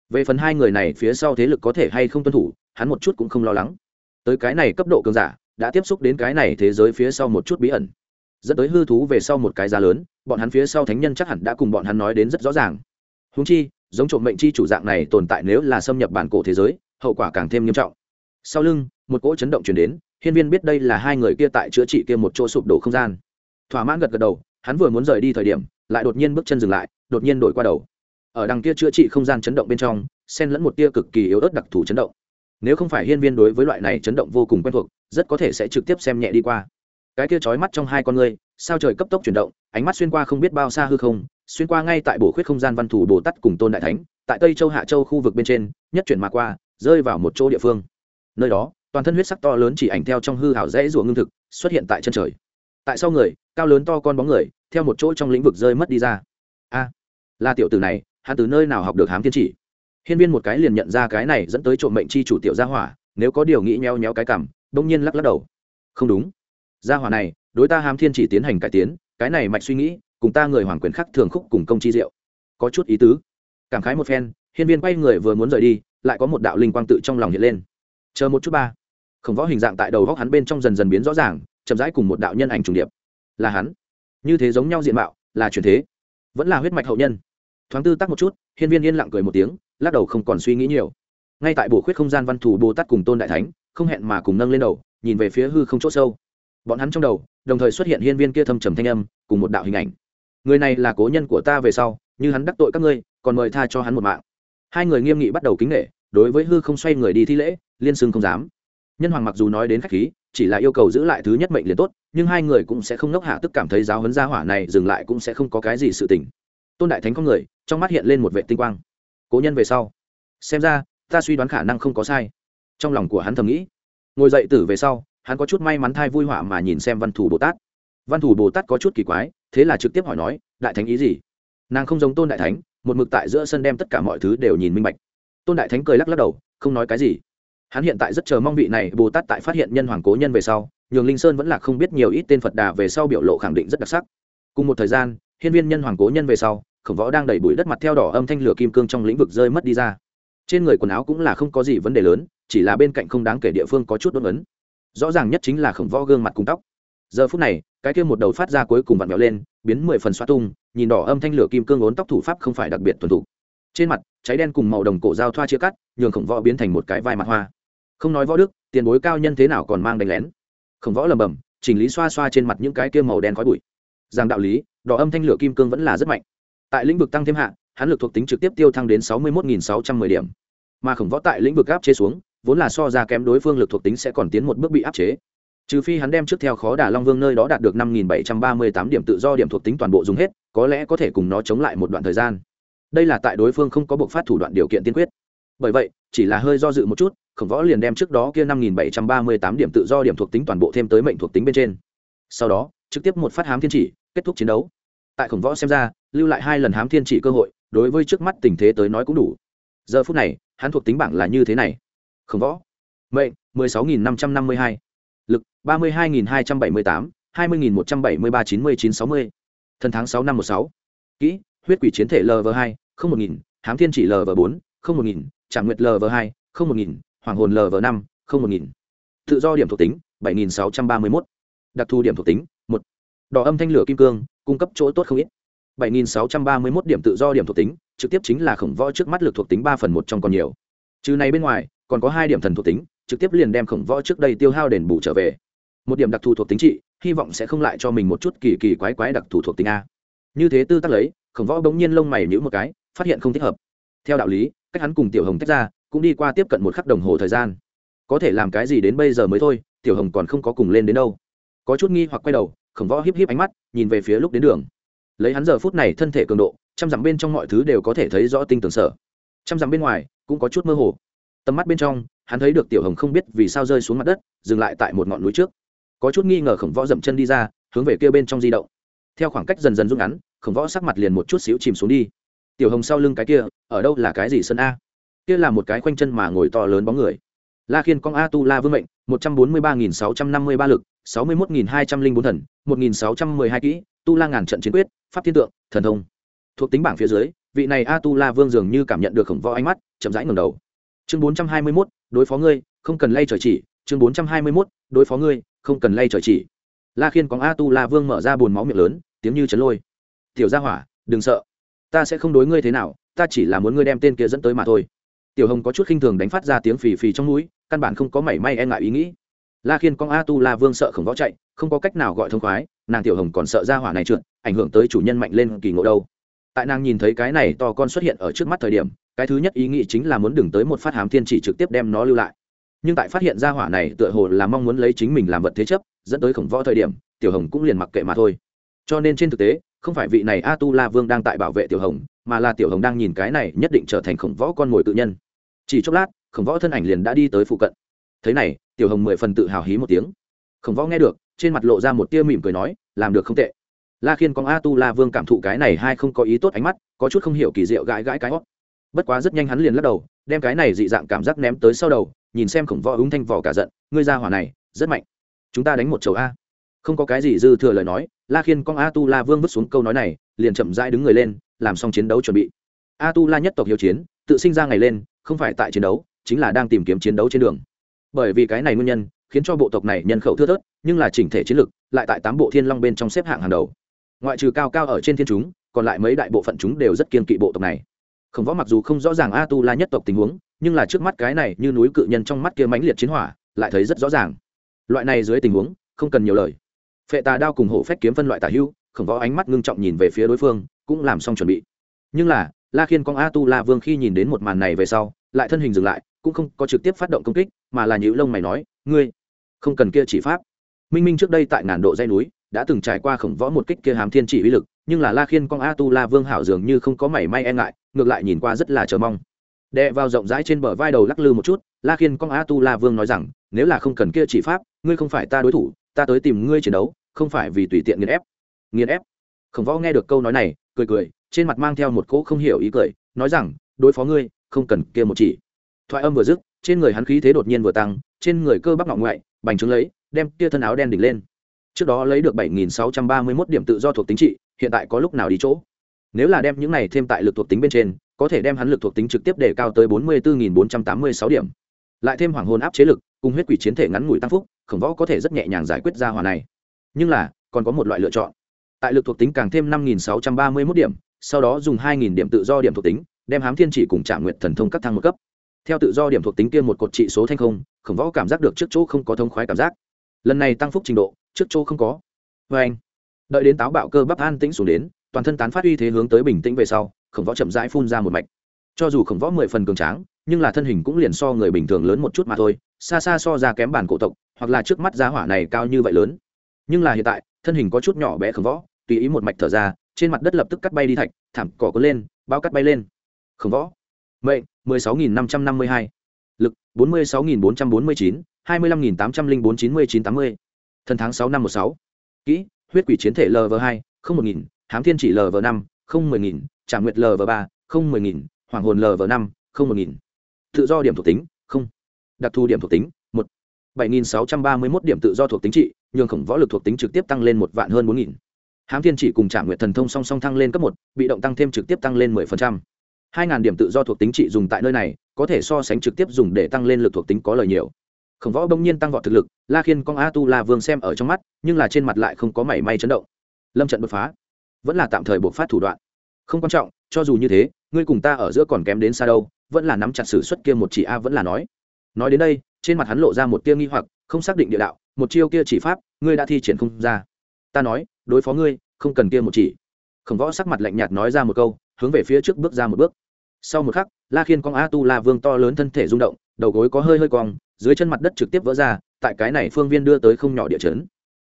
Về phần hai người này phía sau thế lực có thể hay không tuân thủ, hắn một chút cũng không lo lắng. Tới cái này cấp độ cường giả, đã tiếp xúc đến cái này thế giới phía sau một chút bí ẩn. Dẫn tới hư thú về sau một cái giá lớn, bọn hắn phía sau thánh nhân chắc hẳn đã cùng bọn hắn nói đến rất rõ ràng. Húng chi giống trộm mệnh chi chủ dạng này tồn tại nếu là xâm nhập bản cổ thế giới, hậu quả càng thêm nghiêm trọng. Sau lưng, một cỗ chấn động chuyển đến, hiên viên biết đây là hai người kia tại chữa trị kia một chỗ sụp đổ không gian. Thỏa mãn gật gật đầu, hắn vừa muốn rời đi thời điểm, lại đột nhiên bước chân dừng lại, đột nhiên đổi qua đầu. Ở đằng kia chữa trị không gian chấn động bên trong, xen lẫn một tia cực kỳ yếu ớt đặc thù chấn động. Nếu không phải hiên viên đối với loại này chấn động vô cùng quen thuộc, rất có thể sẽ trực tiếp xem nhẹ đi qua. Cái kia trói mắt trong hai con ngươi sao trời cấp tốc chuyển động, ánh mắt xuyên qua không biết bao xa hư không, xuyên qua ngay tại bổ khuyết không gian văn thủ bồ tát cùng tôn đại thánh, tại tây châu hạ châu khu vực bên trên, nhất chuyển mà qua, rơi vào một chỗ địa phương. Nơi đó, toàn thân huyết sắc to lớn chỉ ảnh theo trong hư hảo rẽ ruộng ngưng thực, xuất hiện tại chân trời. Tại sau người, cao lớn to con bóng người, theo một chỗ trong lĩnh vực rơi mất đi ra. A, là tiểu tử này hạ từ nơi nào học được hám thiên chỉ? Hiên viên một cái liền nhận ra cái này dẫn tới trộm mệnh chi chủ tiểu gia hỏa, nếu có điều nghĩ nheo nhéo cái cảm, đông nhiên lắc lắc đầu. Không đúng. Gia hỏa này đối ta hám thiên chỉ tiến hành cải tiến, cái này mạch suy nghĩ, cùng ta người hoàng quyền khắc thường khúc cùng công chi diệu. Có chút ý tứ. Cảm khái một phen, hiên viên quay người vừa muốn rời đi, lại có một đạo linh quang tự trong lòng hiện lên. Chờ một chút ba. Khổng võ hình dạng tại đầu góc hắn bên trong dần dần biến rõ ràng, chậm rãi cùng một đạo nhân ảnh trùng điệp. Là hắn. Như thế giống nhau diện mạo, là chuyển thế. Vẫn là huyết mạch hậu nhân. Thoáng tư tắc một chút, hiên viên yên lặng cười một tiếng, lắc đầu không còn suy nghĩ nhiều. Ngay tại bổ khuyết không gian văn thủ bồ tát cùng tôn đại thánh, không hẹn mà cùng nâng lên đầu, nhìn về phía hư không chỗ sâu bọn hắn trong đầu, đồng thời xuất hiện hiên viên kia thâm trầm thanh âm, cùng một đạo hình ảnh. Người này là cố nhân của ta về sau, như hắn đắc tội các ngươi, còn mời tha cho hắn một mạng. Hai người nghiêm nghị bắt đầu kính nghệ đối với hư không xoay người đi thi lễ, liên xưng không dám. Nhân hoàng mặc dù nói đến khách khí, chỉ là yêu cầu giữ lại thứ nhất mệnh liền tốt, nhưng hai người cũng sẽ không ngốc hạ tức cảm thấy giáo huấn gia hỏa này dừng lại cũng sẽ không có cái gì sự tình. Tôn đại thánh có người, trong mắt hiện lên một vệ tinh quang. Cố nhân về sau. Xem ra, ta suy đoán khả năng không có sai. Trong lòng của hắn thầm nghĩ. Ngồi dậy tử về sau hắn có chút may mắn thai vui họa mà nhìn xem văn thủ bồ tát. Văn thủ bồ tát có chút kỳ quái, thế là trực tiếp hỏi nói, đại thánh ý gì? Nàng không giống tôn đại thánh, một mực tại giữa sân đem tất cả mọi thứ đều nhìn minh bạch. Tôn đại thánh cười lắc lắc đầu, không nói cái gì. Hắn hiện tại rất chờ mong vị này bồ tát tại phát hiện nhân hoàng cố nhân về sau, nhường linh sơn vẫn là không biết nhiều ít tên phật đà về sau biểu lộ khẳng định rất đặc sắc. Cùng một thời gian, hiên viên nhân hoàng cố nhân về sau, khổng võ đang đẩy bụi đất mặt theo đỏ âm thanh lửa kim cương trong lĩnh vực rơi mất đi ra. Trên người quần áo cũng là không có gì vấn đề lớn, chỉ là bên cạnh không đáng kể địa phương có chút đốt ấn rõ ràng nhất chính là khổng võ gương mặt cùng tóc. Giờ phút này, cái kia một đầu phát ra cuối cùng vặn vẹo lên, biến mười phần xoa tung, nhìn đỏ âm thanh lửa kim cương ốn tóc thủ pháp không phải đặc biệt tuần thủ trên mặt, cháy đen cùng màu đồng cổ dao thoa chia cắt, nhường khổng võ biến thành một cái vai mặt hoa. Không nói võ đức, tiền bối cao nhân thế nào còn mang đánh lén. Khổng võ lầm bầm chỉnh lý xoa xoa trên mặt những cái kia màu đen khói bụi. Rằng đạo lý, đỏ âm thanh lửa kim cương vẫn là rất mạnh. Tại lĩnh vực tăng thêm hạ, hắn lực thuộc tính trực tiếp tiêu thăng đến sáu mươi một sáu trăm mười điểm. Mà khổng võ tại lĩnh vực áp chế xuống vốn là so ra kém đối phương lực thuộc tính sẽ còn tiến một bước bị áp chế. Trừ phi hắn đem trước theo khó đà long vương nơi đó đạt được năm nghìn bảy trăm ba mươi tám điểm tự do điểm thuộc tính toàn bộ dùng hết, có lẽ có thể cùng nó chống lại một đoạn thời gian. Đây là tại đối phương không có buộc phát thủ đoạn điều kiện tiên quyết. Bởi vậy, chỉ là hơi do dự một chút, khổng võ liền đem trước đó kia năm nghìn bảy trăm ba mươi tám điểm tự do điểm thuộc tính toàn bộ thêm tới mệnh thuộc tính bên trên. Sau đó, trực tiếp một phát hám thiên chỉ, kết thúc chiến đấu. Tại khổng võ xem ra, lưu lại hai lần hám thiên chỉ cơ hội, đối với trước mắt tình thế tới nói cũng đủ. Giờ phút này, hắn thuộc tính bảng là như thế này khổng võ. Mệnh, mười sáu nghìn năm trăm năm mươi hai. Lực, ba mươi hai nghìn hai trăm bảy mươi tám, hai mươi nghìn một trăm bảy mươi ba chín mươi chín sáu mươi. Thần tháng sáu năm một sáu. Kỹ, huyết quỷ chiến thể lv hai, không một nghìn, hám thiên chỉ lv bốn, không một nghìn trả nguyệt lv hai, không một nghìn, hoàng hồn lv năm, không một nghìn. Tự do điểm thuộc tính, bảy nghìn sáu trăm ba mươi mốt. Đặc thù điểm thuộc tính, một. Đỏ âm thanh lửa kim cương, cung cấp chỗ tốt không ít. bảy nghìn sáu trăm ba mươi mốt điểm tự do điểm thuộc tính, trực tiếp chính là khổng võ trước mắt lực thuộc tính ba phần một trong còn nhiều. Trừ này bên ngoài còn có hai điểm thần thuộc tính, trực tiếp liền đem khổng võ trước đây tiêu hao đền bù trở về. Một điểm đặc thù thuộc tính trị, hy vọng sẽ không lại cho mình một chút kỳ kỳ quái quái đặc thù thuộc tính a. Như thế tư tắc lấy, khổng võ bỗng nhiên lông mày nhữ một cái, phát hiện không thích hợp. Theo đạo lý, cách hắn cùng tiểu hồng tách ra, cũng đi qua tiếp cận một khắc đồng hồ thời gian. Có thể làm cái gì đến bây giờ mới thôi, tiểu hồng còn không có cùng lên đến đâu. Có chút nghi hoặc quay đầu, khổng võ híp híp ánh mắt, nhìn về phía lúc đến đường. Lấy hắn giờ phút này thân thể cường độ, trăm dặm bên trong mọi thứ đều có thể thấy rõ tinh tường sở. Trăm dặm bên ngoài, cũng có chút mơ hồ tầm mắt bên trong, hắn thấy được tiểu hồng không biết vì sao rơi xuống mặt đất, dừng lại tại một ngọn núi trước. Có chút nghi ngờ khổng võ dậm chân đi ra, hướng về kia bên trong di động. Theo khoảng cách dần dần rút ngắn, khổng võ sắc mặt liền một chút xíu chìm xuống đi. Tiểu hồng sau lưng cái kia, ở đâu là cái gì sân a? Kia là một cái khoanh chân mà ngồi to lớn bóng người. La khiên con a tu la vương mệnh, một trăm bốn mươi ba nghìn sáu trăm năm mươi ba lực, sáu mươi một nghìn hai trăm linh bốn thần, một nghìn sáu trăm mười hai kỹ, tu la ngàn trận chiến quyết, pháp thiên tượng, thần thông. Thuộc tính bảng phía dưới, vị này a tu la vương dường như cảm nhận được khổng võ ánh mắt, chậm rãi ngầm đầu chương bốn trăm hai mươi mốt, đối phó ngươi, không cần lay trời chỉ. Chương bốn trăm hai mươi mốt, đối phó ngươi, không cần lay trời chỉ. La khiên có a tu la vương mở ra buồn máu miệng lớn, tiếng như chấn lôi. Tiểu gia hỏa, đừng sợ. Ta sẽ không đối ngươi thế nào, ta chỉ là muốn ngươi đem tên kia dẫn tới mà thôi. Tiểu hồng có chút khinh thường đánh phát ra tiếng phì phì trong núi, căn bản không có mảy may e ngại ý nghĩ. La khiên con a tu la vương sợ không võ chạy, không có cách nào gọi thông khoái, nàng tiểu hồng còn sợ ra hỏa này trượt, ảnh hưởng tới chủ nhân mạnh lên kỳ ngộ đâu tại nàng nhìn thấy cái này to con xuất hiện ở trước mắt thời điểm, cái thứ nhất ý nghĩ chính là muốn đừng tới một phát hám thiên chỉ trực tiếp đem nó lưu lại. Nhưng tại phát hiện ra hỏa này tựa hồ là mong muốn lấy chính mình làm vật thế chấp, dẫn tới khổng võ thời điểm, tiểu hồng cũng liền mặc kệ mà thôi. Cho nên trên thực tế, không phải vị này a tu la vương đang tại bảo vệ tiểu hồng, mà là tiểu hồng đang nhìn cái này nhất định trở thành khổng võ con mồi tự nhân. Chỉ chốc lát, khổng võ thân ảnh liền đã đi tới phụ cận. Thế này, tiểu hồng mười phần tự hào hí một tiếng. Khổng võ nghe được, trên mặt lộ ra một tia mỉm cười nói, làm được không tệ la khiên con a tu la vương cảm thụ cái này hai không có ý tốt ánh mắt, có chút không hiểu kỳ diệu gãi gãi cái hót. Bất quá rất nhanh hắn liền lắc đầu, đem cái này dị dạng cảm giác ném tới sau đầu, nhìn xem khổng võ ứng thanh vỏ cả giận, ngươi ra hỏa này, rất mạnh. Chúng ta đánh một chầu a. Không có cái gì dư thừa lời nói, la khiên con a tu la vương vứt xuống câu nói này, liền chậm rãi đứng người lên, làm xong chiến đấu chuẩn bị. A tu la nhất tộc hiếu chiến, tự sinh ra ngày lên, không phải tại chiến đấu, chính là đang tìm kiếm chiến đấu trên đường. Bởi vì cái này nguyên nhân, khiến cho bộ tộc này nhân khẩu thưa thớt, nhưng là chỉnh thể chiến lực, lại tại tám bộ thiên long bên trong xếp hạng hàng đầu ngoại trừ cao cao ở trên thiên chúng, còn lại mấy đại bộ phận chúng đều rất kiên kỵ bộ tộc này. Khổng võ mặc dù không rõ ràng a tu la nhất tộc tình huống, nhưng là trước mắt cái này như núi cự nhân trong mắt kia mãnh liệt chiến hỏa, lại thấy rất rõ ràng. Loại này dưới tình huống, không cần nhiều lời. Phệ tà đao cùng hổ phách kiếm phân loại tả hưu khổng võ ánh mắt ngưng trọng nhìn về phía đối phương, cũng làm xong chuẩn bị. Nhưng là, la khiên con a tu la vương khi nhìn đến một màn này về sau, lại thân hình dừng lại, cũng không có trực tiếp phát động công kích, mà là nhữ lông mày nói, ngươi, không cần kia chỉ pháp. Minh minh trước đây tại ngàn độ dây núi đã từng trải qua khổng võ một kích kia hám thiên chỉ uy lực, nhưng là la khiên con a tu la vương hảo dường như không có mảy may e ngại, ngược lại nhìn qua rất là chờ mong. Đè vào rộng rãi trên bờ vai đầu lắc lư một chút, la khiên con a tu la vương nói rằng, nếu là không cần kia chỉ pháp, ngươi không phải ta đối thủ, ta tới tìm ngươi chiến đấu, không phải vì tùy tiện nghiền ép. Nghiền ép? Khổng võ nghe được câu nói này, cười cười, trên mặt mang theo một cỗ không hiểu ý cười, nói rằng, đối phó ngươi, không cần kia một chỉ. Thoại âm vừa dứt, trên người hắn khí thế đột nhiên vừa tăng, trên người cơ bắp ngọng ngoại, bành trướng lấy, đem kia thân áo đen đỉnh lên trước đó lấy được 7.631 điểm tự do thuộc tính trị, hiện tại có lúc nào đi chỗ? Nếu là đem những này thêm tại lực thuộc tính bên trên, có thể đem hắn lực thuộc tính trực tiếp để cao tới 44.486 điểm. Lại thêm hoàng hồn áp chế lực, cùng huyết quỷ chiến thể ngắn ngủi tăng phúc, khổng võ có thể rất nhẹ nhàng giải quyết ra hòa này. Nhưng là, còn có một loại lựa chọn. Tại lực thuộc tính càng thêm 5.631 điểm, sau đó dùng 2.000 điểm tự do điểm thuộc tính, đem hám thiên chỉ cùng trả nguyện thần thông các thăng một cấp. Theo tự do điểm thuộc tính kia một cột trị số thanh không, khổng võ cảm giác được trước chỗ không có thông khoái cảm giác lần này tăng phúc trình độ, trước chỗ không có. Vê anh, đợi đến táo bạo cơ bắp an tĩnh xuống đến, toàn thân tán phát uy thế hướng tới bình tĩnh về sau, khổng võ chậm rãi phun ra một mạch. Cho dù khổng võ mười phần cường tráng, nhưng là thân hình cũng liền so người bình thường lớn một chút mà thôi, xa xa so ra kém bản cổ tộc, hoặc là trước mắt giá hỏa này cao như vậy lớn. Nhưng là hiện tại, thân hình có chút nhỏ bé khổng võ, tùy ý một mạch thở ra, trên mặt đất lập tức cắt bay đi thạch, thảm cỏ có lên, bao cắt bay lên. Khổng võ, mệnh 16.552. lực, bốn mươi sáu nghìn bốn trăm bốn mươi chín. 46.449, 25.804-99-80. thần tháng 6 năm 16. kỹ huyết quỷ chiến thể lv 2 không một nghìn hám thiên chỉ lv 5 không mười nghìn trả nguyệt lv 3 không mười nghìn hoàng hồn lv 5 không một nghìn. Tự do điểm thuộc tính không. Đặc thù điểm thuộc tính một. bảy nghìn sáu trăm ba mươi mốt điểm tự do thuộc tính trị nhường khổng võ lực thuộc tính trực tiếp tăng lên một vạn hơn bốn nghìn. Hám thiên chỉ cùng trả nguyệt thần thông song song thăng lên cấp một bị động tăng thêm trực tiếp tăng lên mười phần trăm. Hai ngàn điểm tự do thuộc tính trị dùng tại nơi này có thể so sánh trực tiếp dùng để tăng lên lực thuộc tính có lời nhiều khổng võ bỗng nhiên tăng vọt thực lực, la khiên con a tu la vương xem ở trong mắt, nhưng là trên mặt lại không có mảy may chấn động. Lâm trận đột phá, vẫn là tạm thời buộc phát thủ đoạn. Không quan trọng, cho dù như thế, ngươi cùng ta ở giữa còn kém đến xa đâu, vẫn là nắm chặt sử xuất kia một chỉ a vẫn là nói. Nói đến đây, trên mặt hắn lộ ra một tia nghi hoặc, không xác định địa đạo, một chiêu kia chỉ pháp, ngươi đã thi triển không ra. Ta nói, đối phó ngươi, không cần kia một chỉ. Khổng võ sắc mặt lạnh nhạt nói ra một câu, hướng về phía trước bước ra một bước. Sau một khắc, la khiên con a tu la vương to lớn thân thể rung động, đầu gối có hơi hơi cong dưới chân mặt đất trực tiếp vỡ ra, tại cái này phương viên đưa tới không nhỏ địa chấn.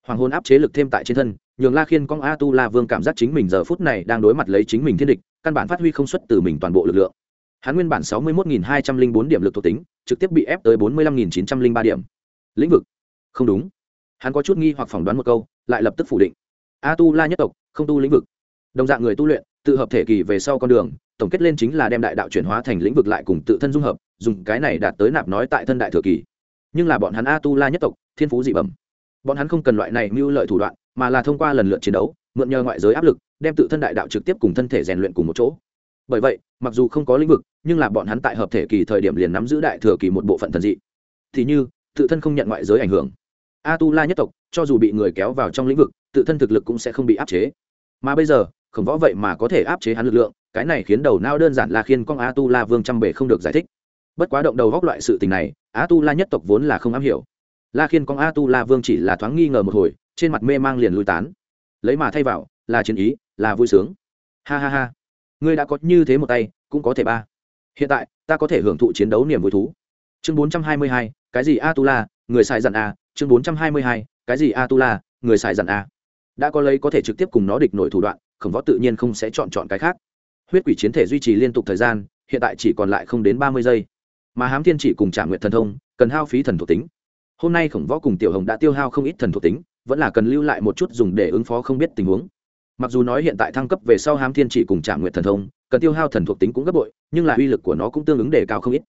Hoàng hôn áp chế lực thêm tại trên thân, nhường la khiên con a tu la vương cảm giác chính mình giờ phút này đang đối mặt lấy chính mình thiên địch, căn bản phát huy không xuất từ mình toàn bộ lực lượng. Hắn nguyên bản sáu mươi một hai trăm linh bốn điểm lực thuộc tính, trực tiếp bị ép tới bốn mươi năm chín trăm linh ba điểm. Lĩnh vực? Không đúng. Hắn có chút nghi hoặc phỏng đoán một câu, lại lập tức phủ định. A tu la nhất tộc, không tu lĩnh vực. Đồng dạng người tu luyện tự hợp thể kỳ về sau con đường, tổng kết lên chính là đem đại đạo chuyển hóa thành lĩnh vực lại cùng tự thân dung hợp, dùng cái này đạt tới nạp nói tại thân đại thừa kỳ. Nhưng là bọn hắn a tu la nhất tộc, thiên phú dị bẩm. Bọn hắn không cần loại này mưu lợi thủ đoạn, mà là thông qua lần lượt chiến đấu, mượn nhờ ngoại giới áp lực, đem tự thân đại đạo trực tiếp cùng thân thể rèn luyện cùng một chỗ. Bởi vậy, mặc dù không có lĩnh vực, nhưng là bọn hắn tại hợp thể kỳ thời điểm liền nắm giữ đại thừa kỳ một bộ phận thần dị. Thì như, tự thân không nhận ngoại giới ảnh hưởng. A tu la nhất tộc, cho dù bị người kéo vào trong lĩnh vực, tự thân thực lực cũng sẽ không bị áp chế. Mà bây giờ khổng võ vậy mà có thể áp chế hắn lực lượng, cái này khiến đầu nao đơn giản là khiên con a tu la vương trăm bể không được giải thích. Bất quá động đầu góc loại sự tình này a tu la nhất tộc vốn là không am hiểu. La khiên con a tu la vương chỉ là thoáng nghi ngờ một hồi, trên mặt mê mang liền lui tán. Lấy mà thay vào, là chiến ý, là vui sướng. Ha ha ha. Ngươi đã có như thế một tay, cũng có thể ba. Hiện tại, ta có thể hưởng thụ chiến đấu niềm vui thú. Chương bốn trăm hai mươi hai, cái gì a tu la người xài dặn a à? chương bốn trăm hai mươi hai, cái gì a tu la người xài dặn a à? đã có lấy có thể trực tiếp cùng nó địch nổi thủ đoạn khổng võ tự nhiên không sẽ chọn chọn cái khác. Huyết quỷ chiến thể duy trì liên tục thời gian, hiện tại chỉ còn lại không đến ba mươi giây. Mà hám thiên chỉ cùng trả nguyện thần thông, cần hao phí thần thuộc tính. Hôm nay khổng võ cùng tiểu hồng đã tiêu hao không ít thần thuộc tính, vẫn là cần lưu lại một chút dùng để ứng phó không biết tình huống. Mặc dù nói hiện tại thăng cấp về sau hám thiên chỉ cùng trả nguyện thần thông, cần tiêu hao thần thuộc tính cũng gấp bội, nhưng là uy lực của nó cũng tương ứng đề cao không ít.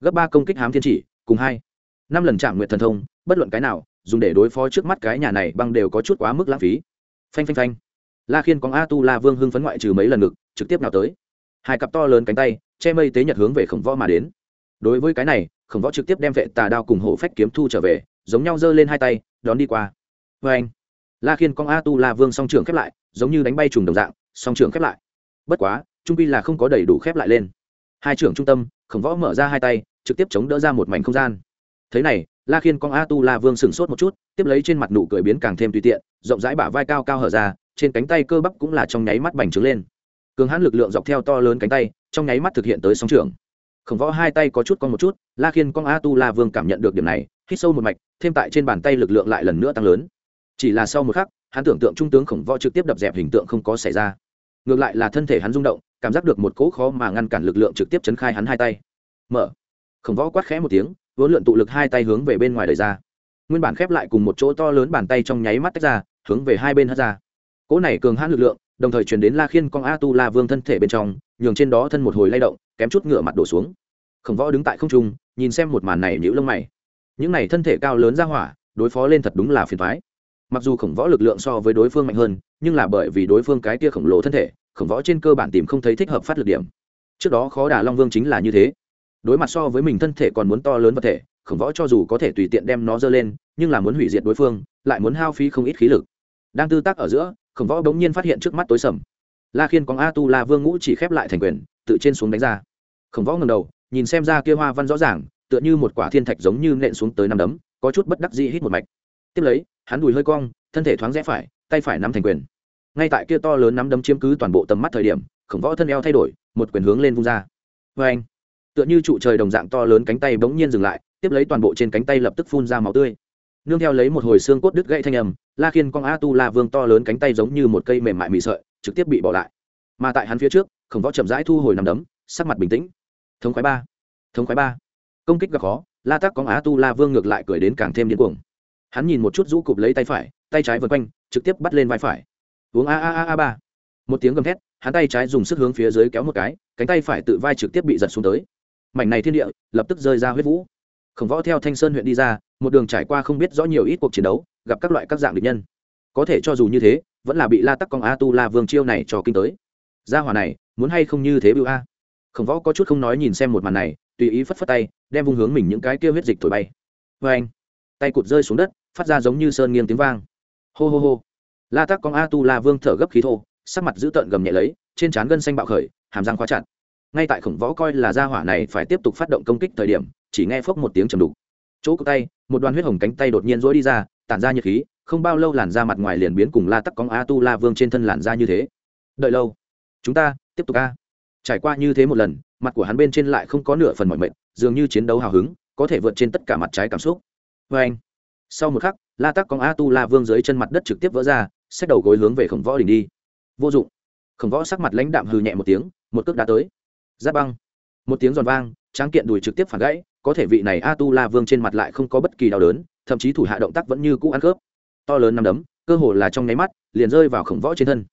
Gấp ba công kích hám thiên chỉ, cùng hai, năm lần trả nguyện thần thông, bất luận cái nào, dùng để đối phó trước mắt cái nhà này băng đều có chút quá mức lãng phí. Phanh phanh phanh la khiên có a tu la vương hưng phấn ngoại trừ mấy lần ngực, trực tiếp nào tới. Hai cặp to lớn cánh tay, che mây tế nhật hướng về khổng võ mà đến. Đối với cái này, khổng võ trực tiếp đem vệ tà đao cùng hổ phách kiếm thu trở về, giống nhau giơ lên hai tay, đón đi qua. Vê anh, la khiên con a tu la vương song trường khép lại, giống như đánh bay trùng đồng dạng, song trường khép lại. Bất quá, trung pi là không có đầy đủ khép lại lên. Hai trưởng trung tâm, khổng võ mở ra hai tay, trực tiếp chống đỡ ra một mảnh không gian. Thế này la khiên con a tu la vương sửng sốt một chút, tiếp lấy trên mặt nụ cười biến càng thêm tùy tiện, rộng rãi bả vai cao cao hở ra, trên cánh tay cơ bắp cũng là trong nháy mắt bành trướng lên. Cường hãn lực lượng dọc theo to lớn cánh tay, trong nháy mắt thực hiện tới sóng trường. Khổng võ hai tay có chút con một chút, la khiên con a tu la vương cảm nhận được điểm này, hít sâu một mạch, thêm tại trên bàn tay lực lượng lại lần nữa tăng lớn. Chỉ là sau một khắc, hắn tưởng tượng trung tướng khổng võ trực tiếp đập dẹp hình tượng không có xảy ra. Ngược lại là thân thể hắn rung động, cảm giác được một cỗ khó mà ngăn cản lực lượng trực tiếp chấn khai hắn hai tay. Mở. Khổng võ quát khẽ một tiếng vốn lượn tụ lực hai tay hướng về bên ngoài đời ra. Nguyên bản khép lại cùng một chỗ to lớn bàn tay trong nháy mắt tách ra, hướng về hai bên hất ra. Cỗ này cường hãn lực lượng, đồng thời chuyển đến la khiên con a tu la vương thân thể bên trong, nhường trên đó thân một hồi lay động, kém chút ngựa mặt đổ xuống. Khổng võ đứng tại không trung, nhìn xem một màn này nhữ lông mày. Những này thân thể cao lớn ra hỏa, đối phó lên thật đúng là phiền thoái mặc dù khổng võ lực lượng so với đối phương mạnh hơn, nhưng là bởi vì đối phương cái tia khổng lồ thân thể, khổng võ trên cơ bản tìm không thấy thích hợp phát lực điểm. Trước đó khó đả long vương chính là như thế đối mặt so với mình thân thể còn muốn to lớn vật thể, khổng võ cho dù có thể tùy tiện đem nó dơ lên, nhưng là muốn hủy diệt đối phương, lại muốn hao phí không ít khí lực. Đang tư tác ở giữa, khổng võ bỗng nhiên phát hiện trước mắt tối sầm. La khiên có a tu la vương ngũ chỉ khép lại thành quyền, tự trên xuống đánh ra. Khổng võ ngầm đầu, nhìn xem ra kia hoa văn rõ ràng, tựa như một quả thiên thạch giống như nện xuống tới năm đấm, có chút bất đắc dĩ hít một mạch. Tiếp lấy, hắn đùi hơi cong, thân thể thoáng rẽ phải, tay phải nắm thành quyền. Ngay tại kia to lớn nắm đấm chiếm cứ toàn bộ tầm mắt thời điểm, khổng võ thân eo thay đổi, một quyền hướng lên vung ra. Vê anh tựa như trụ trời đồng dạng to lớn cánh tay bỗng nhiên dừng lại, tiếp lấy toàn bộ trên cánh tay lập tức phun ra máu tươi. Nương theo lấy một hồi xương cốt đứt gãy thanh âm, la khiên con a tu la vương to lớn cánh tay giống như một cây mềm mại mị sợi, trực tiếp bị bỏ lại. Mà tại hắn phía trước, khổng võ chậm rãi thu hồi nằm đấm, sắc mặt bình tĩnh. Thống khoái ba, thống khoái ba. Công kích gặp khó, la tắc con á tu la vương ngược lại cười đến càng thêm điên cuồng. Hắn nhìn một chút rũ cụp lấy tay phải, tay trái vượt quanh, trực tiếp bắt lên vai phải. Uống a a a a ba. Một tiếng gầm thét, hắn tay trái dùng sức hướng phía dưới kéo một cái, cánh tay phải tự vai trực tiếp bị giật xuống tới mảnh này thiên địa lập tức rơi ra huyết vũ. Khổng võ theo thanh sơn huyện đi ra, một đường trải qua không biết rõ nhiều ít cuộc chiến đấu, gặp các loại các dạng địch nhân. Có thể cho dù như thế, vẫn là bị la tắc con a tu la vương chiêu này cho kinh tới. Gia hỏa này, muốn hay không như thế bưu a? Khổng võ có chút không nói nhìn xem một màn này, tùy ý phất phất tay, đem vung hướng mình những cái kia huyết dịch thổi bay. Vê anh, tay cụt rơi xuống đất, phát ra giống như sơn nghiêng tiếng vang. Hô hô hô. La tắc con a tu la vương thở gấp khí thô, sắc mặt giữ tợn gầm nhẹ lấy, trên trán gân xanh bạo khởi, hàm răng khóa chặt ngay tại khổng võ coi là gia hỏa này phải tiếp tục phát động công kích thời điểm, chỉ nghe phốc một tiếng trầm đục. Chỗ cụ tay, một đoàn huyết hồng cánh tay đột nhiên rỗi đi ra, tản ra nhiệt khí, không bao lâu làn da mặt ngoài liền biến cùng la tắc con a tu la vương trên thân làn da như thế. Đợi lâu. Chúng ta, tiếp tục a. Trải qua như thế một lần, mặt của hắn bên trên lại không có nửa phần mọi mệnh dường như chiến đấu hào hứng, có thể vượt trên tất cả mặt trái cảm xúc. Vê anh, sau một khắc, la tắc con a tu la vương dưới chân mặt đất trực tiếp vỡ ra xét đầu gối hướng về khổng võ đỉnh đi. Vô dụng. Khổng võ sắc mặt lãnh đạm hừ nhẹ một tiếng, một cước đá tới giáp băng. Một tiếng giòn vang, tráng kiện đùi trực tiếp phản gãy, có thể vị này a tu la vương trên mặt lại không có bất kỳ đau đớn, thậm chí thủ hạ động tác vẫn như cũ ăn khớp. To lớn nằm đấm, cơ hồ là trong nháy mắt, liền rơi vào khổng võ trên thân.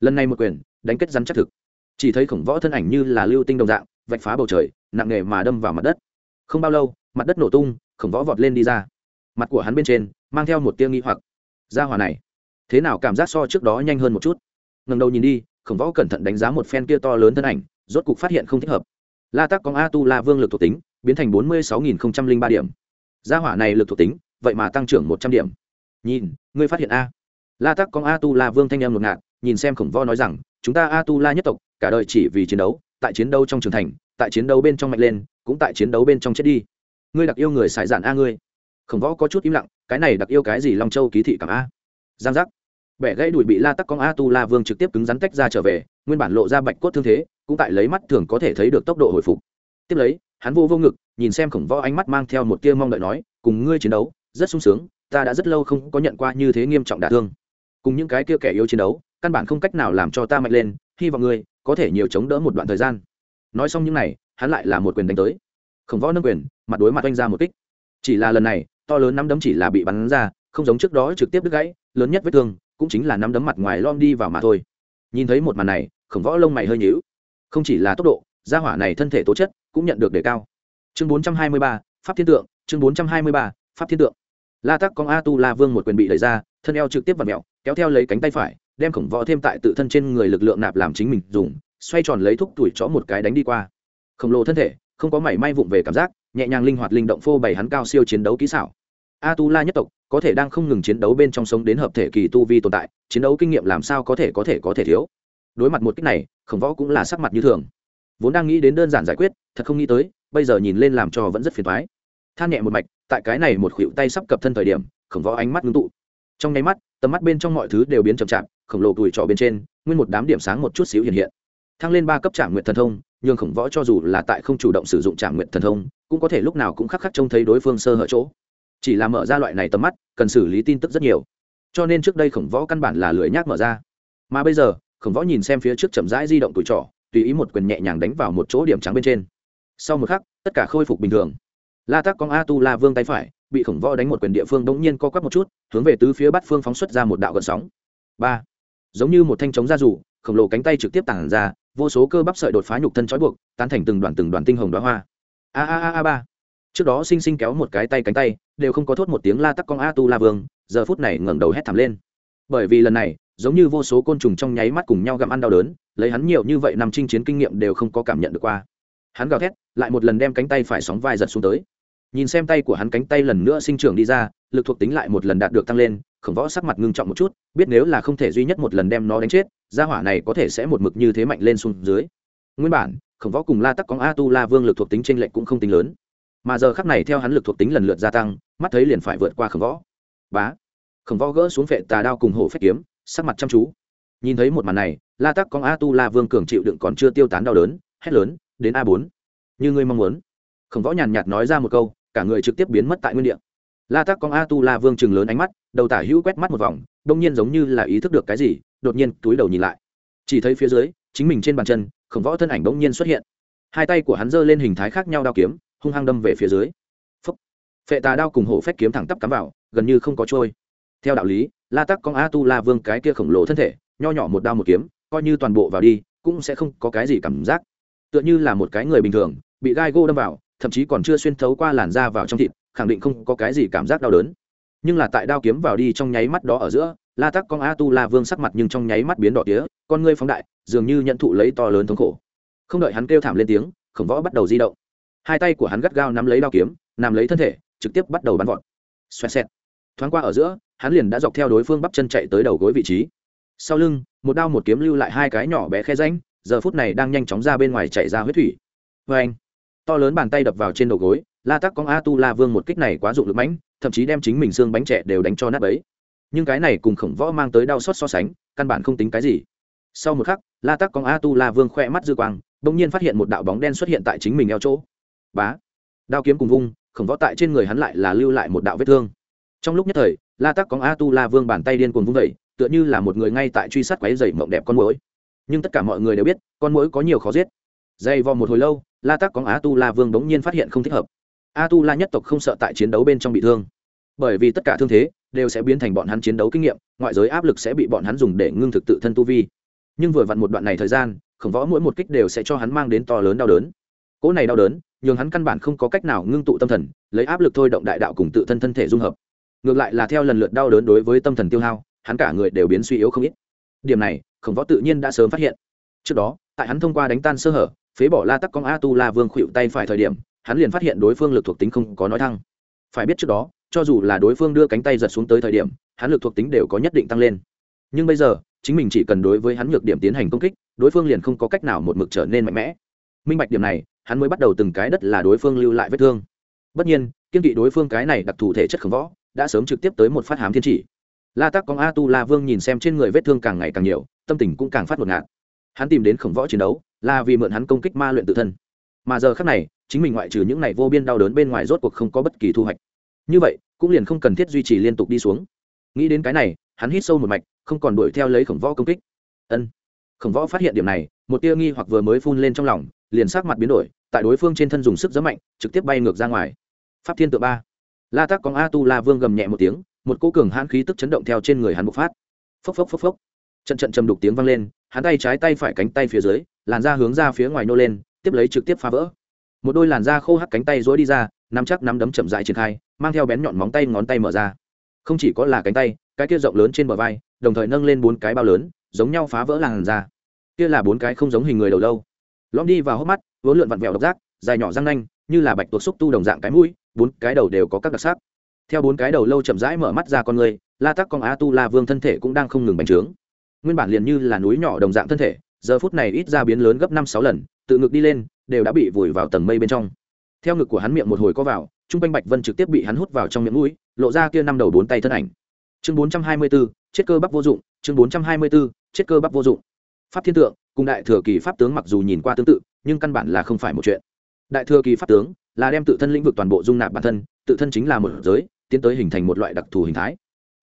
Lần này một quyền, đánh kết rắn chắc thực. Chỉ thấy khổng võ thân ảnh như là lưu tinh đồng dạng, vạch phá bầu trời, nặng nề mà đâm vào mặt đất. Không bao lâu, mặt đất nổ tung, khổng võ vọt lên đi ra. Mặt của hắn bên trên, mang theo một tia nghi hoặc. Ra hỏa này, thế nào cảm giác so trước đó nhanh hơn một chút? Ngần đầu nhìn đi, khổng võ cẩn thận đánh giá một phen kia to lớn thân ảnh rốt cục phát hiện không thích hợp. La tắc con a tu la vương lực thuộc tính, biến thành bốn mươi sáu nghìn ba điểm. Gia hỏa này lực thuộc tính, vậy mà tăng trưởng một trăm điểm. Nhìn, ngươi phát hiện a. La tắc con a tu la vương thanh em ngột ngạt, nhìn xem khổng võ nói rằng, chúng ta a tu la nhất tộc, cả đời chỉ vì chiến đấu, tại chiến đấu trong trường thành, tại chiến đấu bên trong mạnh lên, cũng tại chiến đấu bên trong chết đi. Ngươi đặc yêu người xài giản a ngươi. Khổng võ có chút im lặng, cái này đặc yêu cái gì long châu ký thị cảm a? Giang giác. Bẻ gãy đùi bị la tắc con a tu la vương trực tiếp cứng rắn tách ra trở về, nguyên bản lộ ra bạch cốt thương thế cũng tại lấy mắt thường có thể thấy được tốc độ hồi phục. Tiếp lấy, hắn vô vô ngực, nhìn xem khổng võ ánh mắt mang theo một tia mong đợi nói, cùng ngươi chiến đấu, rất sung sướng, ta đã rất lâu không có nhận qua như thế nghiêm trọng đả thương. Cùng những cái kia kẻ yếu chiến đấu, căn bản không cách nào làm cho ta mạnh lên, hy vọng ngươi có thể nhiều chống đỡ một đoạn thời gian. Nói xong những này, hắn lại là một quyền đánh tới. Khổng võ nâng quyền, mặt đối mặt oanh ra một kích. Chỉ là lần này, to lớn nắm đấm chỉ là bị bắn ra, không giống trước đó trực tiếp đứt gãy, lớn nhất vết thương cũng chính là nắm đấm mặt ngoài lom đi vào mà thôi. Nhìn thấy một màn này, khổng võ lông mày hơi nhíu không chỉ là tốc độ gia hỏa này thân thể tố chất cũng nhận được đề cao. Chương 423, pháp thiên tượng chương 423, pháp thiên tượng. La tắc con a tu la vương một quyền bị đẩy ra thân eo trực tiếp và mẹo kéo theo lấy cánh tay phải đem khổng võ thêm tại tự thân trên người lực lượng nạp làm chính mình dùng xoay tròn lấy thúc tuổi chó một cái đánh đi qua. Khổng lồ thân thể không có mảy may vụng về cảm giác nhẹ nhàng linh hoạt linh động phô bày hắn cao siêu chiến đấu kỹ xảo. A tu la nhất tộc có thể đang không ngừng chiến đấu bên trong sống đến hợp thể kỳ tu vi tồn tại chiến đấu kinh nghiệm làm sao có thể có thể có thể thiếu? Đối mặt một cách này, khổng võ cũng là sắc mặt như thường. Vốn đang nghĩ đến đơn giản giải quyết, thật không nghĩ tới, bây giờ nhìn lên làm cho vẫn rất phiền thoái than nhẹ một mạch, tại cái này một khuỷu tay sắp cập thân thời điểm, khổng võ ánh mắt ngưng tụ. Trong nháy mắt, tầm mắt bên trong mọi thứ đều biến chậm chạp, khổng lồ tuổi trọ bên trên, nguyên một đám điểm sáng một chút xíu hiện hiện. Thăng lên ba cấp trạm nguyện thần thông nhưng khổng võ cho dù là tại không chủ động sử dụng trạm nguyện thần thông, cũng có thể lúc nào cũng khắc khắc trông thấy đối phương sơ hở chỗ. Chỉ là mở ra loại này tầm mắt, cần xử lý tin tức rất nhiều. Cho nên trước đây khổng võ căn bản là lười nhác mở ra. Mà bây giờ khổng võ nhìn xem phía trước chậm rãi di động tuổi trỏ, tùy ý một quyền nhẹ nhàng đánh vào một chỗ điểm trắng bên trên. Sau một khắc tất cả khôi phục bình thường. La tắc con a tu la vương tay phải bị khổng võ đánh một quyền địa phương đ ỗ n g nhiên co quắp một chút hướng về tứ phía bắt phương phóng xuất ra một đạo gợn sóng. Ba. Giống như một thanh chống ra rủ khổng lồ cánh tay trực tiếp tản ra vô số cơ bắp sợi đột phá nhục thân trói buộc tán thành từng đoàn từng đoàn tinh hồng đoá hoa. A a a a ba. Trước đó sinh sinh kéo một cái tay cánh tay đều không có thốt một tiếng la tắc con a tu la vương giờ phút này ngẩng đầu hét thảm lên. Bởi vì lần này giống như vô số côn trùng trong nháy mắt cùng nhau gặm ăn đau đớn, lấy hắn nhiều như vậy nằm chinh chiến kinh nghiệm đều không có cảm nhận được qua. Hắn gào thét, lại một lần đem cánh tay phải sóng vai giật xuống tới. Nhìn xem tay của hắn cánh tay lần nữa sinh trưởng đi ra, lực thuộc tính lại một lần đạt được tăng lên, khổng võ sắc mặt ngưng trọng một chút, biết nếu là không thể duy nhất một lần đem nó đánh chết, gia hỏa này có thể sẽ một mực như thế mạnh lên xuống dưới. Nguyên bản, khổng võ cùng la tắc có a tu la vương lực thuộc tính trên lệch cũng không tính lớn. Mà giờ khắc này theo hắn lực thuộc tính lần lượt gia tăng, mắt thấy liền phải vượt qua khổng võ. Bá! Khổng võ gỡ xuống phệ tà đao cùng hổ phách kiếm sắc mặt chăm chú. Nhìn thấy một màn này, la tắc con a tu la vương cường chịu đựng còn chưa tiêu tán đau đớn, hét lớn, đến a bốn, như ngươi mong muốn. Khổng võ nhàn nhạt nói ra một câu, cả người trực tiếp biến mất tại nguyên địa. La tắc con a tu la vương chừng lớn ánh mắt, đầu tả hữu quét mắt một vòng, đông nhiên giống như là ý thức được cái gì, đột nhiên túi đầu nhìn lại. Chỉ thấy phía dưới, chính mình trên bàn chân, khổng võ thân ảnh đông nhiên xuất hiện. Hai tay của hắn giơ lên hình thái khác nhau đao kiếm, hung hăng đâm về phía dưới. Phúc. phệ tà đao cùng hổ phách kiếm thẳng tắp cắm vào, gần như không có trôi. Theo đạo lý la tắc con a tu la vương cái kia khổng lồ thân thể, nho nhỏ một đao một kiếm, coi như toàn bộ vào đi, cũng sẽ không có cái gì cảm giác. Tựa như là một cái người bình thường, bị gai gô đâm vào, thậm chí còn chưa xuyên thấu qua làn da vào trong thịt, khẳng định không có cái gì cảm giác đau đớn. Nhưng là tại đao kiếm vào đi trong nháy mắt đó ở giữa, la tắc con a tu la vương sắc mặt nhưng trong nháy mắt biến đỏ tía, con ngươi phóng đại, dường như nhận thụ lấy to lớn thống khổ. Không đợi hắn kêu thảm lên tiếng, khổng võ bắt đầu di động. Hai tay của hắn gắt gao nắm lấy đao kiếm nằm lấy thân thể, trực tiếp bắt đầu bắn vọt. Xoẹt xẹt. Thoáng qua ở giữa hắn liền đã dọc theo đối phương bắp chân chạy tới đầu gối vị trí. Sau lưng, một đao một kiếm lưu lại hai cái nhỏ bé khe ránh giờ phút này đang nhanh chóng ra bên ngoài chạy ra huyết thủy. Vê anh, to lớn bàn tay đập vào trên đầu gối, la tắc con a tu la vương một kích này quá dụng lực mãnh thậm chí đem chính mình xương bánh trẻ đều đánh cho nát ấy nhưng cái này cùng khổng võ mang tới đau xót so sánh, căn bản không tính cái gì. Sau một khắc, la tắc con a tu la vương khoe mắt dư quang đ ỗ n g nhiên phát hiện một đạo bóng đen xuất hiện tại chính mình eo chỗ. Bá! Đao kiếm cùng vung, khổng võ tại trên người hắn lại là lưu lại một đạo vết thương. Trong lúc nhất thời la tắc cóng a tu la vương bàn tay điên cuồng vung vẩy tựa như là một người ngay tại truy sát quáy dày mộng đẹp con mũi nhưng tất cả mọi người đều biết, con mũi có nhiều khó giết. Dày vò một hồi lâu, la tắc cóng á tu la vương bỗng nhiên phát hiện không thích hợp. A tu la nhất tộc không sợ tại chiến đấu bên trong bị thương. Bởi vì tất cả thương thế đều sẽ biến thành bọn hắn chiến đấu kinh nghiệm, ngoại giới áp lực sẽ bị bọn hắn dùng để ngưng thực tự thân tu vi. Nhưng vừa vặn một đoạn này thời gian, khổng võ mỗi một kích đều sẽ cho hắn mang đến to lớn đau đớn. Cỗ này đau đớn, nhường hắn căn bản không có cách nào ngưng tụ tâm thần, lấy áp lực thôi động đại đạo cùng tự thân thân thể dung hợp ngược lại là theo lần lượt đau đớn đối với tâm thần tiêu hao, hắn cả người đều biến suy yếu không ít. Điểm này, khổng võ tự nhiên đã sớm phát hiện. Trước đó, tại hắn thông qua đánh tan sơ hở, phế bỏ la tắc con a tu la vương khuỵu tay phải thời điểm, hắn liền phát hiện đối phương lực thuộc tính không có nói thăng. Phải biết trước đó, cho dù là đối phương đưa cánh tay giật xuống tới thời điểm, hắn lực thuộc tính đều có nhất định tăng lên. Nhưng bây giờ, chính mình chỉ cần đối với hắn nhược điểm tiến hành công kích, đối phương liền không có cách nào một mực trở nên mạnh mẽ. Minh bạch điểm này, hắn mới bắt đầu từng cái đất là đối phương lưu lại vết thương. Bất nhiên, kiên kỵ đối phương cái này đặc thù thể chất khổng võ đã sớm trực tiếp tới một phát hám thiên chỉ. La tắc con a tu la vương nhìn xem trên người vết thương càng ngày càng nhiều, tâm tình cũng càng phát ngột ngạt. Hắn tìm đến khổng võ chiến đấu, là vì mượn hắn công kích ma luyện tự thân. Mà giờ khác này, chính mình ngoại trừ những này vô biên đau đớn bên ngoài rốt cuộc không có bất kỳ thu hoạch. Như vậy, cũng liền không cần thiết duy trì liên tục đi xuống. Nghĩ đến cái này, hắn hít sâu một mạch, không còn đuổi theo lấy khổng võ công kích. Ân. Khổng võ phát hiện điểm này, một tia nghi hoặc vừa mới phun lên trong lòng, liền sắc mặt biến đổi, tại đối phương trên thân dùng sức giấm mạnh, trực tiếp bay ngược ra ngoài. Pháp thiên tự ba la tắc cóng a tu la vương gầm nhẹ một tiếng, một cỗ cường hãn khí tức chấn động theo trên người hắn bộc phát. Phốc phốc phốc phốc. Trận trận trầm đục tiếng vang lên, hắn tay trái tay phải cánh tay phía dưới, làn da hướng ra phía ngoài nô lên, tiếp lấy trực tiếp phá vỡ. Một đôi làn da khô hắc cánh tay rối đi ra, nắm chắc nắm đấm chậm dại triển khai, mang theo bén nhọn móng tay ngón tay mở ra. Không chỉ có là cánh tay, cái kia rộng lớn trên bờ vai, đồng thời nâng lên bốn cái bao lớn, giống nhau phá vỡ làn da. Kia là bốn cái không giống hình người đầu lâu. Lõm đi vào hốc mắt, vốn lượn vặn vẹo độc giác, dài nhỏ răng nanh, như là bạch tuộc xúc tu đồng dạng cái mũi bốn cái đầu đều có các đặc sắc. Theo bốn cái đầu lâu chậm rãi mở mắt ra con người, la tắc con a tu la vương thân thể cũng đang không ngừng bành trướng. Nguyên bản liền như là núi nhỏ đồng dạng thân thể, giờ phút này ít ra biến lớn gấp năm sáu lần, tự ngực đi lên, đều đã bị vùi vào tầng mây bên trong. Theo ngực của hắn miệng một hồi có vào t r u n g quanh bạch vân trực tiếp bị hắn hút vào trong miệng mũi, lộ ra kia năm đầu bốn tay thân ảnh. Chương bốn trăm hai mươi b ố chết cơ bắp vô dụng, chương bốn trăm hai mươi b ố chết cơ bắp vô dụng. Pháp thiên tượng, cùng đại thừa kỳ pháp tướng mặc dù nhìn qua tương tự, nhưng căn bản là không phải một chuyện. Đại thừa kỳ pháp tướng là đem tự thân lĩnh vực toàn bộ dung nạp bản thân, tự thân chính là một giới, tiến tới hình thành một loại đặc thù hình thái.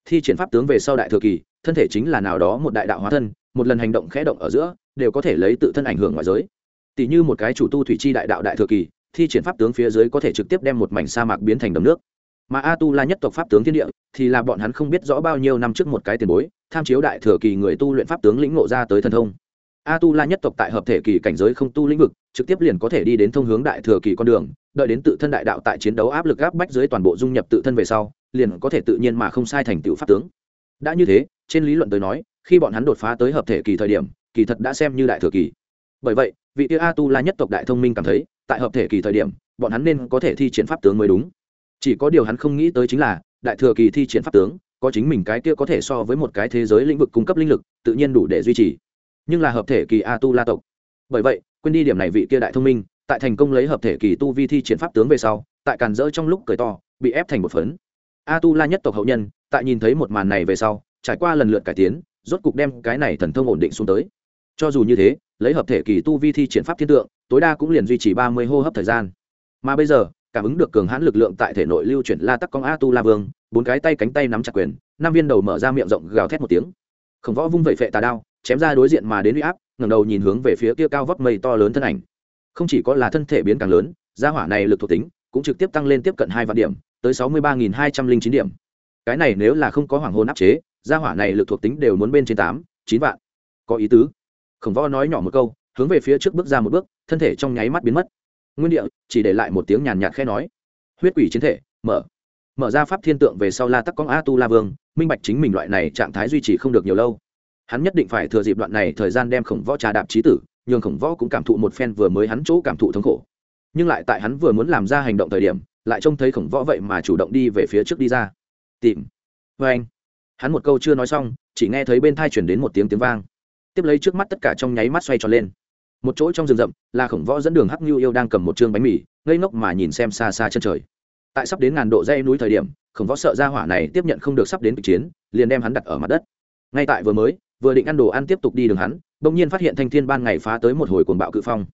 Thi triển pháp tướng về sau đại thừa kỳ, thân thể chính là nào đó một đại đạo hóa thân, một lần hành động khẽ động ở giữa, đều có thể lấy tự thân ảnh hưởng ngoài giới. Tỷ như một cái chủ tu thủy chi đại đạo đại thừa kỳ, thi triển pháp tướng phía dưới có thể trực tiếp đem một mảnh sa mạc biến thành đầm nước. Mà a tu la nhất tộc pháp tướng thiên địa, thì là bọn hắn không biết rõ bao nhiêu năm trước một cái tiền bối, tham chiếu đại thừa kỳ người tu luyện pháp tướng lĩnh ngộ ra tới thần thông a tu la nhất tộc tại hợp thể kỳ cảnh giới không tu lĩnh vực, trực tiếp liền có thể đi đến thông hướng đại thừa kỳ con đường, đợi đến tự thân đại đạo tại chiến đấu áp lực áp bách dưới toàn bộ dung nhập tự thân về sau, liền có thể tự nhiên mà không sai thành tựu pháp tướng. Đã như thế, trên lý luận tới nói, khi bọn hắn đột phá tới hợp thể kỳ thời điểm, kỳ thật đã xem như đại thừa kỳ. Bởi vậy, vị tia a tu la nhất tộc đại thông minh cảm thấy, tại hợp thể kỳ thời điểm, bọn hắn nên có thể thi triển pháp tướng mới đúng. Chỉ có điều hắn không nghĩ tới chính là, đại thừa kỳ thi triển pháp tướng, có chính mình cái kia có thể so với một cái thế giới lĩnh vực cung cấp linh lực, tự nhiên đủ để duy trì nhưng là hợp thể kỳ a tu la tộc. Bởi vậy, quên đi điểm này vị kia đại thông minh, tại thành công lấy hợp thể kỳ tu vi thi triển pháp tướng về sau, tại càn rỡ trong lúc cười to, bị ép thành một phấn. A tu la nhất tộc hậu nhân, tại nhìn thấy một màn này về sau, trải qua lần lượt cải tiến, rốt cục đem cái này thần thông ổn định xuống tới. Cho dù như thế, lấy hợp thể kỳ tu vi thi triển pháp thiên tượng, tối đa cũng liền duy trì ba mươi hô hấp thời gian. Mà bây giờ, cảm ứng được cường hãn lực lượng tại thể nội lưu chuyển la tắc con a tu la vương, bốn cái tay cánh tay nắm chặt quyền, năm viên đầu mở ra miệng rộng gào thét một tiếng. Khổng võ vung vẩy phệ tà đao chém ra đối diện mà đến uy áp, ngẩng đầu nhìn hướng về phía kia cao vóc mây to lớn thân ảnh. Không chỉ có là thân thể biến càng lớn, gia hỏa này lực thuộc tính cũng trực tiếp tăng lên tiếp cận hai vạn điểm, tới sáu mươi ba nghìn hai trăm linh chín điểm. Cái này nếu là không có hoàng hôn áp chế, gia hỏa này lực thuộc tính đều muốn bên trên tám, chín vạn. Có ý tứ. Khổng võ nói nhỏ một câu, hướng về phía trước bước ra một bước, thân thể trong nháy mắt biến mất. Nguyên địa, chỉ để lại một tiếng nhàn nhạt khe nói. Huyết quỷ chiến thể, mở. Mở ra pháp thiên tượng về sau la tắc con a tu la vương, minh bạch chính mình loại này trạng thái duy trì không được nhiều lâu hắn nhất định phải thừa dịp đoạn này thời gian đem khổng võ trà đạp trí tử, nhường khổng võ cũng cảm thụ một phen vừa mới hắn chỗ cảm thụ thống khổ. Nhưng lại tại hắn vừa muốn làm ra hành động thời điểm, lại trông thấy khổng võ vậy mà chủ động đi về phía trước đi ra. Tìm. Vê anh. Hắn một câu chưa nói xong, chỉ nghe thấy bên thai chuyển đến một tiếng tiếng vang. Tiếp lấy trước mắt tất cả trong nháy mắt xoay tròn lên. Một chỗ trong rừng rậm, là khổng võ dẫn đường hắc như yêu đang cầm một chương bánh mì, ngây ngốc mà nhìn xem xa xa chân trời. Tại sắp đến ngàn độ dây núi thời điểm, khổng võ sợ ra hỏa này tiếp nhận không được sắp đến kịch chiến, liền đem hắn đặt ở mặt đất. Ngay tại vừa mới vừa định ăn đồ ăn tiếp tục đi đường hắn, bỗng nhiên phát hiện thanh thiên ban ngày phá tới một hồi cuồng bạo cự phong.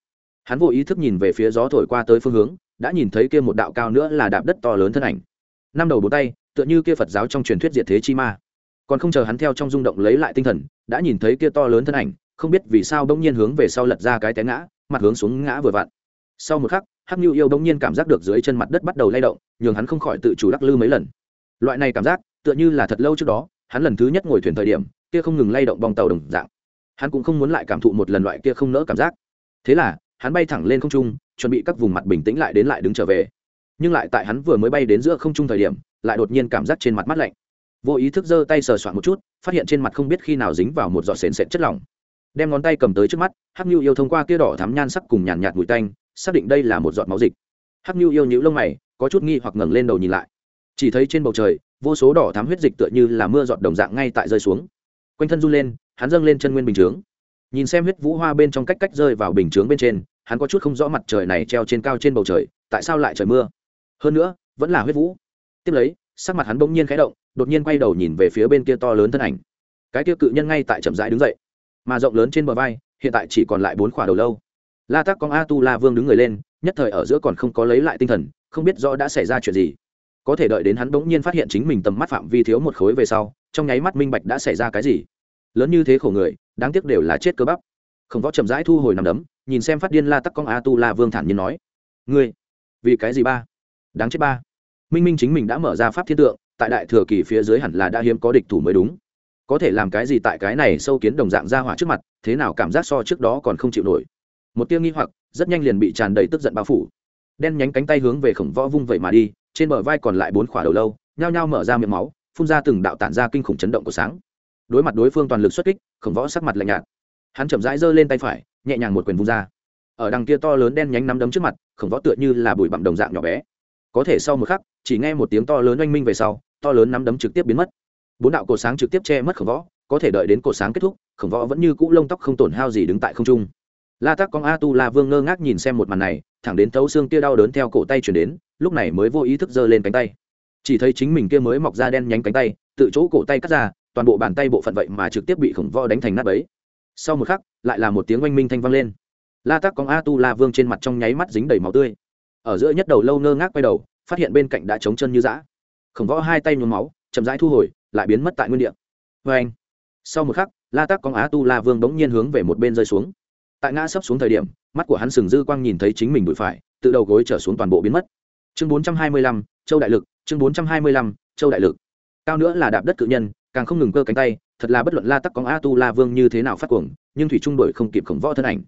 Hắn vô ý thức nhìn về phía gió thổi qua tới phương hướng, đã nhìn thấy kia một đạo cao nữa là đạp đất to lớn thân ảnh. Năm đầu bốn tay, tựa như kia phật giáo trong truyền thuyết diệt thế chi ma. Còn không chờ hắn theo trong rung động lấy lại tinh thần, đã nhìn thấy kia to lớn thân ảnh, không biết vì sao bỗng nhiên hướng về sau lật ra cái té ngã, mặt hướng xuống ngã vừa vặn. Sau một khắc, hắc nhu yêu bỗng nhiên cảm giác được dưới chân mặt đất bắt đầu lay động, nhường hắn không khỏi tự chủ đắc lư mấy lần. Loại này cảm giác, tựa như là thật lâu trước đó hắn lần thứ nhất ngồi thuyền thời điểm, kia không ngừng lay động bong tàu đồng dạng. Hắn cũng không muốn lại cảm thụ một lần loại kia không nỡ cảm giác. Thế là, hắn bay thẳng lên không trung, chuẩn bị các vùng mặt bình tĩnh lại đến lại đứng trở về. Nhưng lại tại hắn vừa mới bay đến giữa không trung thời điểm, lại đột nhiên cảm giác trên mặt mắt lạnh. Vô ý thức giơ tay sờ soạn một chút, phát hiện trên mặt không biết khi nào dính vào một giọt sền sệt chất lỏng. Đem ngón tay cầm tới trước mắt, hắc nhu yêu thông qua kia đỏ thắm nhan sắc cùng nhàn nhạt mùi tanh, xác định đây là một giọt máu dịch. Hắc nhu yêu nhữ lông mày, có chút nghi hoặc ngẩng lên đầu nhìn lại chỉ thấy trên bầu trời, vô số đỏ thắm huyết dịch tựa như là mưa giọt đồng dạng ngay tại rơi xuống. Quanh thân run lên, hắn dâng lên chân nguyên bình chướng. Nhìn xem huyết vũ hoa bên trong cách cách rơi vào bình chướng bên trên, hắn có chút không rõ mặt trời này treo trên cao trên bầu trời, tại sao lại trời mưa? Hơn nữa, vẫn là huyết vũ. Tiếp lấy, sắc mặt hắn bỗng nhiên khẽ động, đột nhiên quay đầu nhìn về phía bên kia to lớn thân ảnh. Cái kia cự nhân ngay tại chậm rãi đứng dậy, mà rộng lớn trên bờ vai, hiện tại chỉ còn lại bốn khỏa đầu lâu. La tắc con a tu la vương đứng người lên, nhất thời ở giữa còn không có lấy lại tinh thần, không biết rõ đã xảy ra chuyện gì có thể đợi đến hắn bỗng nhiên phát hiện chính mình tầm mắt phạm vi thiếu một khối về sau, trong nháy mắt minh bạch đã xảy ra cái gì. Lớn như thế khổ người, đáng tiếc đều là chết cơ bắp. Khổng võ chậm rãi thu hồi nằm đấm, nhìn xem phát điên la tắc con a tu la vương thản nhiên nói, ngươi, vì cái gì ba? Đáng chết ba. Minh minh chính mình đã mở ra pháp thiên tượng, tại đại thừa kỳ phía dưới hẳn là đã hiếm có địch thủ mới đúng. Có thể làm cái gì tại cái này sâu kiến đồng dạng ra hỏa trước mặt, thế nào cảm giác so trước đó còn không chịu nổi. Một tiếng nghi hoặc, rất nhanh liền bị tràn đầy tức giận bao phủ. Đen nhánh cánh tay hướng về khổng võ vung vậy mà đi trên bờ vai còn lại bốn khỏa đầu lâu, nhao nhao mở ra miệng máu, phun ra từng đạo tản ra kinh khủng chấn động của sáng. Đối mặt đối phương toàn lực xuất kích, khổng võ sắc mặt lạnh nhạt. Hắn chậm rãi giơ lên tay phải, nhẹ nhàng một quyền vung ra. Ở đằng kia to lớn đen nhánh nắm đấm trước mặt, khổng võ tựa như là bụi bặm đồng dạng nhỏ bé. Có thể sau một khắc, chỉ nghe một tiếng to lớn oanh minh về sau, to lớn nắm đấm trực tiếp biến mất. Bốn đạo cột sáng trực tiếp che mất khổng võ, có thể đợi đến cột sáng kết thúc, khổng võ vẫn như cũ lông tóc không tổn hao gì đứng tại không trung. La tắc con a tu la vương ngơ ngác nhìn xem một màn này thẳng đến thấu xương kia đau đớn theo cổ tay chuyển đến, lúc này mới vô ý thức giơ lên cánh tay. Chỉ thấy chính mình kia mới mọc ra đen nhánh cánh tay, tự chỗ cổ tay cắt ra, toàn bộ bàn tay bộ phận vậy mà trực tiếp bị khổng võ đánh thành nát bấy. Sau một khắc, lại là một tiếng oanh minh thanh vang lên. La tắc cóng a tu la vương trên mặt trong nháy mắt dính đầy máu tươi. Ở giữa nhất đầu lâu ngơ ngác quay đầu, phát hiện bên cạnh đã trống chân như dã. Khổng võ hai tay nhuốm máu, chậm rãi thu hồi, lại biến mất tại nguyên địa. Vê anh, sau một khắc, la tắc cóng á tu la vương bỗng nhiên hướng về một bên rơi xuống. Tại ngã sấp xuống thời điểm mắt của hắn sừng dư quang nhìn thấy chính mình bụi phải, tự đầu gối trở xuống toàn bộ biến mất. Chương bốn trăm hai mươi lăm, châu đại lực, chương bốn trăm hai mươi lăm, châu đại lực. Cao nữa là đạp đất cự nhân, càng không ngừng cơ cánh tay, thật là bất luận la tắc con a tu la vương như thế nào phát cuồng, nhưng thủy trung đổi không kịp khổng võ thân ảnh.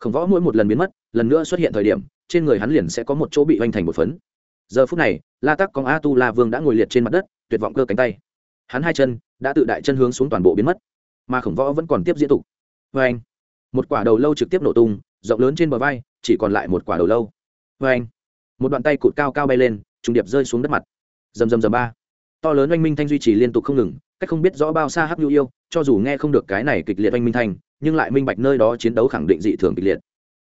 Khổng võ mỗi một lần biến mất, lần nữa xuất hiện thời điểm, trên người hắn liền sẽ có một chỗ bị hoành thành một phấn. Giờ phút này, la tắc con a tu la vương đã ngồi liệt trên mặt đất, tuyệt vọng cơ cánh tay. Hắn hai chân đã tự đại chân hướng xuống toàn bộ biến mất, mà khổng võ vẫn còn tiếp diễn tục. Vê anh một quả đầu lâu trực tiếp nổ tung rộng lớn trên bờ vai, chỉ còn lại một quả đầu lâu. Vê anh, một đoạn tay cụt cao cao bay lên, trùng điệp rơi xuống đất mặt. Rầm rầm rầm ba. To lớn oanh minh thanh duy trì liên tục không ngừng, cách không biết rõ bao xa hắc nhu yêu, cho dù nghe không được cái này kịch liệt oanh minh thanh, nhưng lại minh bạch nơi đó chiến đấu khẳng định dị thường kịch liệt.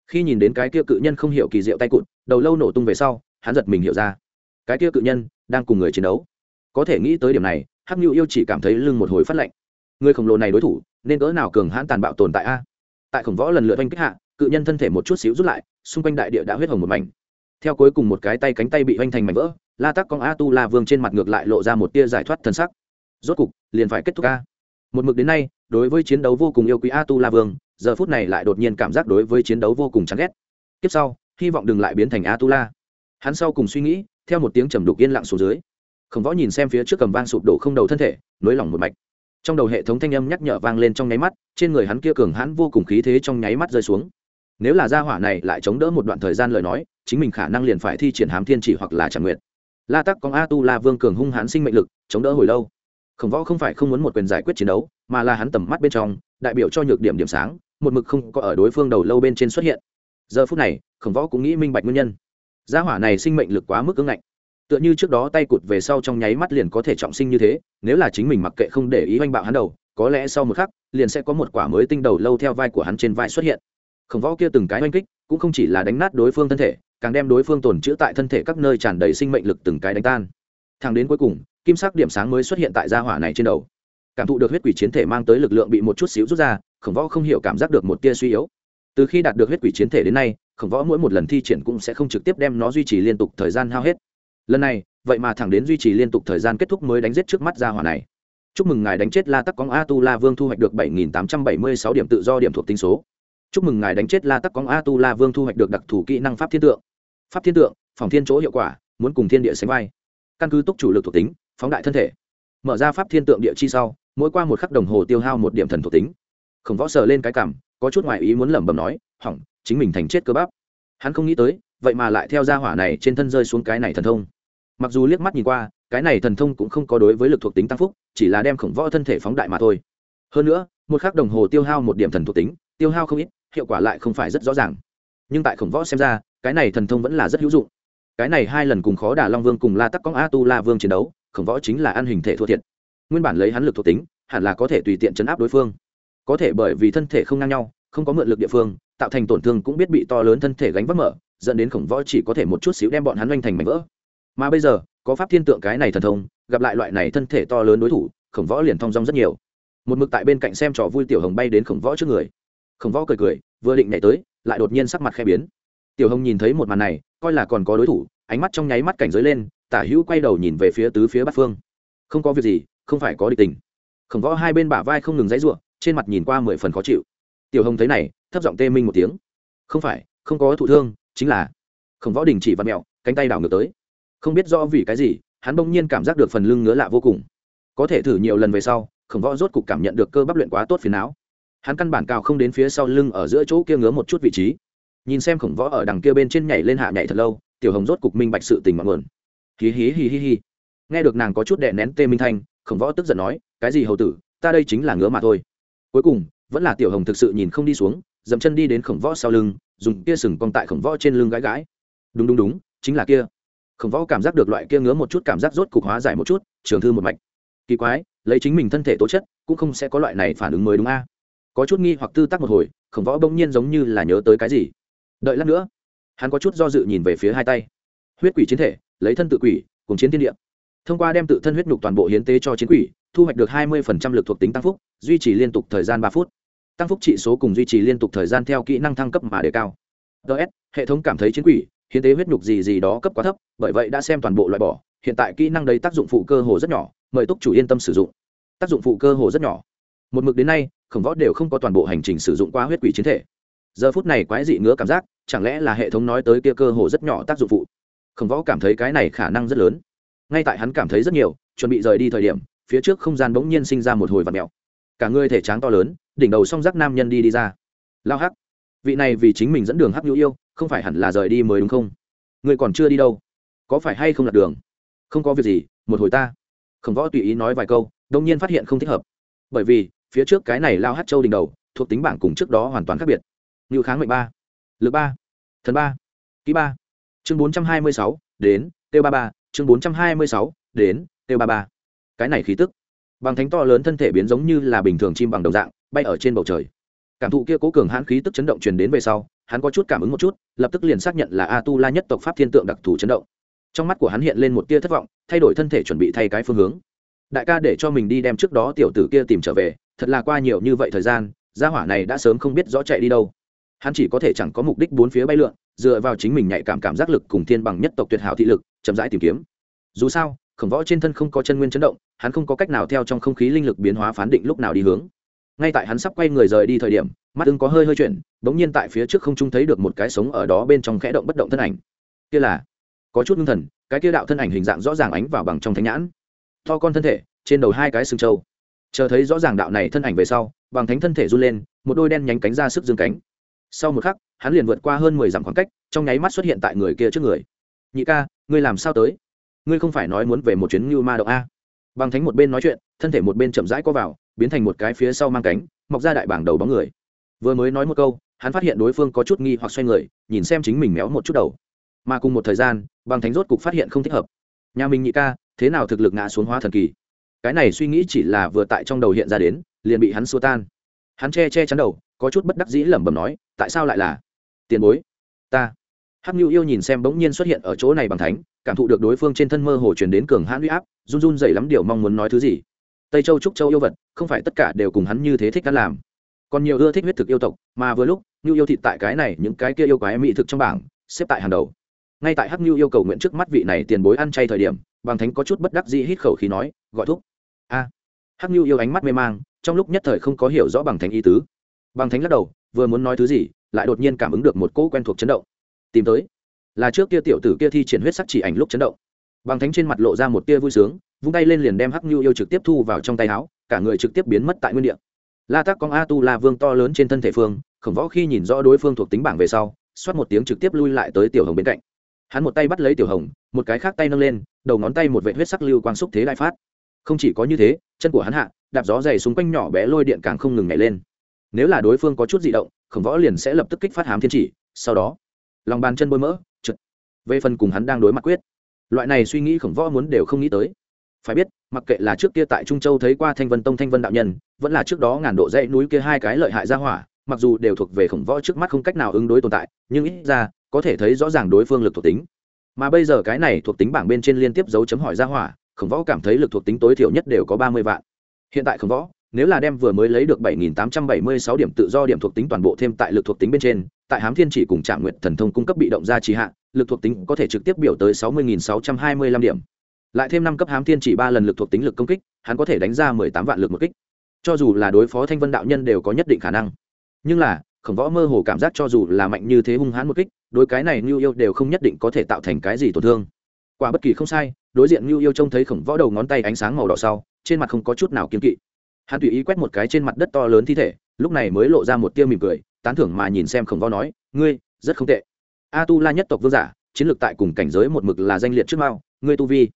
Khi nhìn đến cái kia cự nhân không hiểu kỳ diệu tay cụt, đầu lâu nổ tung về sau, hắn giật mình hiểu ra. Cái kia cự nhân đang cùng người chiến đấu. Có thể nghĩ tới điểm này, hắc nhu yêu chỉ cảm thấy lưng một hồi phát lạnh. Người khổng lồ này đối thủ, nên cỡ nào cường hãn tàn bạo tồn tại a? Tại khổng võ lần lượt oanh kích hạ cự nhân thân thể một chút xíu rút lại, xung quanh đại địa đã huyết hồng một mảnh. Theo cuối cùng một cái tay cánh tay bị hoành thành mảnh vỡ, la tắc con a tu la vương trên mặt ngược lại lộ ra một tia giải thoát thân sắc. Rốt cục, liền phải kết thúc a một mực đến nay, đối với chiến đấu vô cùng yêu quý a tu la vương, giờ phút này lại đột nhiên cảm giác đối với chiến đấu vô cùng chán ghét. Tiếp sau, hy vọng đừng lại biến thành a tu la hắn sau cùng suy nghĩ, theo một tiếng trầm đục yên lặng xuống dưới, khổng võ nhìn xem phía trước cầm vang sụp đổ không đầu thân thể, nới lỏng một mạch. Trong đầu hệ thống thanh âm nhắc nhở vang lên trong nháy mắt, trên người hắn kia cường hãn vô cùng khí thế trong nháy mắt rơi xuống nếu là gia hỏa này lại chống đỡ một đoạn thời gian lời nói, chính mình khả năng liền phải thi triển hám thiên chỉ hoặc là chẳng nguyện la tắc con a tu la vương cường hung hãn sinh mệnh lực, chống đỡ hồi lâu. Khổng võ không phải không muốn một quyền giải quyết chiến đấu, mà là hắn tầm mắt bên trong, đại biểu cho nhược điểm điểm sáng, một mực không có ở đối phương đầu lâu bên trên xuất hiện. Giờ phút này, khổng võ cũng nghĩ minh bạch nguyên nhân. Gia hỏa này sinh mệnh lực quá mức ứng ngạnh. Tựa như trước đó tay cụt về sau trong nháy mắt liền có thể trọng sinh như thế, nếu là chính mình mặc kệ không để ý oanh bạo hắn đầu, có lẽ sau một khắc, liền sẽ có một quả mới tinh đầu lâu theo vai của hắn trên vai xuất hiện khổng võ kia từng cái oanh kích, cũng không chỉ là đánh nát đối phương thân thể, càng đem đối phương tồn chữa tại thân thể các nơi tràn đầy sinh mệnh lực từng cái đánh tan. Thẳng đến cuối cùng, kim sắc điểm sáng mới xuất hiện tại gia hỏa này trên đầu. Cảm thụ được huyết quỷ chiến thể mang tới lực lượng bị một chút xíu rút ra, khổng võ không hiểu cảm giác được một tia suy yếu. Từ khi đạt được huyết quỷ chiến thể đến nay, khổng võ mỗi một lần thi triển cũng sẽ không trực tiếp đem nó duy trì liên tục thời gian hao hết. Lần này, vậy mà thẳng đến duy trì liên tục thời gian kết thúc mới đánh giết trước mắt gia hỏa này. Chúc mừng ngài đánh chết la tắc cóng a tu la vương thu hoạch được bảy nghìn tám trăm bảy mươi sáu điểm tự do điểm thuộc tinh số chúc mừng ngài đánh chết la tắc cóng a tu la vương thu hoạch được đặc thù kỹ năng pháp thiên tượng. Pháp thiên tượng, phòng thiên chỗ hiệu quả, muốn cùng thiên địa sánh vai. Căn cứ túc chủ lực thuộc tính, phóng đại thân thể. Mở ra pháp thiên tượng địa chi sau, mỗi qua một khắc đồng hồ tiêu hao một điểm thần thuộc tính. Khổng võ sờ lên cái cảm, có chút ngoại ý muốn lẩm bẩm nói, hỏng, chính mình thành chết cơ bắp. Hắn không nghĩ tới, vậy mà lại theo gia hỏa này trên thân rơi xuống cái này thần thông. Mặc dù liếc mắt nhìn qua, cái này thần thông cũng không có đối với lực thuộc tính tăng phúc, chỉ là đem khổng võ thân thể phóng đại mà thôi. Hơn nữa, một khắc đồng hồ tiêu hao một điểm thần thuộc tính, tiêu hao không ít hiệu quả lại không phải rất rõ ràng. Nhưng tại khổng võ xem ra, cái này thần thông vẫn là rất hữu dụng. Cái này hai lần cùng khó đả long vương cùng la tắc cóng a tu la vương chiến đấu, khổng võ chính là ăn hình thể thua thiệt. Nguyên bản lấy hắn lực thuộc tính, hẳn là có thể tùy tiện chấn áp đối phương. Có thể bởi vì thân thể không ngang nhau, không có mượn lực địa phương, tạo thành tổn thương cũng biết bị to lớn thân thể gánh vác mở, dẫn đến khổng võ chỉ có thể một chút xíu đem bọn hắn oanh thành mảnh vỡ. Mà bây giờ, có pháp thiên tượng cái này thần thông, gặp lại loại này thân thể to lớn đối thủ, khổng võ liền thong dong rất nhiều. Một mực tại bên cạnh xem trò vui tiểu hồng bay đến khổng võ trước người khổng võ cười cười, vừa định nhảy tới, lại đột nhiên sắc mặt khe biến. Tiểu hồng nhìn thấy một màn này, coi là còn có đối thủ, ánh mắt trong nháy mắt cảnh giới lên, tả hữu quay đầu nhìn về phía tứ phía bắc phương. Không có việc gì, không phải có địch tình. Khổng võ hai bên bả vai không ngừng dãy ruộng trên mặt nhìn qua mười phần khó chịu. Tiểu hồng thấy này, thấp giọng tê minh một tiếng. Không phải, không có thụ thương, chính là khổng võ đình chỉ văn mẹo, cánh tay đảo ngược tới. Không biết do vì cái gì, hắn bỗng nhiên cảm giác được phần lưng ngứa lạ vô cùng. Có thể thử nhiều lần về sau, khổng võ rốt cục cảm nhận được cơ bắp luyện quá tốt phiền não hắn căn bản cao không đến phía sau lưng ở giữa chỗ kia ngứa một chút vị trí. Nhìn xem khổng võ ở đằng kia bên trên nhảy lên hạ nhảy thật lâu, tiểu hồng rốt cục minh bạch sự tình mọi nguồn hí hí hí hí hí. Nghe được nàng có chút đệ nén tê minh thanh, khổng võ tức giận nói, cái gì hầu tử, ta đây chính là ngứa mà thôi. Cuối cùng, vẫn là tiểu hồng thực sự nhìn không đi xuống, dậm chân đi đến khổng võ sau lưng, dùng kia sừng cong tại khổng võ trên lưng gãi gãi. Đúng đúng đúng, chính là kia. Khổng võ cảm giác được loại kia ngứa một chút cảm giác rốt cục hóa giải một chút, trường thư một mạch. Kỳ quái, lấy chính mình thân thể tố chất, cũng không sẽ có loại này phản ứng mới đúng a có chút nghi hoặc tư tắc một hồi, khổng võ bỗng nhiên giống như là nhớ tới cái gì. Đợi lát nữa, hắn có chút do dự nhìn về phía hai tay. Huyết quỷ chiến thể, lấy thân tự quỷ, cùng chiến thiên địa. Thông qua đem tự thân huyết nhục toàn bộ hiến tế cho chiến quỷ, thu hoạch được hai mươi lực thuộc tính tăng phúc, duy trì liên tục thời gian ba phút. Tăng phúc trị số cùng duy trì liên tục thời gian theo kỹ năng thăng cấp mà đề cao. Ts hệ thống cảm thấy chiến quỷ, hiến tế huyết nhục gì gì đó cấp quá thấp, bởi vậy đã xem toàn bộ loại bỏ. Hiện tại kỹ năng đấy tác dụng phụ cơ hồ rất nhỏ, mời túc chủ yên tâm sử dụng. Tác dụng phụ cơ hồ rất nhỏ. Một mực đến nay khổng võ đều không có toàn bộ hành trình sử dụng qua huyết quỷ chiến thể. Giờ phút này quái dị ngứa cảm giác, chẳng lẽ là hệ thống nói tới kia cơ hồ rất nhỏ tác dụng phụ? Khổng võ cảm thấy cái này khả năng rất lớn. Ngay tại hắn cảm thấy rất nhiều, chuẩn bị rời đi thời điểm, phía trước không gian bỗng nhiên sinh ra một hồi vạt mèo. Cả người thể tráng to lớn, đỉnh đầu song giác nam nhân đi đi ra. Lao hắc, vị này vì chính mình dẫn đường hắc nhu yêu, không phải hẳn là rời đi mới đúng không? Người còn chưa đi đâu. Có phải hay không lạc đường? Không có việc gì, một hồi ta. Khổng võ tùy ý nói vài câu, đông nhiên phát hiện không thích hợp. Bởi vì phía trước cái này lao hát châu đỉnh đầu, thuộc tính bảng cùng trước đó hoàn toàn khác biệt. Như kháng mệnh ba, lực ba, thần ba ký ba. Chương bốn trăm hai mươi sáu, đến, têu ba ba. Chương bốn trăm hai mươi sáu, đến, têu ba ba. Cái này khí tức, bằng thánh to lớn thân thể biến giống như là bình thường chim bằng đồng dạng, bay ở trên bầu trời. Cảm thụ kia cố cường hãn khí tức chấn động truyền đến về sau, hắn có chút cảm ứng một chút, lập tức liền xác nhận là a tu la nhất tộc pháp thiên tượng đặc thù chấn động. Trong mắt của hắn hiện lên một tia thất vọng, thay đổi thân thể chuẩn bị thay cái phương hướng. Đại ca để cho mình đi đem trước đó tiểu tử kia tìm trở về thật là qua nhiều như vậy thời gian, gia hỏa này đã sớm không biết rõ chạy đi đâu. Hắn chỉ có thể chẳng có mục đích bốn phía bay lượn, dựa vào chính mình nhạy cảm cảm giác lực cùng thiên bằng nhất tộc tuyệt hảo thị lực, chậm rãi tìm kiếm. Dù sao, khổng võ trên thân không có chân nguyên chấn động, hắn không có cách nào theo trong không khí linh lực biến hóa phán định lúc nào đi hướng. Ngay tại hắn sắp quay người rời đi thời điểm, mắt ưng có hơi hơi chuyển, bỗng nhiên tại phía trước không trung thấy được một cái sống ở đó bên trong khẽ động bất động thân ảnh. Kia là, có chút ngưng thần, cái kia đạo thân ảnh hình dạng rõ ràng ánh vào bằng trong thánh nhãn. To con thân thể, trên đầu hai cái sừng trâu chờ thấy rõ ràng đạo này thân ảnh về sau, bằng thánh thân thể run lên, một đôi đen nhánh cánh ra sức dương cánh. Sau một khắc, hắn liền vượt qua hơn mười dặm khoảng cách, trong nháy mắt xuất hiện tại người kia trước người. Nhị ca, ngươi làm sao tới? Ngươi không phải nói muốn về một chuyến như ma động a? Bằng thánh một bên nói chuyện, thân thể một bên chậm rãi co vào, biến thành một cái phía sau mang cánh, mọc ra đại bảng đầu bóng người. Vừa mới nói một câu, hắn phát hiện đối phương có chút nghi hoặc xoay người, nhìn xem chính mình méo một chút đầu. Mà cùng một thời gian, bằng thánh rốt cục phát hiện không thích hợp. Nhà mình nhị ca, thế nào thực lực ngã xuống hóa thần kỳ? Cái này suy nghĩ chỉ là vừa tại trong đầu hiện ra đến, liền bị hắn xua tan. Hắn che che chắn đầu, có chút bất đắc dĩ lẩm bẩm nói, tại sao lại là tiền bối? Ta. Hắc nhu yêu nhìn xem bỗng nhiên xuất hiện ở chỗ này bằng thánh, cảm thụ được đối phương trên thân mơ hồ truyền đến cường hãn huy áp, run run dậy lắm điều mong muốn nói thứ gì. Tây châu trúc châu yêu vật, không phải tất cả đều cùng hắn như thế thích hắn làm. Còn nhiều ưa thích huyết thực yêu tộc, mà vừa lúc nhu yêu thịt tại cái này, những cái kia yêu quái mỹ thực trong bảng, xếp tại hàng đầu. Ngay tại hắc nhu yêu cầu nguyện trước mắt vị này tiền bối ăn chay thời điểm, bằng thánh có chút bất đắc dĩ hít khẩu khí nói, gọi thúc a. Hắc nhu yêu ánh mắt mê mang, trong lúc nhất thời không có hiểu rõ bằng thánh ý tứ. Bằng thánh lắc đầu, vừa muốn nói thứ gì, lại đột nhiên cảm ứng được một cỗ quen thuộc chấn động. Tìm tới. Là trước kia tiểu tử kia thi triển huyết sắc chỉ ảnh lúc chấn động. Bằng thánh trên mặt lộ ra một tia vui sướng, vung tay lên liền đem hắc nhu yêu trực tiếp thu vào trong tay áo, cả người trực tiếp biến mất tại nguyên địa. La tắc con a tu la vương to lớn trên thân thể phương, khổng võ khi nhìn rõ đối phương thuộc tính bảng về sau, xoát một tiếng trực tiếp lui lại tới tiểu hồng bên cạnh. Hắn một tay bắt lấy tiểu hồng, một cái khác tay nâng lên, đầu ngón tay một vệ huyết sắc lưu quang xúc thế đại phát không chỉ có như thế, chân của hắn hạ, đạp gió dày xung quanh nhỏ bé lôi điện càng không ngừng nhảy lên. Nếu là đối phương có chút di động, khổng võ liền sẽ lập tức kích phát hám thiên chỉ, sau đó, lòng bàn chân bôi mỡ trực về phần cùng hắn đang đối mặt quyết, loại này suy nghĩ khổng võ muốn đều không nghĩ tới. Phải biết, mặc kệ là trước kia tại trung châu thấy qua thanh vân tông thanh vân đạo nhân, vẫn là trước đó ngàn độ dãy núi kia hai cái lợi hại ra hỏa, mặc dù đều thuộc về khổng võ trước mắt không cách nào ứng đối tồn tại, nhưng ít ra, có thể thấy rõ ràng đối phương lực thuộc tính. Mà bây giờ cái này thuộc tính bảng bên trên liên tiếp dấu chấm hỏi ra hỏa khổng võ cảm thấy lực thuộc tính tối thiểu nhất đều có ba mươi vạn hiện tại khổng võ nếu là đem vừa mới lấy được 7876 điểm tự do điểm thuộc tính toàn bộ thêm tại lực thuộc tính bên trên, tại Hám Thiên chỉ cùng trạng nguyện Thần Thông cung cấp bị động ra trì hạ, lực thuộc tính có thể trực tiếp biểu tới 60625 điểm. Lại thêm năm cấp Hám Thiên chỉ ba lần lực thuộc tính lực công kích, hắn có thể đánh ra 18 vạn lực một kích. cho dù là đối phó thanh vân đạo nhân đều có nhất định khả năng nhưng là khổng võ mơ hồ cảm giác cho dù là mạnh như thế hung hãn một kích đối cái này như yêu đều không nhất định có thể tạo thành cái gì tổn thương quả bất kỳ không sai đối diện Nưu yêu trông thấy khổng võ đầu ngón tay ánh sáng màu đỏ sau, trên mặt không có chút nào kiên kỵ. Hắn tùy ý quét một cái trên mặt đất to lớn thi thể, lúc này mới lộ ra một tia mỉm cười, tán thưởng mà nhìn xem khổng võ nói, ngươi, rất không tệ. A tu la nhất tộc vương giả, chiến lược tại cùng cảnh giới một mực là danh liệt trước mao, ngươi tu vi.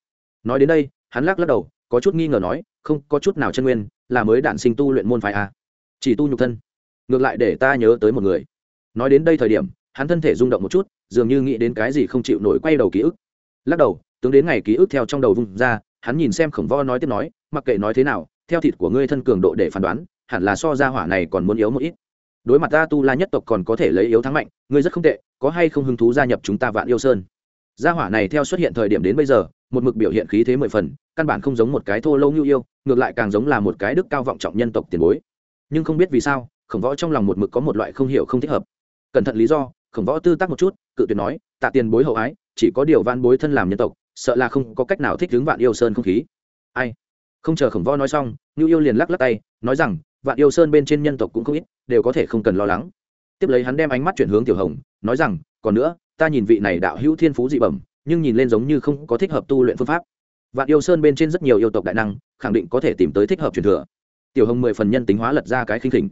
Nói đến đây, hắn lắc lắc đầu, có chút nghi ngờ nói, không, có chút nào chân nguyên, là mới đản sinh tu luyện môn phái a chỉ tu nhục thân, ngược lại để ta nhớ tới một người. Nói đến đây thời điểm, hắn thân thể rung động một chút, dường như nghĩ đến cái gì không chịu nổi quay đầu ký ức. Lắc đầu tướng đến ngày ký ức theo trong đầu vung ra, hắn nhìn xem khổng võ nói tiếp nói, mặc kệ nói thế nào, theo thịt của ngươi thân cường độ để phán đoán, hẳn là so ra hỏa này còn muốn yếu một ít. Đối mặt ta tu la nhất tộc còn có thể lấy yếu thắng mạnh, ngươi rất không tệ, có hay không hứng thú gia nhập chúng ta vạn yêu sơn? Gia hỏa này theo xuất hiện thời điểm đến bây giờ, một mực biểu hiện khí thế mười phần, căn bản không giống một cái thô lâu như yêu, ngược lại càng giống là một cái đức cao vọng trọng nhân tộc tiền bối. Nhưng không biết vì sao, khổng võ trong lòng một mực có một loại không hiểu không thích hợp. Cẩn thận lý do, khổng võ tư tác một chút, cự tuyệt nói, tạ tiền bối hậu ái, chỉ có điều van bối thân làm nhân tộc sợ là không có cách nào thích hướng vạn yêu sơn không khí. Ai? Không chờ khổng võ nói xong như yêu liền lắc lắc tay, nói rằng, vạn yêu sơn bên trên nhân tộc cũng không ít, đều có thể không cần lo lắng. Tiếp lấy hắn đem ánh mắt chuyển hướng tiểu hồng, nói rằng, còn nữa, ta nhìn vị này đạo hữu thiên phú dị bẩm, nhưng nhìn lên giống như không có thích hợp tu luyện phương pháp. Vạn yêu sơn bên trên rất nhiều yêu tộc đại năng, khẳng định có thể tìm tới thích hợp truyền thừa. Tiểu hồng mười phần nhân tính hóa lật ra cái khinh khỉnh.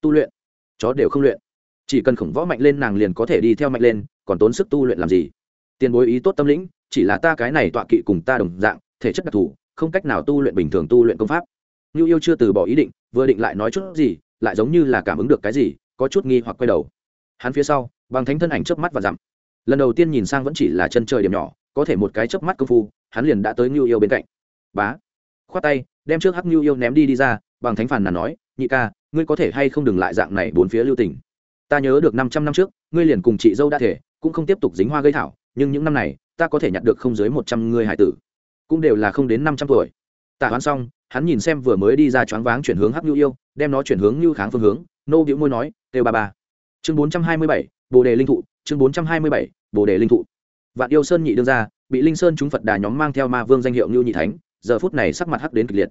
Tu luyện? Chó đều không luyện. Chỉ cần khổng võ mạnh lên nàng liền có thể đi theo mạnh lên, còn tốn sức tu luyện làm gì? Tiền bối ý tốt tâm lĩnh chỉ là ta cái này tọa kỵ cùng ta đồng dạng, thể chất đặc thù, không cách nào tu luyện bình thường tu luyện công pháp. Như yêu chưa từ bỏ ý định, vừa định lại nói chút gì, lại giống như là cảm ứng được cái gì, có chút nghi hoặc quay đầu. Hắn phía sau, bằng thánh thân ảnh chớp mắt và dặm. Lần đầu tiên nhìn sang vẫn chỉ là chân trời điểm nhỏ, có thể một cái chớp mắt công phu, hắn liền đã tới như yêu bên cạnh. Bá. Khoát tay, đem trước hắc như yêu ném đi đi ra, bằng thánh phản là nói, nhị ca, ngươi có thể hay không đừng lại dạng này bốn phía lưu tình? Ta nhớ được năm trăm năm trước, ngươi liền cùng chị dâu đã thể, cũng không tiếp tục dính hoa gây thảo, nhưng những năm này ta có thể nhặt được không dưới một trăm ngươi hải tử, cũng đều là không đến năm trăm tuổi. Tạ hoán xong, hắn nhìn xem vừa mới đi ra choáng váng chuyển hướng hắc nhu yêu, đem nó chuyển hướng như kháng phương hướng, nô bĩu môi nói, têu ba ba. Chương bốn trăm hai mươi bảy, bồ đề linh thụ, chương bốn trăm hai mươi bảy, bồ đề linh thụ. Vạn yêu sơn nhị đương ra bị linh sơn chúng phật đà nhóm mang theo ma vương danh hiệu như nhị thánh, giờ phút này sắc mặt hắc đến kịch liệt.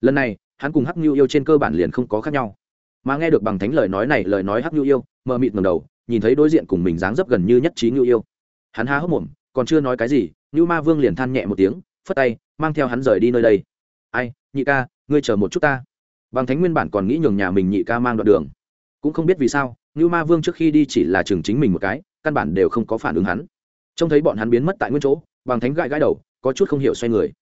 Lần này, hắn cùng hắc nhu yêu trên cơ bản liền không có khác nhau. Mà nghe được bằng thánh lời nói này, lời nói hắc nhu yêu, mờ mịt ngầm đầu, nhìn thấy đối diện cùng mình dáng dấp gần như nhất trí nhu yêu. Hắn há hốc mồm còn chưa nói cái gì như ma vương liền than nhẹ một tiếng, phất tay, mang theo hắn rời đi nơi đây. Ai, nhị ca, ngươi chờ một chút ta. Bằng thánh nguyên bản còn nghĩ nhường nhà mình nhị ca mang đoạn đường. Cũng không biết vì sao như ma vương trước khi đi chỉ là chừng chính mình một cái, căn bản đều không có phản ứng hắn. Trông thấy bọn hắn biến mất tại nguyên chỗ, bằng thánh gãi gãi đầu, có chút không hiểu xoay người.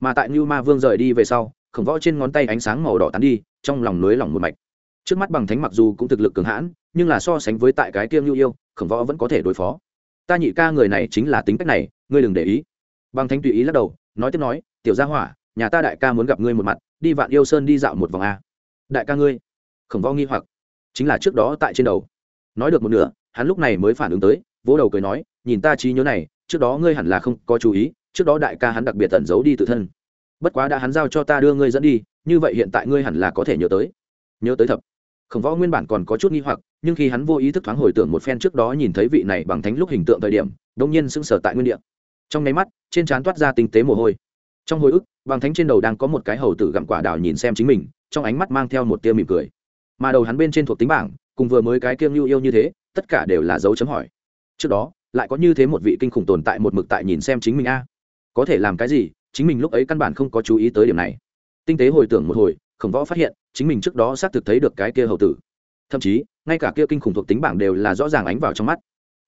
Mà tại như ma vương rời đi về sau, khổng võ trên ngón tay ánh sáng màu đỏ tán đi, trong lòng nới lỏng một mạch. Trước mắt bằng thánh mặc dù cũng thực lực cường hãn, nhưng là so sánh với tại cái tiêm nhu yêu, khổng võ vẫn có thể đối phó ta nhị ca người này chính là tính cách này, ngươi đừng để ý. Bằng thánh tùy ý lắc đầu, nói tiếp nói, tiểu gia hỏa, nhà ta đại ca muốn gặp ngươi một mặt, đi vạn yêu sơn đi dạo một vòng a. Đại ca ngươi, khổng võ nghi hoặc, chính là trước đó tại trên đầu. Nói được một nửa, hắn lúc này mới phản ứng tới, vỗ đầu cười nói, nhìn ta trí nhớ này, trước đó ngươi hẳn là không có chú ý, trước đó đại ca hắn đặc biệt tẩn giấu đi tự thân. Bất quá đã hắn giao cho ta đưa ngươi dẫn đi, như vậy hiện tại ngươi hẳn là có thể nhớ tới. Nhớ tới thập khổng võ nguyên bản còn có chút nghi hoặc, nhưng khi hắn vô ý thức thoáng hồi tưởng một phen trước đó nhìn thấy vị này bằng thánh lúc hình tượng thời điểm đông nhiên sững sờ tại nguyên địa. Trong nháy mắt, trên trán toát ra tinh tế mồ hôi. Trong hồi ức, bằng thánh trên đầu đang có một cái hầu tử gặm quả đào nhìn xem chính mình, trong ánh mắt mang theo một tia mỉm cười. Mà đầu hắn bên trên thuộc tính bảng, cùng vừa mới cái kiêng lưu yêu như thế, tất cả đều là dấu chấm hỏi. Trước đó, lại có như thế một vị kinh khủng tồn tại một mực tại nhìn xem chính mình a. Có thể làm cái gì, chính mình lúc ấy căn bản không có chú ý tới điểm này. Tinh tế hồi tưởng một hồi khổng võ phát hiện, chính mình trước đó xác thực thấy được cái kia hầu tử. Thậm chí, ngay cả kia kinh khủng thuộc tính bảng đều là rõ ràng ánh vào trong mắt.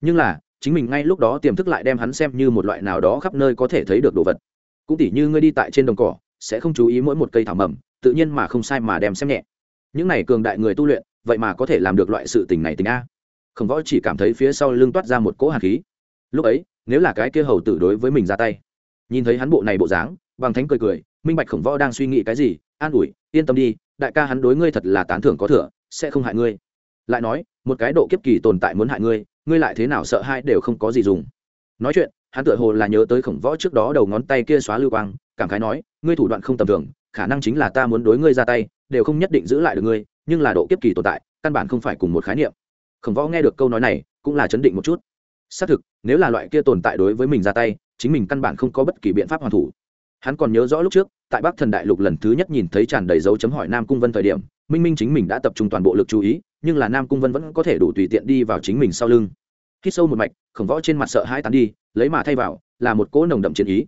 Nhưng là, chính mình ngay lúc đó tiềm thức lại đem hắn xem như một loại nào đó khắp nơi có thể thấy được đồ vật. Cũng tỉ như ngươi đi tại trên đồng cỏ, sẽ không chú ý mỗi một cây thảo mầm, tự nhiên mà không sai mà đem xem nhẹ. Những này cường đại người tu luyện, vậy mà có thể làm được loại sự tình này tình a. Khổng võ chỉ cảm thấy phía sau lưng toát ra một cỗ hạt khí. Lúc ấy, nếu là cái kia hầu tử đối với mình ra tay, nhìn thấy hắn bộ này bộ dáng, bằng thánh cười cười, minh bạch khổng võ đang suy nghĩ cái gì, an ủi yên tâm đi, đại ca hắn đối ngươi thật là tán thưởng có thừa, sẽ không hại ngươi. Lại nói, một cái độ kiếp kỳ tồn tại muốn hại ngươi ngươi lại thế nào sợ hai đều không có gì dùng. Nói chuyện, hắn tựa hồ là nhớ tới khổng võ trước đó đầu ngón tay kia xóa lưu quang, cảm khái nói, ngươi thủ đoạn không tầm thường, khả năng chính là ta muốn đối ngươi ra tay, đều không nhất định giữ lại được ngươi, nhưng là độ kiếp kỳ tồn tại, căn bản không phải cùng một khái niệm. Khổng võ nghe được câu nói này, cũng là chấn định một chút. Xác thực, nếu là loại kia tồn tại đối với mình ra tay, chính mình căn bản không có bất kỳ biện pháp hoàn thủ hắn còn nhớ rõ lúc trước, tại bắc thần đại lục lần thứ nhất nhìn thấy tràn đầy dấu chấm hỏi nam cung vân thời điểm, minh minh chính mình đã tập trung toàn bộ lực chú ý, nhưng là nam cung vân vẫn có thể đủ tùy tiện đi vào chính mình sau lưng. Khi sâu một mạch, khổng võ trên mặt sợ hãi tán đi, lấy mà thay vào, là một cỗ nồng đậm chiến ý.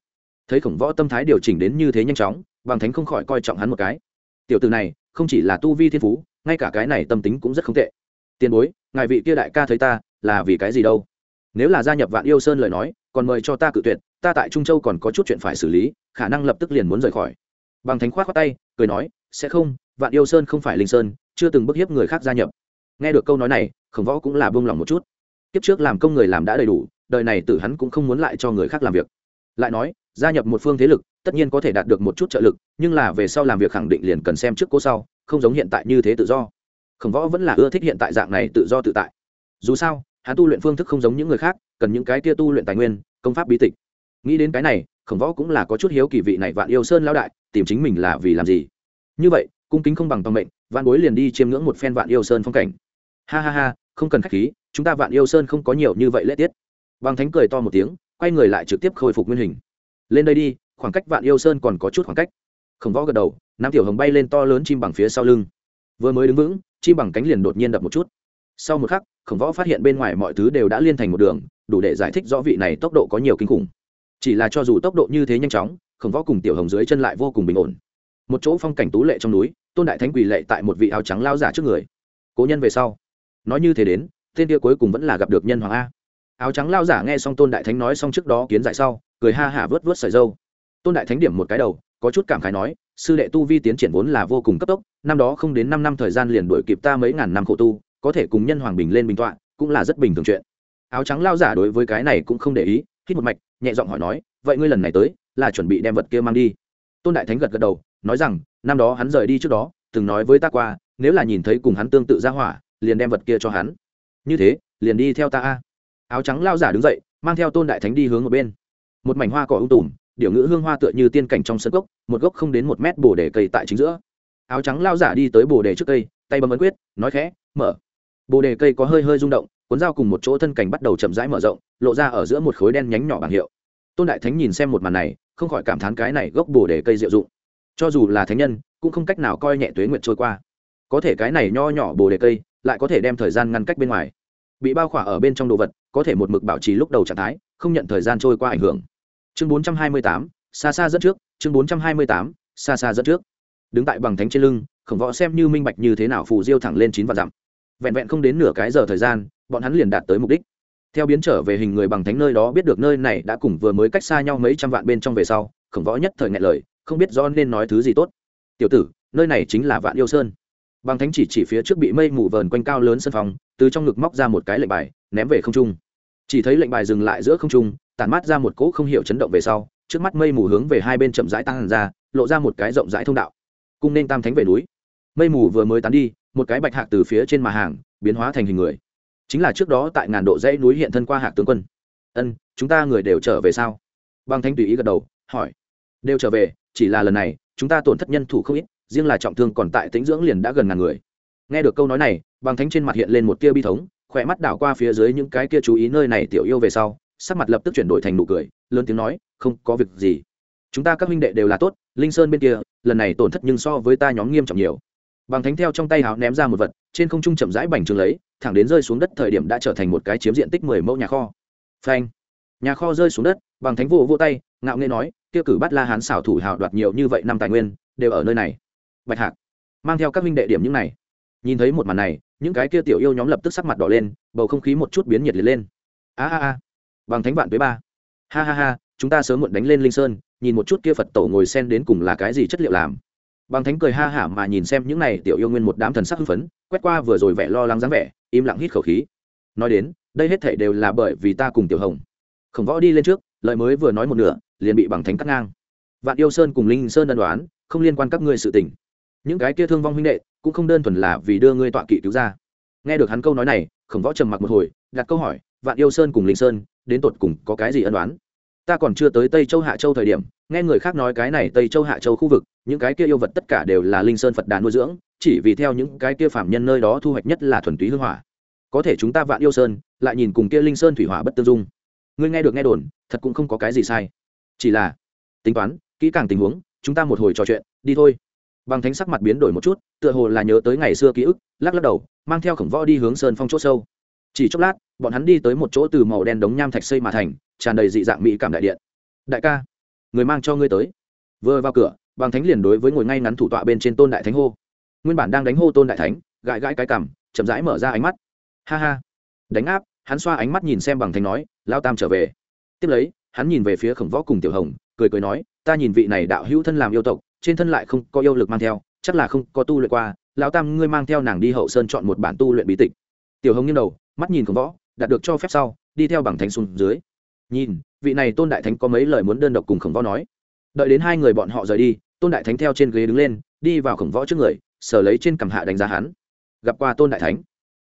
Thấy khổng võ tâm thái điều chỉnh đến như thế nhanh chóng, bằng thánh không khỏi coi trọng hắn một cái. Tiểu từ này, không chỉ là tu vi thiên phú, ngay cả cái này tâm tính cũng rất không tệ. Tiền bối, ngài vị kia đại ca thấy ta, là vì cái gì đâu? Nếu là gia nhập vạn yêu sơn lời nói còn mời cho ta cự tuyệt, ta tại trung châu còn có chút chuyện phải xử lý, khả năng lập tức liền muốn rời khỏi. Bằng thánh khoát khoát tay, cười nói, sẽ không, vạn yêu sơn không phải linh sơn, chưa từng bức hiếp người khác gia nhập. Nghe được câu nói này, khổng võ cũng là buông lòng một chút. Kiếp trước làm công người làm đã đầy đủ, đời này tử hắn cũng không muốn lại cho người khác làm việc. Lại nói, gia nhập một phương thế lực, tất nhiên có thể đạt được một chút trợ lực, nhưng là về sau làm việc khẳng định liền cần xem trước cố sau, không giống hiện tại như thế tự do. Khổng võ vẫn là ưa thích hiện tại dạng này tự do tự tại. Dù sao, hắn tu luyện phương thức không giống những người khác cần những cái kia tu luyện tài nguyên, công pháp bí tịch. Nghĩ đến cái này, khổng võ cũng là có chút hiếu kỳ vị này vạn yêu sơn lao đại, tìm chính mình là vì làm gì? Như vậy, cung kính không bằng tòng mệnh, vạn bối liền đi chiêm ngưỡng một phen vạn yêu sơn phong cảnh. Ha ha ha, không cần khách khí, chúng ta vạn yêu sơn không có nhiều như vậy lễ tiết. Bằng thánh cười to một tiếng, quay người lại trực tiếp khôi phục nguyên hình. Lên đây đi, khoảng cách vạn yêu sơn còn có chút khoảng cách. Khổng võ gật đầu, nam tiểu hồng bay lên to lớn chim bằng phía sau lưng. Vừa mới đứng vững, chim bằng cánh liền đột nhiên đập một chút. Sau một khắc, khổng võ phát hiện bên ngoài mọi thứ đều đã liên thành một đường đủ để giải thích rõ vị này tốc độ có nhiều kinh khủng. Chỉ là cho dù tốc độ như thế nhanh chóng, khổng võ cùng tiểu hồng dưới chân lại vô cùng bình ổn. Một chỗ phong cảnh tú lệ trong núi, tôn đại thánh quỳ lệ tại một vị áo trắng lao giả trước người. Cố nhân về sau. Nói như thế đến, tên kia cuối cùng vẫn là gặp được nhân hoàng a. Áo trắng lao giả nghe xong tôn đại thánh nói xong trước đó kiến dại sau, cười ha hả vớt vớt sợi dâu. Tôn đại thánh điểm một cái đầu, có chút cảm khái nói, sư đệ tu vi tiến triển vốn là vô cùng cấp tốc, năm đó không đến năm năm thời gian liền đuổi kịp ta mấy ngàn năm khổ tu, có thể cùng nhân hoàng bình lên bình tọa, cũng là rất bình thường chuyện áo trắng lao giả đối với cái này cũng không để ý, hít một mạch, nhẹ giọng hỏi nói, vậy ngươi lần này tới là chuẩn bị đem vật kia mang đi? Tôn đại thánh gật gật đầu, nói rằng, năm đó hắn rời đi trước đó, từng nói với ta qua, nếu là nhìn thấy cùng hắn tương tự ra hỏa, liền đem vật kia cho hắn. Như thế, liền đi theo ta a. Áo trắng lao giả đứng dậy, mang theo tôn đại thánh đi hướng ở bên. Một mảnh hoa cỏ ung tùm điệu ngữ hương hoa tựa như tiên cảnh trong sân gốc một gốc không đến một mét bồ đề cây tại chính giữa. Áo trắng lao giả đi tới bồ đề trước cây, tay bấm ấn quyết, nói khẽ, mở. Bồ đề cây có hơi hơi rung động cuốn dao cùng một chỗ thân cảnh bắt đầu chậm rãi mở rộng lộ ra ở giữa một khối đen nhánh nhỏ bảng hiệu. Tôn đại thánh nhìn xem một màn này không khỏi cảm thán cái này gốc bồ đề cây diệu dụng. Cho dù là thánh nhân cũng không cách nào coi nhẹ tuế nguyệt trôi qua. Có thể cái này nho nhỏ bồ đề cây lại có thể đem thời gian ngăn cách bên ngoài. Bị bao khỏa ở bên trong đồ vật có thể một mực bảo trì lúc đầu trạng thái không nhận thời gian trôi qua ảnh hưởng. Chương 428, xa xa dẫn trước chương 428, xa xa dẫn trước. Đứng tại bằng thánh trên lưng khổng võ xem như minh bạch như thế nào phù diêu thẳng lên chín và dặm. Vẹn vẹn không đến nửa cái giờ thời gian bọn hắn liền đạt tới mục đích. Theo biến trở về hình người bằng thánh nơi đó biết được nơi này đã cùng vừa mới cách xa nhau mấy trăm vạn bên trong về sau, khổng võ nhất thời ngại lời, không biết do nên nói thứ gì tốt. Tiểu tử, nơi này chính là vạn yêu sơn. Bằng thánh chỉ chỉ phía trước bị mây mù vờn quanh cao lớn sân phòng, từ trong ngực móc ra một cái lệnh bài, ném về không trung. Chỉ thấy lệnh bài dừng lại giữa không trung, tản mát ra một cỗ không hiểu chấn động về sau, trước mắt mây mù hướng về hai bên chậm rãi tăng ra, lộ ra một cái rộng rãi thông đạo. Cung nên tam thánh về núi. Mây mù vừa mới tán đi, một cái bạch hạc từ phía trên mà hàng, biến hóa thành hình người chính là trước đó tại ngàn độ dãy núi hiện thân qua hạc tướng quân. Ân, chúng ta người đều trở về sao? Băng thanh tùy ý gật đầu, hỏi. Đều trở về, chỉ là lần này, chúng ta tổn thất nhân thủ không ít, riêng là trọng thương còn tại tĩnh dưỡng liền đã gần ngàn người. Nghe được câu nói này băng thánh trên mặt hiện lên một tia bi thống, khỏe mắt đảo qua phía dưới những cái kia chú ý nơi này tiểu yêu về sau, sắc mặt lập tức chuyển đổi thành nụ cười, lớn tiếng nói, không có việc gì. Chúng ta các huynh đệ đều là tốt, linh sơn bên kia, lần này tổn thất nhưng so với ta nhóm nghiêm trọng nhiều. Bằng thánh theo trong tay hào ném ra một vật, trên không trung chậm rãi bành trướng lấy thẳng đến rơi xuống đất thời điểm đã trở thành một cái chiếm diện tích mười mẫu nhà kho. Phanh. Nhà kho rơi xuống đất, bằng thánh vô vô tay, ngạo nghê nói, kia cử bắt la hán xảo thủ hào đoạt nhiều như vậy năm tài nguyên, đều ở nơi này. Bạch hạc. Mang theo các minh đệ điểm những này. Nhìn thấy một màn này, những cái kia tiểu yêu nhóm lập tức sắc mặt đỏ lên, bầu không khí một chút biến nhiệt liệt lên. A a a. Bằng thánh vạn tuế ba. Ha ha ha, chúng ta sớm muộn đánh lên linh sơn, nhìn một chút kia phật tổ ngồi sen đến cùng là cái gì chất liệu làm. Bằng thánh cười ha hả mà nhìn xem những này tiểu yêu nguyên một đám thần sắc hưng phấn, quét qua vừa rồi vẻ lo lắng dáng vẻ im lặng hít khẩu khí. Nói đến, đây hết thể đều là bởi vì ta cùng tiểu hồng. Khổng võ đi lên trước, lời mới vừa nói một nửa, liền bị bằng thánh cắt ngang. Vạn yêu sơn cùng linh sơn đơn đoán không liên quan các ngươi sự tình. Những cái kia thương vong huynh đệ, cũng không đơn thuần là vì đưa ngươi tọa kỵ cứu ra. Nghe được hắn câu nói này, khổng võ trầm mặc một hồi, đặt câu hỏi, vạn yêu sơn cùng linh sơn, đến tột cùng có cái gì ân đoán ta còn chưa tới tây châu hạ châu thời điểm, nghe người khác nói cái này tây châu hạ châu khu vực, những cái kia yêu vật tất cả đều là linh sơn phật đà nuôi dưỡng, chỉ vì theo những cái kia phạm nhân nơi đó thu hoạch nhất là thuần túy hương hỏa. Có thể chúng ta vạn yêu sơn, lại nhìn cùng kia linh sơn thủy hỏa bất tương dung. Ngươi nghe được nghe đồn, thật cũng không có cái gì sai. Chỉ là, tính toán, kỹ càng tình huống, chúng ta một hồi trò chuyện, đi thôi. Bằng thánh sắc mặt biến đổi một chút, tựa hồ là nhớ tới ngày xưa ký ức, lắc lắc đầu, mang theo khổng võ đi hướng sơn phong c h ỗ sâu. Chỉ chốc lát, bọn hắn đi tới một chỗ từ màu đen đống nham thạch xây mà thành tràn đầy dị dạng mỹ cảm đại điện. Đại ca, người mang cho ngươi tới. Vừa vào cửa bằng thánh liền đối với ngồi ngay ngắn thủ tọa bên trên tôn đại thánh hô. Nguyên bản đang đánh hô tôn đại thánh, gãi gãi cái cằm, chậm rãi mở ra ánh mắt. Ha ha. Đánh áp, hắn xoa ánh mắt nhìn xem bằng thánh nói, lao tam trở về. Tiếp lấy, hắn nhìn về phía khổng võ cùng tiểu hồng, cười cười nói, ta nhìn vị này đạo hữu thân làm yêu tộc, trên thân lại không có yêu lực mang theo, chắc là không có tu luyện qua, lão tam ngươi mang theo nàng đi hậu sơn chọn một bản tu luyện bí tịch. Tiểu hồng nghiêng đầu, mắt nhìn khổng võ, đạt được cho phép sau, đi theo bằng thánh xuống dưới nhìn, vị này tôn đại thánh có mấy lời muốn đơn độc cùng khổng võ nói. Đợi đến hai người bọn họ rời đi, tôn đại thánh theo trên ghế đứng lên, đi vào khổng võ trước người sở lấy trên cằm hạ đánh giá hắn. Gặp qua tôn đại thánh,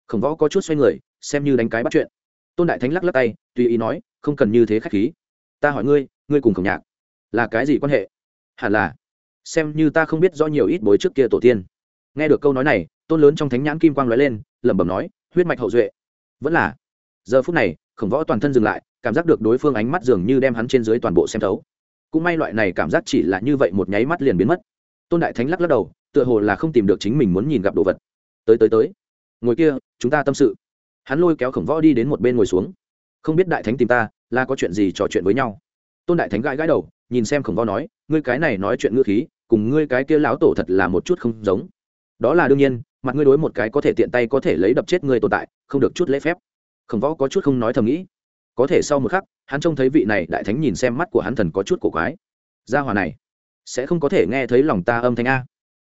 khổng võ có chút xoay người, xem như đánh cái bắt chuyện. Tôn đại thánh lắc lắc tay, tùy ý nói, không cần như thế khách khí. Ta hỏi ngươi ngươi cùng khổng nhạc, là cái gì quan hệ? Hẳn là, xem như ta không biết rõ nhiều ít bối trước kia tổ tiên. Nghe được câu nói này, tôn lớn trong thánh nhãn kim quang lóe lên, lẩm bẩm nói, huyết mạch hậu duệ. Vẫn là, giờ phút này, khổng võ toàn thân dừng lại cảm giác được đối phương ánh mắt dường như đem hắn trên dưới toàn bộ xem thấu. Cũng may loại này cảm giác chỉ là như vậy một nháy mắt liền biến mất. Tôn đại thánh lắc lắc đầu, tựa hồ là không tìm được chính mình muốn nhìn gặp đồ vật. Tới tới tới. Ngồi kia, chúng ta tâm sự. Hắn lôi kéo khổng võ đi đến một bên ngồi xuống. Không biết đại thánh tìm ta, là có chuyện gì trò chuyện với nhau? Tôn đại thánh gãi gãi đầu, nhìn xem khổng võ nói, ngươi cái này nói chuyện ngữ khí, cùng ngươi cái kia lão tổ thật là một chút không giống. Đó là đương nhiên, mặt ngươi đối một cái có thể tiện tay có thể lấy đập chết ngươi tồn tại, không được chút lễ phép. Khổng võ có chút không nói thầm nghĩ có thể sau một khắc, hắn trông thấy vị này đại thánh nhìn xem mắt của hắn thần có chút cổ quái. Gia hòa này, sẽ không có thể nghe thấy lòng ta âm thanh a.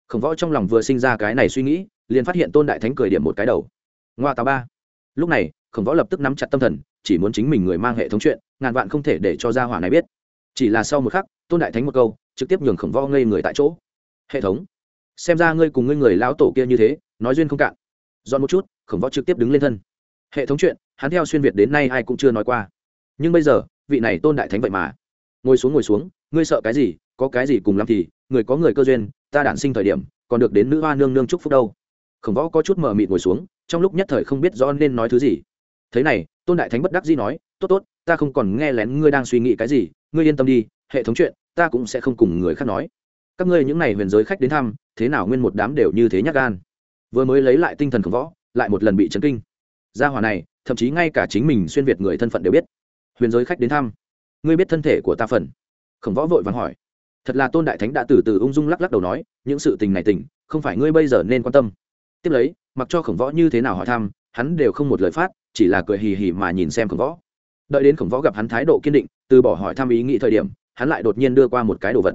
Khổng võ trong lòng vừa sinh ra cái này suy nghĩ, liền phát hiện tôn đại thánh cười điểm một cái đầu. Ngoa tà ba. Lúc này, khổng võ lập tức nắm chặt tâm thần, chỉ muốn chính mình người mang hệ thống chuyện, ngàn vạn không thể để cho gia hỏa này biết. Chỉ là sau một khắc, tôn đại thánh một câu, trực tiếp nhường khổng võ ngây người tại chỗ. Hệ thống, xem ra ngươi cùng ngươi người lão tổ kia như thế, nói duyên không cạn. Dọn một chút, khổng võ trực tiếp đứng lên thân. Hệ thống chuyện hắn theo xuyên việt đến nay ai cũng chưa nói qua. Nhưng bây giờ, vị này tôn đại thánh vậy mà. Ngồi xuống ngồi xuống, ngươi sợ cái gì, có cái gì cùng làm thì, người có người cơ duyên, ta đản sinh thời điểm, còn được đến nữ hoa nương nương chúc phúc đâu. Khổng võ có chút mờ mịt ngồi xuống, trong lúc nhất thời không biết rõ nên nói thứ gì. Thế này, tôn đại thánh bất đắc dĩ nói, tốt tốt, ta không còn nghe lén ngươi đang suy nghĩ cái gì, ngươi yên tâm đi, hệ thống chuyện, ta cũng sẽ không cùng người khác nói. Các ngươi những n à y huyền giới khách đến thăm, thế nào nguyên một đám đều như thế nhắc gan. Vừa mới lấy lại tinh thần khổng võ, lại một lần bị chấn kinh. Gia hòa này thậm chí ngay cả chính mình xuyên việt người thân phận đều biết. Huyền giới khách đến thăm. Ngươi biết thân thể của ta phần? Khổng võ vội vàng hỏi. Thật là tôn đại thánh đã từ từ ung dung lắc lắc đầu nói, những sự tình này tình, không phải ngươi bây giờ nên quan tâm. Tiếp lấy, mặc cho khổng võ như thế nào hỏi thăm, hắn đều không một lời phát, chỉ là cười hì hì mà nhìn xem khổng võ. Đợi đến khổng võ gặp hắn thái độ kiên định, từ bỏ hỏi thăm ý nghĩ thời điểm, hắn lại đột nhiên đưa qua một cái đồ vật.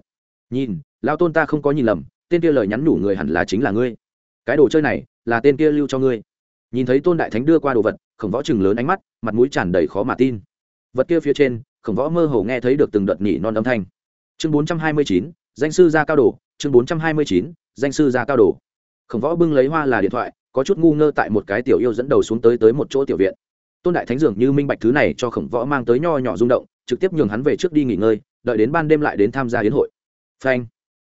Nhìn lao tôn ta không có nhìn lầm, tên kia lời nhắn nhủ người hẳn là chính là ngươi. Cái đồ chơi này, là tên kia lưu cho ngươi. Nhìn thấy tôn đại thánh đưa qua đồ vật khổng võ chừng lớn ánh mắt, mặt mũi tràn đầy khó mà tin. Vật kia phía trên, khổng võ mơ hồ nghe thấy được từng đợt nhỉ non âm thanh. Chương bốn trăm hai mươi chín, danh sư ra cao đồ, chương bốn trăm hai mươi chín, danh sư ra cao đồ. Khổng võ bưng lấy hoa là điện thoại, có chút ngu ngơ tại một cái tiểu yêu dẫn đầu xuống tới tới một chỗ tiểu viện. Tôn đại thánh dường như minh bạch thứ này cho khổng võ mang tới nho nhỏ rung động, trực tiếp nhường hắn về trước đi nghỉ ngơi, đợi đến ban đêm lại đến tham gia hiến hội. Phanh.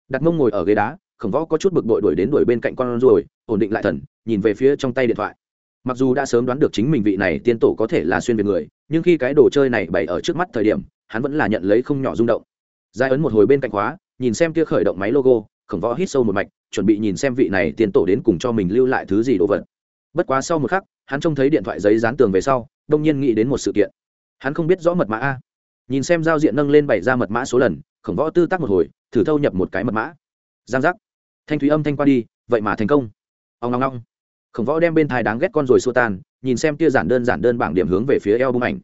Đặt mông ngồi ở ghế đá, khổng võ có chút bực bội đuổi đến đuổi bên cạnh con ruồi, ổn định lại thần, nhìn về phía trong tay điện thoại mặc dù đã sớm đoán được chính mình vị này tiên tổ có thể là xuyên việt người, nhưng khi cái đồ chơi này bày ở trước mắt thời điểm, hắn vẫn là nhận lấy không nhỏ rung động. Giải ấn một hồi bên cạnh khóa, nhìn xem kia khởi động máy logo, khổng võ hít sâu một mạch, chuẩn bị nhìn xem vị này tiên tổ đến cùng cho mình lưu lại thứ gì đồ vật. Bất quá sau một khắc, hắn trông thấy điện thoại giấy dán tường về sau, đông nhiên nghĩ đến một sự kiện. Hắn không biết rõ mật mã a. Nhìn xem giao diện nâng lên bày ra mật mã số lần, khổng võ tư tác một hồi, thử thâu nhập một cái mật mã. Giang giác. Thanh thúy âm thanh qua đi, vậy mà thành công. Ông ngong ngong khổng võ đem bên thai đáng ghét con rồi xua tan, nhìn xem tia giản đơn giản đơn bảng điểm hướng về phía eo bông ảnh.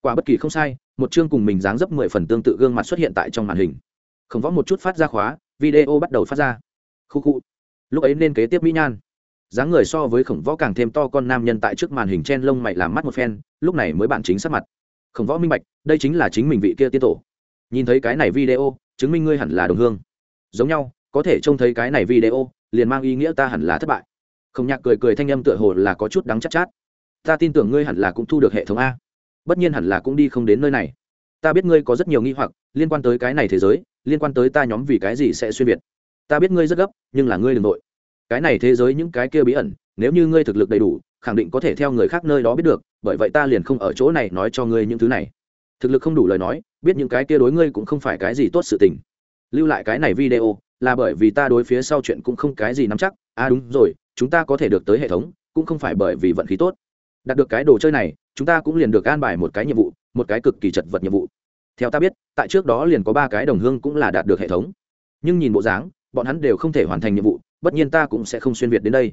Quả bất kỳ không sai, một chương cùng mình dáng dấp mười phần tương tự gương mặt xuất hiện tại trong màn hình. Khổng võ một chút phát ra khóa, video bắt đầu phát ra. Khu khu. Lúc ấy nên kế tiếp mỹ nhan. Dáng người so với khổng võ càng thêm to con nam nhân tại trước màn hình chen lông mày làm mắt một phen, lúc này mới bản chính sắc mặt. Khổng võ minh bạch, đây chính là chính mình vị kia tiên tổ. Nhìn thấy cái này video, chứng minh ngươi hẳn là đồng hương. Giống nhau, có thể trông thấy cái này video, liền mang ý nghĩa ta hẳn là thất bại không nhạc cười cười thanh âm tựa hồ là có chút đắng chắc chát, chát. Ta tin tưởng ngươi hẳn là cũng thu được hệ thống a. Bất nhiên hẳn là cũng đi không đến nơi này. Ta biết ngươi có rất nhiều nghi hoặc liên quan tới cái này thế giới liên quan tới ta nhóm vì cái gì sẽ xuyên việt. Ta biết ngươi rất gấp nhưng là ngươi đ ừ n g nội cái này thế giới những cái kia bí ẩn nếu như ngươi thực lực đầy đủ khẳng định có thể theo người khác nơi đó biết được bởi vậy ta liền không ở chỗ này nói cho ngươi những thứ này. Thực lực không đủ lời nói biết những cái kia đối ngươi cũng không phải cái gì tốt sự tình. Lưu lại cái này video là bởi vì ta đối phía sau chuyện cũng không cái gì nắm chắc. À đúng rồi, chúng ta có thể được tới hệ thống, cũng không phải bởi vì vận khí tốt. Đạt được cái đồ chơi này, chúng ta cũng liền được an bài một cái nhiệm vụ, một cái cực kỳ chật vật nhiệm vụ. Theo ta biết, tại trước đó liền có ba cái đồng hương cũng là đạt được hệ thống. Nhưng nhìn bộ dáng, bọn hắn đều không thể hoàn thành nhiệm vụ, bất nhiên ta cũng sẽ không xuyên việt đến đây.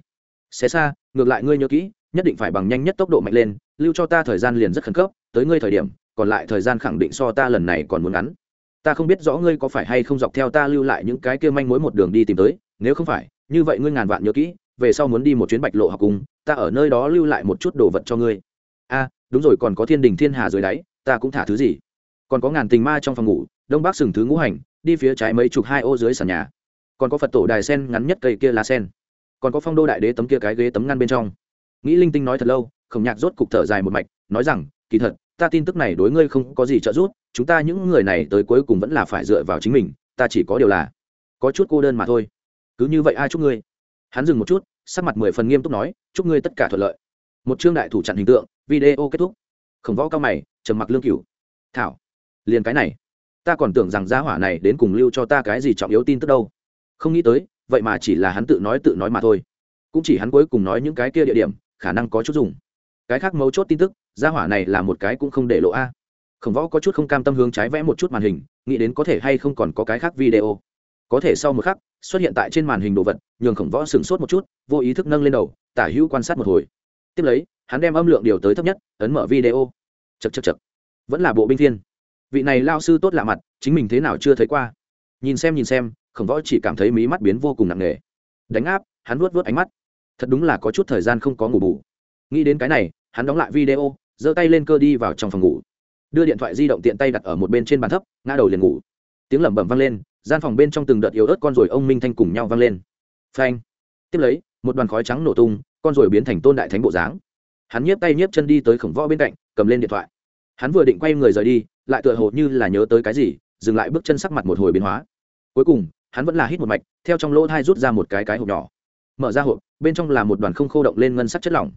Xé xa, ngược lại ngươi nhớ kỹ, nhất định phải bằng nhanh nhất tốc độ mạnh lên, lưu cho ta thời gian liền rất khẩn cấp, tới ngươi thời điểm, còn lại thời gian khẳng định so ta lần này còn muốn ngắn ta không biết rõ ngươi có phải hay không dọc theo ta lưu lại những cái kia manh mối một đường đi tìm tới, nếu không phải, như vậy ngươi ngàn vạn nhớ kỹ, về sau muốn đi một chuyến bạch lộ học cùng, ta ở nơi đó lưu lại một chút đồ vật cho ngươi. A, đúng rồi, còn có thiên đình thiên hà dưới đáy, ta cũng thả thứ gì? Còn có ngàn tình ma trong phòng ngủ, đông bắc sừng thứ ngũ hành, đi phía trái mấy chục hai ô dưới sàn nhà. Còn có phật tổ đài sen ngắn nhất cây kia lá sen. Còn có phong đô đại đế tấm kia cái ghế tấm ngăn bên trong. Nghĩ linh tinh nói thật lâu, khổng nhạc rốt cục thở dài một mạch, nói rằng, kỳ thật, ta tin tức này đối ngươi không có gì trợ giúp chúng ta những người này tới cuối cùng vẫn là phải dựa vào chính mình, ta chỉ có điều là có chút cô đơn mà thôi. Cứ như vậy ai chúc ngươi? Hắn dừng một chút, sắc mặt mười phần nghiêm túc nói, chúc ngươi tất cả thuận lợi. Một chương đại thủ chặn hình tượng, video kết thúc. Khổng võ cao mày, trầm mặc lương cửu. Thảo, liền cái này. Ta còn tưởng rằng gia hỏa này đến cùng lưu cho ta cái gì trọng yếu tin tức đâu. Không nghĩ tới, vậy mà chỉ là hắn tự nói tự nói mà thôi. Cũng chỉ hắn cuối cùng nói những cái kia địa điểm, khả năng có chút dùng. Cái khác mấu chốt tin tức, gia hỏa này là một cái cũng không để lộ a khổng võ có chút không cam tâm hướng trái vẽ một chút màn hình, nghĩ đến có thể hay không còn có cái khác video. Có thể sau một khắc, xuất hiện tại trên màn hình đồ vật, nhường khổng võ sửng sốt một chút, vô ý thức nâng lên đầu, tả hữu quan sát một hồi. Tiếp lấy, hắn đem âm lượng điều tới thấp nhất, ấn mở video. Chật chật chật vẫn là bộ binh thiên. Vị này lao sư tốt lạ mặt, chính mình thế nào chưa thấy qua. Nhìn xem nhìn xem, khổng võ chỉ cảm thấy mí mắt biến vô cùng nặng nề. Đánh áp, hắn vuốt vuốt ánh mắt. Thật đúng là có chút thời gian không có ngủ bù. Nghĩ đến cái này, hắn đóng lại video, giơ tay lên cơ đi vào trong phòng ngủ đưa điện thoại di động tiện tay đặt ở một bên trên bàn thấp, ngã đầu liền ngủ. Tiếng lẩm bẩm vang lên, gian phòng bên trong từng đợt yếu ớt con rồi ông minh thanh cùng nhau vang lên. Phanh. Tiếp lấy, một đoàn khói trắng nổ tung, con rồi biến thành tôn đại thánh bộ dáng. Hắn nhiếp tay nhiếp chân đi tới khổng võ bên cạnh, cầm lên điện thoại. Hắn vừa định quay người rời đi, lại tựa hồ như là nhớ tới cái gì, dừng lại bước chân sắc mặt một hồi biến hóa. Cuối cùng, hắn vẫn là hít một mạch, theo trong lỗ thai rút ra một cái cái hộp nhỏ. Mở ra hộp, bên trong là một đoàn không khô động lên ngân sắc chất lỏng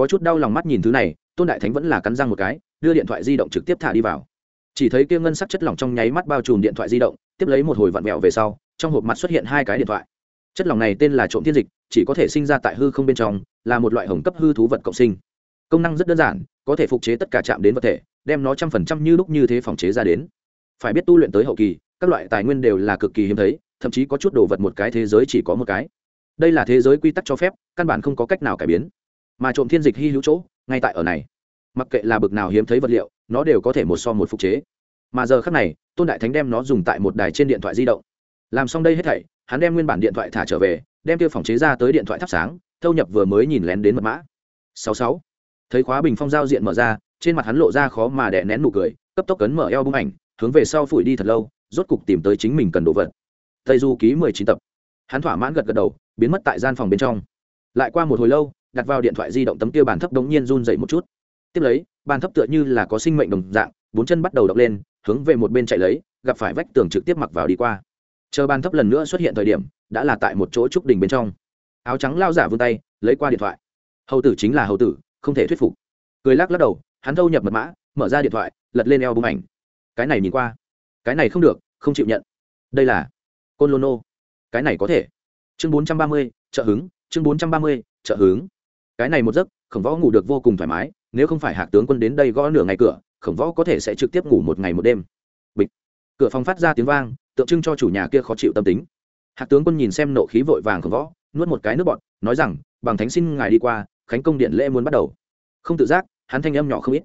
có chút đau lòng mắt nhìn thứ này, tôn đại thánh vẫn là cắn răng một cái, đưa điện thoại di động trực tiếp thả đi vào. Chỉ thấy kia ngân sắc chất lỏng trong nháy mắt bao trùm điện thoại di động, tiếp lấy một hồi vặn vẹo về sau, trong hộp mặt xuất hiện hai cái điện thoại. Chất lỏng này tên là trộm thiên dịch, chỉ có thể sinh ra tại hư không bên trong, là một loại hồng cấp hư thú vật cộng sinh. Công năng rất đơn giản, có thể phục chế tất cả chạm đến vật thể, đem nó trăm phần trăm như lúc như thế phòng chế ra đến. Phải biết tu luyện tới hậu kỳ, các loại tài nguyên đều là cực kỳ hiếm thấy, thậm chí có chút đồ vật một cái thế giới chỉ có một cái. Đây là thế giới quy tắc cho phép, căn bản không có cách nào cải biến mà trộm thiên dịch hy hữu chỗ, ngay tại ở này. Mặc kệ là bực nào hiếm thấy vật liệu, nó đều có thể một so một phục chế. Mà giờ khác này, tôn đại thánh đem nó dùng tại một đài trên điện thoại di động. Làm xong đây hết thảy, hắn đem nguyên bản điện thoại thả trở về, đem tiêu phòng chế ra tới điện thoại thắp sáng, thâu nhập vừa mới nhìn lén đến mật mã. Sáu sáu. Thấy khóa bình phong giao diện mở ra, trên mặt hắn lộ ra khó mà đè nén nụ cười, cấp tốc cấn mở eo bung ảnh, hướng về sau phủi đi thật lâu, rốt cục tìm tới chính mình cần đồ vật. Tây du ký mười chín tập. Hắn thỏa mãn gật gật đầu, biến mất tại gian phòng bên trong. Lại qua một hồi lâu đặt vào điện thoại di động tấm kia bàn thấp đống nhiên run dậy một chút. Tiếp lấy, bàn thấp tựa như là có sinh mệnh đồng dạng, bốn chân bắt đầu đập lên, hướng về một bên chạy lấy, gặp phải vách tường trực tiếp mặc vào đi qua. Chờ bàn thấp lần nữa xuất hiện thời điểm, đã là tại một chỗ trúc đình bên trong. Áo trắng lao giả vươn tay, lấy qua điện thoại. Hầu tử chính là hầu tử, không thể thuyết phục. Cười lắc lắc đầu, hắn thâu nhập mật mã, mở ra điện thoại, lật lên eo bung ảnh. Cái này nhìn qua. Cái này không được, không chịu nhận. Đây là côn lô nô. Cái này có thể. Chương bốn trăm ba mươi, trợ hứng. Chương bốn trăm ba mươi, trợ hứng cái này một giấc, khổng võ ngủ được vô cùng thoải mái, nếu không phải hạc tướng quân đến đây gõ nửa ngày cửa, khổng võ có thể sẽ trực tiếp ngủ một ngày một đêm. Bịch. Cửa phòng phát ra tiếng vang, tượng trưng cho chủ nhà kia khó chịu tâm tính. Hạc tướng quân nhìn xem nộ khí vội vàng khổng võ, nuốt một cái nước bọt, nói rằng, bằng thánh xin ngài đi qua, khánh công điện lễ muốn bắt đầu. Không tự giác, hắn thanh âm nhỏ không ít.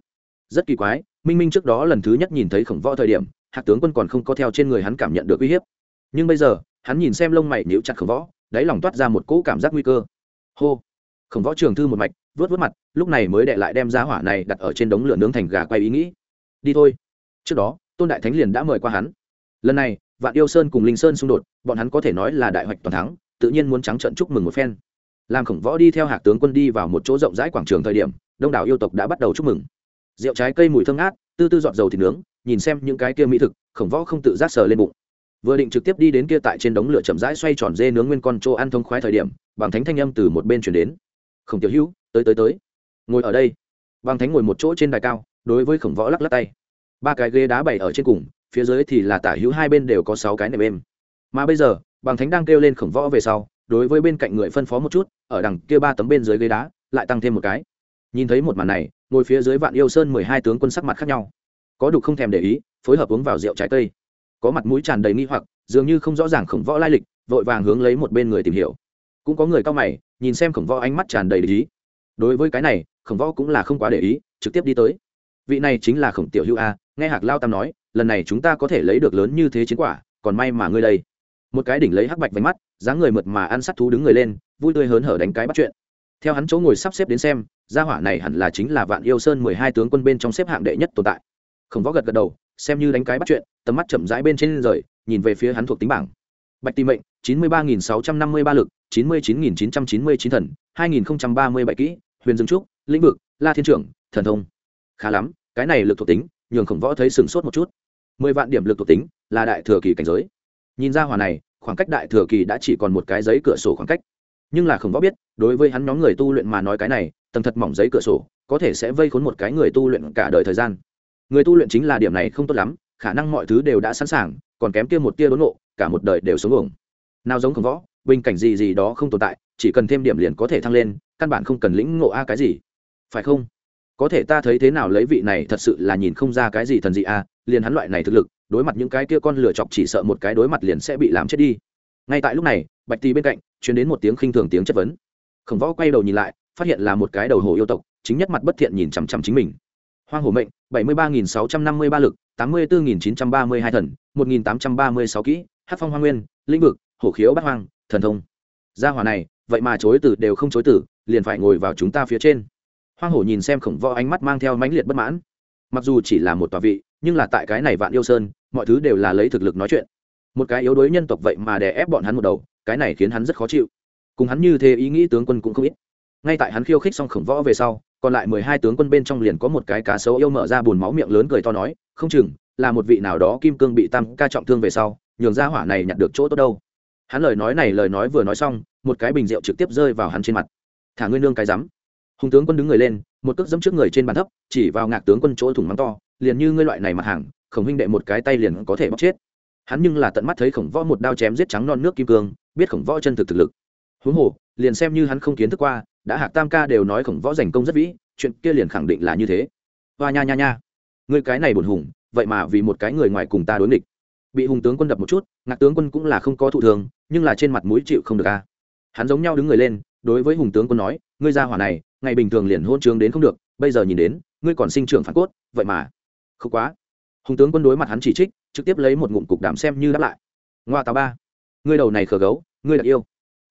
Rất kỳ quái, minh minh trước đó lần thứ nhất nhìn thấy khổng võ thời điểm, hạc tướng quân còn không có theo trên người hắn cảm nhận được uy hiếp. Nhưng bây giờ, hắn nhìn xem lông mày níu chặt khổng võ, đáy lòng toát ra một cỗ cảm giác nguy cơ. Hô khổng võ trường thư một mạch vớt vớt mặt, lúc này mới đệ lại đem giá hỏa này đặt ở trên đống lửa nướng thành gà quay ý nghĩ. Đi thôi. Trước đó, tôn đại thánh liền đã mời qua hắn. Lần này, vạn yêu sơn cùng linh sơn xung đột, bọn hắn có thể nói là đại hoạch toàn thắng, tự nhiên muốn trắng trận chúc mừng một phen. Làm khổng võ đi theo hạc tướng quân đi vào một chỗ rộng rãi quảng trường thời điểm, đông đảo yêu tộc đã bắt đầu chúc mừng. Rượu trái cây mùi thơm ngát, tư tư dọn dầu thịt nướng, nhìn xem những cái kia mỹ thực, khổng võ không tự giác sờ lên bụng. Vừa định trực tiếp đi đến kia tại trên đống lửa chậm rãi xoay tròn dê nướng nguyên con chỗ ăn thông khoái thời điểm, bằng thánh thanh âm từ một bên chuyển đến khổng tiểu hữu, tới tới tới. Ngồi ở đây. Bằng thánh ngồi một chỗ trên đài cao, đối với khổng võ lắc lắc tay. Ba cái ghế đá bày ở trên cùng, phía dưới thì là tả hữu hai bên đều có sáu cái nệm êm. Mà bây giờ bằng thánh đang kêu lên khổng võ về sau, đối với bên cạnh người phân phó một chút, ở đằng kia ba tấm bên dưới ghế đá, lại tăng thêm một cái. Nhìn thấy một màn này, ngồi phía dưới vạn yêu sơn mười hai tướng quân sắc mặt khác nhau. Có đục không thèm để ý, phối hợp uống vào rượu trái cây. Có mặt mũi tràn đầy nghi hoặc, dường như không rõ ràng khổng võ lai lịch, vội vàng hướng lấy một bên người tìm hiểu. Cũng có người cao mày nhìn xem khổng võ ánh mắt tràn đầy để ý. Đối với cái này, khổng võ cũng là không quá để ý, trực tiếp đi tới. Vị này chính là khổng tiểu hữu a, nghe hạc lao tam nói, lần này chúng ta có thể lấy được lớn như thế chiến quả, còn may mà ngươi đây. Một cái đỉnh lấy hắc bạch váy mắt, dáng người mượt mà ăn sắt thú đứng người lên, vui tươi hớn hở đánh cái bắt chuyện. Theo hắn chỗ ngồi sắp xếp đến xem, gia hỏa này hẳn là chính là vạn yêu sơn mười hai tướng quân bên trong xếp hạng đệ nhất tồn tại. Khổng võ gật gật đầu, xem như đánh cái bắt chuyện, tầm mắt chậm rãi bên trên rời, nhìn về phía hắn thuộc tính bảng. Bạch tim mệnh, chín mươi ba nghìn sáu trăm năm mươi ba lực chín mươi chín nghìn chín trăm chín mươi chín thần, hai nghìn ba mươi bảy kỹ, huyền dương trúc, lĩnh vực, la thiên trưởng, thần thông. Khá lắm, cái này lực thuộc tính, nhường khổng võ thấy sừng sốt một chút. Mười vạn điểm lực thuộc tính, là đại thừa kỳ cảnh giới. Nhìn ra hòa này, khoảng cách đại thừa kỳ đã chỉ còn một cái giấy cửa sổ khoảng cách. Nhưng là khổng võ biết, đối với hắn nhóm người tu luyện mà nói cái này, tầng thật mỏng giấy cửa sổ, có thể sẽ vây khốn một cái người tu luyện cả đời thời gian. Người tu luyện chính là điểm này không tốt lắm, khả năng mọi thứ đều đã sẵn sàng, còn kém kia một tia đốn nộ cả một đời đều sống ổng nào giống khổng võ bình cảnh gì gì đó không tồn tại, chỉ cần thêm điểm liền có thể thăng lên, căn bản không cần lĩnh ngộ a cái gì. Phải không? Có thể ta thấy thế nào lấy vị này thật sự là nhìn không ra cái gì thần dị a, liền hắn loại này thực lực, đối mặt những cái kia con lửa chọc chỉ sợ một cái đối mặt liền sẽ bị làm chết đi. Ngay tại lúc này, bạch tì bên cạnh chuyển đến một tiếng khinh thường tiếng chất vấn. Khổng võ quay đầu nhìn lại, phát hiện là một cái đầu hồ yêu tộc, chính nhất mặt bất thiện nhìn chằm chằm chính mình. Hoang hổ mệnh, bảy mươi ba nghìn sáu trăm năm mươi ba lực, tám mươi bốn nghìn chín trăm ba mươi hai thần, một nghìn tám trăm ba mươi sáu kỹ hát phong hoa nguyên lĩnh vực, hổ khiếu bát hoang thần thông. Gia hòa này, vậy mà chối từ đều không chối từ, liền phải ngồi vào chúng ta phía trên. Hoang hổ nhìn xem khổng võ ánh mắt mang theo mãnh liệt bất mãn. Mặc dù chỉ là một tòa vị, nhưng là tại cái này vạn yêu sơn, mọi thứ đều là lấy thực lực nói chuyện. Một cái yếu đuối nhân tộc vậy mà đè ép bọn hắn một đầu, cái này khiến hắn rất khó chịu. Cùng hắn như thế ý nghĩ tướng quân cũng không ít. Ngay tại hắn khiêu khích xong khổng võ về sau, còn lại mười hai tướng quân bên trong liền có một cái cá sấu yêu mở ra bùn máu miệng lớn cười to nói, không chừng, là một vị nào đó kim cương bị tam ca trọng thương về sau, nhường ra hỏa này nhặt được chỗ tốt đâu hắn lời nói này lời nói vừa nói xong, một cái bình rượu trực tiếp rơi vào hắn trên mặt. Thả ngươi nương cái rắm. Hùng tướng quân đứng người lên, một cước dẫm trước người trên bàn thấp, chỉ vào ngạc tướng quân chỗ thủng mắng to, liền như ngươi loại này mặt hàng, khổng huynh đệ một cái tay liền có thể bóc chết. Hắn nhưng là tận mắt thấy khổng võ một đao chém giết trắng non nước kim cương, biết khổng võ chân thực thực lực. Huống hồ, liền xem như hắn không kiến thức qua, đã hạc tam ca đều nói khổng võ giành công rất vĩ, chuyện kia liền khẳng định là như thế. Và nha nha nha người cái này buồn hùng, vậy mà vì một cái người ngoài cùng ta đối nghịch bị hùng tướng quân đập một chút, ngạc tướng quân cũng là không có thụ thường, nhưng là trên mặt mũi chịu không được a. Hắn giống nhau đứng người lên, đối với hùng tướng quân nói, ngươi ra hỏa này, ngày bình thường liền hôn trướng đến không được, bây giờ nhìn đến, ngươi còn sinh trưởng phản cốt, vậy mà. Không quá. Hùng tướng quân đối mặt hắn chỉ trích, trực tiếp lấy một ngụm cục đảm xem như đáp lại. Ngoa tào ba, ngươi đầu này khờ gấu, ngươi đặc yêu.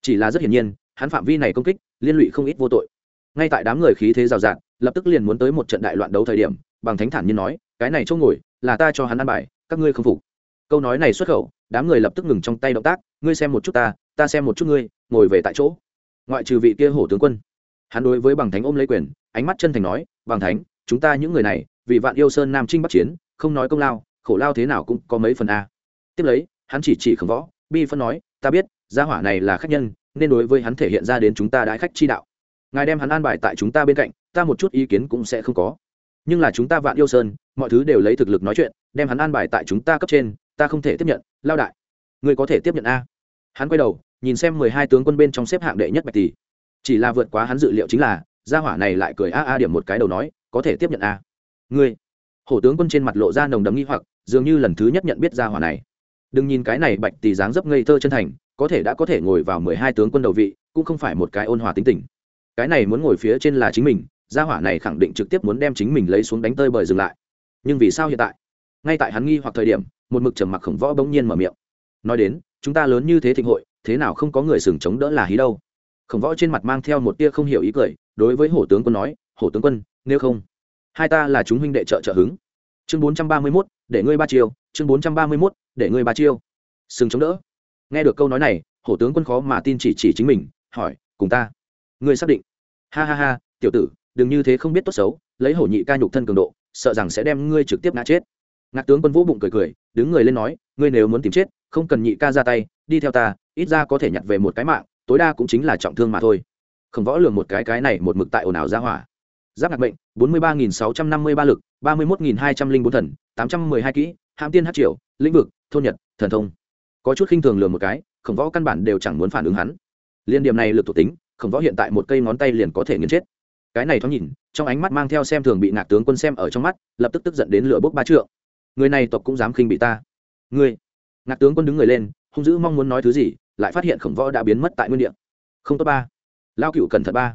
Chỉ là rất hiển nhiên, hắn phạm vi này công kích, liên lụy không ít vô tội. Ngay tại đám người khí thế rào rạt, lập tức liền muốn tới một trận đại loạn đấu thời điểm, bằng thánh thản nhiên nói, cái này chỗ ngồi, là ta cho hắn ăn bài, các ngươi không phục câu nói này xuất khẩu, đám người lập tức ngừng trong tay động tác, ngươi xem một chút ta ta xem một chút ngươi, ngồi về tại chỗ. Ngoại trừ vị kia hổ tướng quân. Hắn đối với bằng thánh ôm lấy quyền, ánh mắt chân thành nói, bằng thánh, chúng ta những người này, vì vạn yêu sơn nam trinh bắc chiến, không nói công lao, khổ lao thế nào cũng có mấy phần a. Tiếp lấy, hắn chỉ chỉ khổng võ, bi phân nói, ta biết, gia hỏa này là khách nhân, nên đối với hắn thể hiện ra đến chúng ta đãi khách chi đạo. Ngài đem hắn an bài tại chúng ta bên cạnh, ta một chút ý kiến cũng sẽ không có. Nhưng là chúng ta vạn yêu sơn, mọi thứ đều lấy thực lực nói chuyện, đem hắn an bài tại chúng ta cấp trên ta không thể tiếp nhận, lao đại. Người có thể tiếp nhận a? Hắn quay đầu, nhìn xem mười hai tướng quân bên trong xếp hạng đệ nhất bạch tỷ. Chỉ là vượt quá hắn dự liệu chính là, gia hỏa này lại cười a a điểm một cái đầu nói, có thể tiếp nhận a? Ngươi. Hổ tướng quân trên mặt lộ ra nồng đấm nghi hoặc, dường như lần thứ nhất nhận biết gia hỏa này. Đừng nhìn cái này bạch tỷ dáng dấp ngây thơ chân thành, có thể đã có thể ngồi vào mười hai tướng quân đầu vị, cũng không phải một cái ôn hòa tính tình. Cái này muốn ngồi phía trên là chính mình, gia hỏa này khẳng định trực tiếp muốn đem chính mình lấy xuống đánh tơi bời dừng lại. Nhưng vì sao hiện tại? Ngay tại hắn nghi hoặc thời điểm một mực trầm mặc khổng võ bỗng nhiên mở miệng. Nói đến, chúng ta lớn như thế thịnh hội, thế nào không có người sừng chống đỡ là hí đâu. Khổng võ trên mặt mang theo một tia không hiểu ý cười, đối với hổ tướng quân nói, hổ tướng quân, nếu không, hai ta là chúng huynh đệ trợ trợ hứng. Chương bốn trăm ba mươi mốt, để ngươi ba chiêu, chương bốn trăm ba mươi mốt, để ngươi ba chiêu. Sừng chống đỡ. Nghe được câu nói này, hổ tướng quân khó mà tin chỉ chỉ chính mình, hỏi, cùng ta, ngươi xác định? Ha ha ha, tiểu tử, đừng như thế không biết tốt xấu, lấy hổ nhị ca nhục thân cường độ, sợ rằng sẽ đem ngươi trực tiếp ngã chết ngạc tướng quân vũ bụng cười cười đứng người lên nói ngươi nếu muốn tìm chết không cần nhị ca ra tay đi theo ta ít ra có thể nhặt về một cái mạng tối đa cũng chính là trọng thương mà thôi. Không võ lường một cái cái này một mực tại ồn ào ra hỏa. Giáp ngạc bệnh, bốn mươi ba nghìn sáu trăm năm mươi ba lực ba mươi một nghìn hai trăm linh bốn thần tám trăm mười hai kỹ hãm tiên hát triệu lĩnh vực thôn nhật thần thông. Có chút khinh thường lừa một cái khổng võ căn bản đều chẳng muốn phản ứng hắn. Liên điểm này lực thuộc tính khổng võ hiện tại một cây ngón tay liền có thể nghiền chết. Cái này thoáng nhìn trong ánh mắt mang theo xem thường bị ngạc tướng quân xem ở trong mắt lập tức tức giận đến lửa bốc ba trượng người này tộc cũng dám khinh bị ta. Ngươi, ngạc tướng quân đứng người lên, hung dữ mong muốn nói thứ gì, lại phát hiện khổng võ đã biến mất tại nguyên địa. Không tốt ba. Lao cựu cẩn thận ba.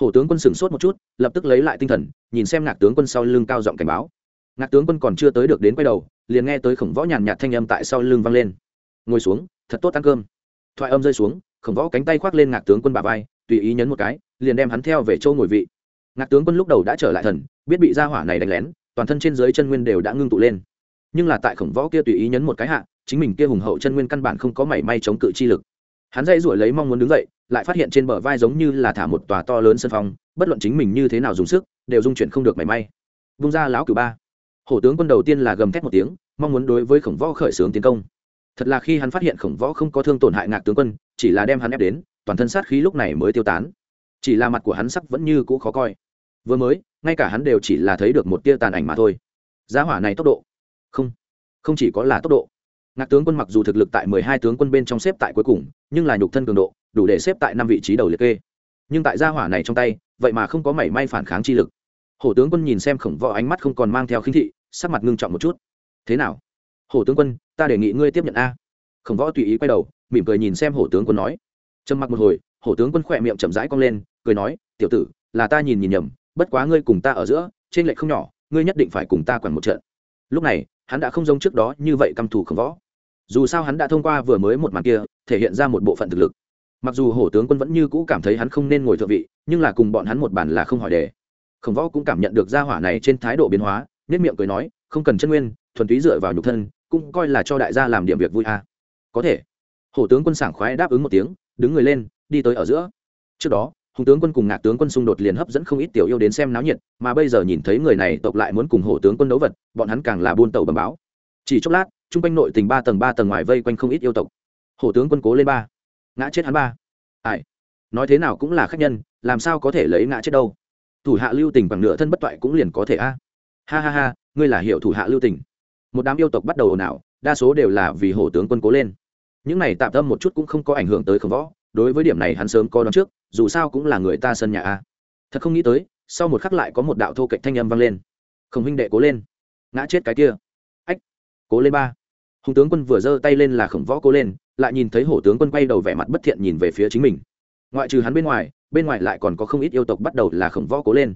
Hổ tướng quân sửng sốt một chút, lập tức lấy lại tinh thần, nhìn xem ngạc tướng quân sau lưng cao giọng cảnh báo. Ngạc tướng quân còn chưa tới được đến quay đầu, liền nghe tới khổng võ nhàn nhạt thanh âm tại sau lưng vang lên. Ngồi xuống, thật tốt ăn cơm. Thoại âm rơi xuống, khổng võ cánh tay khoác lên ngạc tướng quân bà vai, tùy ý nhấn một cái, liền đem hắn theo về châu ngồi vị. Ngạc tướng quân lúc đầu đã trở lại thần, biết bị gia hỏa này đánh lén, toàn thân trên dưới chân nguyên đều đã ngưng tụ lên nhưng là tại khổng võ kia tùy ý nhấn một cái hạ, chính mình kia hùng hậu chân nguyên căn bản không có mảy may chống cự chi lực. Hắn dây ruổi lấy mong muốn đứng dậy, lại phát hiện trên bờ vai giống như là thả một tòa to lớn sân phong, bất luận chính mình như thế nào dùng sức, đều dung chuyển không được mảy may. Vung ra lão cử ba. Hổ tướng quân đầu tiên là gầm thét một tiếng, mong muốn đối với khổng võ khởi xướng tiến công. Thật là khi hắn phát hiện khổng võ không có thương tổn hại ngạc tướng quân, chỉ là đem hắn ép đến, toàn thân sát khí lúc này mới tiêu tán. Chỉ là mặt của hắn sắc vẫn như cũ khó coi. Vừa mới, ngay cả hắn đều chỉ là thấy được một tia tàn ảnh mà thôi. Giá hỏa này tốc độ không không chỉ có là tốc độ. Ngạc tướng quân mặc dù thực lực tại mười hai tướng quân bên trong xếp tại cuối cùng, nhưng là nhục thân cường độ, đủ để xếp tại năm vị trí đầu liệt kê. Nhưng tại gia hỏa này trong tay, vậy mà không có mảy may phản kháng chi lực. Hổ tướng quân nhìn xem khổng võ ánh mắt không còn mang theo khinh thị, sắc mặt ngưng trọng một chút. Thế nào? Hổ tướng quân, ta đề nghị ngươi tiếp nhận a. Khổng võ tùy ý quay đầu, mỉm cười nhìn xem hổ tướng quân nói. Trầm mặc một hồi, hổ tướng quân khỏe miệng chậm rãi cong lên, cười nói, tiểu tử, là ta nhìn nhìn nhầm, bất quá ngươi cùng ta ở giữa trên lệch không nhỏ, ngươi nhất định phải cùng ta quản một trận lúc này, hắn đã không giống trước đó như vậy căm thù khổng võ. Dù sao hắn đã thông qua vừa mới một màn kia, thể hiện ra một bộ phận thực lực. Mặc dù hổ tướng quân vẫn như cũ cảm thấy hắn không nên ngồi thượng vị, nhưng là cùng bọn hắn một bản là không hỏi đề. Khổng võ cũng cảm nhận được gia hỏa này trên thái độ biến hóa nhất miệng cười nói, không cần chân nguyên, thuần túy dựa vào nhục thân, cũng coi là cho đại gia làm điểm việc vui à. có thể. Hổ tướng quân sảng khoái đáp ứng một tiếng, đứng người lên, đi tới ở giữa. Trước đó hùng tướng quân cùng ngạc tướng quân xung đột liền hấp dẫn không ít tiểu yêu đến xem náo nhiệt, mà bây giờ nhìn thấy người này tộc lại muốn cùng hổ tướng quân đấu vật, bọn hắn càng là buôn tàu bầm báo. Chỉ chốc lát chung quanh nội tình ba tầng ba tầng ngoài vây quanh không ít yêu tộc. Hổ tướng quân cố lên ba. Ngã chết hắn ba. Ai? Nói thế nào cũng là khách nhân, làm sao có thể lấy ngã chết đâu? Thủ hạ lưu tình bằng nửa thân bất toại cũng liền có thể a. Ha ha ha, ngươi là hiệu thủ hạ lưu tình. Một đám yêu tộc bắt đầu ồn ào, đa số đều là vì hổ tướng quân cố lên. Những này tạm tâm một chút cũng không có ảnh hưởng tới khổng võ đối với điểm này hắn sớm có đón trước, dù sao cũng là người ta sân nhà a. Thật không nghĩ tới, sau một khắc lại có một đạo thô cạnh thanh âm vang lên. Không huynh đệ cố lên. Ngã chết cái kia. Ách. Cố lên ba. Hùng tướng quân vừa giơ tay lên là khổng võ cố lên, lại nhìn thấy hổ tướng quân quay đầu vẻ mặt bất thiện nhìn về phía chính mình. Ngoại trừ hắn bên ngoài bên ngoài lại còn có không ít yêu tộc bắt đầu là khổng võ cố lên.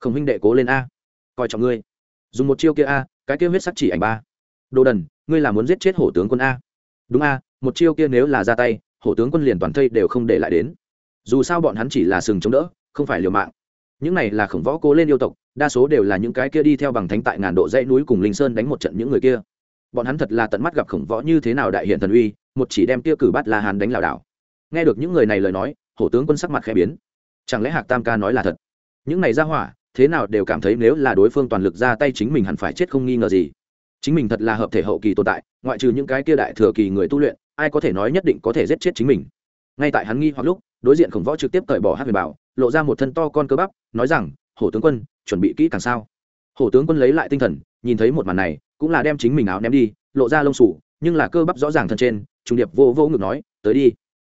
Khổng huynh đệ cố lên a. Coi trọng ngươi. Dùng một chiêu kia a, cái kia huyết sắc chỉ ảnh ba. Đồ đần, ngươi là muốn giết chết hổ tướng quân a. Đúng a, một chiêu kia nếu là ra tay hổ tướng quân liền toàn thây đều không để lại đến. Dù sao bọn hắn chỉ là sừng chống đỡ, không phải liều mạng. Những này là khổng võ cố lên yêu tộc, đa số đều là những cái kia đi theo bằng thánh tại ngàn độ dãy núi cùng linh sơn đánh một trận những người kia. Bọn hắn thật là tận mắt gặp khổng võ như thế nào đại hiện thần uy, một chỉ đem kia cử bắt la hàn đánh lảo đảo. Nghe được những người này lời nói, hổ tướng quân sắc mặt khẽ biến. Chẳng lẽ hạc tam ca nói là thật? Những này ra hỏa, thế nào đều cảm thấy nếu là đối phương toàn lực ra tay chính mình hẳn phải chết không nghi ngờ gì. Chính mình thật là hợp thể hậu kỳ tồn tại, ngoại trừ những cái kia đại thừa kỳ người tu luyện ai có thể nói nhất định có thể giết chết chính mình. Ngay tại hắn nghi hoặc lúc, đối diện khổng võ trực tiếp cởi bỏ hát huyền bảo, lộ ra một thân to con cơ bắp, nói rằng, hổ tướng quân, chuẩn bị kỹ càng sao? Hổ tướng quân lấy lại tinh thần, nhìn thấy một màn này, cũng là đem chính mình áo ném đi, lộ ra lông sủ nhưng là cơ bắp rõ ràng thân trên, trung điệp vô vô ngực nói, tới đi,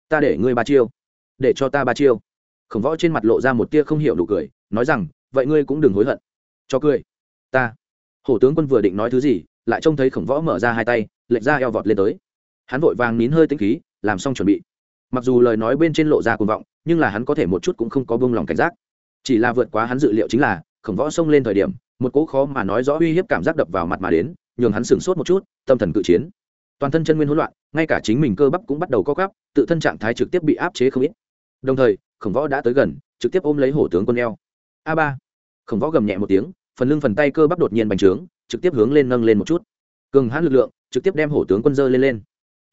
ta để ngươi ba chiêu, để cho ta ba chiêu. Khổng võ trên mặt lộ ra một tia không hiểu đủ cười, nói rằng, vậy ngươi cũng đừng hối hận, cho cười, ta. Hổ tướng quân vừa định nói thứ gì, lại trông thấy khổng võ mở ra hai tay, lệch ra eo vọt lên tới hắn vội vàng nín hơi tĩnh khí, làm xong chuẩn bị. Mặc dù lời nói bên trên lộ ra cuồng vọng, nhưng là hắn có thể một chút cũng không có bông lòng cảnh giác. Chỉ là vượt quá hắn dự liệu chính là, khổng võ xông lên thời điểm, một cỗ khó mà nói rõ uy hiếp cảm giác đập vào mặt mà đến, nhường hắn sửng sốt một chút, tâm thần cự chiến. Toàn thân chân nguyên hỗn loạn, ngay cả chính mình cơ bắp cũng bắt đầu co gắp tự thân trạng thái trực tiếp bị áp chế không ít. Đồng thời, khổng võ đã tới gần, trực tiếp ôm lấy hổ tướng quân eo. A ba. Khổng võ gầm nhẹ một tiếng, phần lưng phần tay cơ bắp đột nhiên bành trướng, trực tiếp hướng lên nâng lên một chút. Cường hãn lực lượng, trực tiếp đem hổ tướng quân dơ lên lên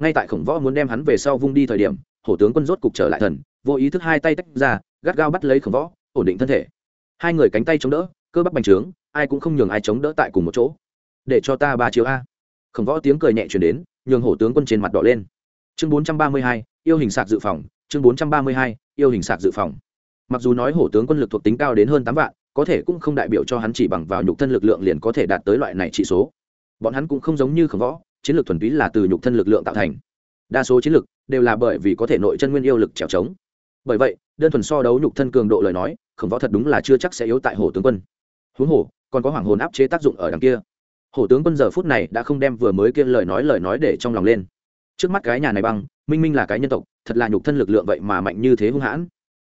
ngay tại khổng võ muốn đem hắn về sau vung đi thời điểm, hổ tướng quân rốt cục trở lại thần, vô ý thức hai tay tách ra, gắt gao bắt lấy khổng võ, ổn định thân thể. Hai người cánh tay chống đỡ, cơ bắp bành trướng, ai cũng không nhường ai chống đỡ tại cùng một chỗ. Để cho ta ba chiếu a. Khổng võ tiếng cười nhẹ chuyển đến, nhường hổ tướng quân trên mặt đỏ lên. Chương bốn trăm ba mươi hai, yêu hình sạc dự phòng, chương bốn trăm ba mươi hai, yêu hình sạc dự phòng. Mặc dù nói hổ tướng quân lực thuộc tính cao đến hơn tám vạn, có thể cũng không đại biểu cho hắn chỉ bằng vào nhục thân lực lượng liền có thể đạt tới loại này trị số. Bọn hắn cũng không giống như khổng võ chiến lược thuần túy là từ nhục thân lực lượng tạo thành. Đa số chiến lược đều là bởi vì có thể nội chân nguyên yêu lực trèo trống. Bởi vậy, đơn thuần so đấu nhục thân cường độ lời nói, khổng võ thật đúng là chưa chắc sẽ yếu tại hồ tướng quân. Huống hồ, còn có hoàng hồn áp chế tác dụng ở đằng kia. Hồ tướng quân giờ phút này đã không đem vừa mới kia lời nói lời nói để trong lòng lên. Trước mắt cái nhà này băng, minh minh là cái nhân tộc, thật là nhục thân lực lượng vậy mà mạnh như thế hung hãn.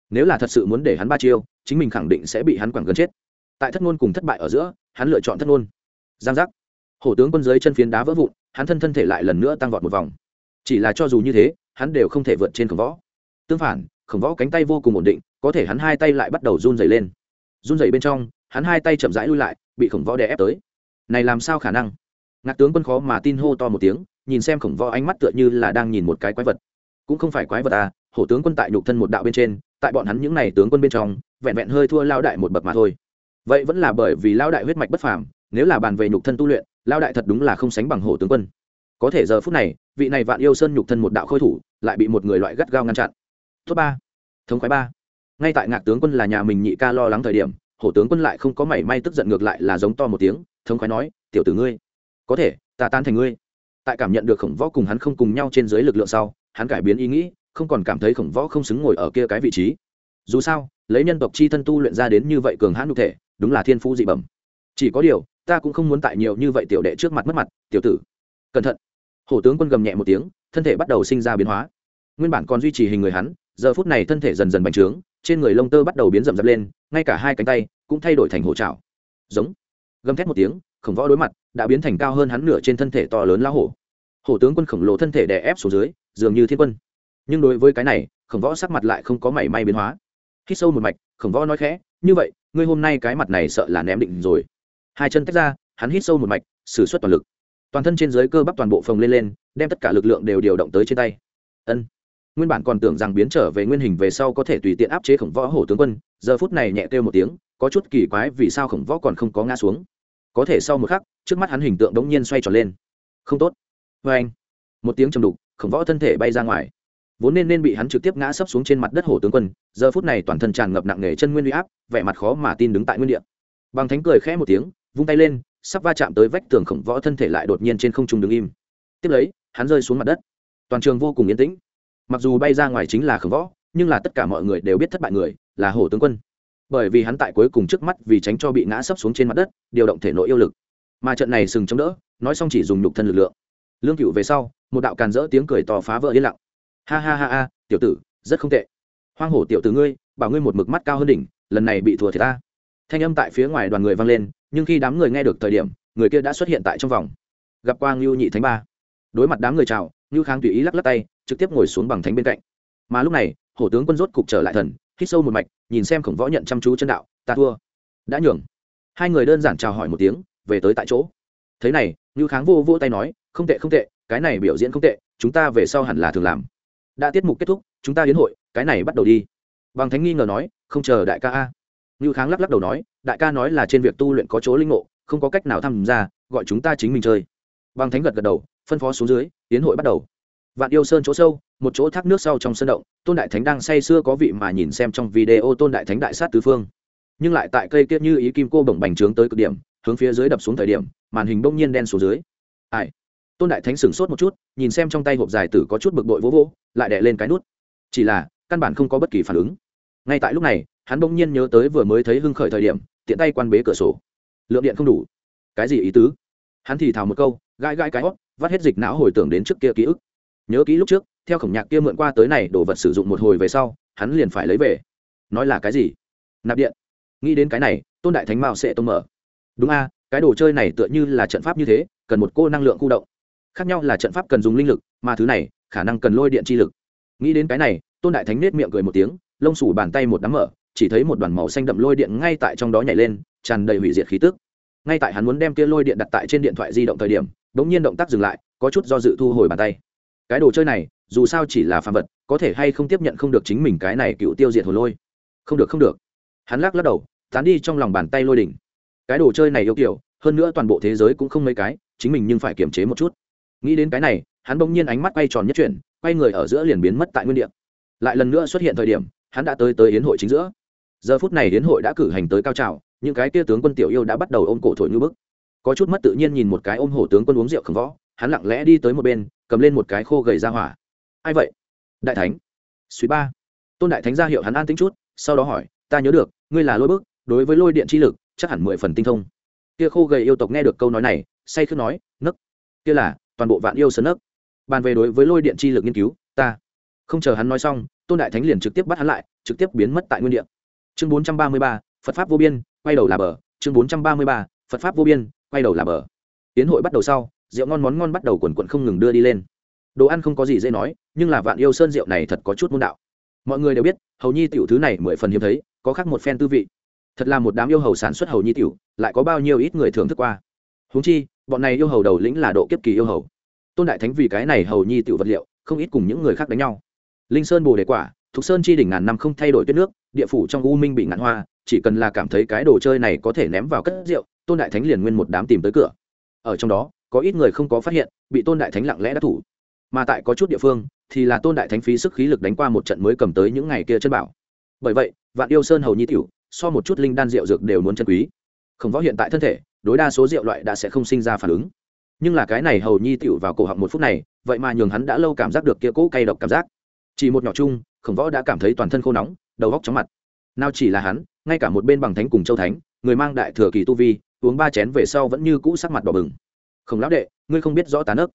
Nếu là thật sự muốn để hắn ba chiêu, chính mình khẳng định sẽ bị hắn quẳng gần chết. Tại thất ngôn cùng thất bại ở giữa, hắn lựa chọn thất ngôn. Giang giác hổ tướng quân dưới chân phiến đá vỡ vụn, hắn thân thân thể lại lần nữa tăng vọt một vòng. Chỉ là cho dù như thế, hắn đều không thể vượt trên khổng võ. Tương phản, khổng võ cánh tay vô cùng ổn định, có thể hắn hai tay lại bắt đầu run dày lên. Run dày bên trong, hắn hai tay chậm rãi lui lại, bị khổng võ đè ép tới. Này làm sao khả năng? Ngạc tướng quân khó mà tin hô to một tiếng, nhìn xem khổng võ ánh mắt tựa như là đang nhìn một cái quái vật. Cũng không phải quái vật à hổ tướng quân tại nhục thân một đạo bên trên, tại bọn hắn những n à y tướng quân bên trong, vẹn vẹn hơi thua lao đại một bậc mà thôi. Vậy vẫn là bởi vì lao đại huyết mạch bất phàm, nếu là bàn về nhục thân tu luyện lao đại thật đúng là không sánh bằng hổ tướng quân. Có thể giờ phút này, vị này vạn yêu sơn nhục thân một đạo khôi thủ, lại bị một người loại gắt gao ngăn chặn. Thứ ba. Thống khoái ba. Ngay tại ngạc tướng quân là nhà mình nhị ca lo lắng thời điểm, hổ tướng quân lại không có mảy may tức giận ngược lại là giống to một tiếng, thống khoái nói, tiểu tử ngươi, có thể, ta tan thành ngươi. Tại cảm nhận được khổng võ cùng hắn không cùng nhau trên dưới lực lượng sau, hắn cải biến ý nghĩ, không còn cảm thấy khổng võ không xứng ngồi ở kia cái vị trí. Dù sao, lấy nhân tộc chi thân tu luyện ra đến như vậy cường hãn nhục thể, đúng là thiên phú dị bẩm. Chỉ có điều ta cũng không muốn tại nhiều như vậy tiểu đệ trước mặt mất mặt, tiểu tử. Cẩn thận. Hổ tướng quân gầm nhẹ một tiếng, thân thể bắt đầu sinh ra biến hóa. Nguyên bản còn duy trì hình người hắn, giờ phút này thân thể dần dần bành trướng, trên người lông tơ bắt đầu biến rậm rạp lên, ngay cả hai cánh tay cũng thay đổi thành hổ trào giống. Gầm thét một tiếng, khổng võ đối mặt, đã biến thành cao hơn hắn nửa trên thân thể to lớn lao hổ. Hổ tướng quân khổng lồ thân thể đè ép xuống dưới, dường như thiên quân. Nhưng đối với cái này, khổng võ sắc mặt lại không có mảy may biến hóa. Khi sâu một mạch, khổng võ nói khẽ, như vậy, ngươi hôm nay cái mặt này sợ là ném định rồi hai chân tách ra, hắn hít sâu một mạch xử suất toàn lực. Toàn thân trên dưới cơ bắp toàn bộ phồng lên lên, đem tất cả lực lượng đều điều động tới trên tay. Ân. Nguyên bản còn tưởng rằng biến trở về nguyên hình về sau có thể tùy tiện áp chế khổng võ hổ tướng quân, giờ phút này nhẹ kêu một tiếng, có chút kỳ quái vì sao khổng võ còn không có ngã xuống. Có thể sau một khắc, trước mắt hắn hình tượng đống nhiên xoay tròn lên. Không tốt. Vê anh. Một tiếng trầm đục, khổng võ thân thể bay ra ngoài. Vốn nên nên bị hắn trực tiếp ngã sấp xuống trên mặt đất hổ tướng quân, giờ phút này toàn thân tràn ngập nặng nề chân nguyên huy áp, vẻ mặt khó mà tin đứng tại nguyên địa. Bằng thánh cười khẽ một tiếng vung tay lên, sắp va chạm tới vách tường khổng võ thân thể lại đột nhiên trên không trung đứng im. Tiếp lấy, hắn rơi xuống mặt đất. Toàn trường vô cùng yên tĩnh. Mặc dù bay ra ngoài chính là khổng võ, nhưng là tất cả mọi người đều biết thất bại người là hổ tướng quân. Bởi vì hắn tại cuối cùng trước mắt vì tránh cho bị ngã sấp xuống trên mặt đất, điều động thể nội yêu lực. Mà trận này sừng chống đỡ, nói xong chỉ dùng nhục thân lực lượng. Lương cựu về sau, một đạo càn rỡ tiếng cười to phá vỡ yên lặng. Ha ha ha ha, tiểu tử, rất không tệ. Hoang hổ tiểu tử ngươi, bảo ngươi một mực mắt cao hơn đỉnh, lần này bị thua thì ta. Thanh âm tại phía ngoài đoàn người vang lên nhưng khi đám người nghe được thời điểm, người kia đã xuất hiện tại trong vòng. Gặp quang lưu nhị thánh ba. Đối mặt đám người chào, ngưu kháng tùy ý lắc lắc tay, trực tiếp ngồi xuống bằng thánh bên cạnh. Mà lúc này, hổ tướng quân rốt cục trở lại thần, hít sâu một mạch, nhìn xem khổng võ nhận chăm chú chân đạo, ta thua. Đã nhường. Hai người đơn giản chào hỏi một tiếng, về tới tại chỗ. Thế này, ngưu kháng vô vô tay nói, không tệ không tệ, cái này biểu diễn không tệ, chúng ta về sau hẳn là thường làm. Đã tiết mục kết thúc, chúng ta hiến hội, cái này bắt đầu đi. Bằng thánh nghi ngờ nói, không chờ đại ca a. Ngưu kháng lắc lắc đầu nói đại ca nói là trên việc tu luyện có chỗ linh ngộ, không có cách nào tham gia, gọi chúng ta chính mình chơi. Bằng thánh gật gật đầu, phân phó xuống dưới, tiến hội bắt đầu. Vạn yêu sơn chỗ sâu, một chỗ thác nước sau trong sân động, tôn đại thánh đang say sưa có vị mà nhìn xem trong video tôn đại thánh đại sát tứ phương. Nhưng lại tại cây kiết như ý kim cô bổng bành trướng tới cực điểm, hướng phía dưới đập xuống thời điểm, màn hình bỗng nhiên đen xuống dưới. Ai? Tôn đại thánh sửng sốt một chút, nhìn xem trong tay hộp dài tử có chút bực bội vỗ vỗ, lại đè lên cái nút. Chỉ là, căn bản không có bất kỳ phản ứng. Ngay tại lúc này, hắn bỗng nhiên nhớ tới vừa mới thấy hưng khởi thời điểm tiện tay quan bế cửa sổ. Lượng điện không đủ. Cái gì ý tứ? Hắn thì thào một câu gai gai cái hót, vắt hết dịch não hồi tưởng đến trước kia ký ức. Nhớ kỹ lúc trước, theo khổng nhạc kia mượn qua tới này đồ vật sử dụng một hồi về sau, hắn liền phải lấy về. Nói là cái gì? Nạp điện. Nghĩ đến cái này, tôn đại thánh mao sẽ tông mở. Đúng a, cái đồ chơi này tựa như là trận pháp như thế, cần một cô năng lượng khu động. Khác nhau là trận pháp cần dùng linh lực, mà thứ này, khả năng cần lôi điện chi lực. Nghĩ đến cái này, tôn đại thánh nết miệng cười một tiếng, lông sủ bàn tay một đám mở chỉ thấy một đoàn màu xanh đậm lôi điện ngay tại trong đó nhảy lên, tràn đầy hủy diệt khí tức. Ngay tại hắn muốn đem kia lôi điện đặt tại trên điện thoại di động thời điểm, đ ỗ n g nhiên động tác dừng lại, có chút do dự thu hồi bàn tay. Cái đồ chơi này, dù sao chỉ là phàm vật, có thể hay không tiếp nhận không được chính mình cái này cựu tiêu diệt hồ lôi. Không được không được. Hắn lắc lắc đầu tán đi trong lòng bàn tay lôi đỉnh. Cái đồ chơi này yêu kiểu, hơn nữa toàn bộ thế giới cũng không mấy cái, chính mình nhưng phải kiềm chế một chút. Nghĩ đến cái này, hắn bỗng nhiên ánh mắt quay tròn nhất chuyển, quay người ở giữa liền biến mất tại nguyên địa. Lại lần nữa xuất hiện thời điểm, hắn đã tới tới yến hội chính giữa giờ phút này đến hội đã cử hành tới cao trào, những cái kia tướng quân tiểu yêu đã bắt đầu ôm cổ thổi như bức. Có chút mất tự nhiên nhìn một cái ôm hổ tướng quân uống rượu khẩn võ, hắn lặng lẽ đi tới một bên, cầm lên một cái khô gầy ra hỏa. Ai vậy? Đại thánh. Suy ba. Tôn đại thánh ra hiệu hắn an tính chút, sau đó hỏi, ta nhớ được, ngươi là lôi bức, đối với lôi điện chi lực, chắc hẳn mười phần tinh thông. Kia khô gầy yêu tộc nghe được câu nói này, say khước nói, nấc. Kia là, toàn bộ vạn yêu sơn nấc. Bàn về đối với lôi điện chi lực nghiên cứu, ta không chờ hắn nói xong, tôn đại thánh liền trực tiếp bắt hắn lại, trực tiếp biến mất tại nguyên địa chương bốn trăm ba mươi ba, phật pháp vô biên, quay đầu là bờ. Chương bốn trăm ba mươi ba, phật pháp vô biên, quay đầu là bờ. Tiến hội bắt đầu sau, rượu ngon món ngon bắt đầu quần quận không ngừng đưa đi lên. Đồ ăn không có gì dễ nói, nhưng là vạn yêu sơn rượu này thật có chút môn đạo. Mọi người đều biết, hầu nhi tiểu thứ này mười phần hiếm thấy, có khác một phen tư vị. Thật là một đám yêu hầu sản xuất hầu nhi tiểu, lại có bao nhiêu ít người thưởng thức qua. Húng chi, bọn này yêu hầu đầu lĩnh là độ kiếp kỳ yêu hầu. Tôn đại thánh vì cái này hầu nhi tiểu vật liệu, không ít cùng những người khác đánh nhau. Linh sơn bồ đề quả thục sơn chi đỉnh ngàn năm không thay đổi tuyết nước, địa phủ trong u minh bị ngạn hoa, chỉ cần là cảm thấy cái đồ chơi này có thể ném vào cất rượu, tôn đại thánh liền nguyên một đám tìm tới cửa. Ở trong đó, có ít người không có phát hiện, bị tôn đại thánh lặng lẽ đã thủ. Mà tại có chút địa phương, thì là tôn đại thánh phí sức khí lực đánh qua một trận mới cầm tới những ngày kia chân bảo. Bởi vậy, vạn yêu sơn hầu nhi tiểu, so một chút linh đan rượu dược đều muốn chân quý. Không võ hiện tại thân thể, đối đa số rượu loại đã sẽ không sinh ra phản ứng. Nhưng là cái này hầu nhi tiểu vào cổ họng một phút này, vậy mà nhường hắn đã lâu cảm giác được kia cỗ cay độc cảm giác. Chỉ một nhỏ chung khổng võ đã cảm thấy toàn thân khô nóng, đầu góc chóng mặt. Nào chỉ là hắn, ngay cả một bên bằng thánh cùng châu thánh, người mang đại thừa kỳ tu vi, uống ba chén về sau vẫn như cũ sắc mặt đỏ bừng. Không lão đệ, ngươi không biết rõ tá nấc.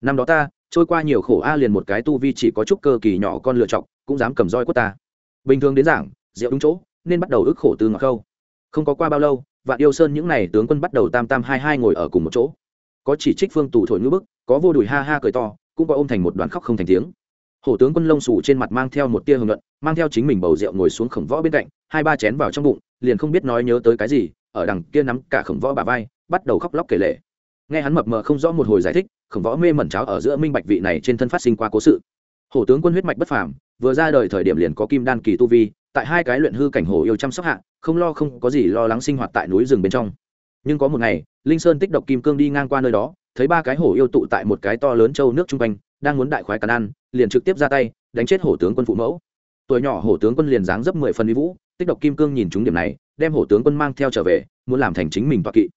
Năm đó ta, trôi qua nhiều khổ a liền một cái tu vi chỉ có chút cơ kỳ nhỏ con lựa chọc cũng dám cầm roi của ta. Bình thường đến giảng, rượu đúng chỗ, nên bắt đầu ức khổ từ ngọc khâu. Không có qua bao lâu, vạn yêu sơn những n à y tướng quân bắt đầu tam tam hai hai ngồi ở cùng một chỗ. Có chỉ trích phương tù thổi ngữ bức, có vô đùi ha ha cười to, cũng có ôm thành một đoàn khóc không thành tiếng hổ tướng quân lông xù trên mặt mang theo một tia hưởng luận, mang theo chính mình bầu rượu ngồi xuống khổng võ bên cạnh, hai ba chén vào trong bụng, liền không biết nói nhớ tới cái gì, ở đằng kia nắm cả khổng võ bà vai, bắt đầu khóc lóc kể lể. Nghe hắn mập mờ không rõ một hồi giải thích, khổng võ mê mẩn cháo ở giữa minh bạch vị này trên thân phát sinh qua cố sự. Hổ tướng quân huyết mạch bất phàm, vừa ra đời thời điểm liền có kim đan kỳ tu vi, tại hai cái luyện hư cảnh hổ yêu chăm sóc hạ, không lo không có gì lo lắng sinh hoạt tại núi rừng bên trong. Nhưng có một ngày, linh sơn tích độc kim cương đi ngang qua nơi đó, thấy ba cái hổ yêu tụ tại một cái to lớn châu nước chung quanh đang muốn đại khoái càn ăn, liền trực tiếp ra tay, đánh chết hổ tướng quân phụ mẫu. Tuổi nhỏ hổ tướng quân liền dáng dấp mười phần uy vũ, tích độc kim cương nhìn chúng điểm này, đem hổ tướng quân mang theo trở về, muốn làm thành chính mình toạ kỵ.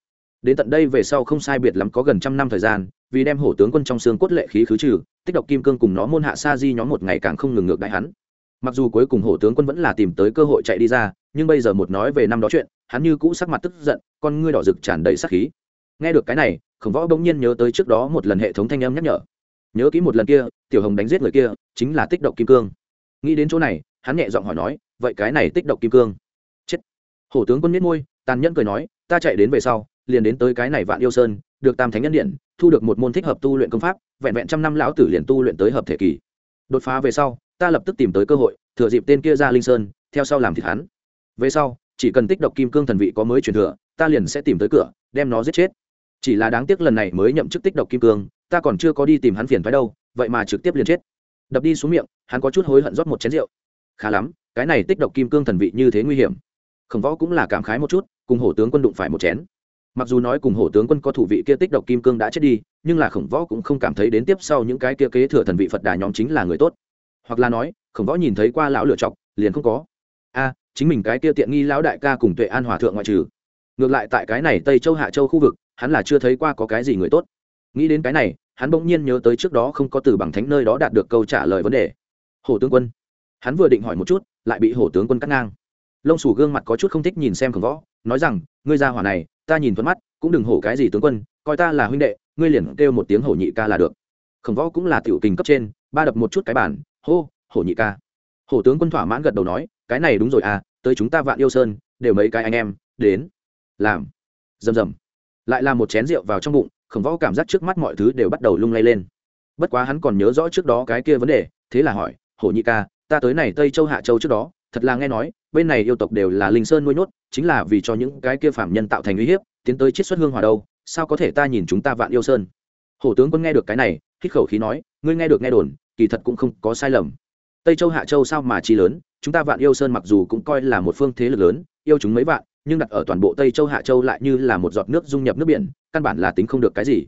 Đến tận đây về sau không sai biệt lắm có gần trăm năm thời gian, vì đem hổ tướng quân trong xương cốt lệ khí khứ trừ, tích độc kim cương cùng nó môn hạ sa di nhóm một ngày càng không ngừng ngược đại hắn. Mặc dù cuối cùng hổ tướng quân vẫn là tìm tới cơ hội chạy đi ra, nhưng bây giờ một nói về năm đó chuyện, hắn như cũ sắc mặt tức giận, con ngươi đỏ rực tràn đầy sắc khí. Nghe được cái này, khổng võ bỗng nhiên nhớ tới trước đó một lần hệ thống thanh âm nhắc nhở nhớ kỹ một lần kia, tiểu hồng đánh giết người kia, chính là tích độc kim cương. Nghĩ đến chỗ này, hắn nhẹ giọng hỏi nói, vậy cái này tích độc kim cương? Chết. Hổ tướng quân biết môi, tàn nhẫn cười nói, ta chạy đến về sau, liền đến tới cái này vạn yêu sơn, được tam thánh nhân điện, thu được một môn thích hợp tu luyện công pháp, vẹn vẹn trăm năm lão tử liền tu luyện tới hợp thể kỳ. Đột phá về sau, ta lập tức tìm tới cơ hội, thừa dịp tên kia ra linh sơn, theo sau làm thịt hắn. Về sau, chỉ cần tích độc kim cương thần vị có mới truyền thừa, ta liền sẽ tìm tới cửa, đem nó giết chết. Chỉ là đáng tiếc lần này mới nhậm chức tích độc kim cương ta còn chưa có đi tìm hắn phiền thoái đâu, vậy mà trực tiếp liền chết. Đập đi xuống miệng, hắn có chút hối hận rót một chén rượu. Khá lắm, cái này tích độc kim cương thần vị như thế nguy hiểm. Khổng võ cũng là cảm khái một chút, cùng hổ tướng quân đụng phải một chén. Mặc dù nói cùng hổ tướng quân có thủ vị kia tích độc kim cương đã chết đi, nhưng là khổng võ cũng không cảm thấy đến tiếp sau những cái kia kế thừa thần vị phật đà nhóm chính là người tốt. Hoặc là nói, khổng võ nhìn thấy qua lão lựa chọc, liền không có. A, chính mình cái kia tiện nghi lão đại ca cùng tuệ an hòa thượng ngoại trừ. Ngược lại tại cái này tây châu hạ châu khu vực, hắn là chưa thấy qua có cái gì người tốt nghĩ đến cái này, hắn bỗng nhiên nhớ tới trước đó không có từ bằng thánh nơi đó đạt được câu trả lời vấn đề. Hổ tướng quân. Hắn vừa định hỏi một chút, lại bị hổ tướng quân cắt ngang. Lông sủ gương mặt có chút không thích nhìn xem khổng võ, nói rằng, ngươi ra hỏa này, ta nhìn thuận mắt, cũng đừng hổ cái gì tướng quân, coi ta là huynh đệ, ngươi liền kêu một tiếng hổ nhị ca là được. Khổng võ cũng là tiểu tình cấp trên, ba đập một chút cái bản hô, hổ nhị ca. Hổ tướng quân thỏa mãn gật đầu nói, cái này đúng rồi à tới chúng ta vạn yêu sơn, đều mấy cái anh em, đến, làm. Rầm rầm. Lại là một chén rượu vào trong bụng khổng võ cảm giác trước mắt mọi thứ đều bắt đầu lung lay lên. Bất quá hắn còn nhớ rõ trước đó cái kia vấn đề, thế là hỏi, hổ nhị ca, ta tới này tây châu hạ châu trước đó, thật là nghe nói, bên này yêu tộc đều là linh sơn nuôi nhốt, chính là vì cho những cái kia phạm nhân tạo thành uy hiếp, tiến tới chiết xuất hương hòa đâu, sao có thể ta nhìn chúng ta vạn yêu sơn? Hổ tướng quân nghe được cái này, hít khẩu khí nói, ngươi nghe được nghe đồn, kỳ thật cũng không có sai lầm. Tây châu hạ châu sao mà chi lớn, chúng ta vạn yêu sơn mặc dù cũng coi là một phương thế lực lớn, yêu chúng mấy vạn nhưng đặt ở toàn bộ tây châu hạ châu lại như là một giọt nước dung nhập nước biển, căn bản là tính không được cái gì.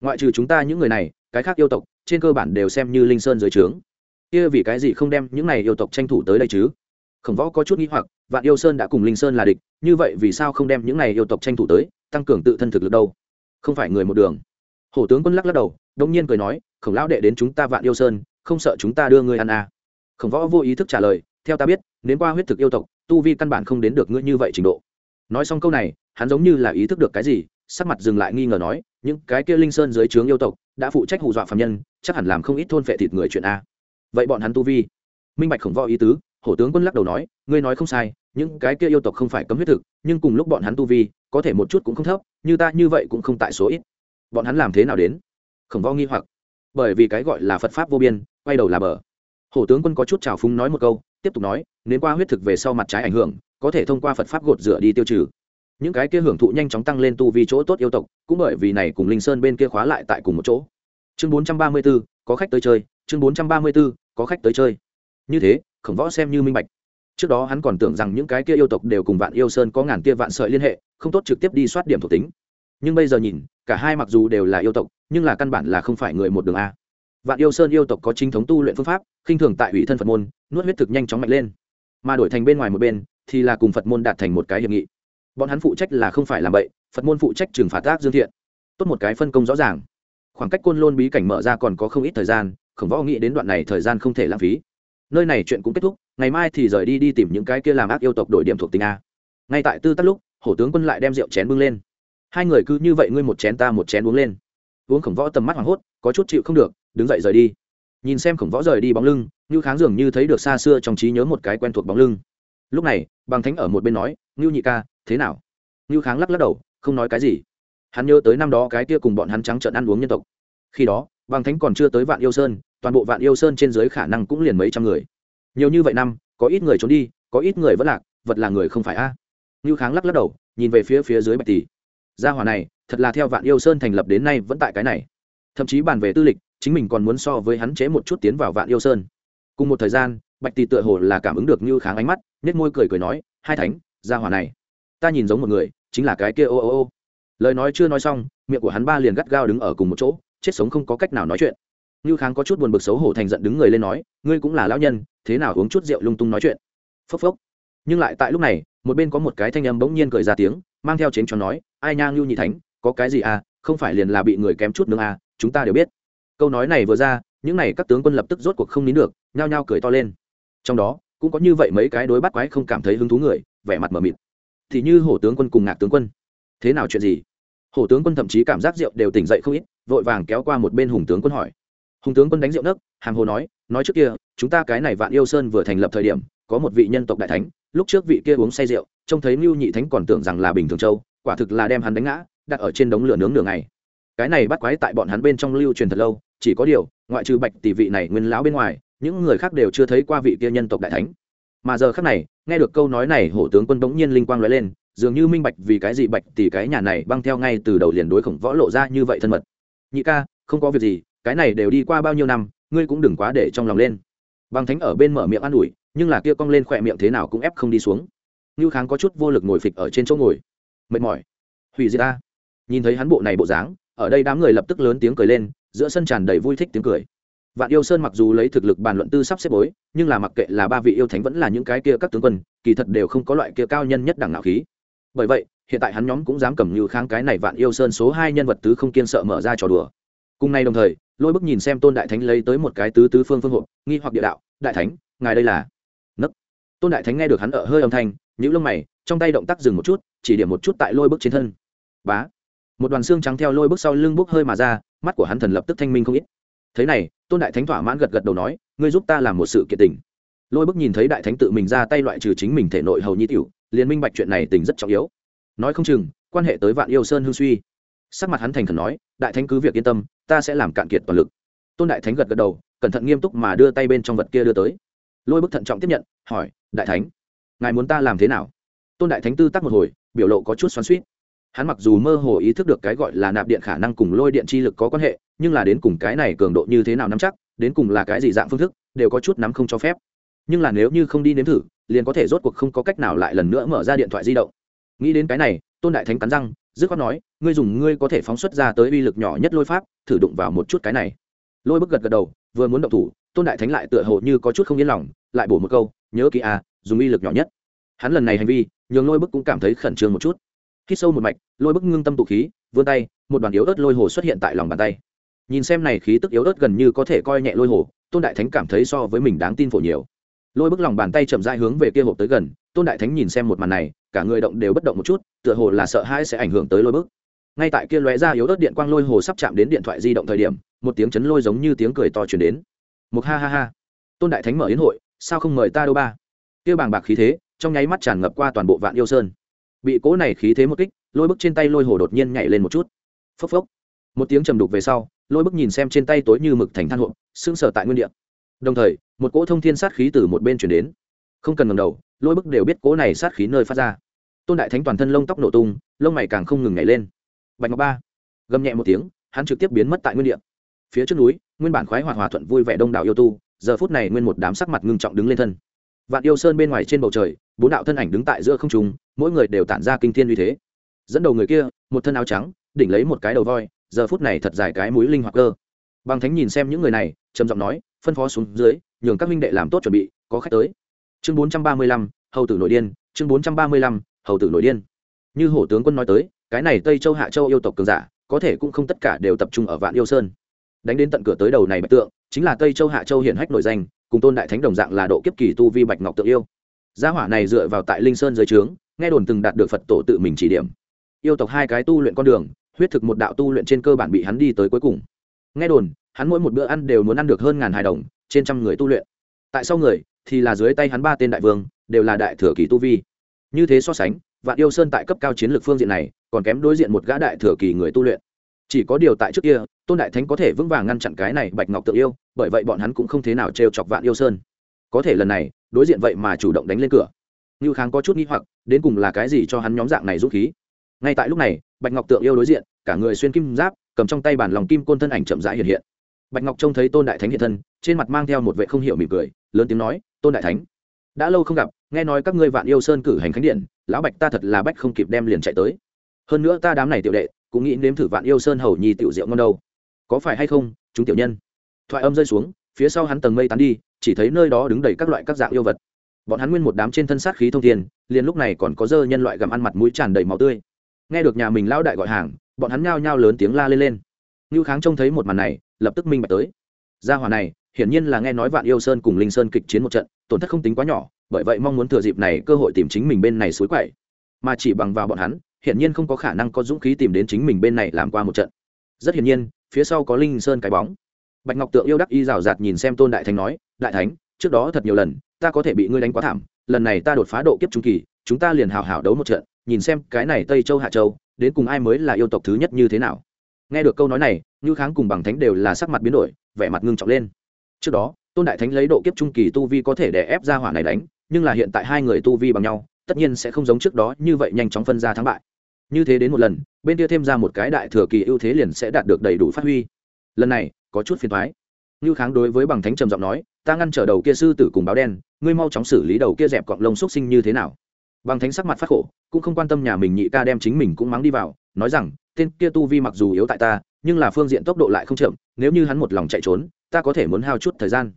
Ngoại trừ chúng ta những người này, cái khác yêu tộc, trên cơ bản đều xem như linh sơn dưới trướng. Kia vì cái gì không đem những này yêu tộc tranh thủ tới đây chứ? Khổng võ có chút nghĩ hoặc, vạn yêu sơn đã cùng linh sơn là địch, như vậy vì sao không đem những này yêu tộc tranh thủ tới, tăng cường tự thân thực lực đâu? Không phải người một đường. Hổ tướng quân lắc lắc đầu đông nhiên cười nói, khổng lão đệ đến chúng ta vạn yêu sơn, không sợ chúng ta đưa ngươi ăn à. khổng võ vô ý thức trả lời, theo ta biết nếu qua huyết thực yêu tộc, tu vi căn bản không đến được ngươi như vậy trình độ nói xong câu này, hắn giống như là ý thức được cái gì, sắc mặt dừng lại nghi ngờ nói, những cái kia linh sơn dưới trướng yêu tộc, đã phụ trách hù dọa phạm nhân, chắc hẳn làm không ít thôn phệ thịt người chuyện a. Vậy bọn hắn tu vi? Minh bạch khổng võ ý tứ, hổ tướng quân lắc đầu nói, ngươi nói không sai, những cái kia yêu tộc không phải cấm huyết thực, nhưng cùng lúc bọn hắn tu vi, có thể một chút cũng không thấp, như ta như vậy cũng không tại số ít. Bọn hắn làm thế nào đến? Khổng võ nghi hoặc. Bởi vì cái gọi là phật pháp vô biên, quay đầu là bờ. Hổ tướng quân có chút trào phúng nói một câu, tiếp tục nói nếu qua huyết thực về sau mặt trái ảnh hưởng có thể thông qua phật pháp gột rửa đi tiêu trừ. Những cái kia hưởng thụ nhanh chóng tăng lên tu vi chỗ tốt yêu tộc cũng bởi vì này cùng linh sơn bên kia khóa lại tại cùng một chỗ. Chương bốn trăm ba mươi 434, có khách tới chơi. Chương bốn trăm ba mươi 434, có khách tới chơi. Như thế khổng võ xem như minh bạch. Trước đó hắn còn tưởng rằng những cái kia yêu tộc đều cùng vạn yêu sơn có ngàn kia vạn sợi liên hệ không tốt trực tiếp đi soát điểm thuộc tính. Nhưng bây giờ nhìn cả hai mặc dù đều là yêu tộc nhưng là căn bản là không phải người một đường a. Vạn yêu sơn yêu tộc có chính thống tu luyện phương pháp khinh thường tại ủy thân phật môn nuốt huyết thực nhanh chóng mạnh lên. Mà đổi thành bên ngoài một bên thì là cùng phật môn đạt thành một cái hiệp nghị. Bọn hắn phụ trách là không phải làm bậy, phật môn phụ trách trừng phạt tác dương thiện. Tốt một cái phân công rõ ràng. Khoảng cách côn lôn bí cảnh mở ra còn có không ít thời gian, khổng võ nghĩ đến đoạn này thời gian không thể lãng phí. Nơi này chuyện cũng kết thúc, ngày mai thì rời đi đi tìm những cái kia làm ác yêu tộc đổi điểm thuộc tính a. Ngay tại tư tắc lúc, hổ tướng quân lại đem rượu chén bưng lên. Hai người cứ như vậy ngươi một chén ta một chén uống lên. Uống khổng võ tầm mắt hoảng hốt, có chút chịu không được, đứng dậy rời đi. Nhìn xem khổng võ rời đi bóng lưng như kháng dường như thấy được xa xưa trong trí nhớ một cái quen thuộc bóng lưng lúc này, bằng thánh ở một bên nói, ngưu nhị ca, thế nào? Ngưu kháng lắc lắc đầu, không nói cái gì. Hắn nhớ tới năm đó cái kia cùng bọn hắn trắng trợn ăn uống nhân tộc. Khi đó, bằng thánh còn chưa tới vạn yêu sơn, toàn bộ vạn yêu sơn trên dưới khả năng cũng liền mấy trăm người. Nhiều như vậy năm, có ít người trốn đi, có ít người vẫn lạc, vật là người không phải a. À. ngưu kháng lắc lắc đầu, nhìn về phía phía dưới bạch tỷ. Gia hòa này, thật là theo vạn yêu sơn thành lập đến nay vẫn tại cái này. Thậm chí bàn về tư lịch, chính mình còn muốn so với hắn chế một chút tiến vào vạn yêu sơn. Cùng một thời gian, bạch tỷ tựa hồ là cảm ứng được ngưu kháng ánh mắt nết môi cười cười nói, hai thánh, gia hỏa này, ta nhìn giống một người, chính là cái kia ô ô ô. Lời nói chưa nói xong, miệng của hắn ba liền gắt gao đứng ở cùng một chỗ, chết sống không có cách nào nói chuyện. Như kháng có chút buồn bực xấu hổ thành giận đứng người lên nói, ngươi cũng là lão nhân, thế nào uống chút rượu lung tung nói chuyện? Phốc phốc. Nhưng lại tại lúc này, một bên có một cái thanh âm bỗng nhiên cười ra tiếng, mang theo chén cho nói, ai nha ngưu nhị thánh, có cái gì à? Không phải liền là bị người kém chút nương à? Chúng ta đều biết. Câu nói này vừa ra, những này các tướng quân lập tức rốt cuộc không nín được, nhao nhao cười to lên. Trong đó cũng có như vậy mấy cái đối bắt quái không cảm thấy hứng thú người, vẻ mặt mờ mịt. Thì như hổ tướng quân cùng ngạc tướng quân. Thế nào chuyện gì? Hổ tướng quân thậm chí cảm giác rượu đều tỉnh dậy không ít, vội vàng kéo qua một bên hùng tướng quân hỏi. Hùng tướng quân đánh rượu nấc, hàm hồ nói nói trước kia, chúng ta cái này vạn yêu sơn vừa thành lập thời điểm, có một vị nhân tộc đại thánh, lúc trước vị kia uống say rượu, trông thấy mưu nhị thánh còn tưởng rằng là bình thường châu, quả thực là đem hắn đánh ngã, đặt ở trên đống lửa nướng nửa ngày. Cái này bắt quái tại bọn hắn bên trong lưu truyền thật lâu, chỉ có điều, ngoại trừ bạch tỷ vị này nguyên lão bên ngoài những người khác đều chưa thấy qua vị kia nhân tộc đại thánh. Mà giờ khác này, nghe được câu nói này, hổ tướng quân bỗng nhiên linh quang nói lên, dường như minh bạch vì cái gì bạch thì cái nhà này băng theo ngay từ đầu liền đối khổng võ lộ ra như vậy thân mật. Nhị ca, không có việc gì, cái này đều đi qua bao nhiêu năm, ngươi cũng đừng quá để trong lòng lên. Băng thánh ở bên mở miệng an ủi, nhưng là kia cong lên khỏe miệng thế nào cũng ép không đi xuống. Như kháng có chút vô lực ngồi phịch ở trên chỗ ngồi. Mệt mỏi. Hủy diệt ta. Nhìn thấy hắn bộ này bộ dáng, ở đây đám người lập tức lớn tiếng cười lên, giữa sân tràn đầy vui thích tiếng cười vạn yêu sơn mặc dù lấy thực lực bàn luận tư sắp xếp bối, nhưng là mặc kệ là ba vị yêu thánh vẫn là những cái kia các tướng quân, kỳ thật đều không có loại kia cao nhân nhất đẳng nạo khí. Bởi vậy, hiện tại hắn nhóm cũng dám cầm như kháng cái này vạn yêu sơn số hai nhân vật tứ không kiên sợ mở ra trò đùa. Cùng nay đồng thời, lôi bức nhìn xem tôn đại thánh lấy tới một cái tứ tứ phương phương hộp, nghi hoặc địa đạo, đại thánh, ngài đây là? Nấc. Tôn đại thánh nghe được hắn ở hơi âm thanh, nhíu lông mày, trong tay động tác dừng một chút, chỉ điểm một chút tại lôi bức trên thân. Bá. Một đoàn xương trắng theo lôi bức sau lưng bốc hơi mà ra, mắt của hắn thần lập tức thanh minh không ít thế này, tôn đại thánh thỏa mãn gật gật đầu nói, ngươi giúp ta làm một sự kiện tình. Lôi bức nhìn thấy đại thánh tự mình ra tay loại trừ chính mình thể nội hầu nhi tiểu, liền minh bạch chuyện này tình rất trọng yếu. Nói không chừng, quan hệ tới vạn yêu sơn hương suy. Sắc mặt hắn thành khẩn nói, đại thánh cứ việc yên tâm, ta sẽ làm cạn kiệt toàn lực. Tôn đại thánh gật gật đầu, cẩn thận nghiêm túc mà đưa tay bên trong vật kia đưa tới. Lôi bức thận trọng tiếp nhận, hỏi, đại thánh, ngài muốn ta làm thế nào? Tôn đại thánh tư tắc một hồi, biểu lộ có chút xoắn suýt hắn mặc dù mơ hồ ý thức được cái gọi là nạp điện khả năng cùng lôi điện chi lực có quan hệ, nhưng là đến cùng cái này cường độ như thế nào nắm chắc, đến cùng là cái gì dạng phương thức, đều có chút nắm không cho phép. Nhưng là nếu như không đi nếm thử, liền có thể rốt cuộc không có cách nào lại lần nữa mở ra điện thoại di động. Nghĩ đến cái này, tôn đại thánh cắn răng, dứt khoát nói, ngươi dùng ngươi có thể phóng xuất ra tới uy lực nhỏ nhất lôi pháp, thử đụng vào một chút cái này. Lôi bức gật gật đầu, vừa muốn động thủ, tôn đại thánh lại tựa hồ như có chút không yên lòng, lại bổ một câu, nhớ kỹ à dùng uy lực nhỏ nhất. Hắn lần này hành vi, nhường lôi bức cũng cảm thấy khẩn trương một chút khi sâu một mạch, lôi bức ngưng tâm tụ khí, vươn tay, một đoàn yếu ớt lôi hồ xuất hiện tại lòng bàn tay. Nhìn xem này khí tức yếu ớt gần như có thể coi nhẹ lôi hồ, tôn đại thánh cảm thấy so với mình đáng tin phổ nhiều. Lôi bức lòng bàn tay chậm dai hướng về kia hộp tới gần, tôn đại thánh nhìn xem một màn này, cả người động đều bất động một chút, tựa hồ là sợ hãi sẽ ảnh hưởng tới lôi bức. Ngay tại kia lóe ra yếu ớt điện quang lôi hồ sắp chạm đến điện thoại di động thời điểm, một tiếng chấn lôi giống như tiếng cười to chuyển đến. Một ha ha ha. Tôn đại thánh mở yến hội, sao không mời ta đâu ba? Kia bàng bạc khí thế, trong nháy mắt tràn ngập qua toàn bộ vạn yêu sơn bị cố này khí thế một kích, lôi bức trên tay lôi hồ đột nhiên nhảy lên một chút. Phốc phốc. Một tiếng trầm đục về sau, lôi bức nhìn xem trên tay tối như mực thành than hộp, sững sờ tại nguyên địa. Đồng thời, một cỗ thông thiên sát khí từ một bên chuyển đến. Không cần ngầm đầu, lôi bức đều biết cỗ này sát khí nơi phát ra. Tôn đại thánh toàn thân lông tóc nổ tung, lông mày càng không ngừng nhảy lên. Bạch ngọc ba gầm nhẹ một tiếng, hắn trực tiếp biến mất tại nguyên địa. Phía trước núi, nguyên bản khoái hòa hòa thuận vui vẻ đông đảo yêu tu, giờ phút này nguyên một đám sắc mặt ngưng trọng đứng lên thân. Vạn yêu sơn bên ngoài trên bầu trời, bốn đạo thân ảnh đứng tại giữa không trung mỗi người đều tản ra kinh thiên uy thế. Dẫn đầu người kia, một thân áo trắng, đỉnh lấy một cái đầu voi, giờ phút này thật dài cái mũi linh hoạt cơ. Bằng thánh nhìn xem những người này, trầm giọng nói, phân phó xuống dưới, nhường các minh đệ làm tốt chuẩn bị, có khách tới. Chương bốn trăm ba mươi lăm, hầu tử nội điên, chương bốn trăm ba mươi lăm, hầu tử nội điên. Như hổ tướng quân nói tới, cái này tây châu hạ châu yêu tộc cường giả, có thể cũng không tất cả đều tập trung ở vạn yêu sơn. Đánh đến tận cửa tới đầu này bạch tượng, chính là tây châu hạ châu hiển hách nổi danh, cùng tôn đại thánh đồng dạng là độ kiếp kỳ tu vi bạch ngọc tượng yêu. Gia hỏa này dựa vào tại linh sơn dưới trướng nghe đồn từng đạt được phật tổ tự mình chỉ điểm. Yêu tộc hai cái tu luyện con đường, huyết thực một đạo tu luyện trên cơ bản bị hắn đi tới cuối cùng. Nghe đồn, hắn mỗi một bữa ăn đều muốn ăn được hơn ngàn hài đồng, trên trăm người tu luyện. Tại sau người, thì là dưới tay hắn ba tên đại vương, đều là đại thừa kỳ tu vi. Như thế so sánh, vạn yêu sơn tại cấp cao chiến lược phương diện này, còn kém đối diện một gã đại thừa kỳ người tu luyện. Chỉ có điều tại trước kia, tôn đại thánh có thể vững vàng ngăn chặn cái này bạch ngọc tự yêu, bởi vậy bọn hắn cũng không thế nào trêu chọc vạn yêu sơn. Có thể lần này, đối diện vậy mà chủ động đánh lên cửa ngưu kháng có chút nghi hoặc, đến cùng là cái gì cho hắn nhóm dạng này dũng khí? Ngay tại lúc này, bạch ngọc tượng yêu đối diện, cả người xuyên kim giáp, cầm trong tay bản lòng kim côn thân ảnh chậm rãi hiện hiện. Bạch ngọc trông thấy tôn đại thánh hiện thân, trên mặt mang theo một vệ không hiểu mỉm cười, lớn tiếng nói, tôn đại thánh, đã lâu không gặp, nghe nói các ngươi vạn yêu sơn cử hành khánh điện, lão bạch ta thật là bách không kịp đem liền chạy tới. Hơn nữa ta đám này tiểu đệ, cũng nghĩ nếm thử vạn yêu sơn hầu nhi tiểu diệu ngon đâu. Có phải hay không, chúng tiểu nhân? Thoại âm rơi xuống, phía sau hắn tầng mây tán đi, chỉ thấy nơi đó đứng đầy các loại các dạng yêu vật bọn hắn nguyên một đám trên thân sát khí thông thiên, liền lúc này còn có dơ nhân loại gặm ăn mặt mũi tràn đầy máu tươi. Nghe được nhà mình lao đại gọi hàng, bọn hắn nhao nhao lớn tiếng la lên lên. Như kháng trông thấy một màn này, lập tức minh bạch tới. Gia hỏa này, hiển nhiên là nghe nói vạn yêu sơn cùng linh sơn kịch chiến một trận, tổn thất không tính quá nhỏ, bởi vậy mong muốn thừa dịp này cơ hội tìm chính mình bên này suối quậy. Mà chỉ bằng vào bọn hắn, hiển nhiên không có khả năng có dũng khí tìm đến chính mình bên này làm qua một trận. Rất hiển nhiên, phía sau có linh sơn cái bóng. Bạch ngọc tượng yêu đắc y rào rạt nhìn xem tôn đại thánh nói, đại thánh trước đó thật nhiều lần, ta có thể bị ngươi đánh quá thảm, lần này ta đột phá độ kiếp trung kỳ, chúng ta liền hào hào đấu một trận, nhìn xem cái này tây châu hạ châu, đến cùng ai mới là yêu tộc thứ nhất như thế nào. Nghe được câu nói này như kháng cùng bằng thánh đều là sắc mặt biến đổi, vẻ mặt ngưng trọng lên. Trước đó, tôn đại thánh lấy độ kiếp trung kỳ tu vi có thể để ép ra hỏa này đánh, nhưng là hiện tại hai người tu vi bằng nhau, tất nhiên sẽ không giống trước đó như vậy nhanh chóng phân ra thắng bại. Như thế đến một lần, bên kia thêm ra một cái đại thừa kỳ ưu thế liền sẽ đạt được đầy đủ phát huy. Lần này, có chút phiền thoái như kháng đối với bằng thánh trầm giọng nói ta ngăn trở đầu kia sư tử cùng báo đen, ngươi mau chóng xử lý đầu kia dẹp cọng lông xúc sinh như thế nào. Bằng thánh sắc mặt phát khổ, cũng không quan tâm nhà mình nhị ca đem chính mình cũng mắng đi vào, nói rằng, tên kia tu vi mặc dù yếu tại ta, nhưng là phương diện tốc độ lại không chậm, nếu như hắn một lòng chạy trốn, ta có thể muốn hao chút thời gian.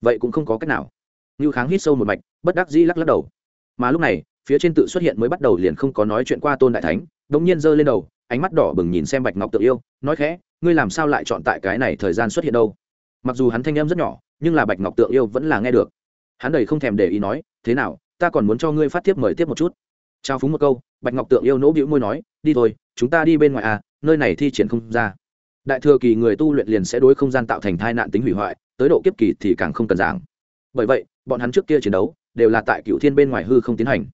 Vậy cũng không có cách nào. Như kháng hít sâu một mạch, bất đắc dĩ lắc lắc đầu. Mà lúc này, phía trên tự xuất hiện mới bắt đầu liền không có nói chuyện qua tôn đại thánh đống nhiên giơ lên đầu, ánh mắt đỏ bừng nhìn xem bạch ngọc tự yêu, nói khẽ, ngươi làm sao lại chọn tại cái này thời gian xuất hiện đâu? Mặc dù hắn thanh em rất nhỏ, nhưng là bạch ngọc tượng yêu vẫn là nghe được. Hắn đầy không thèm để ý nói, thế nào, ta còn muốn cho ngươi phát tiếp mời tiếp một chút. Trao phúng một câu, bạch ngọc tượng yêu nỗ bĩu môi nói, đi thôi, chúng ta đi bên ngoài à nơi này thi triển không ra. Đại thừa kỳ người tu luyện liền sẽ đối không gian tạo thành thai nạn tính hủy hoại, tới độ kiếp kỳ thì càng không cần giảng bởi vậy, bọn hắn trước kia chiến đấu, đều là tại cựu thiên bên ngoài hư không tiến hành.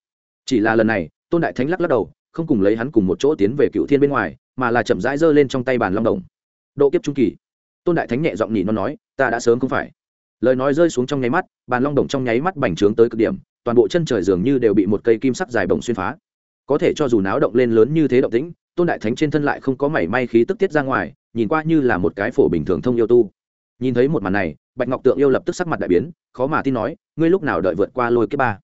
Chỉ là lần này, tôn đại thánh lắc lắc đầu, không cùng lấy hắn cùng một chỗ tiến về cựu thiên bên ngoài, mà là chậm rãi giơ lên trong tay bàn long đồng. Độ kiếp trung kỳ tôn đại thánh nhẹ giọng nhỉ nó nói, ta đã sớm không phải. Lời nói rơi xuống trong nháy mắt, bàn long đồng trong nháy mắt bành trướng tới cực điểm, toàn bộ chân trời dường như đều bị một cây kim sắc dài bồng xuyên phá. Có thể cho dù náo động lên lớn như thế động tĩnh, tôn đại thánh trên thân lại không có mảy may khí tức tiết ra ngoài, nhìn qua như là một cái phổ bình thường thông yêu tu. Nhìn thấy một màn này, bạch ngọc tượng yêu lập tức sắc mặt đại biến, khó mà tin nói, ngươi lúc nào đợi vượt qua lôi kiếp ba?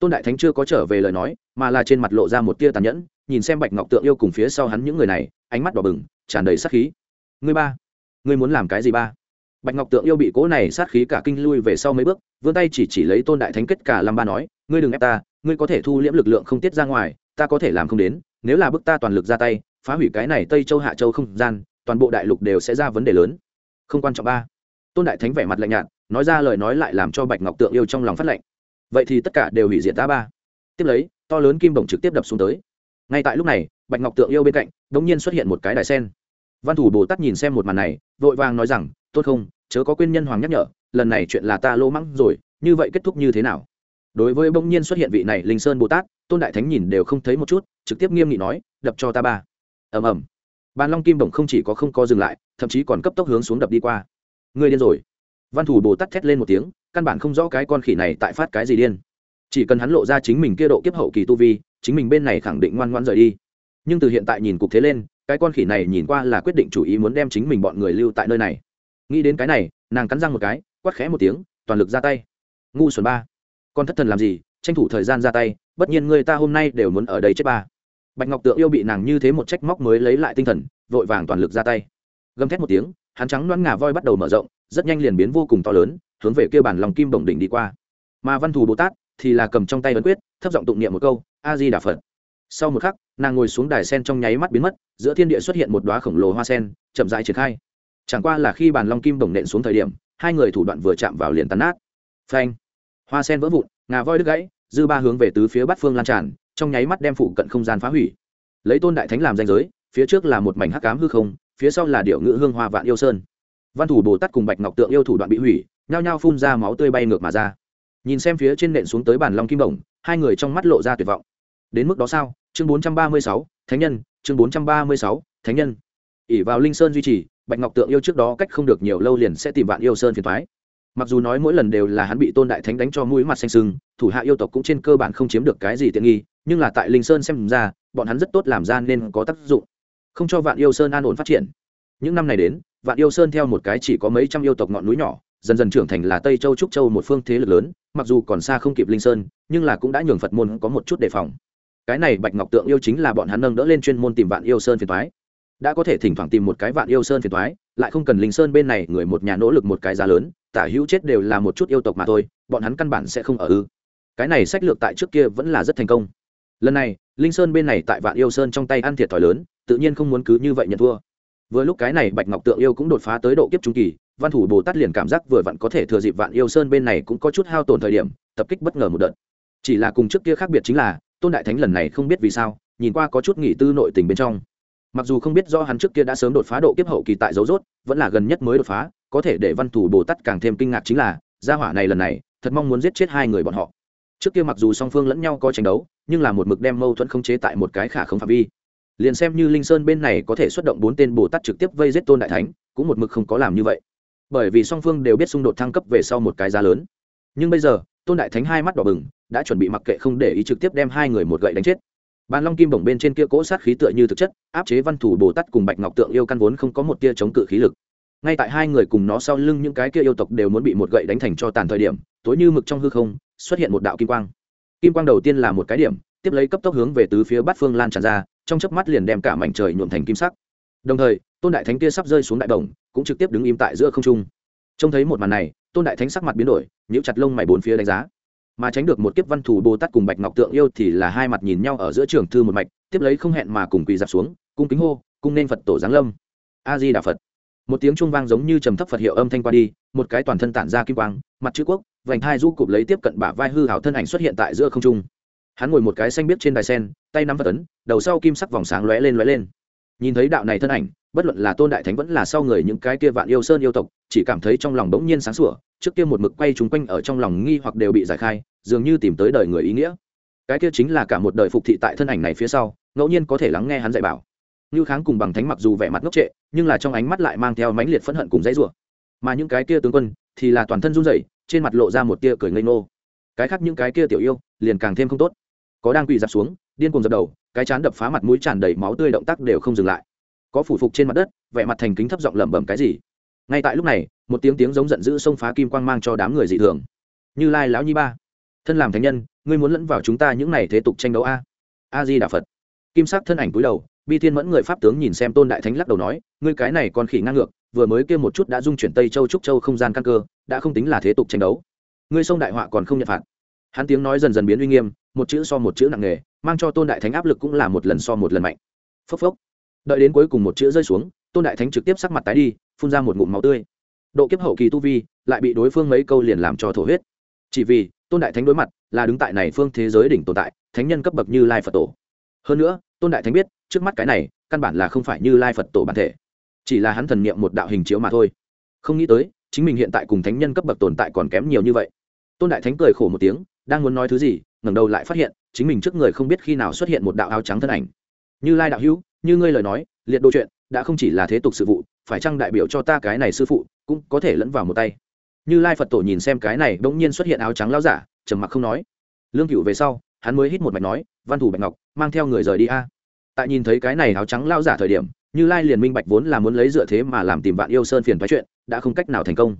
Tôn đại thánh chưa có trở về lời nói, mà là trên mặt lộ ra một tia tàn nhẫn, nhìn xem bạch ngọc tượng yêu cùng phía sau hắn những người này, ánh mắt đỏ bừng, tràn đầy sắc khí. Ngươi ba ngươi muốn làm cái gì ba? Bạch ngọc tượng yêu bị cố này sát khí cả kinh lui về sau mấy bước, vươn tay chỉ chỉ lấy tôn đại thánh kết cả làm ba nói, ngươi đừng ép ta, ngươi có thể thu liễm lực lượng không tiết ra ngoài, ta có thể làm không đến, nếu là bức ta toàn lực ra tay, phá hủy cái này tây châu hạ châu không gian, toàn bộ đại lục đều sẽ ra vấn đề lớn. Không quan trọng ba. Tôn đại thánh vẻ mặt lạnh nhạt, nói ra lời nói lại làm cho bạch ngọc tượng yêu trong lòng phát lạnh. vậy thì tất cả đều hủy diệt ta ba. Tiếp lấy, to lớn kim đồng trực tiếp đập xuống tới. Ngay tại lúc này, bạch ngọc tượng yêu bên cạnh đ ỗ n g nhiên xuất hiện một cái đài sen văn thủ bồ tát nhìn xem một màn này, vội vàng nói rằng, tốt không, chớ có quên nhân hoàng nhắc nhở, lần này chuyện là ta lỗ mắng rồi, như vậy kết thúc như thế nào? Đối với bỗng nhiên xuất hiện vị này linh sơn bồ tát, tôn đại thánh nhìn đều không thấy một chút, trực tiếp nghiêm nghị nói, đập cho ta ba. Ầm ầm. Bàn long kim đồng không chỉ có không có dừng lại, thậm chí còn cấp tốc hướng xuống đập đi qua. Người điên rồi. Văn thủ bồ tát thét lên một tiếng, căn bản không rõ cái con khỉ này tại phát cái gì điên. Chỉ cần hắn lộ ra chính mình kia độ kiếp hậu kỳ tu vi, chính mình bên này khẳng định ngoan ngoãn rời đi. Nhưng từ hiện tại nhìn cục thế lên cái con khỉ này nhìn qua là quyết định chủ ý muốn đem chính mình bọn người lưu tại nơi này. Nghĩ đến cái này, nàng cắn răng một cái, quát khẽ một tiếng, toàn lực ra tay. Ngu xuẩn ba. Con thất thần làm gì, tranh thủ thời gian ra tay, bất nhiên người ta hôm nay đều muốn ở đây chết ba. Bạch ngọc tượng yêu bị nàng như thế một trách móc mới lấy lại tinh thần, vội vàng toàn lực ra tay. Gầm thét một tiếng, hắn trắng đoán ngà voi bắt đầu mở rộng, rất nhanh liền biến vô cùng to lớn, hướng về kia bản lòng kim đồng đỉnh đi qua. Mà văn thù bồ tát thì là cầm trong tay ấn quyết, thấp giọng tụng niệm một câu, a di đà phật. Sau một khắc nàng ngồi xuống đài sen trong nháy mắt biến mất, giữa thiên địa xuất hiện một đoá khổng lồ hoa sen, chậm rãi triển khai. Chẳng qua là khi bàn long kim đồng nện xuống thời điểm, hai người thủ đoạn vừa chạm vào liền tàn nát. Phanh! Hoa sen vỡ vụn, ngà voi đứt gãy, dư ba hướng về tứ phía bát phương lan tràn, trong nháy mắt đem phụ cận không gian phá hủy. Lấy tôn đại thánh làm danh giới, phía trước là một mảnh hắc cám hư không, phía sau là điệu ngữ hương hoa vạn yêu sơn. Văn thủ bồ tát cùng bạch ngọc tượng yêu thủ đoạn bị hủy, nhao nhao phun ra máu tươi bay ngược mà ra. Nhìn xem phía trên nện xuống tới bàn long kim đồng hai người trong mắt lộ ra tuyệt vọng. Đến mức đó sao? Chương bốn trăm ba mươi sáu, thánh nhân, chương bốn trăm ba mươi sáu, thánh nhân. Ỉ vào linh sơn duy trì, bạch ngọc tượng yêu trước đó cách không được nhiều lâu liền sẽ tìm vạn yêu sơn phiền thoái. Mặc dù nói mỗi lần đều là hắn bị tôn đại thánh đánh cho mũi mặt xanh sưng, thủ hạ yêu tộc cũng trên cơ bản không chiếm được cái gì tiện nghi, nhưng là tại linh sơn xem ra, bọn hắn rất tốt làm ra nên có tác dụng, không cho vạn yêu sơn an ổn phát triển. Những năm này đến, vạn yêu sơn theo một cái chỉ có mấy trăm yêu tộc ngọn núi nhỏ, dần dần trưởng thành là tây châu trúc châu một phương thế lực lớn, mặc dù còn xa không kịp linh sơn, nhưng là cũng đã nhường phật môn có một chút đề phòng cái này bạch ngọc tượng yêu chính là bọn hắn nâng đỡ lên chuyên môn tìm vạn yêu sơn phiền thoái đã có thể thỉnh thoảng tìm một cái vạn yêu sơn phiền thoái lại không cần linh sơn bên này người một nhà nỗ lực một cái giá lớn, tả hữu chết đều là một chút yêu tộc mà thôi, bọn hắn căn bản sẽ không ở ư. Cái này sách lược tại trước kia vẫn là rất thành công. Lần này, linh sơn bên này tại vạn yêu sơn trong tay ăn thiệt thòi lớn, tự nhiên không muốn cứ như vậy nhận thua. Vừa lúc cái này bạch ngọc tượng yêu cũng đột phá tới độ kiếp trung kỳ, văn thủ bồ tát liền cảm giác vừa vặn có thể thừa dịp vạn yêu sơn bên này cũng có chút hao tổn thời điểm, tập kích bất ngờ một đợt. Chỉ là cùng trước kia khác biệt chính là tôn đại thánh lần này không biết vì sao, nhìn qua có chút nghỉ tư nội tình bên trong. Mặc dù không biết do hắn trước kia đã sớm đột phá độ kiếp hậu kỳ tại dấu rốt, vẫn là gần nhất mới đột phá, có thể để văn thủ bồ tát càng thêm kinh ngạc chính là, gia hỏa này lần này, thật mong muốn giết chết hai người bọn họ. Trước kia mặc dù song phương lẫn nhau có tranh đấu, nhưng là một mực đem mâu thuẫn không chế tại một cái khả không phạm vi. Liền xem như linh sơn bên này có thể xuất động bốn tên bồ tát trực tiếp vây giết tôn đại thánh, cũng một mực không có làm như vậy. Bởi vì song phương đều biết xung đột thăng cấp về sau một cái giá lớn. Nhưng bây giờ, tôn đại thánh hai mắt đỏ bừng đã chuẩn bị mặc kệ không để ý trực tiếp đem hai người một gậy đánh chết. Bàn long kim bổng bên trên kia cỗ sát khí tựa như thực chất, áp chế văn thủ bồ tát cùng bạch ngọc tượng yêu căn vốn không có một tia chống cự khí lực. Ngay tại hai người cùng nó sau lưng những cái kia yêu tộc đều muốn bị một gậy đánh thành cho tàn thời điểm, tối như mực trong hư không, xuất hiện một đạo kim quang. Kim quang đầu tiên là một cái điểm, tiếp lấy cấp tốc hướng về tứ phía bát phương lan tràn ra, trong chớp mắt liền đem cả mảnh trời nhuộm thành kim sắc. Đồng thời, tôn đại thánh kia sắp rơi xuống đại đồng cũng trực tiếp đứng im tại giữa không trung. Trông thấy một màn này, tôn đại thánh sắc mặt biến đổi, nhíu chặt lông mày bốn phía đánh giá mà tránh được một kiếp văn thủ bồ tát cùng bạch ngọc tượng yêu thì là hai mặt nhìn nhau ở giữa trường thư một mạch, tiếp lấy không hẹn mà cùng quỳ dạp xuống, cung kính hô, cung nên phật tổ giáng lâm. A di đà phật. Một tiếng trung vang giống như trầm thấp phật hiệu âm thanh qua đi, một cái toàn thân tản ra kim quang, mặt chữ quốc, vành hai du cụp lấy tiếp cận bả vai hư hảo thân ảnh xuất hiện tại giữa không trung. Hắn ngồi một cái xanh biết trên đài sen, tay nắm phật ấn, đầu sau kim sắc vòng sáng lóe lên lóe lên. Nhìn thấy đạo này thân ảnh, bất luận là tôn đại thánh vẫn là sau người những cái kia vạn yêu sơn yêu tộc, chỉ cảm thấy trong lòng bỗng nhiên sáng sủa trước kia một mực quay chúng quanh ở trong lòng nghi hoặc đều bị giải khai, dường như tìm tới đời người ý nghĩa. Cái kia chính là cả một đời phục thị tại thân ảnh này phía sau, ngẫu nhiên có thể lắng nghe hắn dạy bảo. Như kháng cùng bằng thánh mặc dù vẻ mặt ngốc trệ, nhưng là trong ánh mắt lại mang theo mãnh liệt phẫn hận cùng dãy rủa. Mà những cái kia tướng quân thì là toàn thân run rẩy, trên mặt lộ ra một tia cười ngây ngô. Cái khác những cái kia tiểu yêu liền càng thêm không tốt. Có đang quỳ dạp xuống, điên cuồng dập đầu, cái chán đập phá mặt mũi tràn đầy máu tươi động tác đều không dừng lại. Có phủ phục trên mặt đất, vẻ mặt thành kính thấp giọng lẩm bẩm cái gì? Ngay tại lúc này, một tiếng tiếng giống giận dữ xông phá kim quang mang cho đám người dị thường. Như lai lão nhi ba. Thân làm thánh nhân, ngươi muốn lẫn vào chúng ta những này thế tục tranh đấu a? A di đà phật. Kim sắc thân ảnh cúi đầu, bi thiên mẫn người pháp tướng nhìn xem tôn đại thánh lắc đầu nói, ngươi cái này còn khỉ ngang ngược, vừa mới kêu một chút đã dung chuyển tây châu trúc châu không gian căn cơ, đã không tính là thế tục tranh đấu. Ngươi sông đại họa còn không nhận phạt. Hắn tiếng nói dần dần biến uy nghiêm, một chữ so một chữ nặng nề, mang cho tôn đại thánh áp lực cũng là một lần so một lần mạnh. Phốc phốc. Đợi đến cuối cùng một chữ rơi xuống, tôn đại thánh trực tiếp sắc mặt tái đi phun ra một ngụm máu tươi. Độ kiếp hậu kỳ tu vi lại bị đối phương mấy câu liền làm cho thổ huyết. Chỉ vì, tôn đại thánh đối mặt là đứng tại này phương thế giới đỉnh tồn tại, thánh nhân cấp bậc như lai phật tổ. Hơn nữa, tôn đại thánh biết, trước mắt cái này, căn bản là không phải như lai phật tổ bản thể. Chỉ là hắn thần niệm một đạo hình chiếu mà thôi. Không nghĩ tới, chính mình hiện tại cùng thánh nhân cấp bậc tồn tại còn kém nhiều như vậy. Tôn đại thánh cười khổ một tiếng, đang muốn nói thứ gì, ngẩng đầu lại phát hiện, chính mình trước người không biết khi nào xuất hiện một đạo áo trắng thân ảnh. Như lai đạo hữu, như ngươi lời nói, liệt đô chuyện, đã không chỉ là thế tục sự vụ phải chăng đại biểu cho ta cái này sư phụ cũng có thể lẫn vào một tay? Như lai phật tổ nhìn xem cái này, bỗng nhiên xuất hiện áo trắng lao giả, trầm mặc không nói. Lương cựu về sau, hắn mới hít một mạch nói, văn thủ bạch ngọc, mang theo người rời đi a. Tại nhìn thấy cái này áo trắng lao giả thời điểm, như lai liền minh bạch vốn là muốn lấy dựa thế mà làm tìm vạn yêu sơn phiền thoái chuyện, đã không cách nào thành công.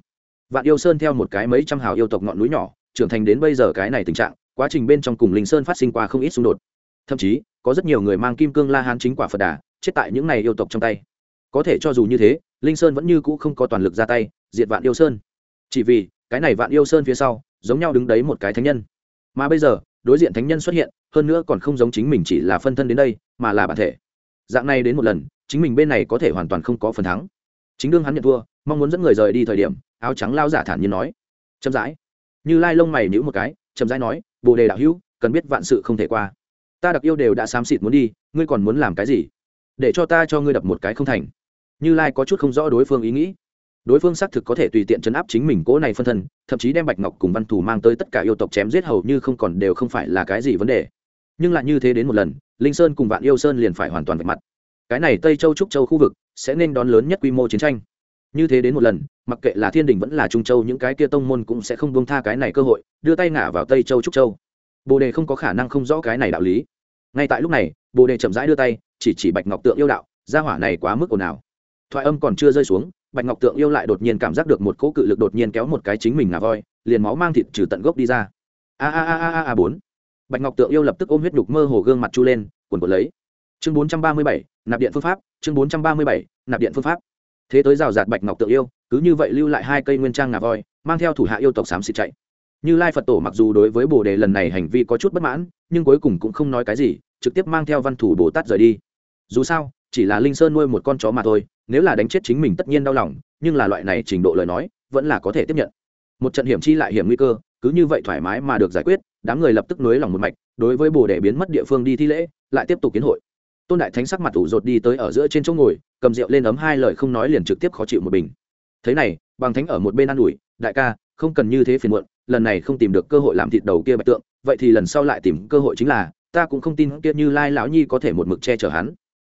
Vạn yêu sơn theo một cái mấy trăm hào yêu tộc ngọn núi nhỏ, trưởng thành đến bây giờ cái này tình trạng, quá trình bên trong cùng linh sơn phát sinh qua không ít xung đột. Thậm chí, có rất nhiều người mang kim cương la hán chính quả phật đà, chết tại những này yêu tộc trong tay có thể cho dù như thế, linh sơn vẫn như cũ không có toàn lực ra tay, diệt vạn yêu sơn. Chỉ vì, cái này vạn yêu sơn phía sau, giống nhau đứng đấy một cái thánh nhân. Mà bây giờ, đối diện thánh nhân xuất hiện, hơn nữa còn không giống chính mình chỉ là phân thân đến đây, mà là bản thể. Dạng này đến một lần, chính mình bên này có thể hoàn toàn không có phần thắng. Chính đương hắn nhận thua, mong muốn dẫn người rời đi thời điểm, áo trắng lao giả thản nhiên nói. Chậm rãi. Như lai lông mày nhữ một cái, chậm rãi nói, bồ đề đạo hữu, cần biết vạn sự không thể qua. Ta đặc yêu đều đã xám xịt muốn đi, ngươi còn muốn làm cái gì? Để cho ta cho ngươi đập một cái không thành. Như lai có chút không rõ đối phương ý nghĩ. Đối phương xác thực có thể tùy tiện chấn áp chính mình cố này phân thân, thậm chí đem bạch ngọc cùng văn thủ mang tới tất cả yêu tộc chém giết hầu như không còn đều không phải là cái gì vấn đề. Nhưng lại như thế đến một lần, linh sơn cùng vạn yêu sơn liền phải hoàn toàn vạch mặt. Cái này tây châu trúc châu khu vực sẽ nên đón lớn nhất quy mô chiến tranh. Như thế đến một lần, mặc kệ là thiên đình vẫn là trung châu, những cái kia tông môn cũng sẽ không buông tha cái này cơ hội, đưa tay ngả vào tây châu trúc châu. Bồ đề không có khả năng không rõ cái này đạo lý. Ngay tại lúc này, bồ đề chậm rãi đưa tay chỉ chỉ bạch ngọc tượng yêu đạo, gia hỏa này quá mức ồn ào. Thoại âm còn chưa rơi xuống, bạch ngọc tượng yêu lại đột nhiên cảm giác được một cỗ cự lực đột nhiên kéo một cái chính mình ngà voi, liền máu mang thịt trừ tận gốc đi ra. A a a a a bốn. Bạch ngọc tượng yêu lập tức ôm huyết nhục mơ hồ gương mặt chu lên, quần quần lấy. Chương bốn trăm ba mươi bảy, nạp điện phương pháp, chương bốn trăm ba mươi bảy, nạp điện phương pháp. Thế tới rào rạt bạch ngọc tượng yêu, cứ như vậy lưu lại hai cây nguyên trang ngà voi, mang theo thủ hạ yêu tộc xám xịt chạy. Như lai phật tổ mặc dù đối với bồ đề lần này hành vi có chút bất mãn, nhưng cuối cùng cũng không nói cái gì, trực tiếp mang theo văn thủ bồ tát rời đi dù sao, chỉ là linh sơn nuôi một con chó mà thôi, nếu là đánh chết chính mình tất nhiên đau lòng, nhưng là loại này trình độ lời nói, vẫn là có thể tiếp nhận. Một trận hiểm chi lại hiểm nguy cơ, cứ như vậy thoải mái mà được giải quyết, đám người lập tức nối lòng một mạch, đối với bồ đề biến mất địa phương đi thi lễ, lại tiếp tục kiến hội. Tôn đại thánh sắc mặt ủ rột đi tới ở giữa trên chỗ ngồi, cầm rượu lên ấm hai lời không nói liền trực tiếp khó chịu một bình. Thế này, bằng thánh ở một bên an ủi, đại ca, không cần như thế phiền muộn, lần này không tìm được cơ hội làm thịt đầu kia bạch tượng, vậy thì lần sau lại tìm cơ hội chính là, ta cũng không tin kia như lai lão nhi có thể một mực che chở hắn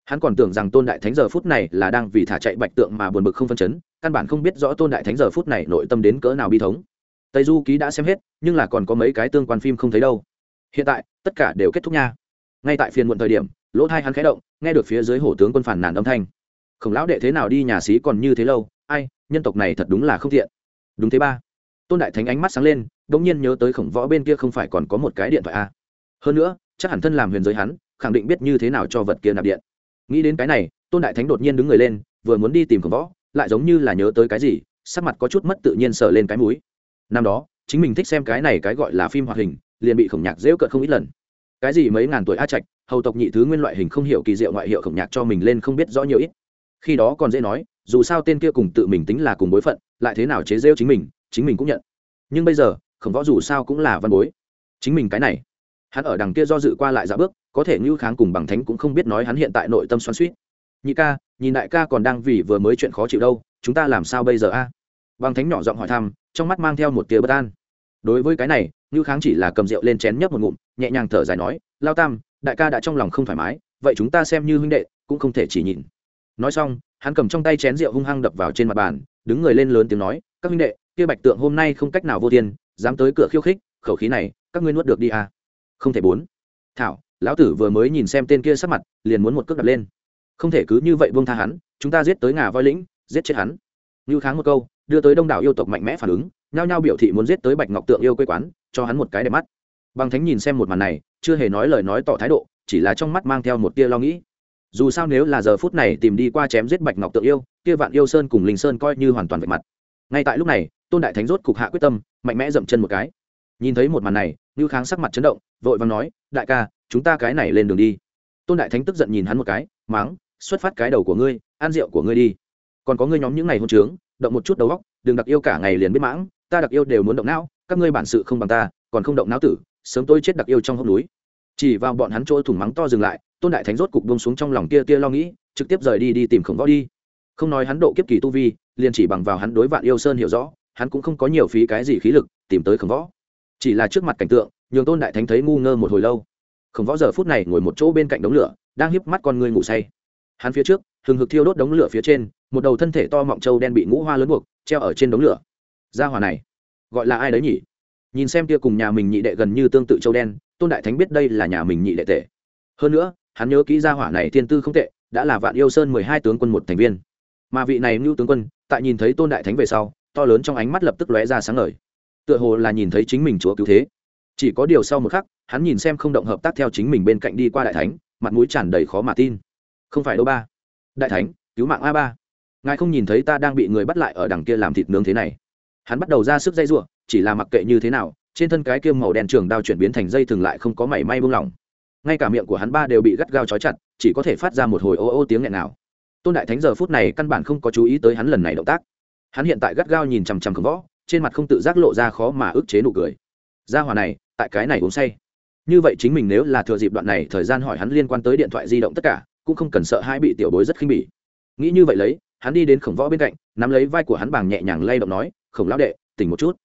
hắn còn tưởng rằng tôn đại thánh giờ phút này là đang vì thả chạy bạch tượng mà buồn bực không phân chấn, căn bản không biết rõ tôn đại thánh giờ phút này nội tâm đến cỡ nào bi thống. Tây du ký đã xem hết, nhưng là còn có mấy cái tương quan phim không thấy đâu. Hiện tại, tất cả đều kết thúc nha. Ngay tại phiên muộn thời điểm, lỗ thai hắn khẽ động, nghe được phía dưới hổ tướng quân phản nàn âm thanh. Khổng lão đệ thế nào đi nhà xí còn như thế lâu, ai, nhân tộc này thật đúng là không thiện đúng thế ba. Tôn đại thánh ánh mắt sáng lên đ ỗ n g nhiên nhớ tới khổng võ bên kia không phải còn có một cái điện thoại a à. hơn nữa, chắc hẳn thân làm huyền giới hắn, khẳng định biết như thế nào cho vật kia nạp điện nghĩ đến cái này, tôn đại thánh đột nhiên đứng người lên, vừa muốn đi tìm khổng võ, lại giống như là nhớ tới cái gì, sắc mặt có chút mất tự nhiên sờ lên cái múi năm đó, chính mình thích xem cái này cái gọi là phim hoạt hình, liền bị khổng nhạc dễu cợt không ít lần. Cái gì mấy ngàn tuổi a trạch, hầu tộc nhị thứ nguyên loại hình không hiểu kỳ diệu ngoại hiệu khổng nhạc cho mình lên không biết rõ nhiều ít. Khi đó còn dễ nói, dù sao tên kia cùng tự mình tính là cùng bối phận, lại thế nào chế rêu chính mình chính mình cũng nhận. Nhưng bây giờ, khổng võ dù sao cũng là văn bối. Chính mình cái này hắn ở đằng kia do dự qua lại dạ bước, có thể ngưu kháng cùng bằng thánh cũng không biết nói hắn hiện tại nội tâm xoắn suýt nhị ca, nhìn đại ca còn đang vì vừa mới chuyện khó chịu đâu, chúng ta làm sao bây giờ a? Bằng thánh nhỏ giọng hỏi thăm, trong mắt mang theo một tia bất an. Đối với cái này, ngưu kháng chỉ là cầm rượu lên chén nhấp một ngụm, nhẹ nhàng thở dài nói, lao tam, đại ca đã trong lòng không thoải mái, vậy chúng ta xem như huynh đệ, cũng không thể chỉ nhìn nói xong, hắn cầm trong tay chén rượu hung hăng đập vào trên mặt bàn, đứng người lên lớn tiếng nói, các huynh đệ, kia bạch tượng hôm nay không cách nào vô thiên, dám tới cửa khiêu khích, khẩu khí này, các ngươi nuốt được đi à không thể bốn. Thảo, lão tử vừa mới nhìn xem tên kia sắc mặt, liền muốn một cước đặt lên. Không thể cứ như vậy buông tha hắn, chúng ta giết tới ngà voi lĩnh, giết chết hắn. Như kháng một câu, đưa tới đông đảo yêu tộc mạnh mẽ phản ứng, nhao nhao biểu thị muốn giết tới bạch ngọc tượng yêu quê quán, cho hắn một cái đẹp mắt. Bằng thánh nhìn xem một màn này, chưa hề nói lời nói tỏ thái độ, chỉ là trong mắt mang theo một tia lo nghĩ. Dù sao nếu là giờ phút này tìm đi qua chém giết bạch ngọc tượng yêu, kia vạn yêu sơn cùng linh sơn coi như hoàn toàn vạch mặt. Ngay tại lúc này, tôn đại thánh rốt cục hạ quyết tâm, mạnh mẽ dậm chân một cái. Nhìn thấy một màn này như kháng sắc mặt chấn động, vội vàng nói, đại ca, chúng ta cái này lên đường đi. Tôn đại thánh tức giận nhìn hắn một cái, máng, xuất phát cái đầu của ngươi, ăn rượu của ngươi đi. Còn có ngươi nhóm những ngày hôn trướng, động một chút đầu óc, đừng đặc yêu cả ngày liền biết mãng, ta đặc yêu đều muốn động não, các ngươi bản sự không bằng ta, còn không động não tử, sớm tôi chết đặc yêu trong hốc núi. Chỉ vào bọn hắn chỗ thủng mắng to dừng lại, tôn đại thánh rốt cục buông xuống trong lòng kia tia lo nghĩ, trực tiếp rời đi đi tìm khổng võ đi. Không nói hắn độ kiếp kỳ tu vi, liền chỉ bằng vào hắn đối vạn yêu sơn hiểu rõ, hắn cũng không có nhiều phí cái gì khí lực tìm tới khổng võ chỉ là trước mặt cảnh tượng, nhường tôn đại thánh thấy ngu ngơ một hồi lâu. Khổng võ giờ phút này ngồi một chỗ bên cạnh đống lửa, đang hiếp mắt con người ngủ say. Hắn phía trước, hừng hực thiêu đốt đống lửa phía trên, một đầu thân thể to mọng trâu đen bị ngũ hoa lớn buộc, treo ở trên đống lửa. Gia hòa này, gọi là ai đấy nhỉ? Nhìn xem kia cùng nhà mình nhị đệ gần như tương tự châu đen, tôn đại thánh biết đây là nhà mình nhị đệ tệ. hơn nữa, hắn nhớ kỹ gia hỏa này thiên tư không tệ, đã là vạn yêu sơn mười hai tướng quân một thành viên. Mà vị này ngưu tướng quân, tại nhìn thấy tôn đại thánh về sau, to lớn trong ánh mắt lập tức lóe ra sáng ngời tựa hồ là nhìn thấy chính mình chúa cứu thế. Chỉ có điều sau một khắc, hắn nhìn xem không động hợp tác theo chính mình bên cạnh đi qua đại thánh, mặt mũi tràn đầy khó mà tin. Không phải đâu ba. Đại thánh, cứu mạng a ba. Ngài không nhìn thấy ta đang bị người bắt lại ở đằng kia làm thịt nướng thế này. Hắn bắt đầu ra sức dây r u ộ chỉ là mặc kệ như thế nào, trên thân cái kia màu đen trường đao chuyển biến thành dây thường lại không có mảy may buông lỏng. Ngay cả miệng của hắn ba đều bị gắt gao trói chặt, chỉ có thể phát ra một hồi ô ô tiếng nghẹn nào. Tôn đại thánh giờ phút này căn bản không có chú ý tới hắn lần này động tác. Hắn hiện tại gắt gao nhìn chằm chằm khổng võ trên mặt không tự giác lộ ra khó mà ức chế nụ cười. Gia hòa này, tại cái này uống say. Như vậy chính mình nếu là thừa dịp đoạn này thời gian hỏi hắn liên quan tới điện thoại di động tất cả, cũng không cần sợ hai bị tiểu bối rất khinh bỉ. Nghĩ như vậy lấy, hắn đi đến khổng võ bên cạnh, nắm lấy vai của hắn bằng nhẹ nhàng lay động nói, khổng lão đệ, tỉnh một chút.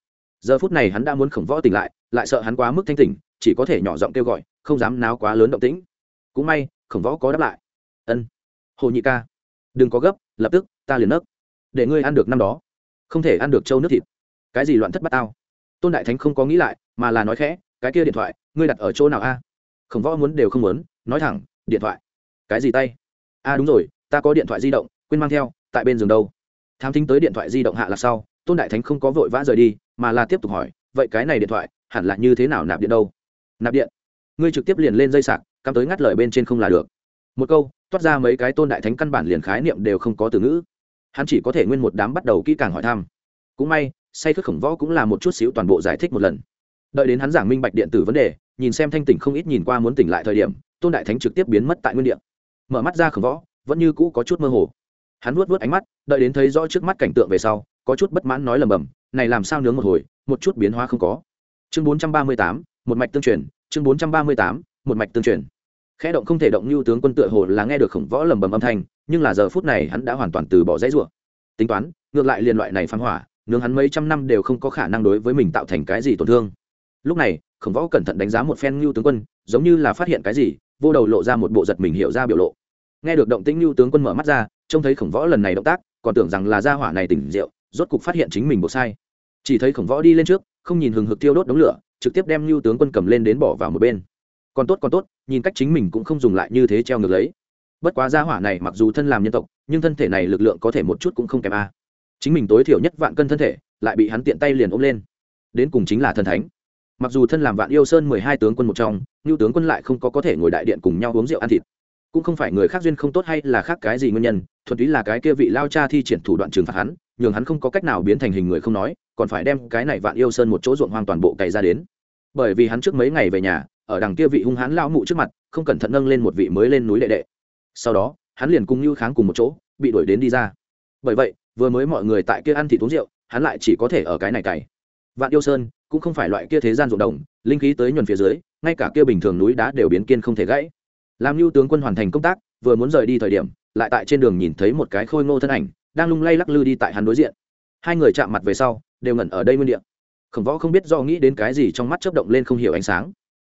Giờ phút này hắn đã muốn khổng võ tỉnh lại lại sợ hắn quá mức thanh tỉnh, chỉ có thể nhỏ giọng kêu gọi, không dám náo quá lớn động tĩnh. Cũng may, khổng võ có đáp lại. Ân, hồ nhị ca, đừng có gấp, lập tức, ta liền nấc, để ngươi ăn được năm đó, không thể ăn được trâu nước thịt cái gì loạn thất bát tao? Tôn đại thánh không có nghĩ lại, mà là nói khẽ, cái kia điện thoại, ngươi đặt ở chỗ nào a? Khổng võ muốn đều không muốn, nói thẳng, điện thoại. Cái gì tay? A, đúng rồi, ta có điện thoại di động, quên mang theo, tại bên giường đâu? Tham thính tới điện thoại di động hạ là sau, tôn đại thánh không có vội vã rời đi, mà là tiếp tục hỏi, vậy cái này điện thoại, hẳn là như thế nào nạp điện đâu? Nạp điện? Ngươi trực tiếp liền lên dây sạc, cắm tới ngắt lời bên trên không là được. Một câu, toát ra mấy cái tôn đại thánh căn bản liền khái niệm đều không có từ ngữ. Hắn chỉ có thể nguyên một đám bắt đầu kỹ càng hỏi thăm. Cũng may say khước khổng võ cũng là một chút xíu toàn bộ giải thích một lần. Đợi đến hắn giảng minh bạch điện tử vấn đề, nhìn xem thanh tỉnh không ít nhìn qua muốn tỉnh lại thời điểm, tôn đại thánh trực tiếp biến mất tại nguyên điện mở mắt ra khổng võ, vẫn như cũ có chút mơ hồ. Hắn vuốt vuốt ánh mắt, đợi đến thấy rõ trước mắt cảnh tượng về sau, có chút bất mãn nói lầm bầm, này làm sao nướng một hồi, một chút biến hóa không có. Chương bốn trăm ba mươi tám, một mạch tương truyền, chương bốn trăm ba mươi tám, một mạch tương truyền. Khẽ động không thể động như tướng quân tựa hồ là nghe được khổng võ lầm bầm âm thanh, nhưng là giờ phút này hắn đã hoàn toàn từ bỏ dãy rủa. Tính toán, ngược lại liên loại này phán hỏa nướng hắn mấy trăm năm đều không có khả năng đối với mình tạo thành cái gì tổn thương. Lúc này, khổng võ cẩn thận đánh giá một phen ngưu tướng quân, giống như là phát hiện cái gì, vô đầu lộ ra một bộ giật mình hiểu ra biểu lộ. Nghe được động tĩnh ngưu tướng quân mở mắt ra, trông thấy khổng võ lần này động tác, còn tưởng rằng là gia hỏa này tỉnh rượu, rốt cục phát hiện chính mình bộ sai. Chỉ thấy khổng võ đi lên trước, không nhìn hừng hực tiêu đốt đống lửa, trực tiếp đem ngưu tướng quân cầm lên đến bỏ vào một bên. Còn tốt còn tốt, nhìn cách chính mình cũng không dùng lại như thế treo ngược lấy. Bất quá gia hỏa này mặc dù thân làm nhân tộc, nhưng thân thể này lực lượng có thể một chút cũng không kém a chính mình tối thiểu nhất vạn cân thân thể, lại bị hắn tiện tay liền ôm lên. Đến cùng chính là thần thánh. Mặc dù thân làm vạn yêu sơn mười hai tướng quân một trong ngưu tướng quân lại không có có thể ngồi đại điện cùng nhau uống rượu ăn thịt. Cũng không phải người khác duyên không tốt hay là khác cái gì nguyên nhân, thuần túy là cái kia vị lao cha thi triển thủ đoạn trừng phạt hắn, nhường hắn không có cách nào biến thành hình người không nói, còn phải đem cái này vạn yêu sơn một chỗ ruộng hoang toàn bộ cày ra đến. Bởi vì hắn trước mấy ngày về nhà, ở đằng kia vị hung hãn lao mụ trước mặt, không cẩn thận nâng lên một vị mới lên núi đệ đệ. Sau đó, hắn liền cùng như kháng cùng một chỗ, bị đuổi đến đi ra. Bởi vậy vừa mới mọi người tại kia ăn thịt uống rượu, hắn lại chỉ có thể ở cái này cày. Vạn yêu sơn cũng không phải loại kia thế gian ruộng đồng, linh khí tới nhuần phía dưới, ngay cả kia bình thường núi đá đều biến kiên không thể gãy. Làm lưu tướng quân hoàn thành công tác, vừa muốn rời đi thời điểm, lại tại trên đường nhìn thấy một cái khôi ngô thân ảnh, đang lung lay lắc lư đi tại hắn đối diện. Hai người chạm mặt về sau, đều ngẩn ở đây nguyên địa. Khổng võ không biết do nghĩ đến cái gì trong mắt chớp động lên không hiểu ánh sáng.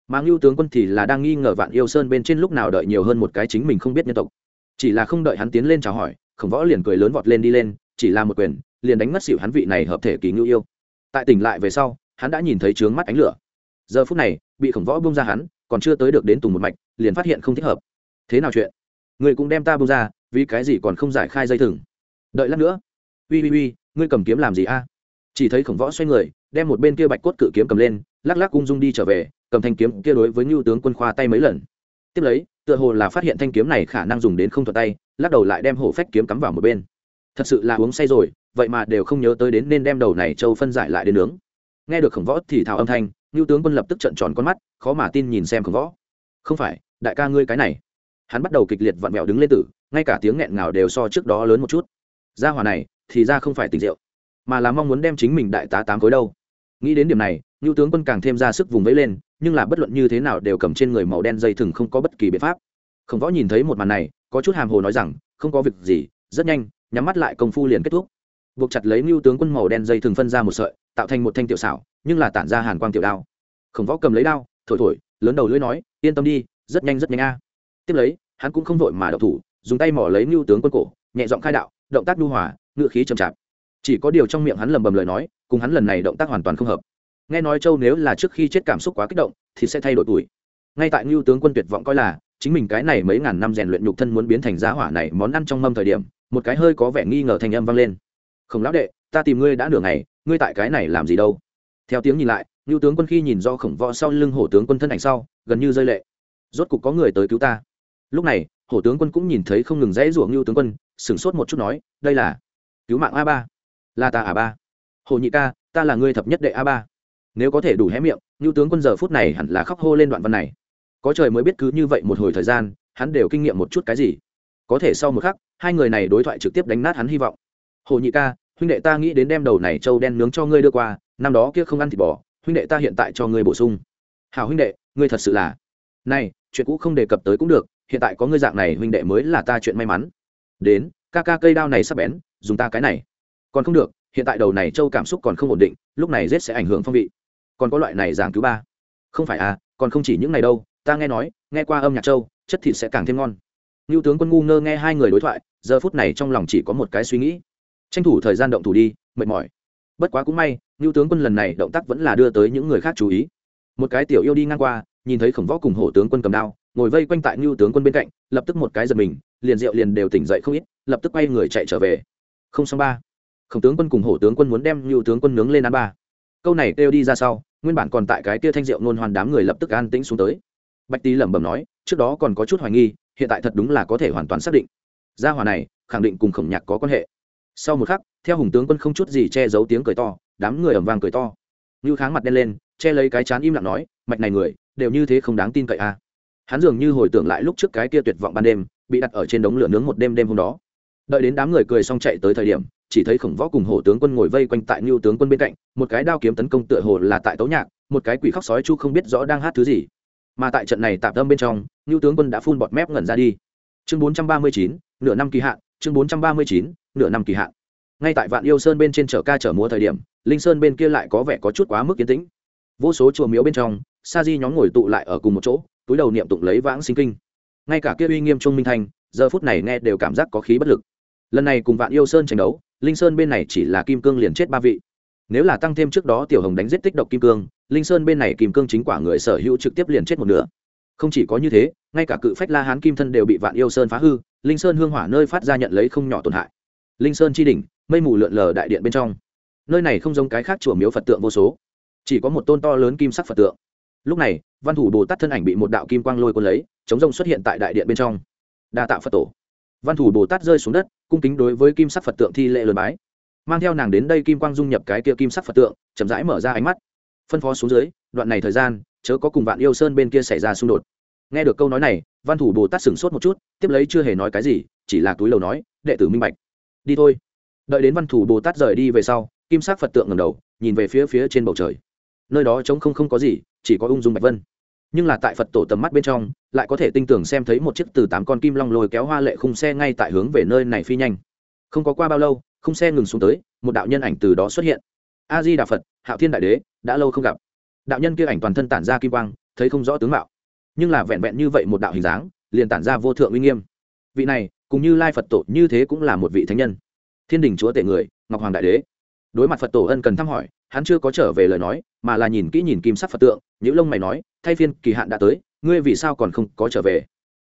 Mà ngưu tướng quân thì là đang nghi ngờ vạn yêu sơn bên trên lúc nào đợi nhiều hơn một cái chính mình không biết nhân tộc. Chỉ là không đợi hắn tiến lên chào hỏi, khổng võ liền cười lớn vọt lên đi lên chỉ là một quyền, liền đánh mất xỉu hắn vị này hợp thể kỳ ngưu yêu. Tại tỉnh lại về sau, hắn đã nhìn thấy trướng mắt ánh lửa. Giờ phút này, bị khổng võ bông ra hắn, còn chưa tới được đến tùng một mạch, liền phát hiện không thích hợp. Thế nào chuyện? Người cũng đem ta bông ra, vì cái gì còn không giải khai dây thừng? Đợi lát nữa. Ui ui ui ngươi cầm kiếm làm gì a? Chỉ thấy khổng võ xoay người, đem một bên kia bạch cốt cự kiếm cầm lên, lắc lắc ung dung đi trở về, cầm thanh kiếm kia đối với ngưu tướng quân khoa tay mấy lần. Tiếp lấy, tựa hồ là phát hiện thanh kiếm này khả năng dùng đến không thuật tay, lắc đầu lại đem hổ phách kiếm cắm vào một bên thật sự là uống say rồi, vậy mà đều không nhớ tới đến nên đem đầu này châu phân giải lại đến nướng. Nghe được khổng võ thì thào âm thanh ngưu tướng quân lập tức trận tròn con mắt, khó mà tin nhìn xem khổng võ. Không phải, đại ca ngươi cái này. Hắn bắt đầu kịch liệt vặn vẹo đứng lên tử, ngay cả tiếng nghẹn ngào đều so trước đó lớn một chút. Ra hòa này, thì ra không phải tình rượu mà là mong muốn đem chính mình đại tá tám khối đâu. Nghĩ đến điểm này ngưu tướng quân càng thêm ra sức vùng vẫy lên, nhưng là bất luận như thế nào đều cầm trên người màu đen dây thừng không có bất kỳ biện pháp. Khổng võ nhìn thấy một màn này, có chút hàm hồ nói rằng, không có việc gì, rất nhanh nhắm mắt lại công phu liền kết thúc. Buộc chặt lấy ngưu tướng quân màu đen dây thường phân ra một sợi, tạo thành một thanh tiểu xảo, nhưng là tản ra hàn quang tiểu đao. Khổng võ cầm lấy đao, thổi thổi, lớn đầu lưỡi nói, yên tâm đi, rất nhanh rất nhanh a. Tiếp lấy, hắn cũng không vội mà đậu thủ, dùng tay mỏ lấy ngưu tướng quân cổ, nhẹ giọng khai đạo, động tác nhu hòa ngựa khí chậm chạp. Chỉ có điều trong miệng hắn lầm bầm lời nói, cùng hắn lần này động tác hoàn toàn không hợp. Nghe nói châu nếu là trước khi chết cảm xúc quá kích động, thì sẽ thay đổi tuổi. Ngay tại ngưu tướng quân tuyệt vọng coi là, chính mình cái này mấy ngàn năm rèn luyện nhục thân muốn biến thành giá hỏa này món ăn trong mâm thời điểm một cái hơi có vẻ nghi ngờ thành âm vang lên. Không lão đệ, ta tìm ngươi đã nửa ngày, ngươi tại cái này làm gì đâu? Theo tiếng nhìn lại ngưu tướng quân khi nhìn do khổng võ sau lưng hổ tướng quân thân ảnh sau, gần như rơi lệ. Rốt cục có người tới cứu ta. Lúc này, hổ tướng quân cũng nhìn thấy không ngừng dãy ruộng ngưu tướng quân, sửng sốt một chút nói, đây là cứu mạng a ba. Là ta a ba. Hồ nhị ca, ta là ngươi thập nhất đệ a ba. Nếu có thể đủ hé miệng ngưu tướng quân giờ phút này hẳn là khóc hô lên đoạn văn này. Có trời mới biết cứ như vậy một hồi thời gian, hắn đều kinh nghiệm một chút cái gì có thể sau một khắc, hai người này đối thoại trực tiếp đánh nát hắn hy vọng. Hồ nhị ca, huynh đệ ta nghĩ đến đem đầu này trâu đen nướng cho ngươi đưa qua, năm đó kia không ăn thịt bò, huynh đệ ta hiện tại cho ngươi bổ sung. Hào huynh đệ, ngươi thật sự là. Này, chuyện cũ không đề cập tới cũng được, hiện tại có ngươi dạng này huynh đệ mới là ta chuyện may mắn. Đến, ca ca cây đao này sắp bén, dùng ta cái này. Còn không được, hiện tại đầu này châu cảm xúc còn không ổn định, lúc này rết sẽ ảnh hưởng phong vị. Còn có loại này giảng cứu ba. Không phải à còn không chỉ những này đâu, ta nghe nói, nghe qua âm nhạc châu chất thịt sẽ càng thêm ngon ngưu tướng quân ngu ngơ nghe hai người đối thoại, giờ phút này trong lòng chỉ có một cái suy nghĩ. Tranh thủ thời gian động thủ đi, mệt mỏi. Bất quá cũng may, ngưu tướng quân lần này động tác vẫn là đưa tới những người khác chú ý. Một cái tiểu yêu đi ngang qua, nhìn thấy khổng võ cùng hổ tướng quân cầm đao, ngồi vây quanh tại ngưu tướng quân bên cạnh, lập tức một cái giật mình, liền rượu liền đều tỉnh dậy không ít, lập tức quay người chạy trở về. Không xong ba. Khổng tướng quân cùng hổ tướng quân muốn đem ngưu tướng quân nướng lên ăn ba. Câu này kêu đi ra sau, nguyên bản còn tại cái tia thanh rượu nôn hoàn đám người lập tức an tĩnh xuống tới. Bạch tý lẩm bẩm nói, trước đó còn có chút hoài nghi hiện tại thật đúng là có thể hoàn toàn xác định. Gia hòa này, khẳng định cùng khổng nhạc có quan hệ. Sau một khắc, theo hùng tướng quân không chút gì che giấu tiếng cười to, đám người ẩm vang cười to. Như kháng mặt đen lên, che lấy cái chán im lặng nói, mạch này người, đều như thế không đáng tin cậy a à. hắn dường như hồi tưởng lại lúc trước cái kia tuyệt vọng ban đêm, bị đặt ở trên đống lửa nướng một đêm đêm hôm đó. Đợi đến đám người cười xong chạy tới thời điểm, chỉ thấy khổng võ cùng hổ tướng quân ngồi vây quanh tại ngưu tướng quân bên cạnh, một cái đao kiếm tấn công tựa hồ là tại tấu nhạc, một cái quỷ khóc sói chu không biết rõ đang hát thứ gì. Mà tại trận này tạm tâm bên trong ngưu tướng quân đã phun bọt mép ngẩn ra đi. Chương bốn trăm ba mươi chín, nửa năm kỳ hạn, chương bốn trăm ba mươi chín, nửa năm kỳ hạn. Ngay tại vạn yêu sơn bên trên chở ca chở múa thời điểm, linh sơn bên kia lại có vẻ có chút quá mức kiến tĩnh. Vô số chùa miếu bên trong, sa di nhóm ngồi tụ lại ở cùng một chỗ, túi đầu niệm tụng lấy vãng sinh kinh. Ngay cả kia uy nghiêm trung minh thanh giờ phút này nghe đều cảm giác có khí bất lực. Lần này cùng vạn yêu sơn tranh đấu, linh sơn bên này chỉ là kim cương liền chết ba vị. Nếu là tăng thêm trước đó tiểu hồng đánh giết tích độc kim cương, linh sơn bên này kim cương chính quả người sở hữu trực tiếp liền chết một nửa không chỉ có như thế, ngay cả cự phách la hán kim thân đều bị vạn yêu sơn phá hư, linh sơn hương hỏa nơi phát ra nhận lấy không nhỏ tổn hại. Linh sơn chi đỉnh, mây mù lượn lờ đại điện bên trong. Nơi này không giống cái khác chùa miếu phật tượng vô số, chỉ có một tôn to lớn kim sắc phật tượng. Lúc này, văn thủ bồ tát thân ảnh bị một đạo kim quang lôi cuốn lấy, chống rông xuất hiện tại đại điện bên trong. Đa tạo phật tổ. Văn thủ bồ tát rơi xuống đất, cung kính đối với kim sắc phật tượng thi lệ lượt bái. Mang theo nàng đến đây kim quang dung nhập cái kia kim sắc phật tượng, chậm rãi mở ra ánh mắt. Phân phó xuống dưới đoạn này thời gian, chớ có cùng vạn yêu sơn bên kia xảy ra xung đột. Nghe được câu nói này, văn thủ bồ tát sửng sốt một chút, tiếp lấy chưa hề nói cái gì, chỉ là túi lầu nói, đệ tử minh bạch. Đi thôi. Đợi đến văn thủ bồ tát rời đi về sau, kim sắc phật tượng ngầm đầu, nhìn về phía phía trên bầu trời. Nơi đó trống không không có gì, chỉ có ung dung bạch vân. Nhưng là tại phật tổ tầm mắt bên trong, lại có thể tinh tưởng xem thấy một chiếc từ tám con kim long lôi kéo hoa lệ khung xe ngay tại hướng về nơi này phi nhanh. Không có qua bao lâu, khung xe ngừng xuống tới, một đạo nhân ảnh từ đó xuất hiện. A di đà phật, hạo thiên đại đế, đã lâu không gặp đạo nhân kia ảnh toàn thân tản ra kim quang, thấy không rõ tướng mạo. Nhưng là vẹn vẹn như vậy một đạo hình dáng, liền tản ra vô thượng uy nghiêm. Vị này cũng như lai phật tổ như thế cũng là một vị thánh nhân. Thiên đình chúa tể người, ngọc hoàng đại đế. Đối mặt phật tổ ân cần thăm hỏi, hắn chưa có trở về lời nói, mà là nhìn kỹ nhìn kim sắc phật tượng những lông mày nói, thay phiên, kỳ hạn đã tới, ngươi vì sao còn không có trở về?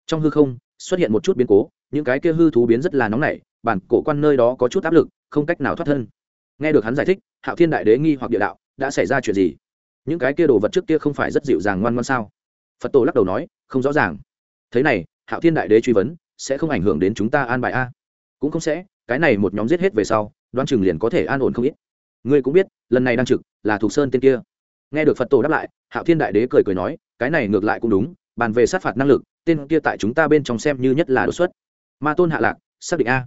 Trong hư không, xuất hiện một chút biến cố, những cái kia hư thú biến rất là nóng nảy, bản cổ quan nơi đó có chút áp lực, không cách nào thoát thân. Nghe được hắn giải thích, hạo thiên đại đế nghi hoặc địa đạo, đã xảy ra chuyện gì? Những cái kia đồ vật trước kia không phải rất dịu dàng ngoan ngoan sao? Phật tổ lắc đầu nói, không rõ ràng. Thế này, hạo thiên đại đế truy vấn, sẽ không ảnh hưởng đến chúng ta an bài a? Cũng không sẽ, cái này một nhóm giết hết về sau đoan chừng liền có thể an ổn không ít. Ngươi cũng biết, lần này đang trực là thuộc sơn tên kia. Nghe được phật tổ đáp lại, hạo thiên đại đế cười cười nói, cái này ngược lại cũng đúng, bàn về sát phạt năng lực, tên kia tại chúng ta bên trong xem như nhất là đột xuất. Ma tôn hạ lạc, xác định a?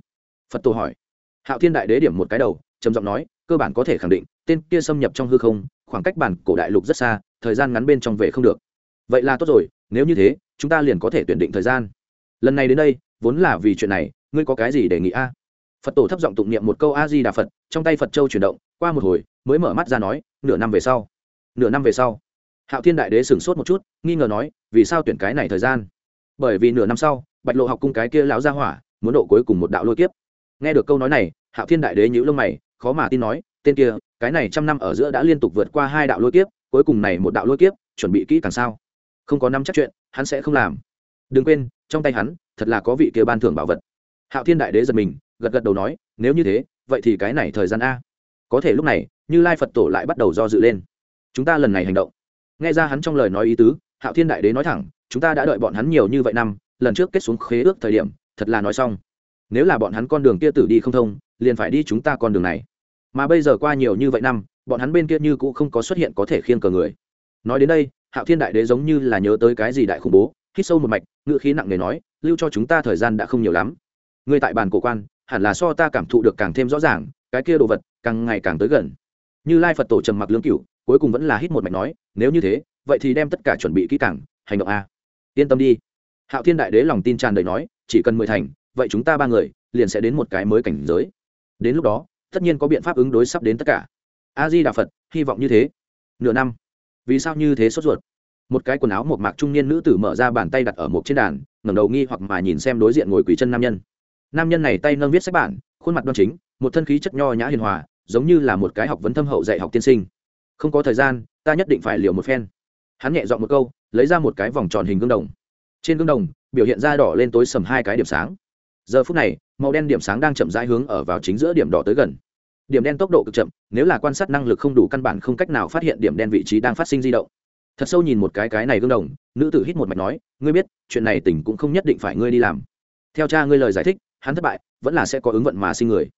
Phật tổ hỏi. Hạo thiên đại đế điểm một cái đầu, trầm giọng nói, cơ bản có thể khẳng định tên kia xâm nhập trong hư không, khoảng cách bản cổ đại lục rất xa, thời gian ngắn bên trong về không được. Vậy là tốt rồi, nếu như thế, chúng ta liền có thể tuyển định thời gian. Lần này đến đây, vốn là vì chuyện này, ngươi có cái gì để nghĩ a? Phật tổ thấp giọng tụng niệm một câu a di đà phật, trong tay phật châu chuyển động, qua một hồi, mới mở mắt ra nói, nửa năm về sau. Nửa năm về sau. Hạo thiên đại đế sửng sốt một chút, nghi ngờ nói, vì sao tuyển cái này thời gian? Bởi vì nửa năm sau, bạch lộ học cung cái kia lão ra hỏa, muốn độ cuối cùng một đạo lôi kiếp. Nghe được câu nói này, hạo thiên đại đế nhữ lông mày, khó mà tin nói, tên kia cái này trăm năm ở giữa đã liên tục vượt qua hai đạo lôi kiếp, cuối cùng này một đạo lôi kiếp, chuẩn bị kỹ càng sao? Không có năm chắc chuyện, hắn sẽ không làm. Đừng quên, trong tay hắn, thật là có vị kia ban thưởng bảo vật. Hạo thiên đại đế giật mình, gật gật đầu nói, nếu như thế, vậy thì cái này thời gian a. Có thể lúc này, như lai phật tổ lại bắt đầu do dự lên. Chúng ta lần này hành động. Nghe ra hắn trong lời nói ý tứ, hạo thiên đại đế nói thẳng, chúng ta đã đợi bọn hắn nhiều như vậy năm, lần trước kết xuống khế ước thời điểm, thật là nói xong. Nếu là bọn hắn con đường kia tử đi không thông, liền phải đi chúng ta con đường này mà bây giờ qua nhiều như vậy năm, bọn hắn bên kia như cũng không có xuất hiện có thể khiêng cờ người. Nói đến đây, hạo thiên đại đế giống như là nhớ tới cái gì đại khủng bố, hít sâu một mạch ngựa khí nặng nề nói, lưu cho chúng ta thời gian đã không nhiều lắm. Người tại bàn cổ quan, hẳn là so ta cảm thụ được càng thêm rõ ràng, cái kia đồ vật càng ngày càng tới gần. Như lai phật tổ trầm mặc lương cửu, cuối cùng vẫn là hít một mạch nói, nếu như thế, vậy thì đem tất cả chuẩn bị kỹ càng, hành động a. Yên tâm đi. Hạo thiên đại đế lòng tin tràn đầy nói, chỉ cần mười thành, vậy chúng ta ba người liền sẽ đến một cái mới cảnh giới. Đến lúc đó tất nhiên có biện pháp ứng đối sắp đến tất cả. A di đà phật, hy vọng như thế. Nửa năm. Vì sao như thế sốt ruột? Một cái quần áo một mạc trung niên nữ tử mở ra bàn tay đặt ở một trên đàn, ngẩng đầu nghi hoặc mà nhìn xem đối diện ngồi quỳ chân nam nhân. Nam nhân này tay nâng viết sách bản, khuôn mặt đoan chính, một thân khí chất nho nhã hiền hòa, giống như là một cái học vấn thâm hậu dạy học tiên sinh. Không có thời gian, ta nhất định phải liều một phen. Hắn nhẹ dọn một câu, lấy ra một cái vòng tròn hình gương đồng. Trên gương đồng, biểu hiện ra đỏ lên tối sầm hai cái điểm sáng giờ phút này, màu đen điểm sáng đang chậm rãi hướng ở vào chính giữa điểm đỏ tới gần. Điểm đen tốc độ cực chậm, nếu là quan sát năng lực không đủ căn bản không cách nào phát hiện điểm đen vị trí đang phát sinh di động. Thật sâu nhìn một cái cái này gương đồng, nữ tử hít một mạch nói, ngươi biết, chuyện này tỉnh cũng không nhất định phải ngươi đi làm. Theo cha ngươi lời giải thích, hắn thất bại, vẫn là sẽ có ứng vận mà sinh người.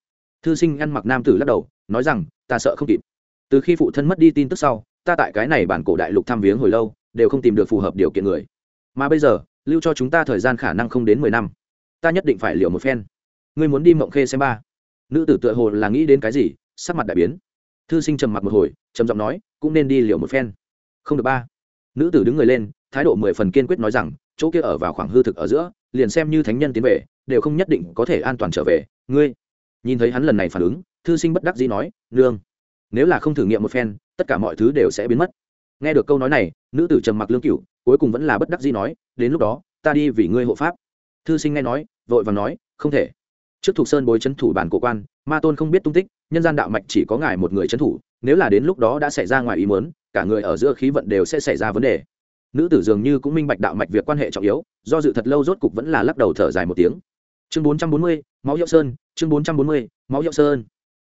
Thư sinh ăn mặc nam tử lắc đầu, nói rằng, ta sợ không kịp. Từ khi phụ thân mất đi tin tức sau, ta tại cái này bản cổ đại lục thăm viếng hồi lâu, đều không tìm được phù hợp điều kiện người. Mà bây giờ, lưu cho chúng ta thời gian khả năng không đến mười năm ta nhất định phải liều một phen. Ngươi muốn đi mộng khê xem ba. Nữ tử tựa hồ là nghĩ đến cái gì, sắc mặt đại biến. Thư sinh trầm mặc một hồi, trầm giọng nói, cũng nên đi liều một phen. Không được ba. Nữ tử đứng người lên, thái độ mười phần kiên quyết nói rằng, chỗ kia ở vào khoảng hư thực ở giữa, liền xem như thánh nhân tiến về, đều không nhất định có thể an toàn trở về. Ngươi. Nhìn thấy hắn lần này phản ứng, thư sinh bất đắc dĩ nói, nương, nếu là không thử nghiệm một phen, tất cả mọi thứ đều sẽ biến mất. Nghe được câu nói này, nữ tử trầm mặc lương cửu, cuối cùng vẫn là bất đắc dĩ nói, đến lúc đó, ta đi vì ngươi hộ pháp thư sinh nghe nói, vội và nói, không thể. Trước thục sơn bối c thủ bản cổ quan, ma tôn không biết tung tích, nhân gian đạo mạch chỉ có ngài một người c thủ, nếu là đến lúc đó đã xảy ra ngoài ý muốn, cả người ở giữa khí vận đều sẽ xảy ra vấn đề. Nữ tử dường như cũng minh bạch đạo mạch việc quan hệ trọng yếu, do dự thật lâu rốt cục vẫn là lắc đầu thở dài một tiếng. Chương bốn trăm bốn mươi, máu hiệu sơn, chương bốn trăm bốn mươi, máu hiệu sơn.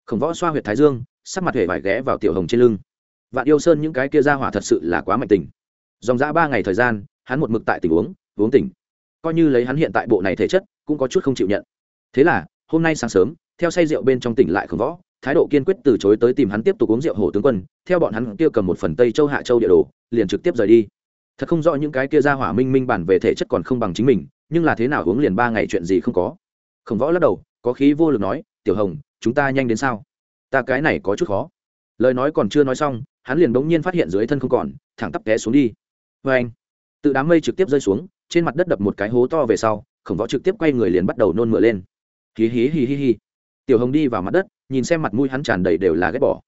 Khổng võ xoa h u y ệ t thái dương, sắc mặt hề vải ghé vào tiểu hồng trên lưng. Vạn yêu sơn những cái kia ra hỏa thật sự là quá mạnh tình. Dòng dã ba ngày thời gian, hắn một mực tại tỉnh uống uống tỉnh coi như lấy hắn hiện tại bộ này thể chất, cũng có chút không chịu nhận. Thế là, hôm nay sáng sớm, theo say rượu bên trong tỉnh lại khổng võ, thái độ kiên quyết từ chối tới tìm hắn tiếp tục uống rượu hổ tướng quân, theo bọn hắn kia cầm một phần tây châu hạ châu địa đồ, liền trực tiếp rời đi. Thật không rõ những cái kia ra hỏa minh minh bản về thể chất còn không bằng chính mình, nhưng là thế nào uống liền ba ngày chuyện gì không có. Khổng võ lắc đầu, có khí vô lực nói, tiểu hồng, chúng ta nhanh đến sao? Ta cái này có chút khó. Lời nói còn chưa nói xong, hắn liền bỗng nhiên phát hiện dưới thân không còn, thẳng tắp té xuống đi. Vê anh, tự đám mây trực tiếp rơi xuống trên mặt đất đập một cái hố to về sau, khổng võ trực tiếp quay người liền bắt đầu nôn mửa lên. Hí hí hí hí hí. Tiểu hồng đi vào mặt đất, nhìn xem mặt mũi hắn tràn đầy đều là ghét bỏ.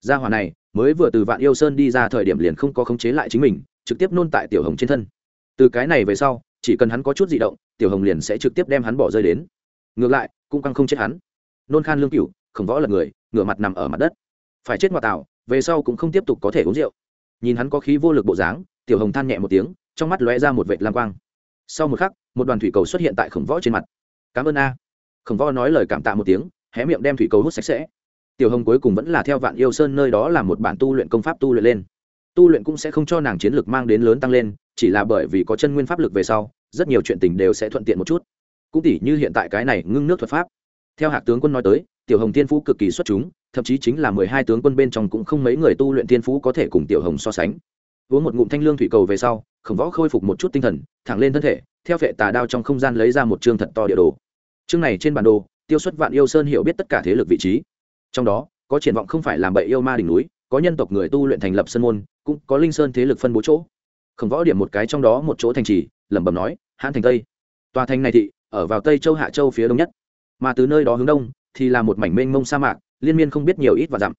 Gia hỏa này, mới vừa từ vạn yêu sơn đi ra thời điểm liền không có khống chế lại chính mình, trực tiếp nôn tại tiểu hồng trên thân. Từ cái này về sau, chỉ cần hắn có chút di động, tiểu hồng liền sẽ trực tiếp đem hắn bỏ rơi đến. Ngược lại, cũng căng không chết hắn. Nôn khan lương cửu, khổng võ là người, ngửa mặt nằm ở mặt đất. Phải chết ngoại tạo về sau cũng không tiếp tục có thể uống rượu. Nhìn hắn có khí vô lực bộ dáng, tiểu hồng than nhẹ một tiếng, trong mắt lóe ra một vệt lam quang sau một khắc, một đoàn thủy cầu xuất hiện tại khổng võ trên mặt. Cảm ơn a. Khổng võ nói lời cảm tạ một tiếng, hé miệng đem thủy cầu hút sạch sẽ. Tiểu hồng cuối cùng vẫn là theo vạn yêu sơn nơi đó là một bản tu luyện công pháp tu luyện lên. Tu luyện cũng sẽ không cho nàng chiến lực mang đến lớn tăng lên, chỉ là bởi vì có chân nguyên pháp lực về sau, rất nhiều chuyện tình đều sẽ thuận tiện một chút. Cũng tỉ như hiện tại cái này ngưng nước thuật pháp. Theo hạc tướng quân nói tới, tiểu hồng tiên phú cực kỳ xuất chúng, thậm chí chính là mười hai tướng quân bên trong cũng không mấy người tu luyện tiên phú có thể cùng tiểu hồng so sánh. Uống một ngụm thanh lương thủy cầu về sau khổng võ khôi phục một chút tinh thần, thẳng lên thân thể, theo vệ tà đao trong không gian lấy ra một chương thật to địa đồ. Chương này trên bản đồ, tiêu xuất vạn yêu sơn hiểu biết tất cả thế lực vị trí. Trong đó, có triển vọng không phải làm bậy yêu ma đỉnh núi, có nhân tộc người tu luyện thành lập sơn môn, cũng có linh sơn thế lực phân bố chỗ. Khổng võ điểm một cái trong đó một chỗ thành trì, lẩm bẩm nói, hãn thành tây. Tòa thành này thị, ở vào tây châu hạ châu phía đông nhất. Mà từ nơi đó hướng đông, thì là một mảnh mênh mông sa mạc, liên miên không biết nhiều ít và dặm.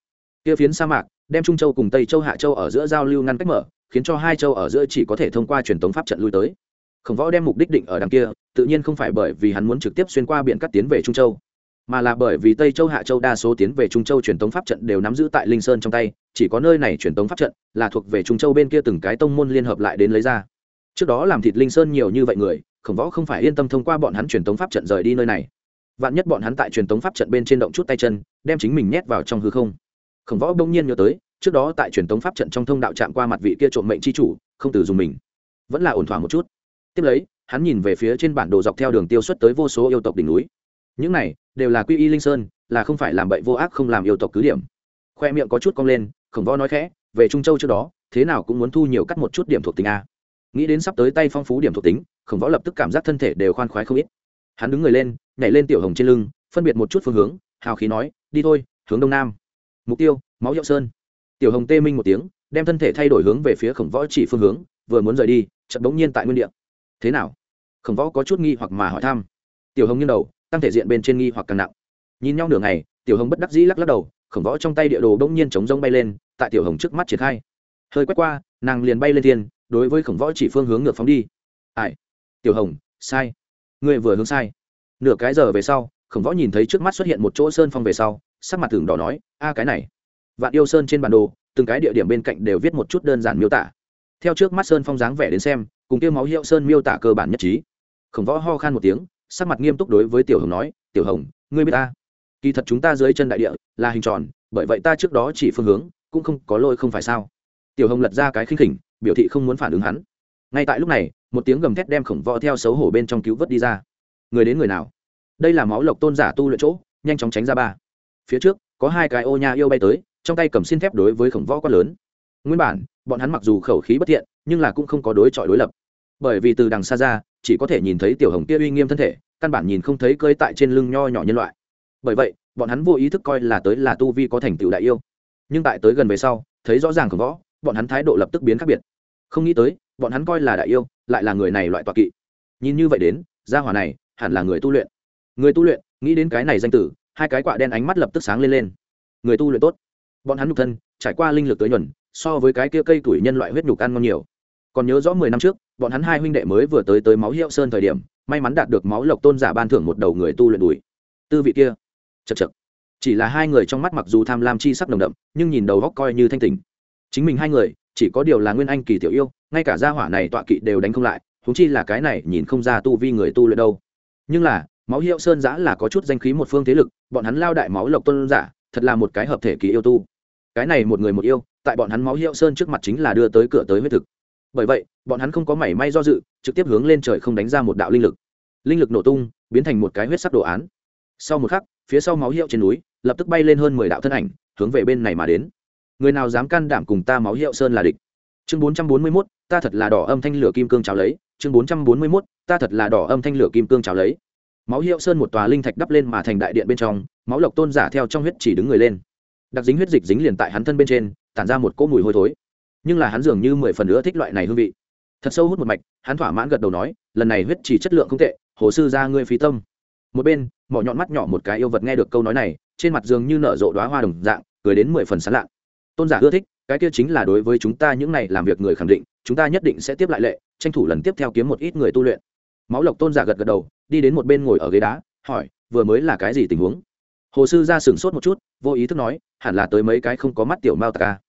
Kia phiến sa mạc, đem trung châu cùng tây châu hạ châu ở giữa giao lưu ngăn cách mở khiến cho hai châu ở giữa chỉ có thể thông qua truyền tống pháp trận lui tới. Khổng võ đem mục đích định ở đằng kia, tự nhiên không phải bởi vì hắn muốn trực tiếp xuyên qua biển cắt tiến về trung châu, mà là bởi vì tây châu, hạ châu đa số tiến về trung châu truyền tống pháp trận đều nắm giữ tại linh sơn trong tay, chỉ có nơi này truyền tống pháp trận là thuộc về trung châu bên kia từng cái tông môn liên hợp lại đến lấy ra. Trước đó làm thịt linh sơn nhiều như vậy người, khổng võ không phải yên tâm thông qua bọn hắn truyền tống pháp trận rời đi nơi này. Vạn nhất bọn hắn tại truyền tống pháp trận bên trên động chút tay chân, đem chính mình nhét vào trong hư không. Khổng võ bỗng nhiên nhớ tới trước đó tại truyền tống pháp trận trong thông đạo chạm qua mặt vị kia trộm mệnh chi chủ, không từ dùng mình. Vẫn là ổn thỏa một chút. Tiếp lấy, hắn nhìn về phía trên bản đồ dọc theo đường tiêu xuất tới vô số yêu tộc đỉnh núi. Những này, đều là quy y linh sơn, là không phải làm bậy vô ác không làm yêu tộc cứ điểm. Khoe miệng có chút cong lên, khổng võ nói khẽ, về trung châu trước đó, thế nào cũng muốn thu nhiều cắt một chút điểm thuộc tính a. Nghĩ đến sắp tới tay phong phú điểm thuộc tính, khổng võ lập tức cảm giác thân thể đều khoan khoái không ít. Hắn đứng người lên, nhảy lên tiểu hồng trên lưng, phân biệt một chút phương hướng, hào khí nói, đi thôi, hướng đông nam. Mục tiêu, máu hiệu sơn tiểu hồng tê minh một tiếng, đem thân thể thay đổi hướng về phía khổng võ chỉ phương hướng, vừa muốn rời đi chậm bỗng nhiên tại nguyên địa. Thế nào? Khổng võ có chút nghi hoặc mà hỏi thăm. Tiểu hồng nghiêng đầu, tăng thể diện bên trên nghi hoặc càng nặng. Nhìn nhau nửa ngày, tiểu hồng bất đắc dĩ lắc lắc đầu, khổng võ trong tay địa đồ bỗng nhiên chống rông bay lên, tại tiểu hồng trước mắt triển khai. Hơi quét qua, nàng liền bay lên thiên, đối với khổng võ chỉ phương hướng ngược phóng đi. Ai? Tiểu hồng, sai. Ngươi vừa hướng sai. Nửa cái giờ về sau, khổng võ nhìn thấy trước mắt xuất hiện một chỗ sơn phong về sau, sắc mặt tường đỏ nói, a, cái này vạn yêu sơn trên bản đồ, từng cái địa điểm bên cạnh đều viết một chút đơn giản miêu tả. Theo trước mắt sơn phong dáng vẻ đến xem, cùng tiêu máu hiệu sơn miêu tả cơ bản nhất trí. Khổng võ ho khan một tiếng, sắc mặt nghiêm túc đối với tiểu hồng nói, tiểu hồng, ngươi biết ta? Kỳ thật chúng ta dưới chân đại địa là hình tròn, bởi vậy ta trước đó chỉ phương hướng, cũng không có lôi không phải sao? Tiểu hồng lật ra cái khinh khỉnh, biểu thị không muốn phản ứng hắn. Ngay tại lúc này, một tiếng gầm thét đem khổng võ theo xấu hổ bên trong cứu vớt đi ra. Người đến người nào? Đây là máu lộc tôn giả tu luyện chỗ, nhanh chóng tránh ra ba. Phía trước, có hai cái ô nha yêu bay tới trong tay cầm xin thép đối với khổng võ quát lớn. Nguyên bản, bọn hắn mặc dù khẩu khí bất thiện, nhưng là cũng không có đối chọi đối lập. Bởi vì từ đằng xa ra, chỉ có thể nhìn thấy tiểu hồng kia uy nghiêm thân thể, căn bản nhìn không thấy cơi tại trên lưng nho nhỏ nhân loại. Bởi vậy, bọn hắn vô ý thức coi là tới là tu vi có thành tựu đại yêu. Nhưng tại tới gần về sau, thấy rõ ràng khổng võ, bọn hắn thái độ lập tức biến khác biệt. Không nghĩ tới, bọn hắn coi là đại yêu, lại là người này loại tọa kỵ. Nhìn như vậy đến, gia hỏa này hẳn là người tu luyện. Người tu luyện, nghĩ đến cái này danh tử, hai cái quạ đen ánh mắt lập tức sáng lên lên. Người tu luyện tốt bọn hắn nhục thân, trải qua linh lực tới nhuần, so với cái kia cây tuổi nhân loại huyết nhục ăn ngon nhiều. Còn nhớ rõ mười năm trước, bọn hắn hai huynh đệ mới vừa tới tới máu hiệu sơn thời điểm, may mắn đạt được máu lộc tôn giả ban thưởng một đầu người tu luyện đùi. Tư vị kia, chật chật. Chỉ là hai người trong mắt mặc dù tham lam chi sắc nồng đậm, nhưng nhìn đầu góc coi như thanh tình chính mình hai người, chỉ có điều là nguyên anh kỳ tiểu yêu, ngay cả gia hỏa này tọa kỵ đều đánh không lại thúng chi là cái này nhìn không ra tu vi người tu luyện đâu. Nhưng là, máu hiệu sơn giã là có chút danh khí một phương thế lực, bọn hắn lao đại máu lộc tôn giả, thật là một cái hợp thể kỳ yêu tu cái này một người một yêu, tại bọn hắn máu hiệu sơn trước mặt chính là đưa tới cửa tới huyết thực. Bởi vậy, bọn hắn không có mảy may do dự, trực tiếp hướng lên trời không đánh ra một đạo linh lực. Linh lực nổ tung, biến thành một cái huyết sắc đồ án. Sau một khắc, phía sau máu hiệu trên núi, lập tức bay lên hơn mười đạo thân ảnh, hướng về bên này mà đến. Người nào dám can đảm cùng ta máu hiệu sơn là địch? Chương bốn trăm bốn mươi mốt, ta thật là đỏ âm thanh lửa kim cương cháo lấy. Chương bốn trăm bốn mươi mốt, ta thật là đỏ âm thanh lửa kim cương cháo lấy. Máu hiệu sơn một tòa linh thạch đắp lên mà thành đại điện bên trong, máu lộc tôn giả theo trong huyết chỉ đứng người lên đặc dính huyết dịch dính liền tại hắn thân bên trên, tản ra một cỗ mùi hôi thối. Nhưng là hắn dường như mười phần nữa thích loại này hương vị. Thật sâu hút một mạch, hắn thỏa mãn gật đầu nói, lần này huyết chỉ chất lượng không tệ, hồ sư ra ngươi phí tâm. Một bên, mỏ nhọn mắt nhỏ một cái yêu vật nghe được câu nói này, trên mặt dường như nở rộ đoá hoa đồng dạng, cười đến mười phần sán lạ. Tôn giả ưa thích, cái kia chính là đối với chúng ta những này làm việc người khẳng định, chúng ta nhất định sẽ tiếp lại lệ, tranh thủ lần tiếp theo kiếm một ít người tu luyện. Máu lộc tôn giả gật gật đầu, đi đến một bên ngồi ở ghế đá, hỏi, vừa mới là cái gì tình huống? Hồ sư ra sửng sốt một chút, vô ý thức nói, hẳn là tới mấy cái không có mắt tiểu mao tạc ca à?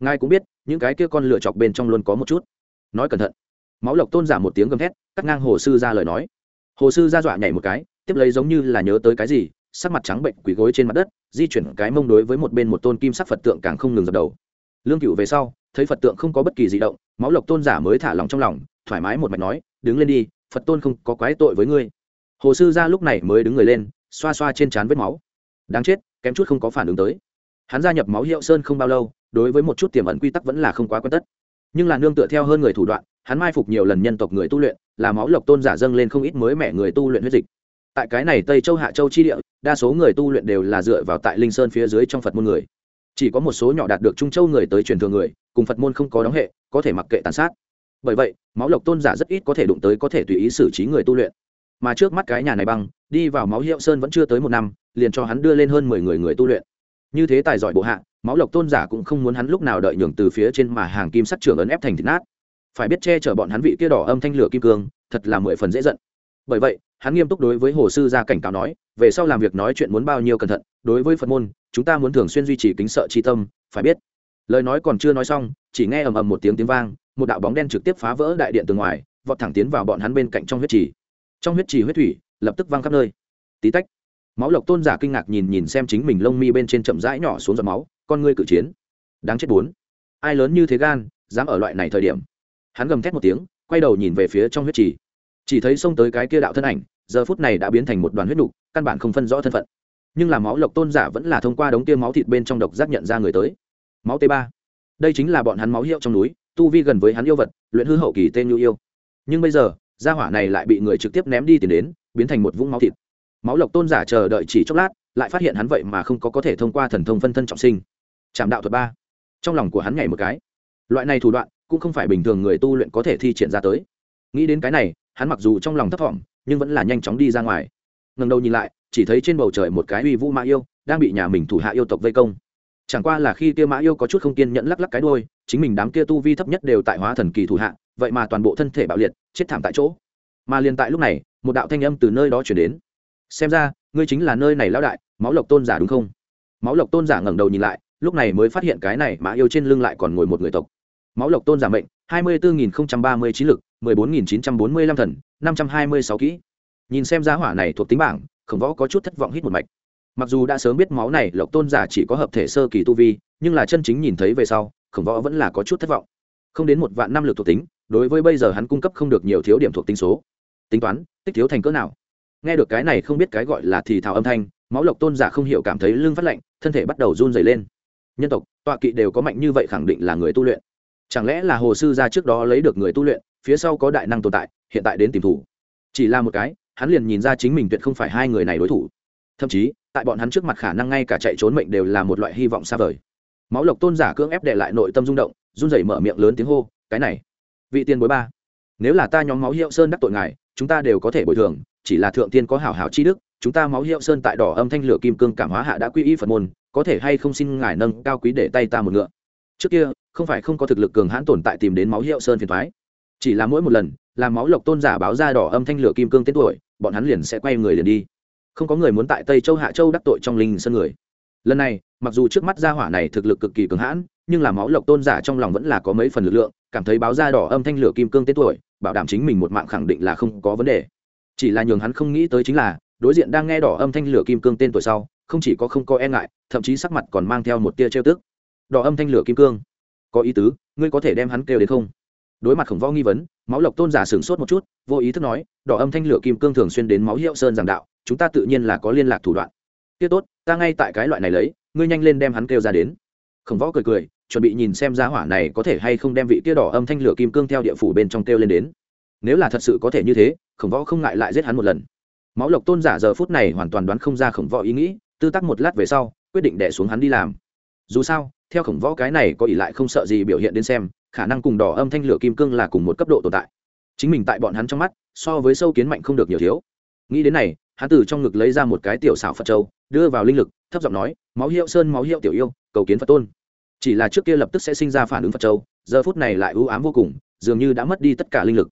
ngài cũng biết, những cái kia con lựa chọc bên trong luôn có một chút. Nói cẩn thận. Máu lộc tôn giả một tiếng gầm thét, cắt ngang hồ sư ra lời nói. Hồ sư ra dọa nhảy một cái, tiếp lấy giống như là nhớ tới cái gì, sắc mặt trắng bệnh quỳ gối trên mặt đất, di chuyển cái mông đối với một bên một tôn kim sắc phật tượng càng không ngừng dập đầu. Lương cựu về sau, thấy phật tượng không có bất kỳ di động, máu lộc tôn giả mới thả lòng trong lòng, thoải mái một mạch nói, đứng lên đi, phật tôn không có quái tội với ngươi. Hồ sư ra lúc này mới đứng người lên, xoa xoa trên trán vết máu đáng chết, kém chút không có phản ứng tới. Hắn gia nhập máu hiệu sơn không bao lâu, đối với một chút tiềm ẩn quy tắc vẫn là không quá quen tất. Nhưng là nương tựa theo hơn người thủ đoạn, hắn mai phục nhiều lần nhân tộc người tu luyện, là máu lộc tôn giả dâng lên không ít mới mẻ người tu luyện huyết dịch. Tại cái này tây châu, hạ châu chi địa, đa số người tu luyện đều là dựa vào tại linh sơn phía dưới trong phật môn người. Chỉ có một số nhỏ đạt được trung châu người tới truyền thừa người, cùng phật môn không có đóng hệ, có thể mặc kệ tàn sát. Bởi vậy, máu lộc tôn giả rất ít có thể đụng tới có thể tùy ý xử trí người tu luyện. Mà trước mắt cái nhà này băng, đi vào máu hiệu sơn vẫn chưa tới một năm liền cho hắn đưa lên hơn mười người người tu luyện. Như thế tài giỏi bộ hạ, máu lộc tôn giả cũng không muốn hắn lúc nào đợi nhường từ phía trên mà hàng kim sắt trưởng ấn ép thành thịt nát. Phải biết che chở bọn hắn vị kia đỏ âm thanh lửa kim cương, thật là mười phần dễ giận. Bởi vậy, hắn nghiêm túc đối với hồ sư ra cảnh cáo nói, về sau làm việc nói chuyện muốn bao nhiêu cẩn thận, đối với phật môn, chúng ta muốn thường xuyên duy trì kính sợ tri tâm, phải biết. Lời nói còn chưa nói xong, chỉ nghe ầm ầm một tiếng tiếng vang, một đạo bóng đen trực tiếp phá vỡ đại điện từ ngoài, vọt thẳng tiến vào bọn hắn bên cạnh trong huyết trì. Trong huyết trì huyết thủy lập tức văng khắp nơi. Tí tách máu lộc tôn giả kinh ngạc nhìn nhìn xem chính mình lông mi bên trên chậm rãi nhỏ xuống giọt máu, con ngươi cự chiến. Đáng chết bốn. Ai lớn như thế gan, dám ở loại này thời điểm. Hắn gầm thét một tiếng, quay đầu nhìn về phía trong huyết trì. Chỉ thấy xông tới cái kia đạo thân ảnh, giờ phút này đã biến thành một đoàn huyết nục, căn bản không phân rõ thân phận. Nhưng là máu lộc tôn giả vẫn là thông qua đống tiêu máu thịt bên trong độc giác nhận ra người tới. Máu t ba. Đây chính là bọn hắn máu hiệu trong núi, tu vi gần với hắn yêu vật, luyện hư hậu kỳ tên nhu yêu. Nhưng bây giờ, gia hỏa này lại bị người trực tiếp ném đi tiền đến, biến thành một vũng máu thịt máu lộc tôn giả chờ đợi chỉ chốc lát, lại phát hiện hắn vậy mà không có có thể thông qua thần thông phân thân trọng sinh. Chạm đạo thuật ba. Trong lòng của hắn nhảy một cái. Loại này thủ đoạn cũng không phải bình thường người tu luyện có thể thi triển ra tới. Nghĩ đến cái này, hắn mặc dù trong lòng thấp thỏm, nhưng vẫn là nhanh chóng đi ra ngoài. Ngần đầu nhìn lại, chỉ thấy trên bầu trời một cái uy vũ mã yêu đang bị nhà mình thủ hạ yêu tộc vây công. Chẳng qua là khi kia mã yêu có chút không kiên nhẫn lắc lắc cái đôi chính mình đám kia tu vi thấp nhất đều tại hóa thần kỳ thủ hạ, vậy mà toàn bộ thân thể bạo liệt, chết thảm tại chỗ. Mà liền tại lúc này, một đạo thanh âm từ nơi đó chuyển đến xem ra, ngươi chính là nơi này lão đại, máu lộc tôn giả đúng không? Máu lộc tôn giả ngẩng đầu nhìn lại, lúc này mới phát hiện cái này mã yêu trên lưng lại còn ngồi một người tộc. Máu lộc tôn giả mệnh, hai mươi bốn nghìn ba mươi chín lực, mười bốn nghìn chín trăm bốn mươi lăm thần, năm trăm hai mươi sáu kỹ. Nhìn xem giá hỏa này thuộc tính bảng, khổng võ có chút thất vọng hít một mạch. Mặc dù đã sớm biết máu này lộc tôn giả chỉ có hợp thể sơ kỳ tu vi, nhưng là chân chính nhìn thấy về sau, khổng võ vẫn là có chút thất vọng. Không đến một vạn năm lực thuộc tính, đối với bây giờ hắn cung cấp không được nhiều thiếu điểm thuộc tính số. Tính toán, tích thiếu thành cỡ nào? Nghe được cái này không biết cái gọi là thì thào âm thanh, máu lộc tôn giả không hiểu cảm thấy lưng phát lạnh, thân thể bắt đầu run dày lên. Nhân tộc, tọa kỵ đều có mạnh như vậy khẳng định là người tu luyện. Chẳng lẽ là hồ sư ra trước đó lấy được người tu luyện, phía sau có đại năng tồn tại, hiện tại đến tìm thủ? Chỉ là một cái, hắn liền nhìn ra chính mình tuyệt không phải hai người này đối thủ. Thậm chí, tại bọn hắn trước mặt khả năng ngay cả chạy trốn mệnh đều là một loại hy vọng xa vời. Máu lộc tôn giả cưỡng ép đệ lại nội tâm rung động, run rẩy mở miệng lớn tiếng hô, cái này, vị tiền bối ba, nếu là ta nhóm máu hiệu sơn đắc tội ngài chúng ta đều có thể bồi thường, chỉ là thượng tiên có hảo hảo chi đức, chúng ta máu hiệu sơn tại đỏ âm thanh lửa kim cương cảm hóa hạ đã quy y phật môn, có thể hay không xin ngài nâng cao quý để tay ta một ngựa. Trước kia, không phải không có thực lực cường hãn tồn tại tìm đến máu hiệu sơn phiền thoái chỉ là mỗi một lần, làm máu lộc tôn giả báo ra đỏ âm thanh lửa kim cương tên tuổi, bọn hắn liền sẽ quay người liền đi. Không có người muốn tại tây châu hạ châu đắc tội trong linh sơn người. Lần này, mặc dù trước mắt gia hỏa này thực lực cực kỳ cường hãn, nhưng là máu lộc tôn giả trong lòng vẫn là có mấy phần lực lượng, cảm thấy báo ra đỏ âm thanh lửa kim cương tên tuổi bảo đảm chính mình một mạng khẳng định là không có vấn đề. Chỉ là nhường hắn không nghĩ tới chính là, đối diện đang nghe đỏ âm thanh lửa kim cương tên tuổi sau, không chỉ có không có e ngại, thậm chí sắc mặt còn mang theo một tia trêu tức. Đỏ âm thanh lửa kim cương. Có ý tứ, ngươi có thể đem hắn kêu đến không? Đối mặt khổng võ nghi vấn, máu lộc tôn giả sửng sốt một chút, vô ý thức nói, đỏ âm thanh lửa kim cương thường xuyên đến máu hiệu sơn giảng đạo, chúng ta tự nhiên là có liên lạc thủ đoạn. Tiết tốt, ta ngay tại cái loại này lấy, ngươi nhanh lên đem hắn kêu ra đến khổng võ cười cười, chuẩn bị nhìn xem giá hỏa này có thể hay không đem vị kia đỏ âm thanh lửa kim cương theo địa phủ bên trong kêu lên đến. Nếu là thật sự có thể như thế, khổng võ không ngại lại giết hắn một lần. Máu lộc tôn giả giờ phút này hoàn toàn đoán không ra khổng võ ý nghĩ, tư tắc một lát về sau, quyết định đẻ xuống hắn đi làm. Dù sao, theo khổng võ cái này có ỷ lại không sợ gì biểu hiện đến xem, khả năng cùng đỏ âm thanh lửa kim cương là cùng một cấp độ tồn tại. Chính mình tại bọn hắn trong mắt, so với sâu kiến mạnh không được nhiều thiếu. Nghĩ đến này, hắn từ trong ngực lấy ra một cái tiểu xảo phật châu, đưa vào linh lực, thấp giọng nói, máu hiệu sơn, máu hiệu tiểu yêu, cầu kiến phật tôn chỉ là trước kia lập tức sẽ sinh ra phản ứng phật châu, giờ phút này lại ưu ám vô cùng, dường như đã mất đi tất cả linh lực.